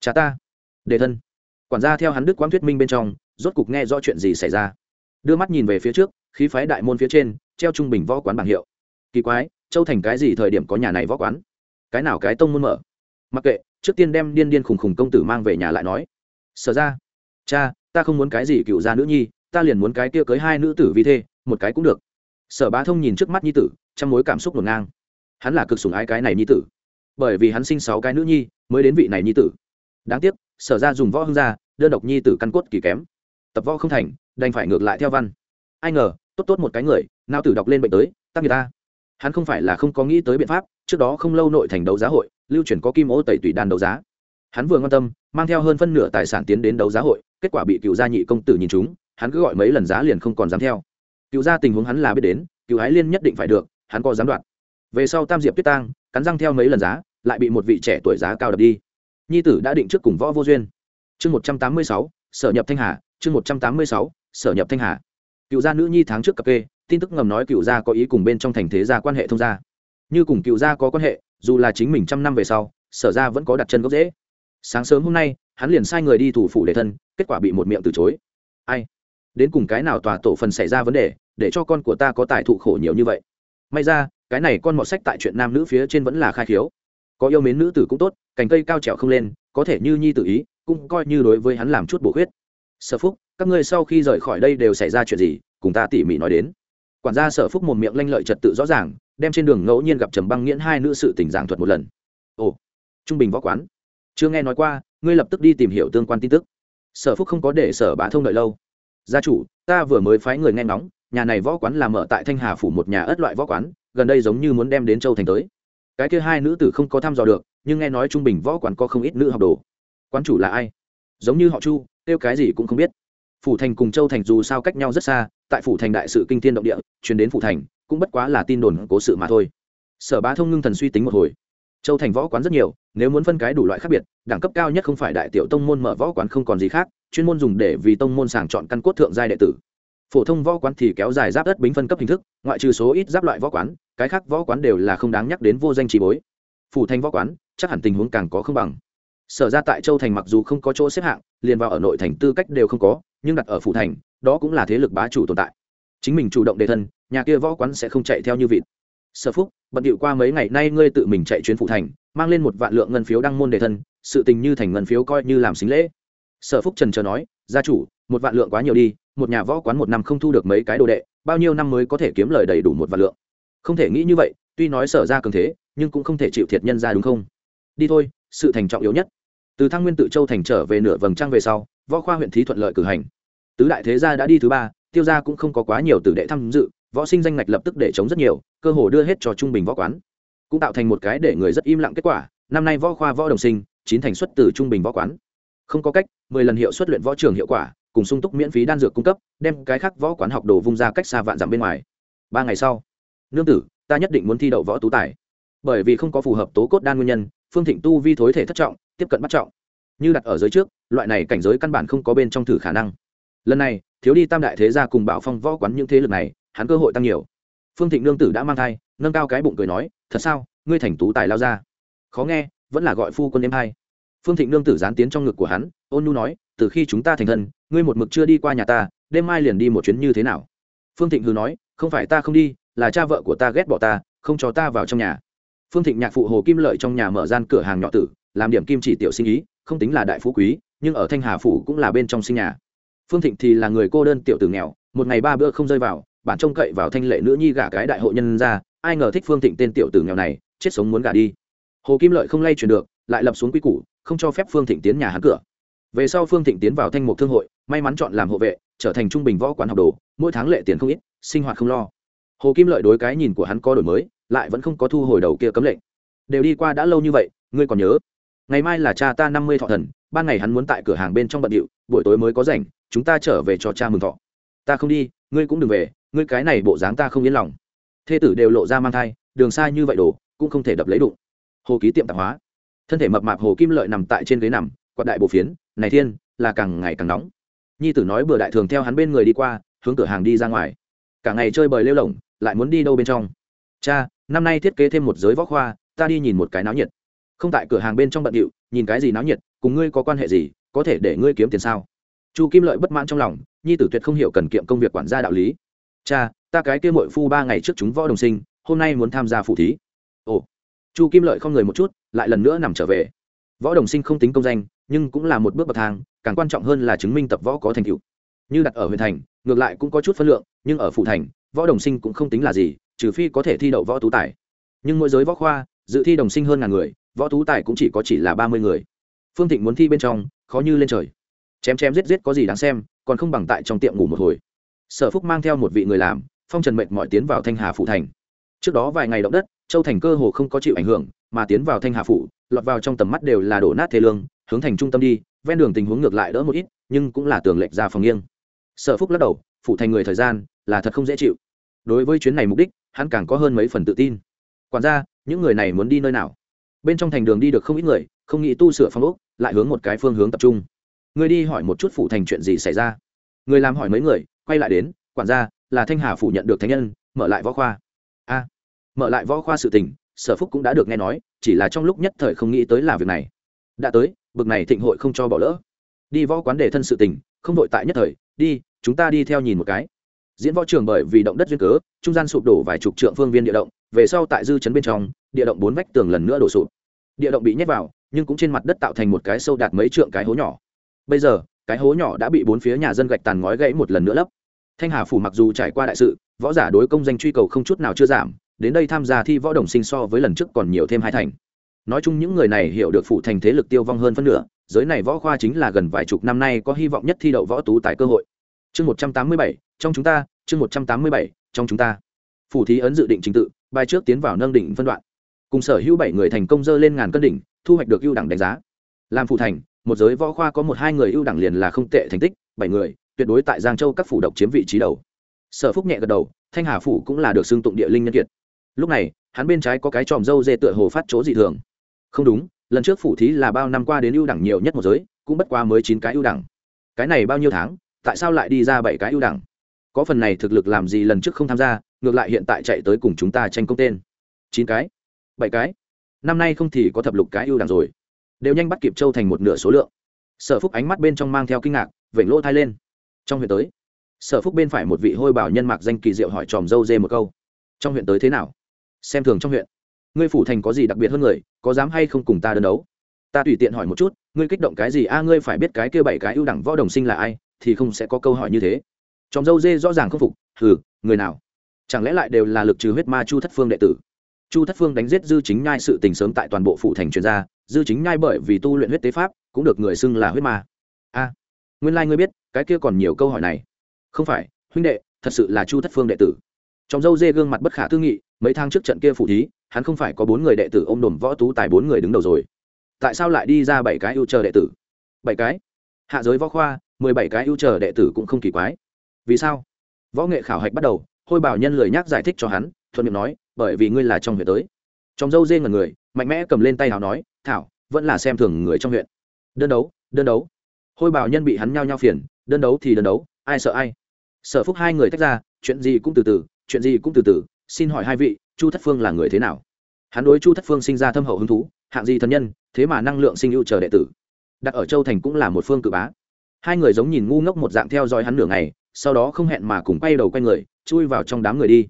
Cha ta. Đề thân. Quản gia theo hắn đức quán thuyết minh bên trong rốt cục nghe rõ chuyện gì xảy ra. Đưa mắt nhìn về phía trước khí phái đại môn phía trên treo trung bình võ quán bảng hiệu. Kỳ quái châu thành cái gì thời điểm có nhà này võ quán? Cái nào cái tông môn mở? Mặc kệ trước tiên đem điên điên khùng khùng công tử mang về nhà lại nói. Sở ra. Cha ta không muốn cái gì cựu gia nữ nhi ta liền muốn cái kia cưới hai nữ tử vì thế, một cái cũng được. Sở bá thông nhìn trước mắt nhi tử trong mối cảm xúc ngổn ngang. Hắn là cực sủng ái cái này nhi tử bởi vì hắn sinh sáu cái nữ nhi, mới đến vị này nhi tử. Đáng tiếc, sở ra dùng võ hưng ra, đơn độc nhi tử căn cốt kỳ kém. Tập võ không thành, đành phải ngược lại theo văn. Ai ngờ, tốt tốt một cái người nào tử đọc lên bệnh tới tăng người ta. Hắn không phải là không có nghĩ tới biện pháp, trước đó không lâu nội thành đấu giá hội, lưu chuyển có kim ô tẩy tùy đàn đấu giá. Hắn vừa quan tâm, mang theo hơn phân nửa tài sản tiến đến đấu giá hội, kết quả bị cựu gia nhị công tử nhìn chúng hắn cứ gọi mấy lần giá liền không còn dám theo. Cựu gia tình huống hắn là biết đến, cựu ái liên nhất định phải được, hắn có dám đoạt. Về sau tam diệp tuyết tang, cắn răng theo mấy lần giá lại bị một vị trẻ tuổi giá cao đập đi. Nhi tử đã định trước cùng võ vô duyên. Chương một trăm tám mươi sáu, sở nhập thanh hà. Chương một trăm tám mươi sáu, sở nhập thanh hà. Cựu gia nữ nhi tháng trước cập kê, tin tức ngầm nói cựu gia có ý cùng bên trong thành thế gia quan hệ thông gia. Như cùng cựu gia có quan hệ, dù là chính mình trăm năm về sau, sở gia vẫn có đặt chân gốc dễ sáng sớm hôm nay, hắn liền sai người đi thủ phủ để thân, kết quả bị một miệng từ chối. Ai? Đến cùng cái nào tòa tổ phần xảy ra vấn đề, để cho con của ta có tài thụ khổ nhiều như vậy? May ra, cái này con mọt sách tại chuyện nam nữ phía trên vẫn là khai khiếu có yêu mến nữ tử cũng tốt, cành cây cao trèo không lên, có thể như nhi tự ý, cũng coi như đối với hắn làm chút bổ khuyết. Sở phúc, các ngươi sau khi rời khỏi đây đều xảy ra chuyện gì? Cùng ta tỉ mỉ nói đến. Quản gia sở phúc một miệng lanh lợi trật tự rõ ràng, đem trên đường ngẫu nhiên gặp trầm băng nghiễn hai nữ sự tình giảng thuật một lần. Ồ, trung bình võ quán. Chưa nghe nói qua, ngươi lập tức đi tìm hiểu tương quan tin tức. Sở phúc không có để sở bá thông đợi lâu. Gia chủ, ta vừa mới phái người nghe ngóng, nhà này võ quán làm ở tại thanh hà phủ một nhà ất loại võ quán, gần đây giống như muốn đem đến châu thành tới cái kia hai nữ tử không có thăm dò được, nhưng nghe nói trung bình võ quán có không ít nữ học đồ. Quán chủ là ai? Giống như họ chu, kêu cái gì cũng không biết. Phủ thành cùng châu thành dù sao cách nhau rất xa, tại phủ thành đại sự kinh thiên động địa chuyển đến phủ thành, cũng bất quá là tin đồn cố sự mà thôi. Sở bá thông ngưng thần suy tính một hồi. Châu thành võ quán rất nhiều, nếu muốn phân cái đủ loại khác biệt, đẳng cấp cao nhất không phải đại tiểu tông môn mở võ quán không còn gì khác, chuyên môn dùng để vì tông môn sàng chọn căn cốt thượng giai đệ tử. Phổ thông võ quán thì kéo dài giáp đất bính phân cấp hình thức, ngoại trừ số ít giáp loại võ quán cái khác võ quán đều là không đáng nhắc đến vô danh trí bối. Phủ thành võ quán, chắc hẳn tình huống càng có không bằng. Sở ra tại châu thành mặc dù không có chỗ xếp hạng, liền vào ở nội thành tư cách đều không có, nhưng đặt ở phủ thành, đó cũng là thế lực bá chủ tồn tại. Chính mình chủ động đề thân, nhà kia võ quán sẽ không chạy theo như vịt. Sở phúc, bận điệu qua mấy ngày nay ngươi tự mình chạy chuyến phủ thành, mang lên một vạn lượng ngân phiếu đăng môn đề thân, sự tình như thành ngân phiếu coi như làm xính lễ. Sở phúc trần chờ nói, gia chủ, một vạn lượng quá nhiều đi, một nhà võ quán một năm không thu được mấy cái đồ đệ, bao nhiêu năm mới có thể kiếm lời đầy đủ một vạn lượng không thể nghĩ như vậy, tuy nói sở ra cường thế, nhưng cũng không thể chịu thiệt nhân ra đúng không? Đi thôi, sự thành trọng yếu nhất. Từ thăng nguyên tự châu thành trở về nửa vầng trăng về sau, võ khoa huyện thí thuận lợi cử hành. Tứ đại thế gia đã đi thứ ba, tiêu gia cũng không có quá nhiều tử đệ tham dự, võ sinh danh ngạch lập tức để chống rất nhiều, cơ hồ đưa hết cho trung bình võ quán. Cũng tạo thành một cái để người rất im lặng kết quả, năm nay võ khoa võ đồng sinh, chín thành xuất từ trung bình võ quán. Không có cách, mười lần hiệu suất luyện võ trường hiệu quả, cùng sung túc miễn phí đan dược cung cấp, đem cái khác võ quán học đồ vung ra cách xa vạn dặm bên ngoài. Ba ngày sau nương tử, ta nhất định muốn thi đậu võ tú tài. Bởi vì không có phù hợp tố cốt đan nguyên nhân, phương thịnh tu vi thối thể thất trọng, tiếp cận bắt trọng. Như đặt ở giới trước, loại này cảnh giới căn bản không có bên trong thử khả năng. Lần này, thiếu đi tam đại thế gia cùng bảo phong võ quán những thế lực này, hắn cơ hội tăng nhiều. Phương thịnh nương tử đã mang thai, nâng cao cái bụng cười nói, thật sao? Ngươi thành tú tài lao ra. Khó nghe, vẫn là gọi phu quân em hai. Phương thịnh nương tử gián tiến trong ngực của hắn, ôn nu nói, từ khi chúng ta thành thân, ngươi một mực chưa đi qua nhà ta, đêm mai liền đi một chuyến như thế nào? Phương thịnh hừ nói, không phải ta không đi là cha vợ của ta ghét bỏ ta, không cho ta vào trong nhà. Phương thịnh nhạc phụ hồ kim lợi trong nhà mở gian cửa hàng nhỏ tử, làm điểm kim chỉ tiểu sinh ý, không tính là đại phú quý, nhưng ở thanh hà phủ cũng là bên trong sinh nhà. Phương thịnh thì là người cô đơn tiểu tử nghèo, một ngày ba bữa không rơi vào, bản trông cậy vào thanh lệ nữ nhi gả cái đại hội nhân ra, ai ngờ thích phương thịnh tên tiểu tử nghèo này, chết sống muốn gả đi. Hồ kim lợi không lay chuyển được, lại lập xuống quy củ, không cho phép phương thịnh tiến nhà hắn cửa. Về sau phương thịnh tiến vào thanh mục thương hội, may mắn chọn làm hộ vệ, trở thành trung bình võ quán học đồ, mỗi tháng lệ tiền không ít, sinh hoạt không lo hồ kim lợi đối cái nhìn của hắn có đổi mới, lại vẫn không có thu hồi đầu kia cấm lệnh. Đều đi qua đã lâu như vậy, ngươi còn nhớ, ngày mai là cha ta năm mươi thọ thần, ban ngày hắn muốn tại cửa hàng bên trong bận điệu, buổi tối mới có rảnh, chúng ta trở về cho cha mừng thọ. Ta không đi, ngươi cũng đừng về, ngươi cái này bộ dáng ta không yên lòng. Thê tử đều lộ ra mang thai, đường xa như vậy đồ, cũng không thể đập lấy đụng. Hồ ký tiệm tạp hóa. Thân thể mập mạp hồ kim lợi nằm tại trên ghế nằm, quạt đại bộ phiến, này thiên, là càng ngày càng nóng. Nhi tử nói bừa đại thường theo hắn bên người đi qua, hướng cửa hàng đi ra ngoài. Cả ngày chơi bời lêu lỏng lại muốn đi đâu bên trong? Cha, năm nay thiết kế thêm một giới võ khoa, ta đi nhìn một cái náo nhiệt. Không tại cửa hàng bên trong bận điệu, nhìn cái gì náo nhiệt, cùng ngươi có quan hệ gì, có thể để ngươi kiếm tiền sao? Chu kim lợi bất mãn trong lòng, nhi tử tuyệt không hiểu cần kiệm công việc quản gia đạo lý. Cha, ta cái kia mội phu ba ngày trước chúng võ đồng sinh, hôm nay muốn tham gia phụ thí. Ồ. Chu kim lợi không người một chút, lại lần nữa nằm trở về. Võ đồng sinh không tính công danh, nhưng cũng là một bước bậc thang, càng quan trọng hơn là chứng minh tập võ có thành tựu. Như đặt ở huyện thành, ngược lại cũng có chút phân lượng, nhưng ở phụ thành võ đồng sinh cũng không tính là gì, trừ phi có thể thi đậu võ tú tài. Nhưng mỗi giới võ khoa, dự thi đồng sinh hơn ngàn người, võ tú tài cũng chỉ có chỉ là ba mươi người. Phương thịnh muốn thi bên trong, khó như lên trời. Chém chém giết giết có gì đáng xem, còn không bằng tại trong tiệm ngủ một hồi. Sở phúc mang theo một vị người làm, phong trần mệnh mọi tiến vào thanh hà phụ thành. Trước đó vài ngày động đất, châu thành cơ hồ không có chịu ảnh hưởng, mà tiến vào thanh hà phủ, lọt vào trong tầm mắt đều là đổ nát thế lương, hướng thành trung tâm đi, ven đường tình huống ngược lại đỡ một ít, nhưng cũng là tường lệch ra phòng nghiêng. Sở phúc lắc đầu phụ thành người thời gian là thật không dễ chịu. Đối với chuyến này mục đích, hắn càng có hơn mấy phần tự tin. Quản ra những người này muốn đi nơi nào? Bên trong thành đường đi được không ít người, không nghĩ tu sửa phong ốc, lại hướng một cái phương hướng tập trung. Người đi hỏi một chút phụ thành chuyện gì xảy ra. Người làm hỏi mấy người, quay lại đến, quản gia, là thanh hà phủ nhận được thánh nhân, mở lại võ khoa. A, mở lại võ khoa sự tình, sở phúc cũng đã được nghe nói, chỉ là trong lúc nhất thời không nghĩ tới là việc này. Đã tới, bực này thịnh hội không cho bỏ lỡ. Đi võ quán để thân sự tình, không đội tại nhất thời, đi, chúng ta đi theo nhìn một cái diễn võ trường bởi vì động đất duyên cớ, trung gian sụp đổ vài chục trượng phương viên địa động, về sau tại dư chấn bên trong, địa động bốn vách tường lần nữa đổ sụp. Địa động bị nhét vào, nhưng cũng trên mặt đất tạo thành một cái sâu đạt mấy trượng cái hố nhỏ. Bây giờ, cái hố nhỏ đã bị bốn phía nhà dân gạch tàn ngói gãy một lần nữa lấp. Thanh hà phủ mặc dù trải qua đại sự, võ giả đối công danh truy cầu không chút nào chưa giảm, đến đây tham gia thi võ đồng sinh so với lần trước còn nhiều thêm hai thành. Nói chung những người này hiểu được phụ thành thế lực tiêu vong hơn phân nửa, giới này võ khoa chính là gần vài chục năm nay có hy vọng nhất thi đậu võ tú tại cơ hội chương một trăm tám mươi bảy, trong chúng ta, chương một trăm tám mươi bảy, trong chúng ta. Phủ thí ấn dự định trình tự, bài trước tiến vào nâng đỉnh phân đoạn. Cùng sở hữu bảy người thành công dơ lên ngàn cân đỉnh, thu hoạch được ưu đẳng đánh giá. Làm phụ thành, một giới võ khoa có một hai người ưu đẳng liền là không tệ thành tích, bảy người, tuyệt đối tại giang châu các phủ độc chiếm vị trí đầu. Sở phúc nhẹ gật đầu, thanh hà phủ cũng là được xưng tụng địa linh nhân kiệt. Lúc này, hắn bên trái có cái tròm dâu dê tựa hồ phát chỗ dị thường. Không đúng, lần trước phủ thí là bao năm qua đến ưu đẳng nhiều nhất một giới, cũng bất qua mới chín cái ưu đẳng. Cái này bao nhiêu tháng tại sao lại đi ra bảy cái ưu đẳng? Có phần này thực lực làm gì lần trước không tham gia, ngược lại hiện tại chạy tới cùng chúng ta tranh công tên. Chín cái, bảy cái. Năm nay không thì có thập lục cái ưu đẳng rồi. Đều nhanh bắt kịp châu thành một nửa số lượng. Sở phúc ánh mắt bên trong mang theo kinh ngạc, vểnh lỗ thai lên. Trong huyện tới, sở phúc bên phải một vị hôi bảo nhân mạc danh kỳ diệu hỏi tròm dâu dê một câu. Trong huyện tới thế nào? Xem thường trong huyện. Ngươi phủ thành có gì đặc biệt hơn người, có dám hay không cùng ta đơn đấu? Ta tùy tiện hỏi một chút, ngươi kích động cái gì? A, ngươi phải biết cái kia bảy cái ưu đẳng võ đồng sinh là ai thì không sẽ có câu hỏi như thế. Chòm dâu dê rõ ràng không phục, hừ, người nào? Chẳng lẽ lại đều là lực trừ huyết ma chu thất phương đệ tử? Chu thất phương đánh giết dư chính nhai sự tình sớm tại toàn bộ phụ thành chuyên gia dư chính nhai bởi vì tu luyện huyết tế pháp, cũng được người xưng là huyết ma. A, nguyên lai、like、ngươi biết, cái kia còn nhiều câu hỏi này. Không phải, huynh đệ, thật sự là chu thất phương đệ tử. Trong dâu dê gương mặt bất khả tư nghị, mấy tháng trước trận kia phụ thí, hắn không phải có bốn người đệ tử ôm đồm võ tú tài bốn người đứng đầu rồi. Tại sao lại đi ra bảy cái ưu chờ đệ tử? Bảy cái? Hạ giới võ khoa mười bảy cái ưu chờ đệ tử cũng không kỳ quái. Vì sao? Võ nghệ khảo hạch bắt đầu, hôi bảo nhân lười nhắc giải thích cho hắn, thuận miệng nói, bởi vì ngươi là trong huyện tới. Trong dâu dê ngần người, mạnh mẽ cầm lên tay hào nói, thảo, vẫn là xem thường người trong huyện. Đơn đấu đơn đấu. Hôi bảo nhân bị hắn nhao nhao phiền, đơn đấu thì đơn đấu, ai sợ ai? Sở phúc hai người tách ra, chuyện gì cũng từ từ, chuyện gì cũng từ từ, xin hỏi hai vị, chu thất phương là người thế nào? Hắn đối chu thất phương sinh ra thâm hậu hứng thú, hạng gì thân nhân, thế mà năng lượng sinh ưu chờ đệ tử. Đặt ở châu thành cũng là một phương cự bá hai người giống nhìn ngu ngốc một dạng theo dõi hắn nửa ngày, sau đó không hẹn mà cùng quay đầu quay người, chui vào trong đám người đi.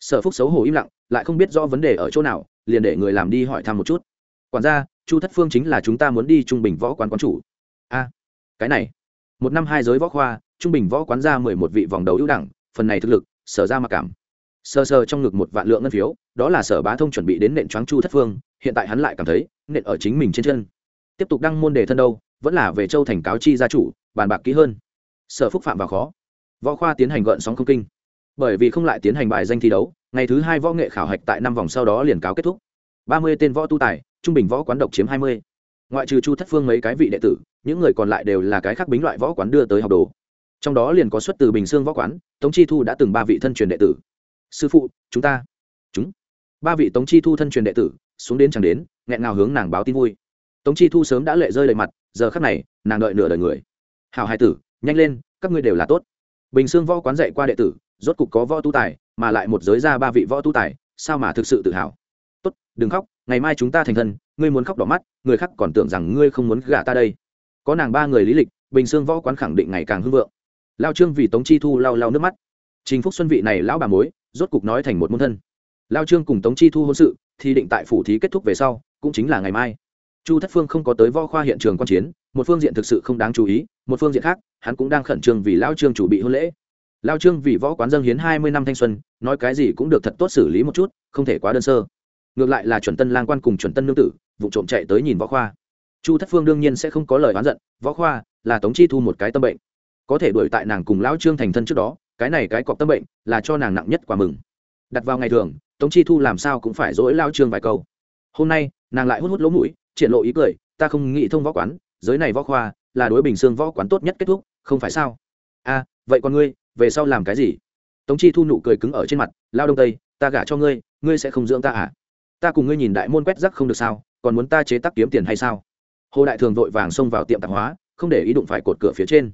Sở phúc xấu hổ im lặng, lại không biết rõ vấn đề ở chỗ nào, liền để người làm đi hỏi thăm một chút. Quản gia, chu thất phương chính là chúng ta muốn đi trung bình võ quán quán chủ. A, cái này. Một năm hai giới võ khoa, trung bình võ quán ra mười một vị vòng đầu ưu đẳng, phần này thực lực, sở ra mặc cảm. Sơ sơ trong ngực một vạn lượng ngân phiếu, đó là sở bá thông chuẩn bị đến nện choáng chu thất phương, hiện tại hắn lại cảm thấy nện ở chính mình trên chân. Tiếp tục đăng môn đề thân đâu, vẫn là về châu thành cáo chi gia chủ bàn bạc kỹ hơn. Sở phúc phạm vào khó. Võ khoa tiến hành gợn sóng không kinh. Bởi vì không lại tiến hành bài danh thi đấu, ngày thứ hai võ nghệ khảo hạch tại năm vòng sau đó liền cáo kết thúc. Ba mươi tên võ tu tài, trung bình võ quán độc chiếm hai mươi. Ngoại trừ chu thất phương mấy cái vị đệ tử, những người còn lại đều là cái khác bính loại võ quán đưa tới học đồ. Trong đó liền có xuất từ bình sương võ quán, tống chi thu đã từng ba vị thân truyền đệ tử. Sư phụ, chúng ta. Chúng. Ba vị tống chi thu thân truyền đệ tử, xuống đến chẳng đến, nghẹn ngào hướng nàng báo tin vui. Tống chi thu sớm đã lệ rơi đầy mặt, giờ khắc này, nàng đợi nửa đời người hào hai tử, nhanh lên, các ngươi đều là tốt. Bình xương võ quán dạy qua đệ tử, rốt cục có võ tu tài, mà lại một giới ra ba vị võ tu tài, sao mà thực sự tự hào? Tốt, đừng khóc, ngày mai chúng ta thành thân, ngươi muốn khóc đỏ mắt, người khác còn tưởng rằng ngươi không muốn gả ta đây. Có nàng ba người lý lịch, bình xương võ quán khẳng định ngày càng hưng vượng. Lao trương vì tống chi thu lau lau nước mắt. Trình phúc xuân vị này lão bà mối, rốt cục nói thành một môn thân. Lao trương cùng tống chi thu hôn sự thì định tại phủ thí kết thúc về sau, cũng chính là ngày mai chu thất phương không có tới võ khoa hiện trường quan chiến, một phương diện thực sự không đáng chú ý, một phương diện khác, hắn cũng đang khẩn trương vì lao trương chủ bị hôn lễ. Lao trương vì võ quán dân hiến hai mươi năm thanh xuân, nói cái gì cũng được thật tốt xử lý một chút, không thể quá đơn sơ. Ngược lại là chuẩn tân lang quan cùng chuẩn tân nương tử, vụ trộm chạy tới nhìn võ khoa. Chu thất phương đương nhiên sẽ không có lời oán giận, võ khoa là tống chi thu một cái tâm bệnh. Có thể đuổi tại nàng cùng lão trương thành thân trước đó, cái này cái cọc tâm bệnh là cho nàng nặng nhất quả mừng. Đặt vào ngày thường, tống chi thu làm sao cũng phải dỗi lao trương vài câu. Hôm nay nàng lại hút hút lỗ mũi, triển lộ ý cười, ta không nghĩ thông võ quán, giới này võ khoa là đối bình xương võ quán tốt nhất kết thúc, không phải sao? A, vậy còn ngươi, về sau làm cái gì? Tống chi thu nụ cười cứng ở trên mặt, lao đông tây, ta gả cho ngươi ngươi sẽ không dưỡng ta à? Ta cùng ngươi nhìn đại môn quét rắc không được sao, còn muốn ta chế tác kiếm tiền hay sao? Hồ đại thường vội vàng xông vào tiệm tạp hóa, không để ý đụng phải cột cửa phía trên.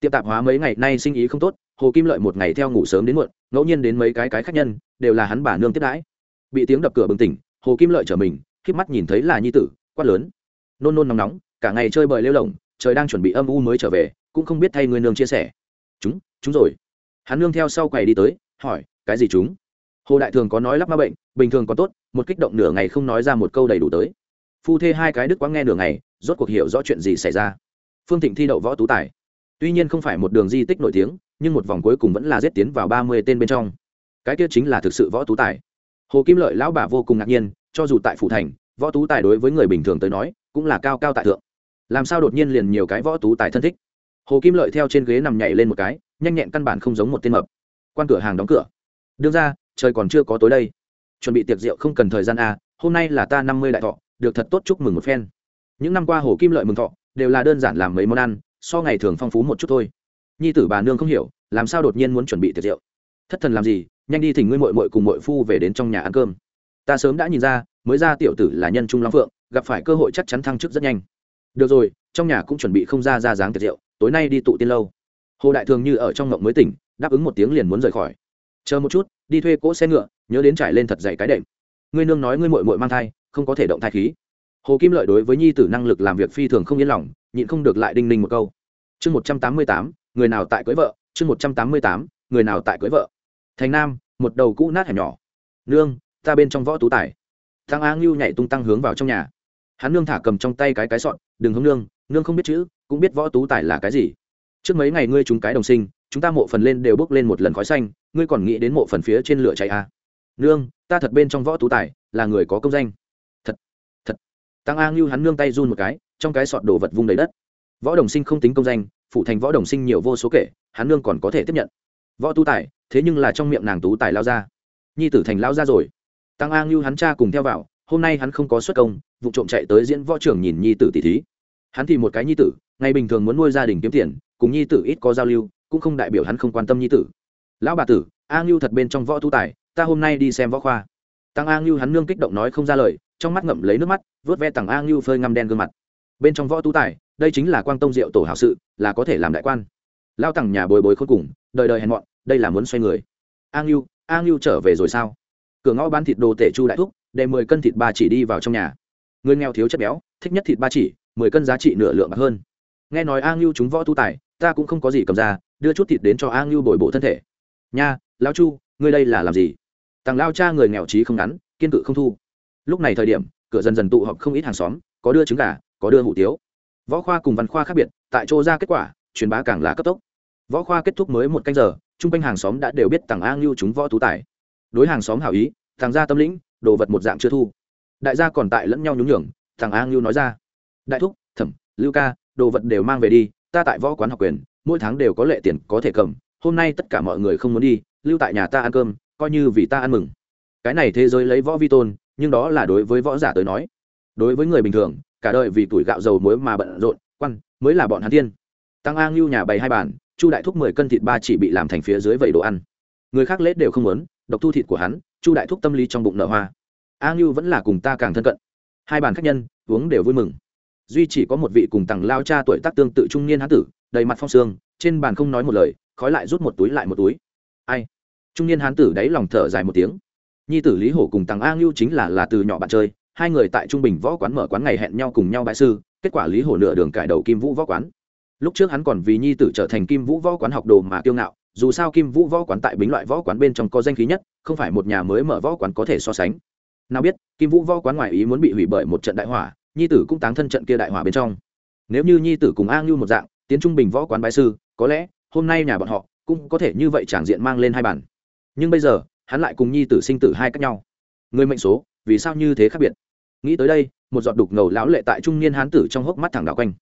Tiệm tạp hóa mấy ngày nay sinh ý không tốt, hồ kim lợi một ngày theo ngủ sớm đến muộn, ngẫu nhiên đến mấy cái cái khác nhân, đều là hắn bà nương tiếp đãi. Bị tiếng đập cửa bừng tỉnh, hồ kim lợi trở mình k mắt nhìn thấy là nhi tử, quát lớn. Nôn nôn nóng nóng, cả ngày chơi bời lêu lồng, trời đang chuẩn bị âm u mới trở về, cũng không biết thay người nương chia sẻ. Chúng chúng rồi. Hắn nương theo sau quầy đi tới, hỏi, cái gì chúng? Hồ đại thường có nói lắp ma bệnh, bình thường có tốt, một kích động nửa ngày không nói ra một câu đầy đủ tới. Phu thê hai cái đức quá nghe nửa ngày, rốt cuộc hiểu rõ chuyện gì xảy ra. Phương thịnh thi đậu võ tú tài. Tuy nhiên không phải một đường di tích nổi tiếng, nhưng một vòng cuối cùng vẫn là giết tiến vào ba mươi tên bên trong. Cái kia chính là thực sự võ tú tài. Hồ kim lợi lão bà vô cùng ngạc nhiên cho dù tại phủ thành, võ tú tài đối với người bình thường tới nói, cũng là cao cao tại thượng. Làm sao đột nhiên liền nhiều cái võ tú tài thân thích? Hồ kim lợi theo trên ghế nằm nhảy lên một cái, nhanh nhẹn căn bản không giống một tên mập. Quan cửa hàng đóng cửa. Đương ra, trời còn chưa có tối đây. Chuẩn bị tiệc rượu không cần thời gian à hôm nay là ta năm mươi đại thọ, được thật tốt chúc mừng một phen. Những năm qua hồ kim lợi mừng thọ, đều là đơn giản làm mấy món ăn, so ngày thường phong phú một chút thôi. Nhi tử bà nương không hiểu, làm sao đột nhiên muốn chuẩn bị tiệc rượu? Thất thần làm gì, nhanh đi thỉnh ngươi mội mội cùng mội phu về đến trong nhà ăn cơm ta sớm đã nhìn ra, mới ra tiểu tử là nhân trung long phượng, gặp phải cơ hội chắc chắn thăng chức rất nhanh. Được rồi, trong nhà cũng chuẩn bị không ra ra dáng tiệc rượu, tối nay đi tụ tiên lâu. Hồ đại thường như ở trong ngộng mới tỉnh, đáp ứng một tiếng liền muốn rời khỏi. Chờ một chút, đi thuê cỗ xe ngựa, nhớ đến trải lên thật dày cái đệm. Ngươi nương nói ngươi mội mội mang thai, không có thể động thai khí. Hồ kim lợi đối với nhi tử năng lực làm việc phi thường không yên lòng, nhịn không được lại đinh ninh một câu. Chương một trăm tám mươi tám, người nào tại cưới vợ? Chương một trăm tám mươi tám, người nào tại cưới vợ? Thành nam, một đầu cũ nát hẻm nhỏ. Nương ta bên trong võ tú tài. Thang a ngưu nhảy tung tăng hướng vào trong nhà. Hắn nương thả cầm trong tay cái cái sọn đừng hướng nương nương không biết chữ, cũng biết võ tú tài là cái gì. Trước mấy ngày ngươi chúng cái đồng sinh, chúng ta mộ phần lên đều bước lên một lần khói xanh, ngươi còn nghĩ đến mộ phần phía trên lửa cháy à. nương, ta thật bên trong võ tú tài, là người có công danh. Thật thật. Tăng a ngưu hắn nương tay run một cái, trong cái sọt đồ vật vung đầy đất. Võ đồng sinh không tính công danh, phụ thành võ đồng sinh nhiều vô số kể, hắn nương còn có thể tiếp nhận. Võ tú tài, thế nhưng là trong miệng nàng tú tài lao ra. Nhi tử thành lao ra rồi tăng a ngưu hắn cha cùng theo vào, hôm nay hắn không có xuất công, vụ trộm chạy tới diễn võ trưởng nhìn nhi tử tỷ thí. Hắn thì một cái nhi tử, ngày bình thường muốn nuôi gia đình kiếm tiền, cùng nhi tử ít có giao lưu, cũng không đại biểu hắn không quan tâm nhi tử. Lão bà tử, a ngưu thật bên trong võ tu tài, ta hôm nay đi xem võ khoa. Tăng a ngưu hắn nương kích động nói không ra lời, trong mắt ngậm lấy nước mắt, vớt ve tặng a ngưu phơi ngăm đen gương mặt. Bên trong võ tu tài, đây chính là quang tông diệu tổ hảo sự, là có thể làm đại quan. Lao tặng nhà bồi bồi khôn cùng, đời đời hèn mọn, đây là muốn xoay người. A ngưu a ngưu trở về rồi sao? Cửa ngõ bán thịt đồ tể chu đại thúc, để mười cân thịt ba chỉ đi vào trong nhà. Người nghèo thiếu chất béo, thích nhất thịt ba chỉ, mười cân giá trị nửa lượng bạc hơn. Nghe nói a ngưu chúng võ tu tài, ta cũng không có gì cầm ra, đưa chút thịt đến cho a ngưu bồi bộ thân thể. Nha, lão chu, ngươi đây là làm gì? Tàng lao cha người nghèo trí không ngắn, kiên cự không thu. Lúc này thời điểm, cửa dần dần tụ họp không ít hàng xóm, có đưa trứng gà, có đưa hủ tiếu. Võ khoa cùng văn khoa khác biệt, tại chỗ ra kết quả, truyền bá càng là cấp tốc. Võ khoa kết thúc mới một canh giờ, chung quanh hàng xóm đã đều biết tàng a ngưu chúng võ tú tài đối hàng xóm hảo ý, thằng gia tâm lĩnh, đồ vật một dạng chưa thu. Đại gia còn tại lẫn nhau nhún nhường, thằng a ngưu nói ra. Đại thúc, thẩm, lưu ca, đồ vật đều mang về đi, ta tại võ quán học quyền, mỗi tháng đều có lệ tiền có thể cầm, hôm nay tất cả mọi người không muốn đi, lưu tại nhà ta ăn cơm, coi như vì ta ăn mừng. Cái này thế giới lấy võ vi tôn, nhưng đó là đối với võ giả tới nói. Đối với người bình thường, cả đời vì tuổi gạo dầu muối mà bận rộn, quan, mới là bọn hắn tiên. Tăng a ngưu nhà bày hai bàn, chu đại thúc mười cân thịt ba chỉ bị làm thành phía dưới vẩy đồ ăn người khác lết đều không muốn, độc thu thịt của hắn, chu đại thúc tâm lý trong bụng nở hoa. A ngưu vẫn là cùng ta càng thân cận. Hai bàn khách nhân, uống đều vui mừng. Duy chỉ có một vị cùng tằng lao cha tuổi tác tương tự trung niên hán tử, đầy mặt phong sương, trên bàn không nói một lời, khói lại rút một túi lại một túi. Ai? Trung niên hán tử đáy lòng thở dài một tiếng. Nhi tử lý hổ cùng tằng a ngưu chính là là từ nhỏ bạn chơi, hai người tại trung bình võ quán mở quán ngày hẹn nhau cùng nhau bãi sư, kết quả lý hổ nửa đường cải đầu kim vũ võ quán. Lúc trước hắn còn vì nhi tử trở thành kim vũ võ quán học đồ mà kiêu ngạo dù sao kim vũ võ quán tại bính loại võ quán bên trong có danh khí nhất, không phải một nhà mới mở võ quán có thể so sánh. Nào biết, kim vũ võ quán ngoài ý muốn bị hủy bởi một trận đại hỏa, nhi tử cũng táng thân trận kia đại hỏa bên trong. Nếu như nhi tử cùng a ngưu một dạng, tiến trung bình võ quán bái sư, có lẽ hôm nay nhà bọn họ cũng có thể như vậy tràng diện mang lên hai bản. Nhưng bây giờ, hắn lại cùng nhi tử sinh tử hai cách nhau. Người mệnh số, vì sao như thế khác biệt? Nghĩ tới đây, một giọt đục ngầu lão lệ tại trung niên hán tử trong hốc mắt thẳng đảo quanh.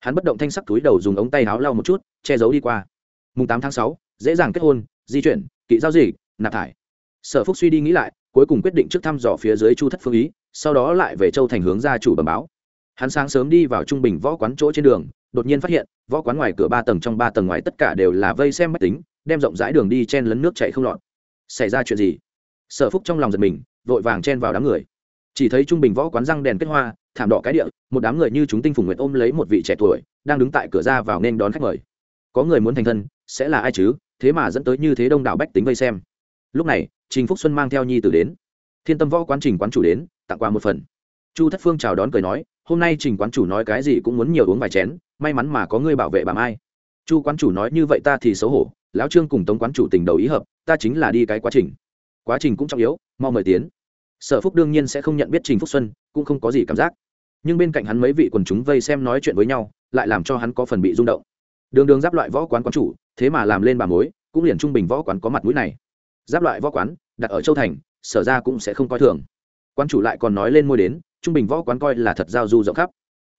Hắn bất động thanh sắc túi đầu dùng ống tay áo lau một chút, che giấu đi qua. Mùng tám tháng sáu dễ dàng kết hôn, di chuyển, kỵ giao dịch, nạp thải. Sở phúc suy đi nghĩ lại, cuối cùng quyết định trước thăm dò phía dưới chu thất phương ý, sau đó lại về châu thành hướng gia chủ bẩm báo. Hắn sáng sớm đi vào trung bình võ quán chỗ trên đường, đột nhiên phát hiện, võ quán ngoài cửa ba tầng trong ba tầng ngoài tất cả đều là vây xem máy tính, đem rộng rãi đường đi chen lấn nước chạy không lọt. Xảy ra chuyện gì? Sở phúc trong lòng giật mình, vội vàng chen vào đám người. Chỉ thấy trung bình võ quán răng đèn kết hoa, thảm đỏ cái địa, một đám người như chúng tinh phùng nguyệt ôm lấy một vị trẻ tuổi, đang đứng tại cửa ra vào nên đón khách mời có người muốn thành thân, sẽ là ai chứ? Thế mà dẫn tới như thế đông đảo bách tính vây xem. Lúc này, trình phúc xuân mang theo nhi tử đến. Thiên tâm võ quán trình quán chủ đến, tặng quà một phần. Chu thất phương chào đón cười nói, hôm nay trình quán chủ nói cái gì cũng muốn nhiều uống vài chén, may mắn mà có người bảo vệ bà mai. Chu quán chủ nói, như vậy ta thì xấu hổ, lão trương cùng tống quán chủ tình đầu ý hợp, ta chính là đi cái quá trình. Quá trình cũng trọng yếu, mau mời tiến. Sở phúc đương nhiên sẽ không nhận biết trình phúc xuân, cũng không có gì cảm giác. Nhưng bên cạnh hắn mấy vị quần chúng vây xem nói chuyện với nhau, lại làm cho hắn có phần bị rung động đường đường giáp loại võ quán quán chủ, thế mà làm lên bà mối, cũng liền trung bình võ quán có mặt mũi này. Giáp loại võ quán, đặt ở châu thành, sở ra cũng sẽ không coi thường. Quan chủ lại còn nói lên môi đến, trung bình võ quán coi là thật giao du rộng khắp.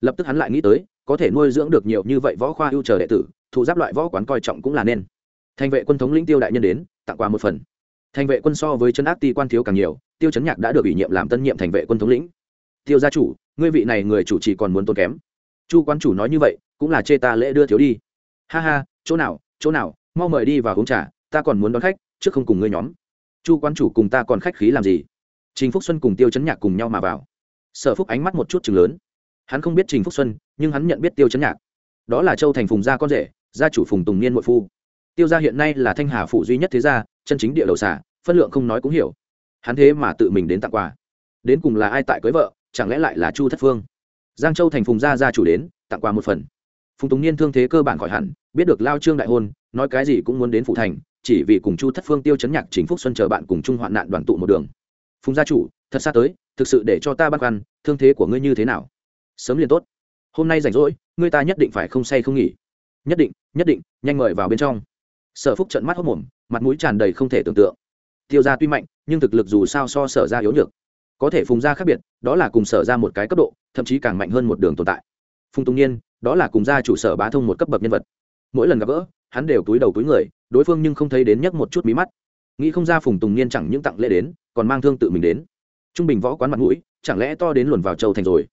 Lập tức hắn lại nghĩ tới, có thể nuôi dưỡng được nhiều như vậy võ khoa ưu chờ đệ tử, thụ giáp loại võ quán coi trọng cũng là nên. Thành vệ quân thống lĩnh tiêu đại nhân đến, tặng quà một phần. Thành vệ quân so với chân áp ti quan thiếu càng nhiều, tiêu chấn nhạc đã được ủy nhiệm làm tân nhiệm thành vệ quân thống lĩnh. Tiêu gia chủ, ngươi vị này người chủ trì còn muốn tốn kém. Chu quan chủ nói như vậy, cũng là chê ta lễ đưa thiếu đi ha ha, chỗ nào chỗ nào, mau mời đi và uống trà, ta còn muốn đón khách, trước không cùng ngươi nhóm. Chu quan chủ cùng ta còn khách khí làm gì? Trình phúc xuân cùng tiêu chấn nhạc cùng nhau mà vào. Sở phúc ánh mắt một chút chừng lớn. Hắn không biết trình phúc xuân, nhưng hắn nhận biết tiêu chấn nhạc. Đó là châu thành phùng gia con rể, gia chủ phùng tùng niên nội phu. Tiêu gia hiện nay là thanh hà phụ duy nhất thế gia, chân chính địa đầu xả phân lượng không nói cũng hiểu. Hắn thế mà tự mình đến tặng quà. Đến cùng là ai tại cưới vợ, chẳng lẽ lại là chu thất phương? Giang châu thành phùng gia gia chủ đến, tặng quà một phần phùng tùng niên thương thế cơ bản khỏi hẳn, biết được lao trương đại hôn, nói cái gì cũng muốn đến phụ thành, chỉ vì cùng chu thất phương tiêu chấn nhạc chính phúc xuân chờ bạn cùng chung hoạn nạn đoàn tụ một đường. Phùng gia chủ, thật xa tới, thực sự để cho ta băn khoăn, thương thế của ngươi như thế nào? Sớm liền tốt. Hôm nay rảnh rỗi, ngươi ta nhất định phải không say không nghỉ. Nhất định nhất định, nhanh mời vào bên trong. Sở phúc trận mắt hốc mồm, mặt mũi tràn đầy không thể tưởng tượng. Tiêu gia tuy mạnh, nhưng thực lực dù sao so sở ra yếu nhược. Có thể phùng gia khác biệt, đó là cùng sở ra một cái cấp độ, thậm chí càng mạnh hơn một đường tồn tại. Phùng tùng niên đó là cùng gia chủ sở bá thông một cấp bậc nhân vật. Mỗi lần gặp gỡ, hắn đều túi đầu túi người, đối phương nhưng không thấy đến nhấc một chút mí mắt. Nghĩ không ra phùng tùng niên chẳng những tặng lễ đến, còn mang thương tự mình đến. Trung bình võ quán mặt mũi, chẳng lẽ to đến luồn vào châu thành rồi?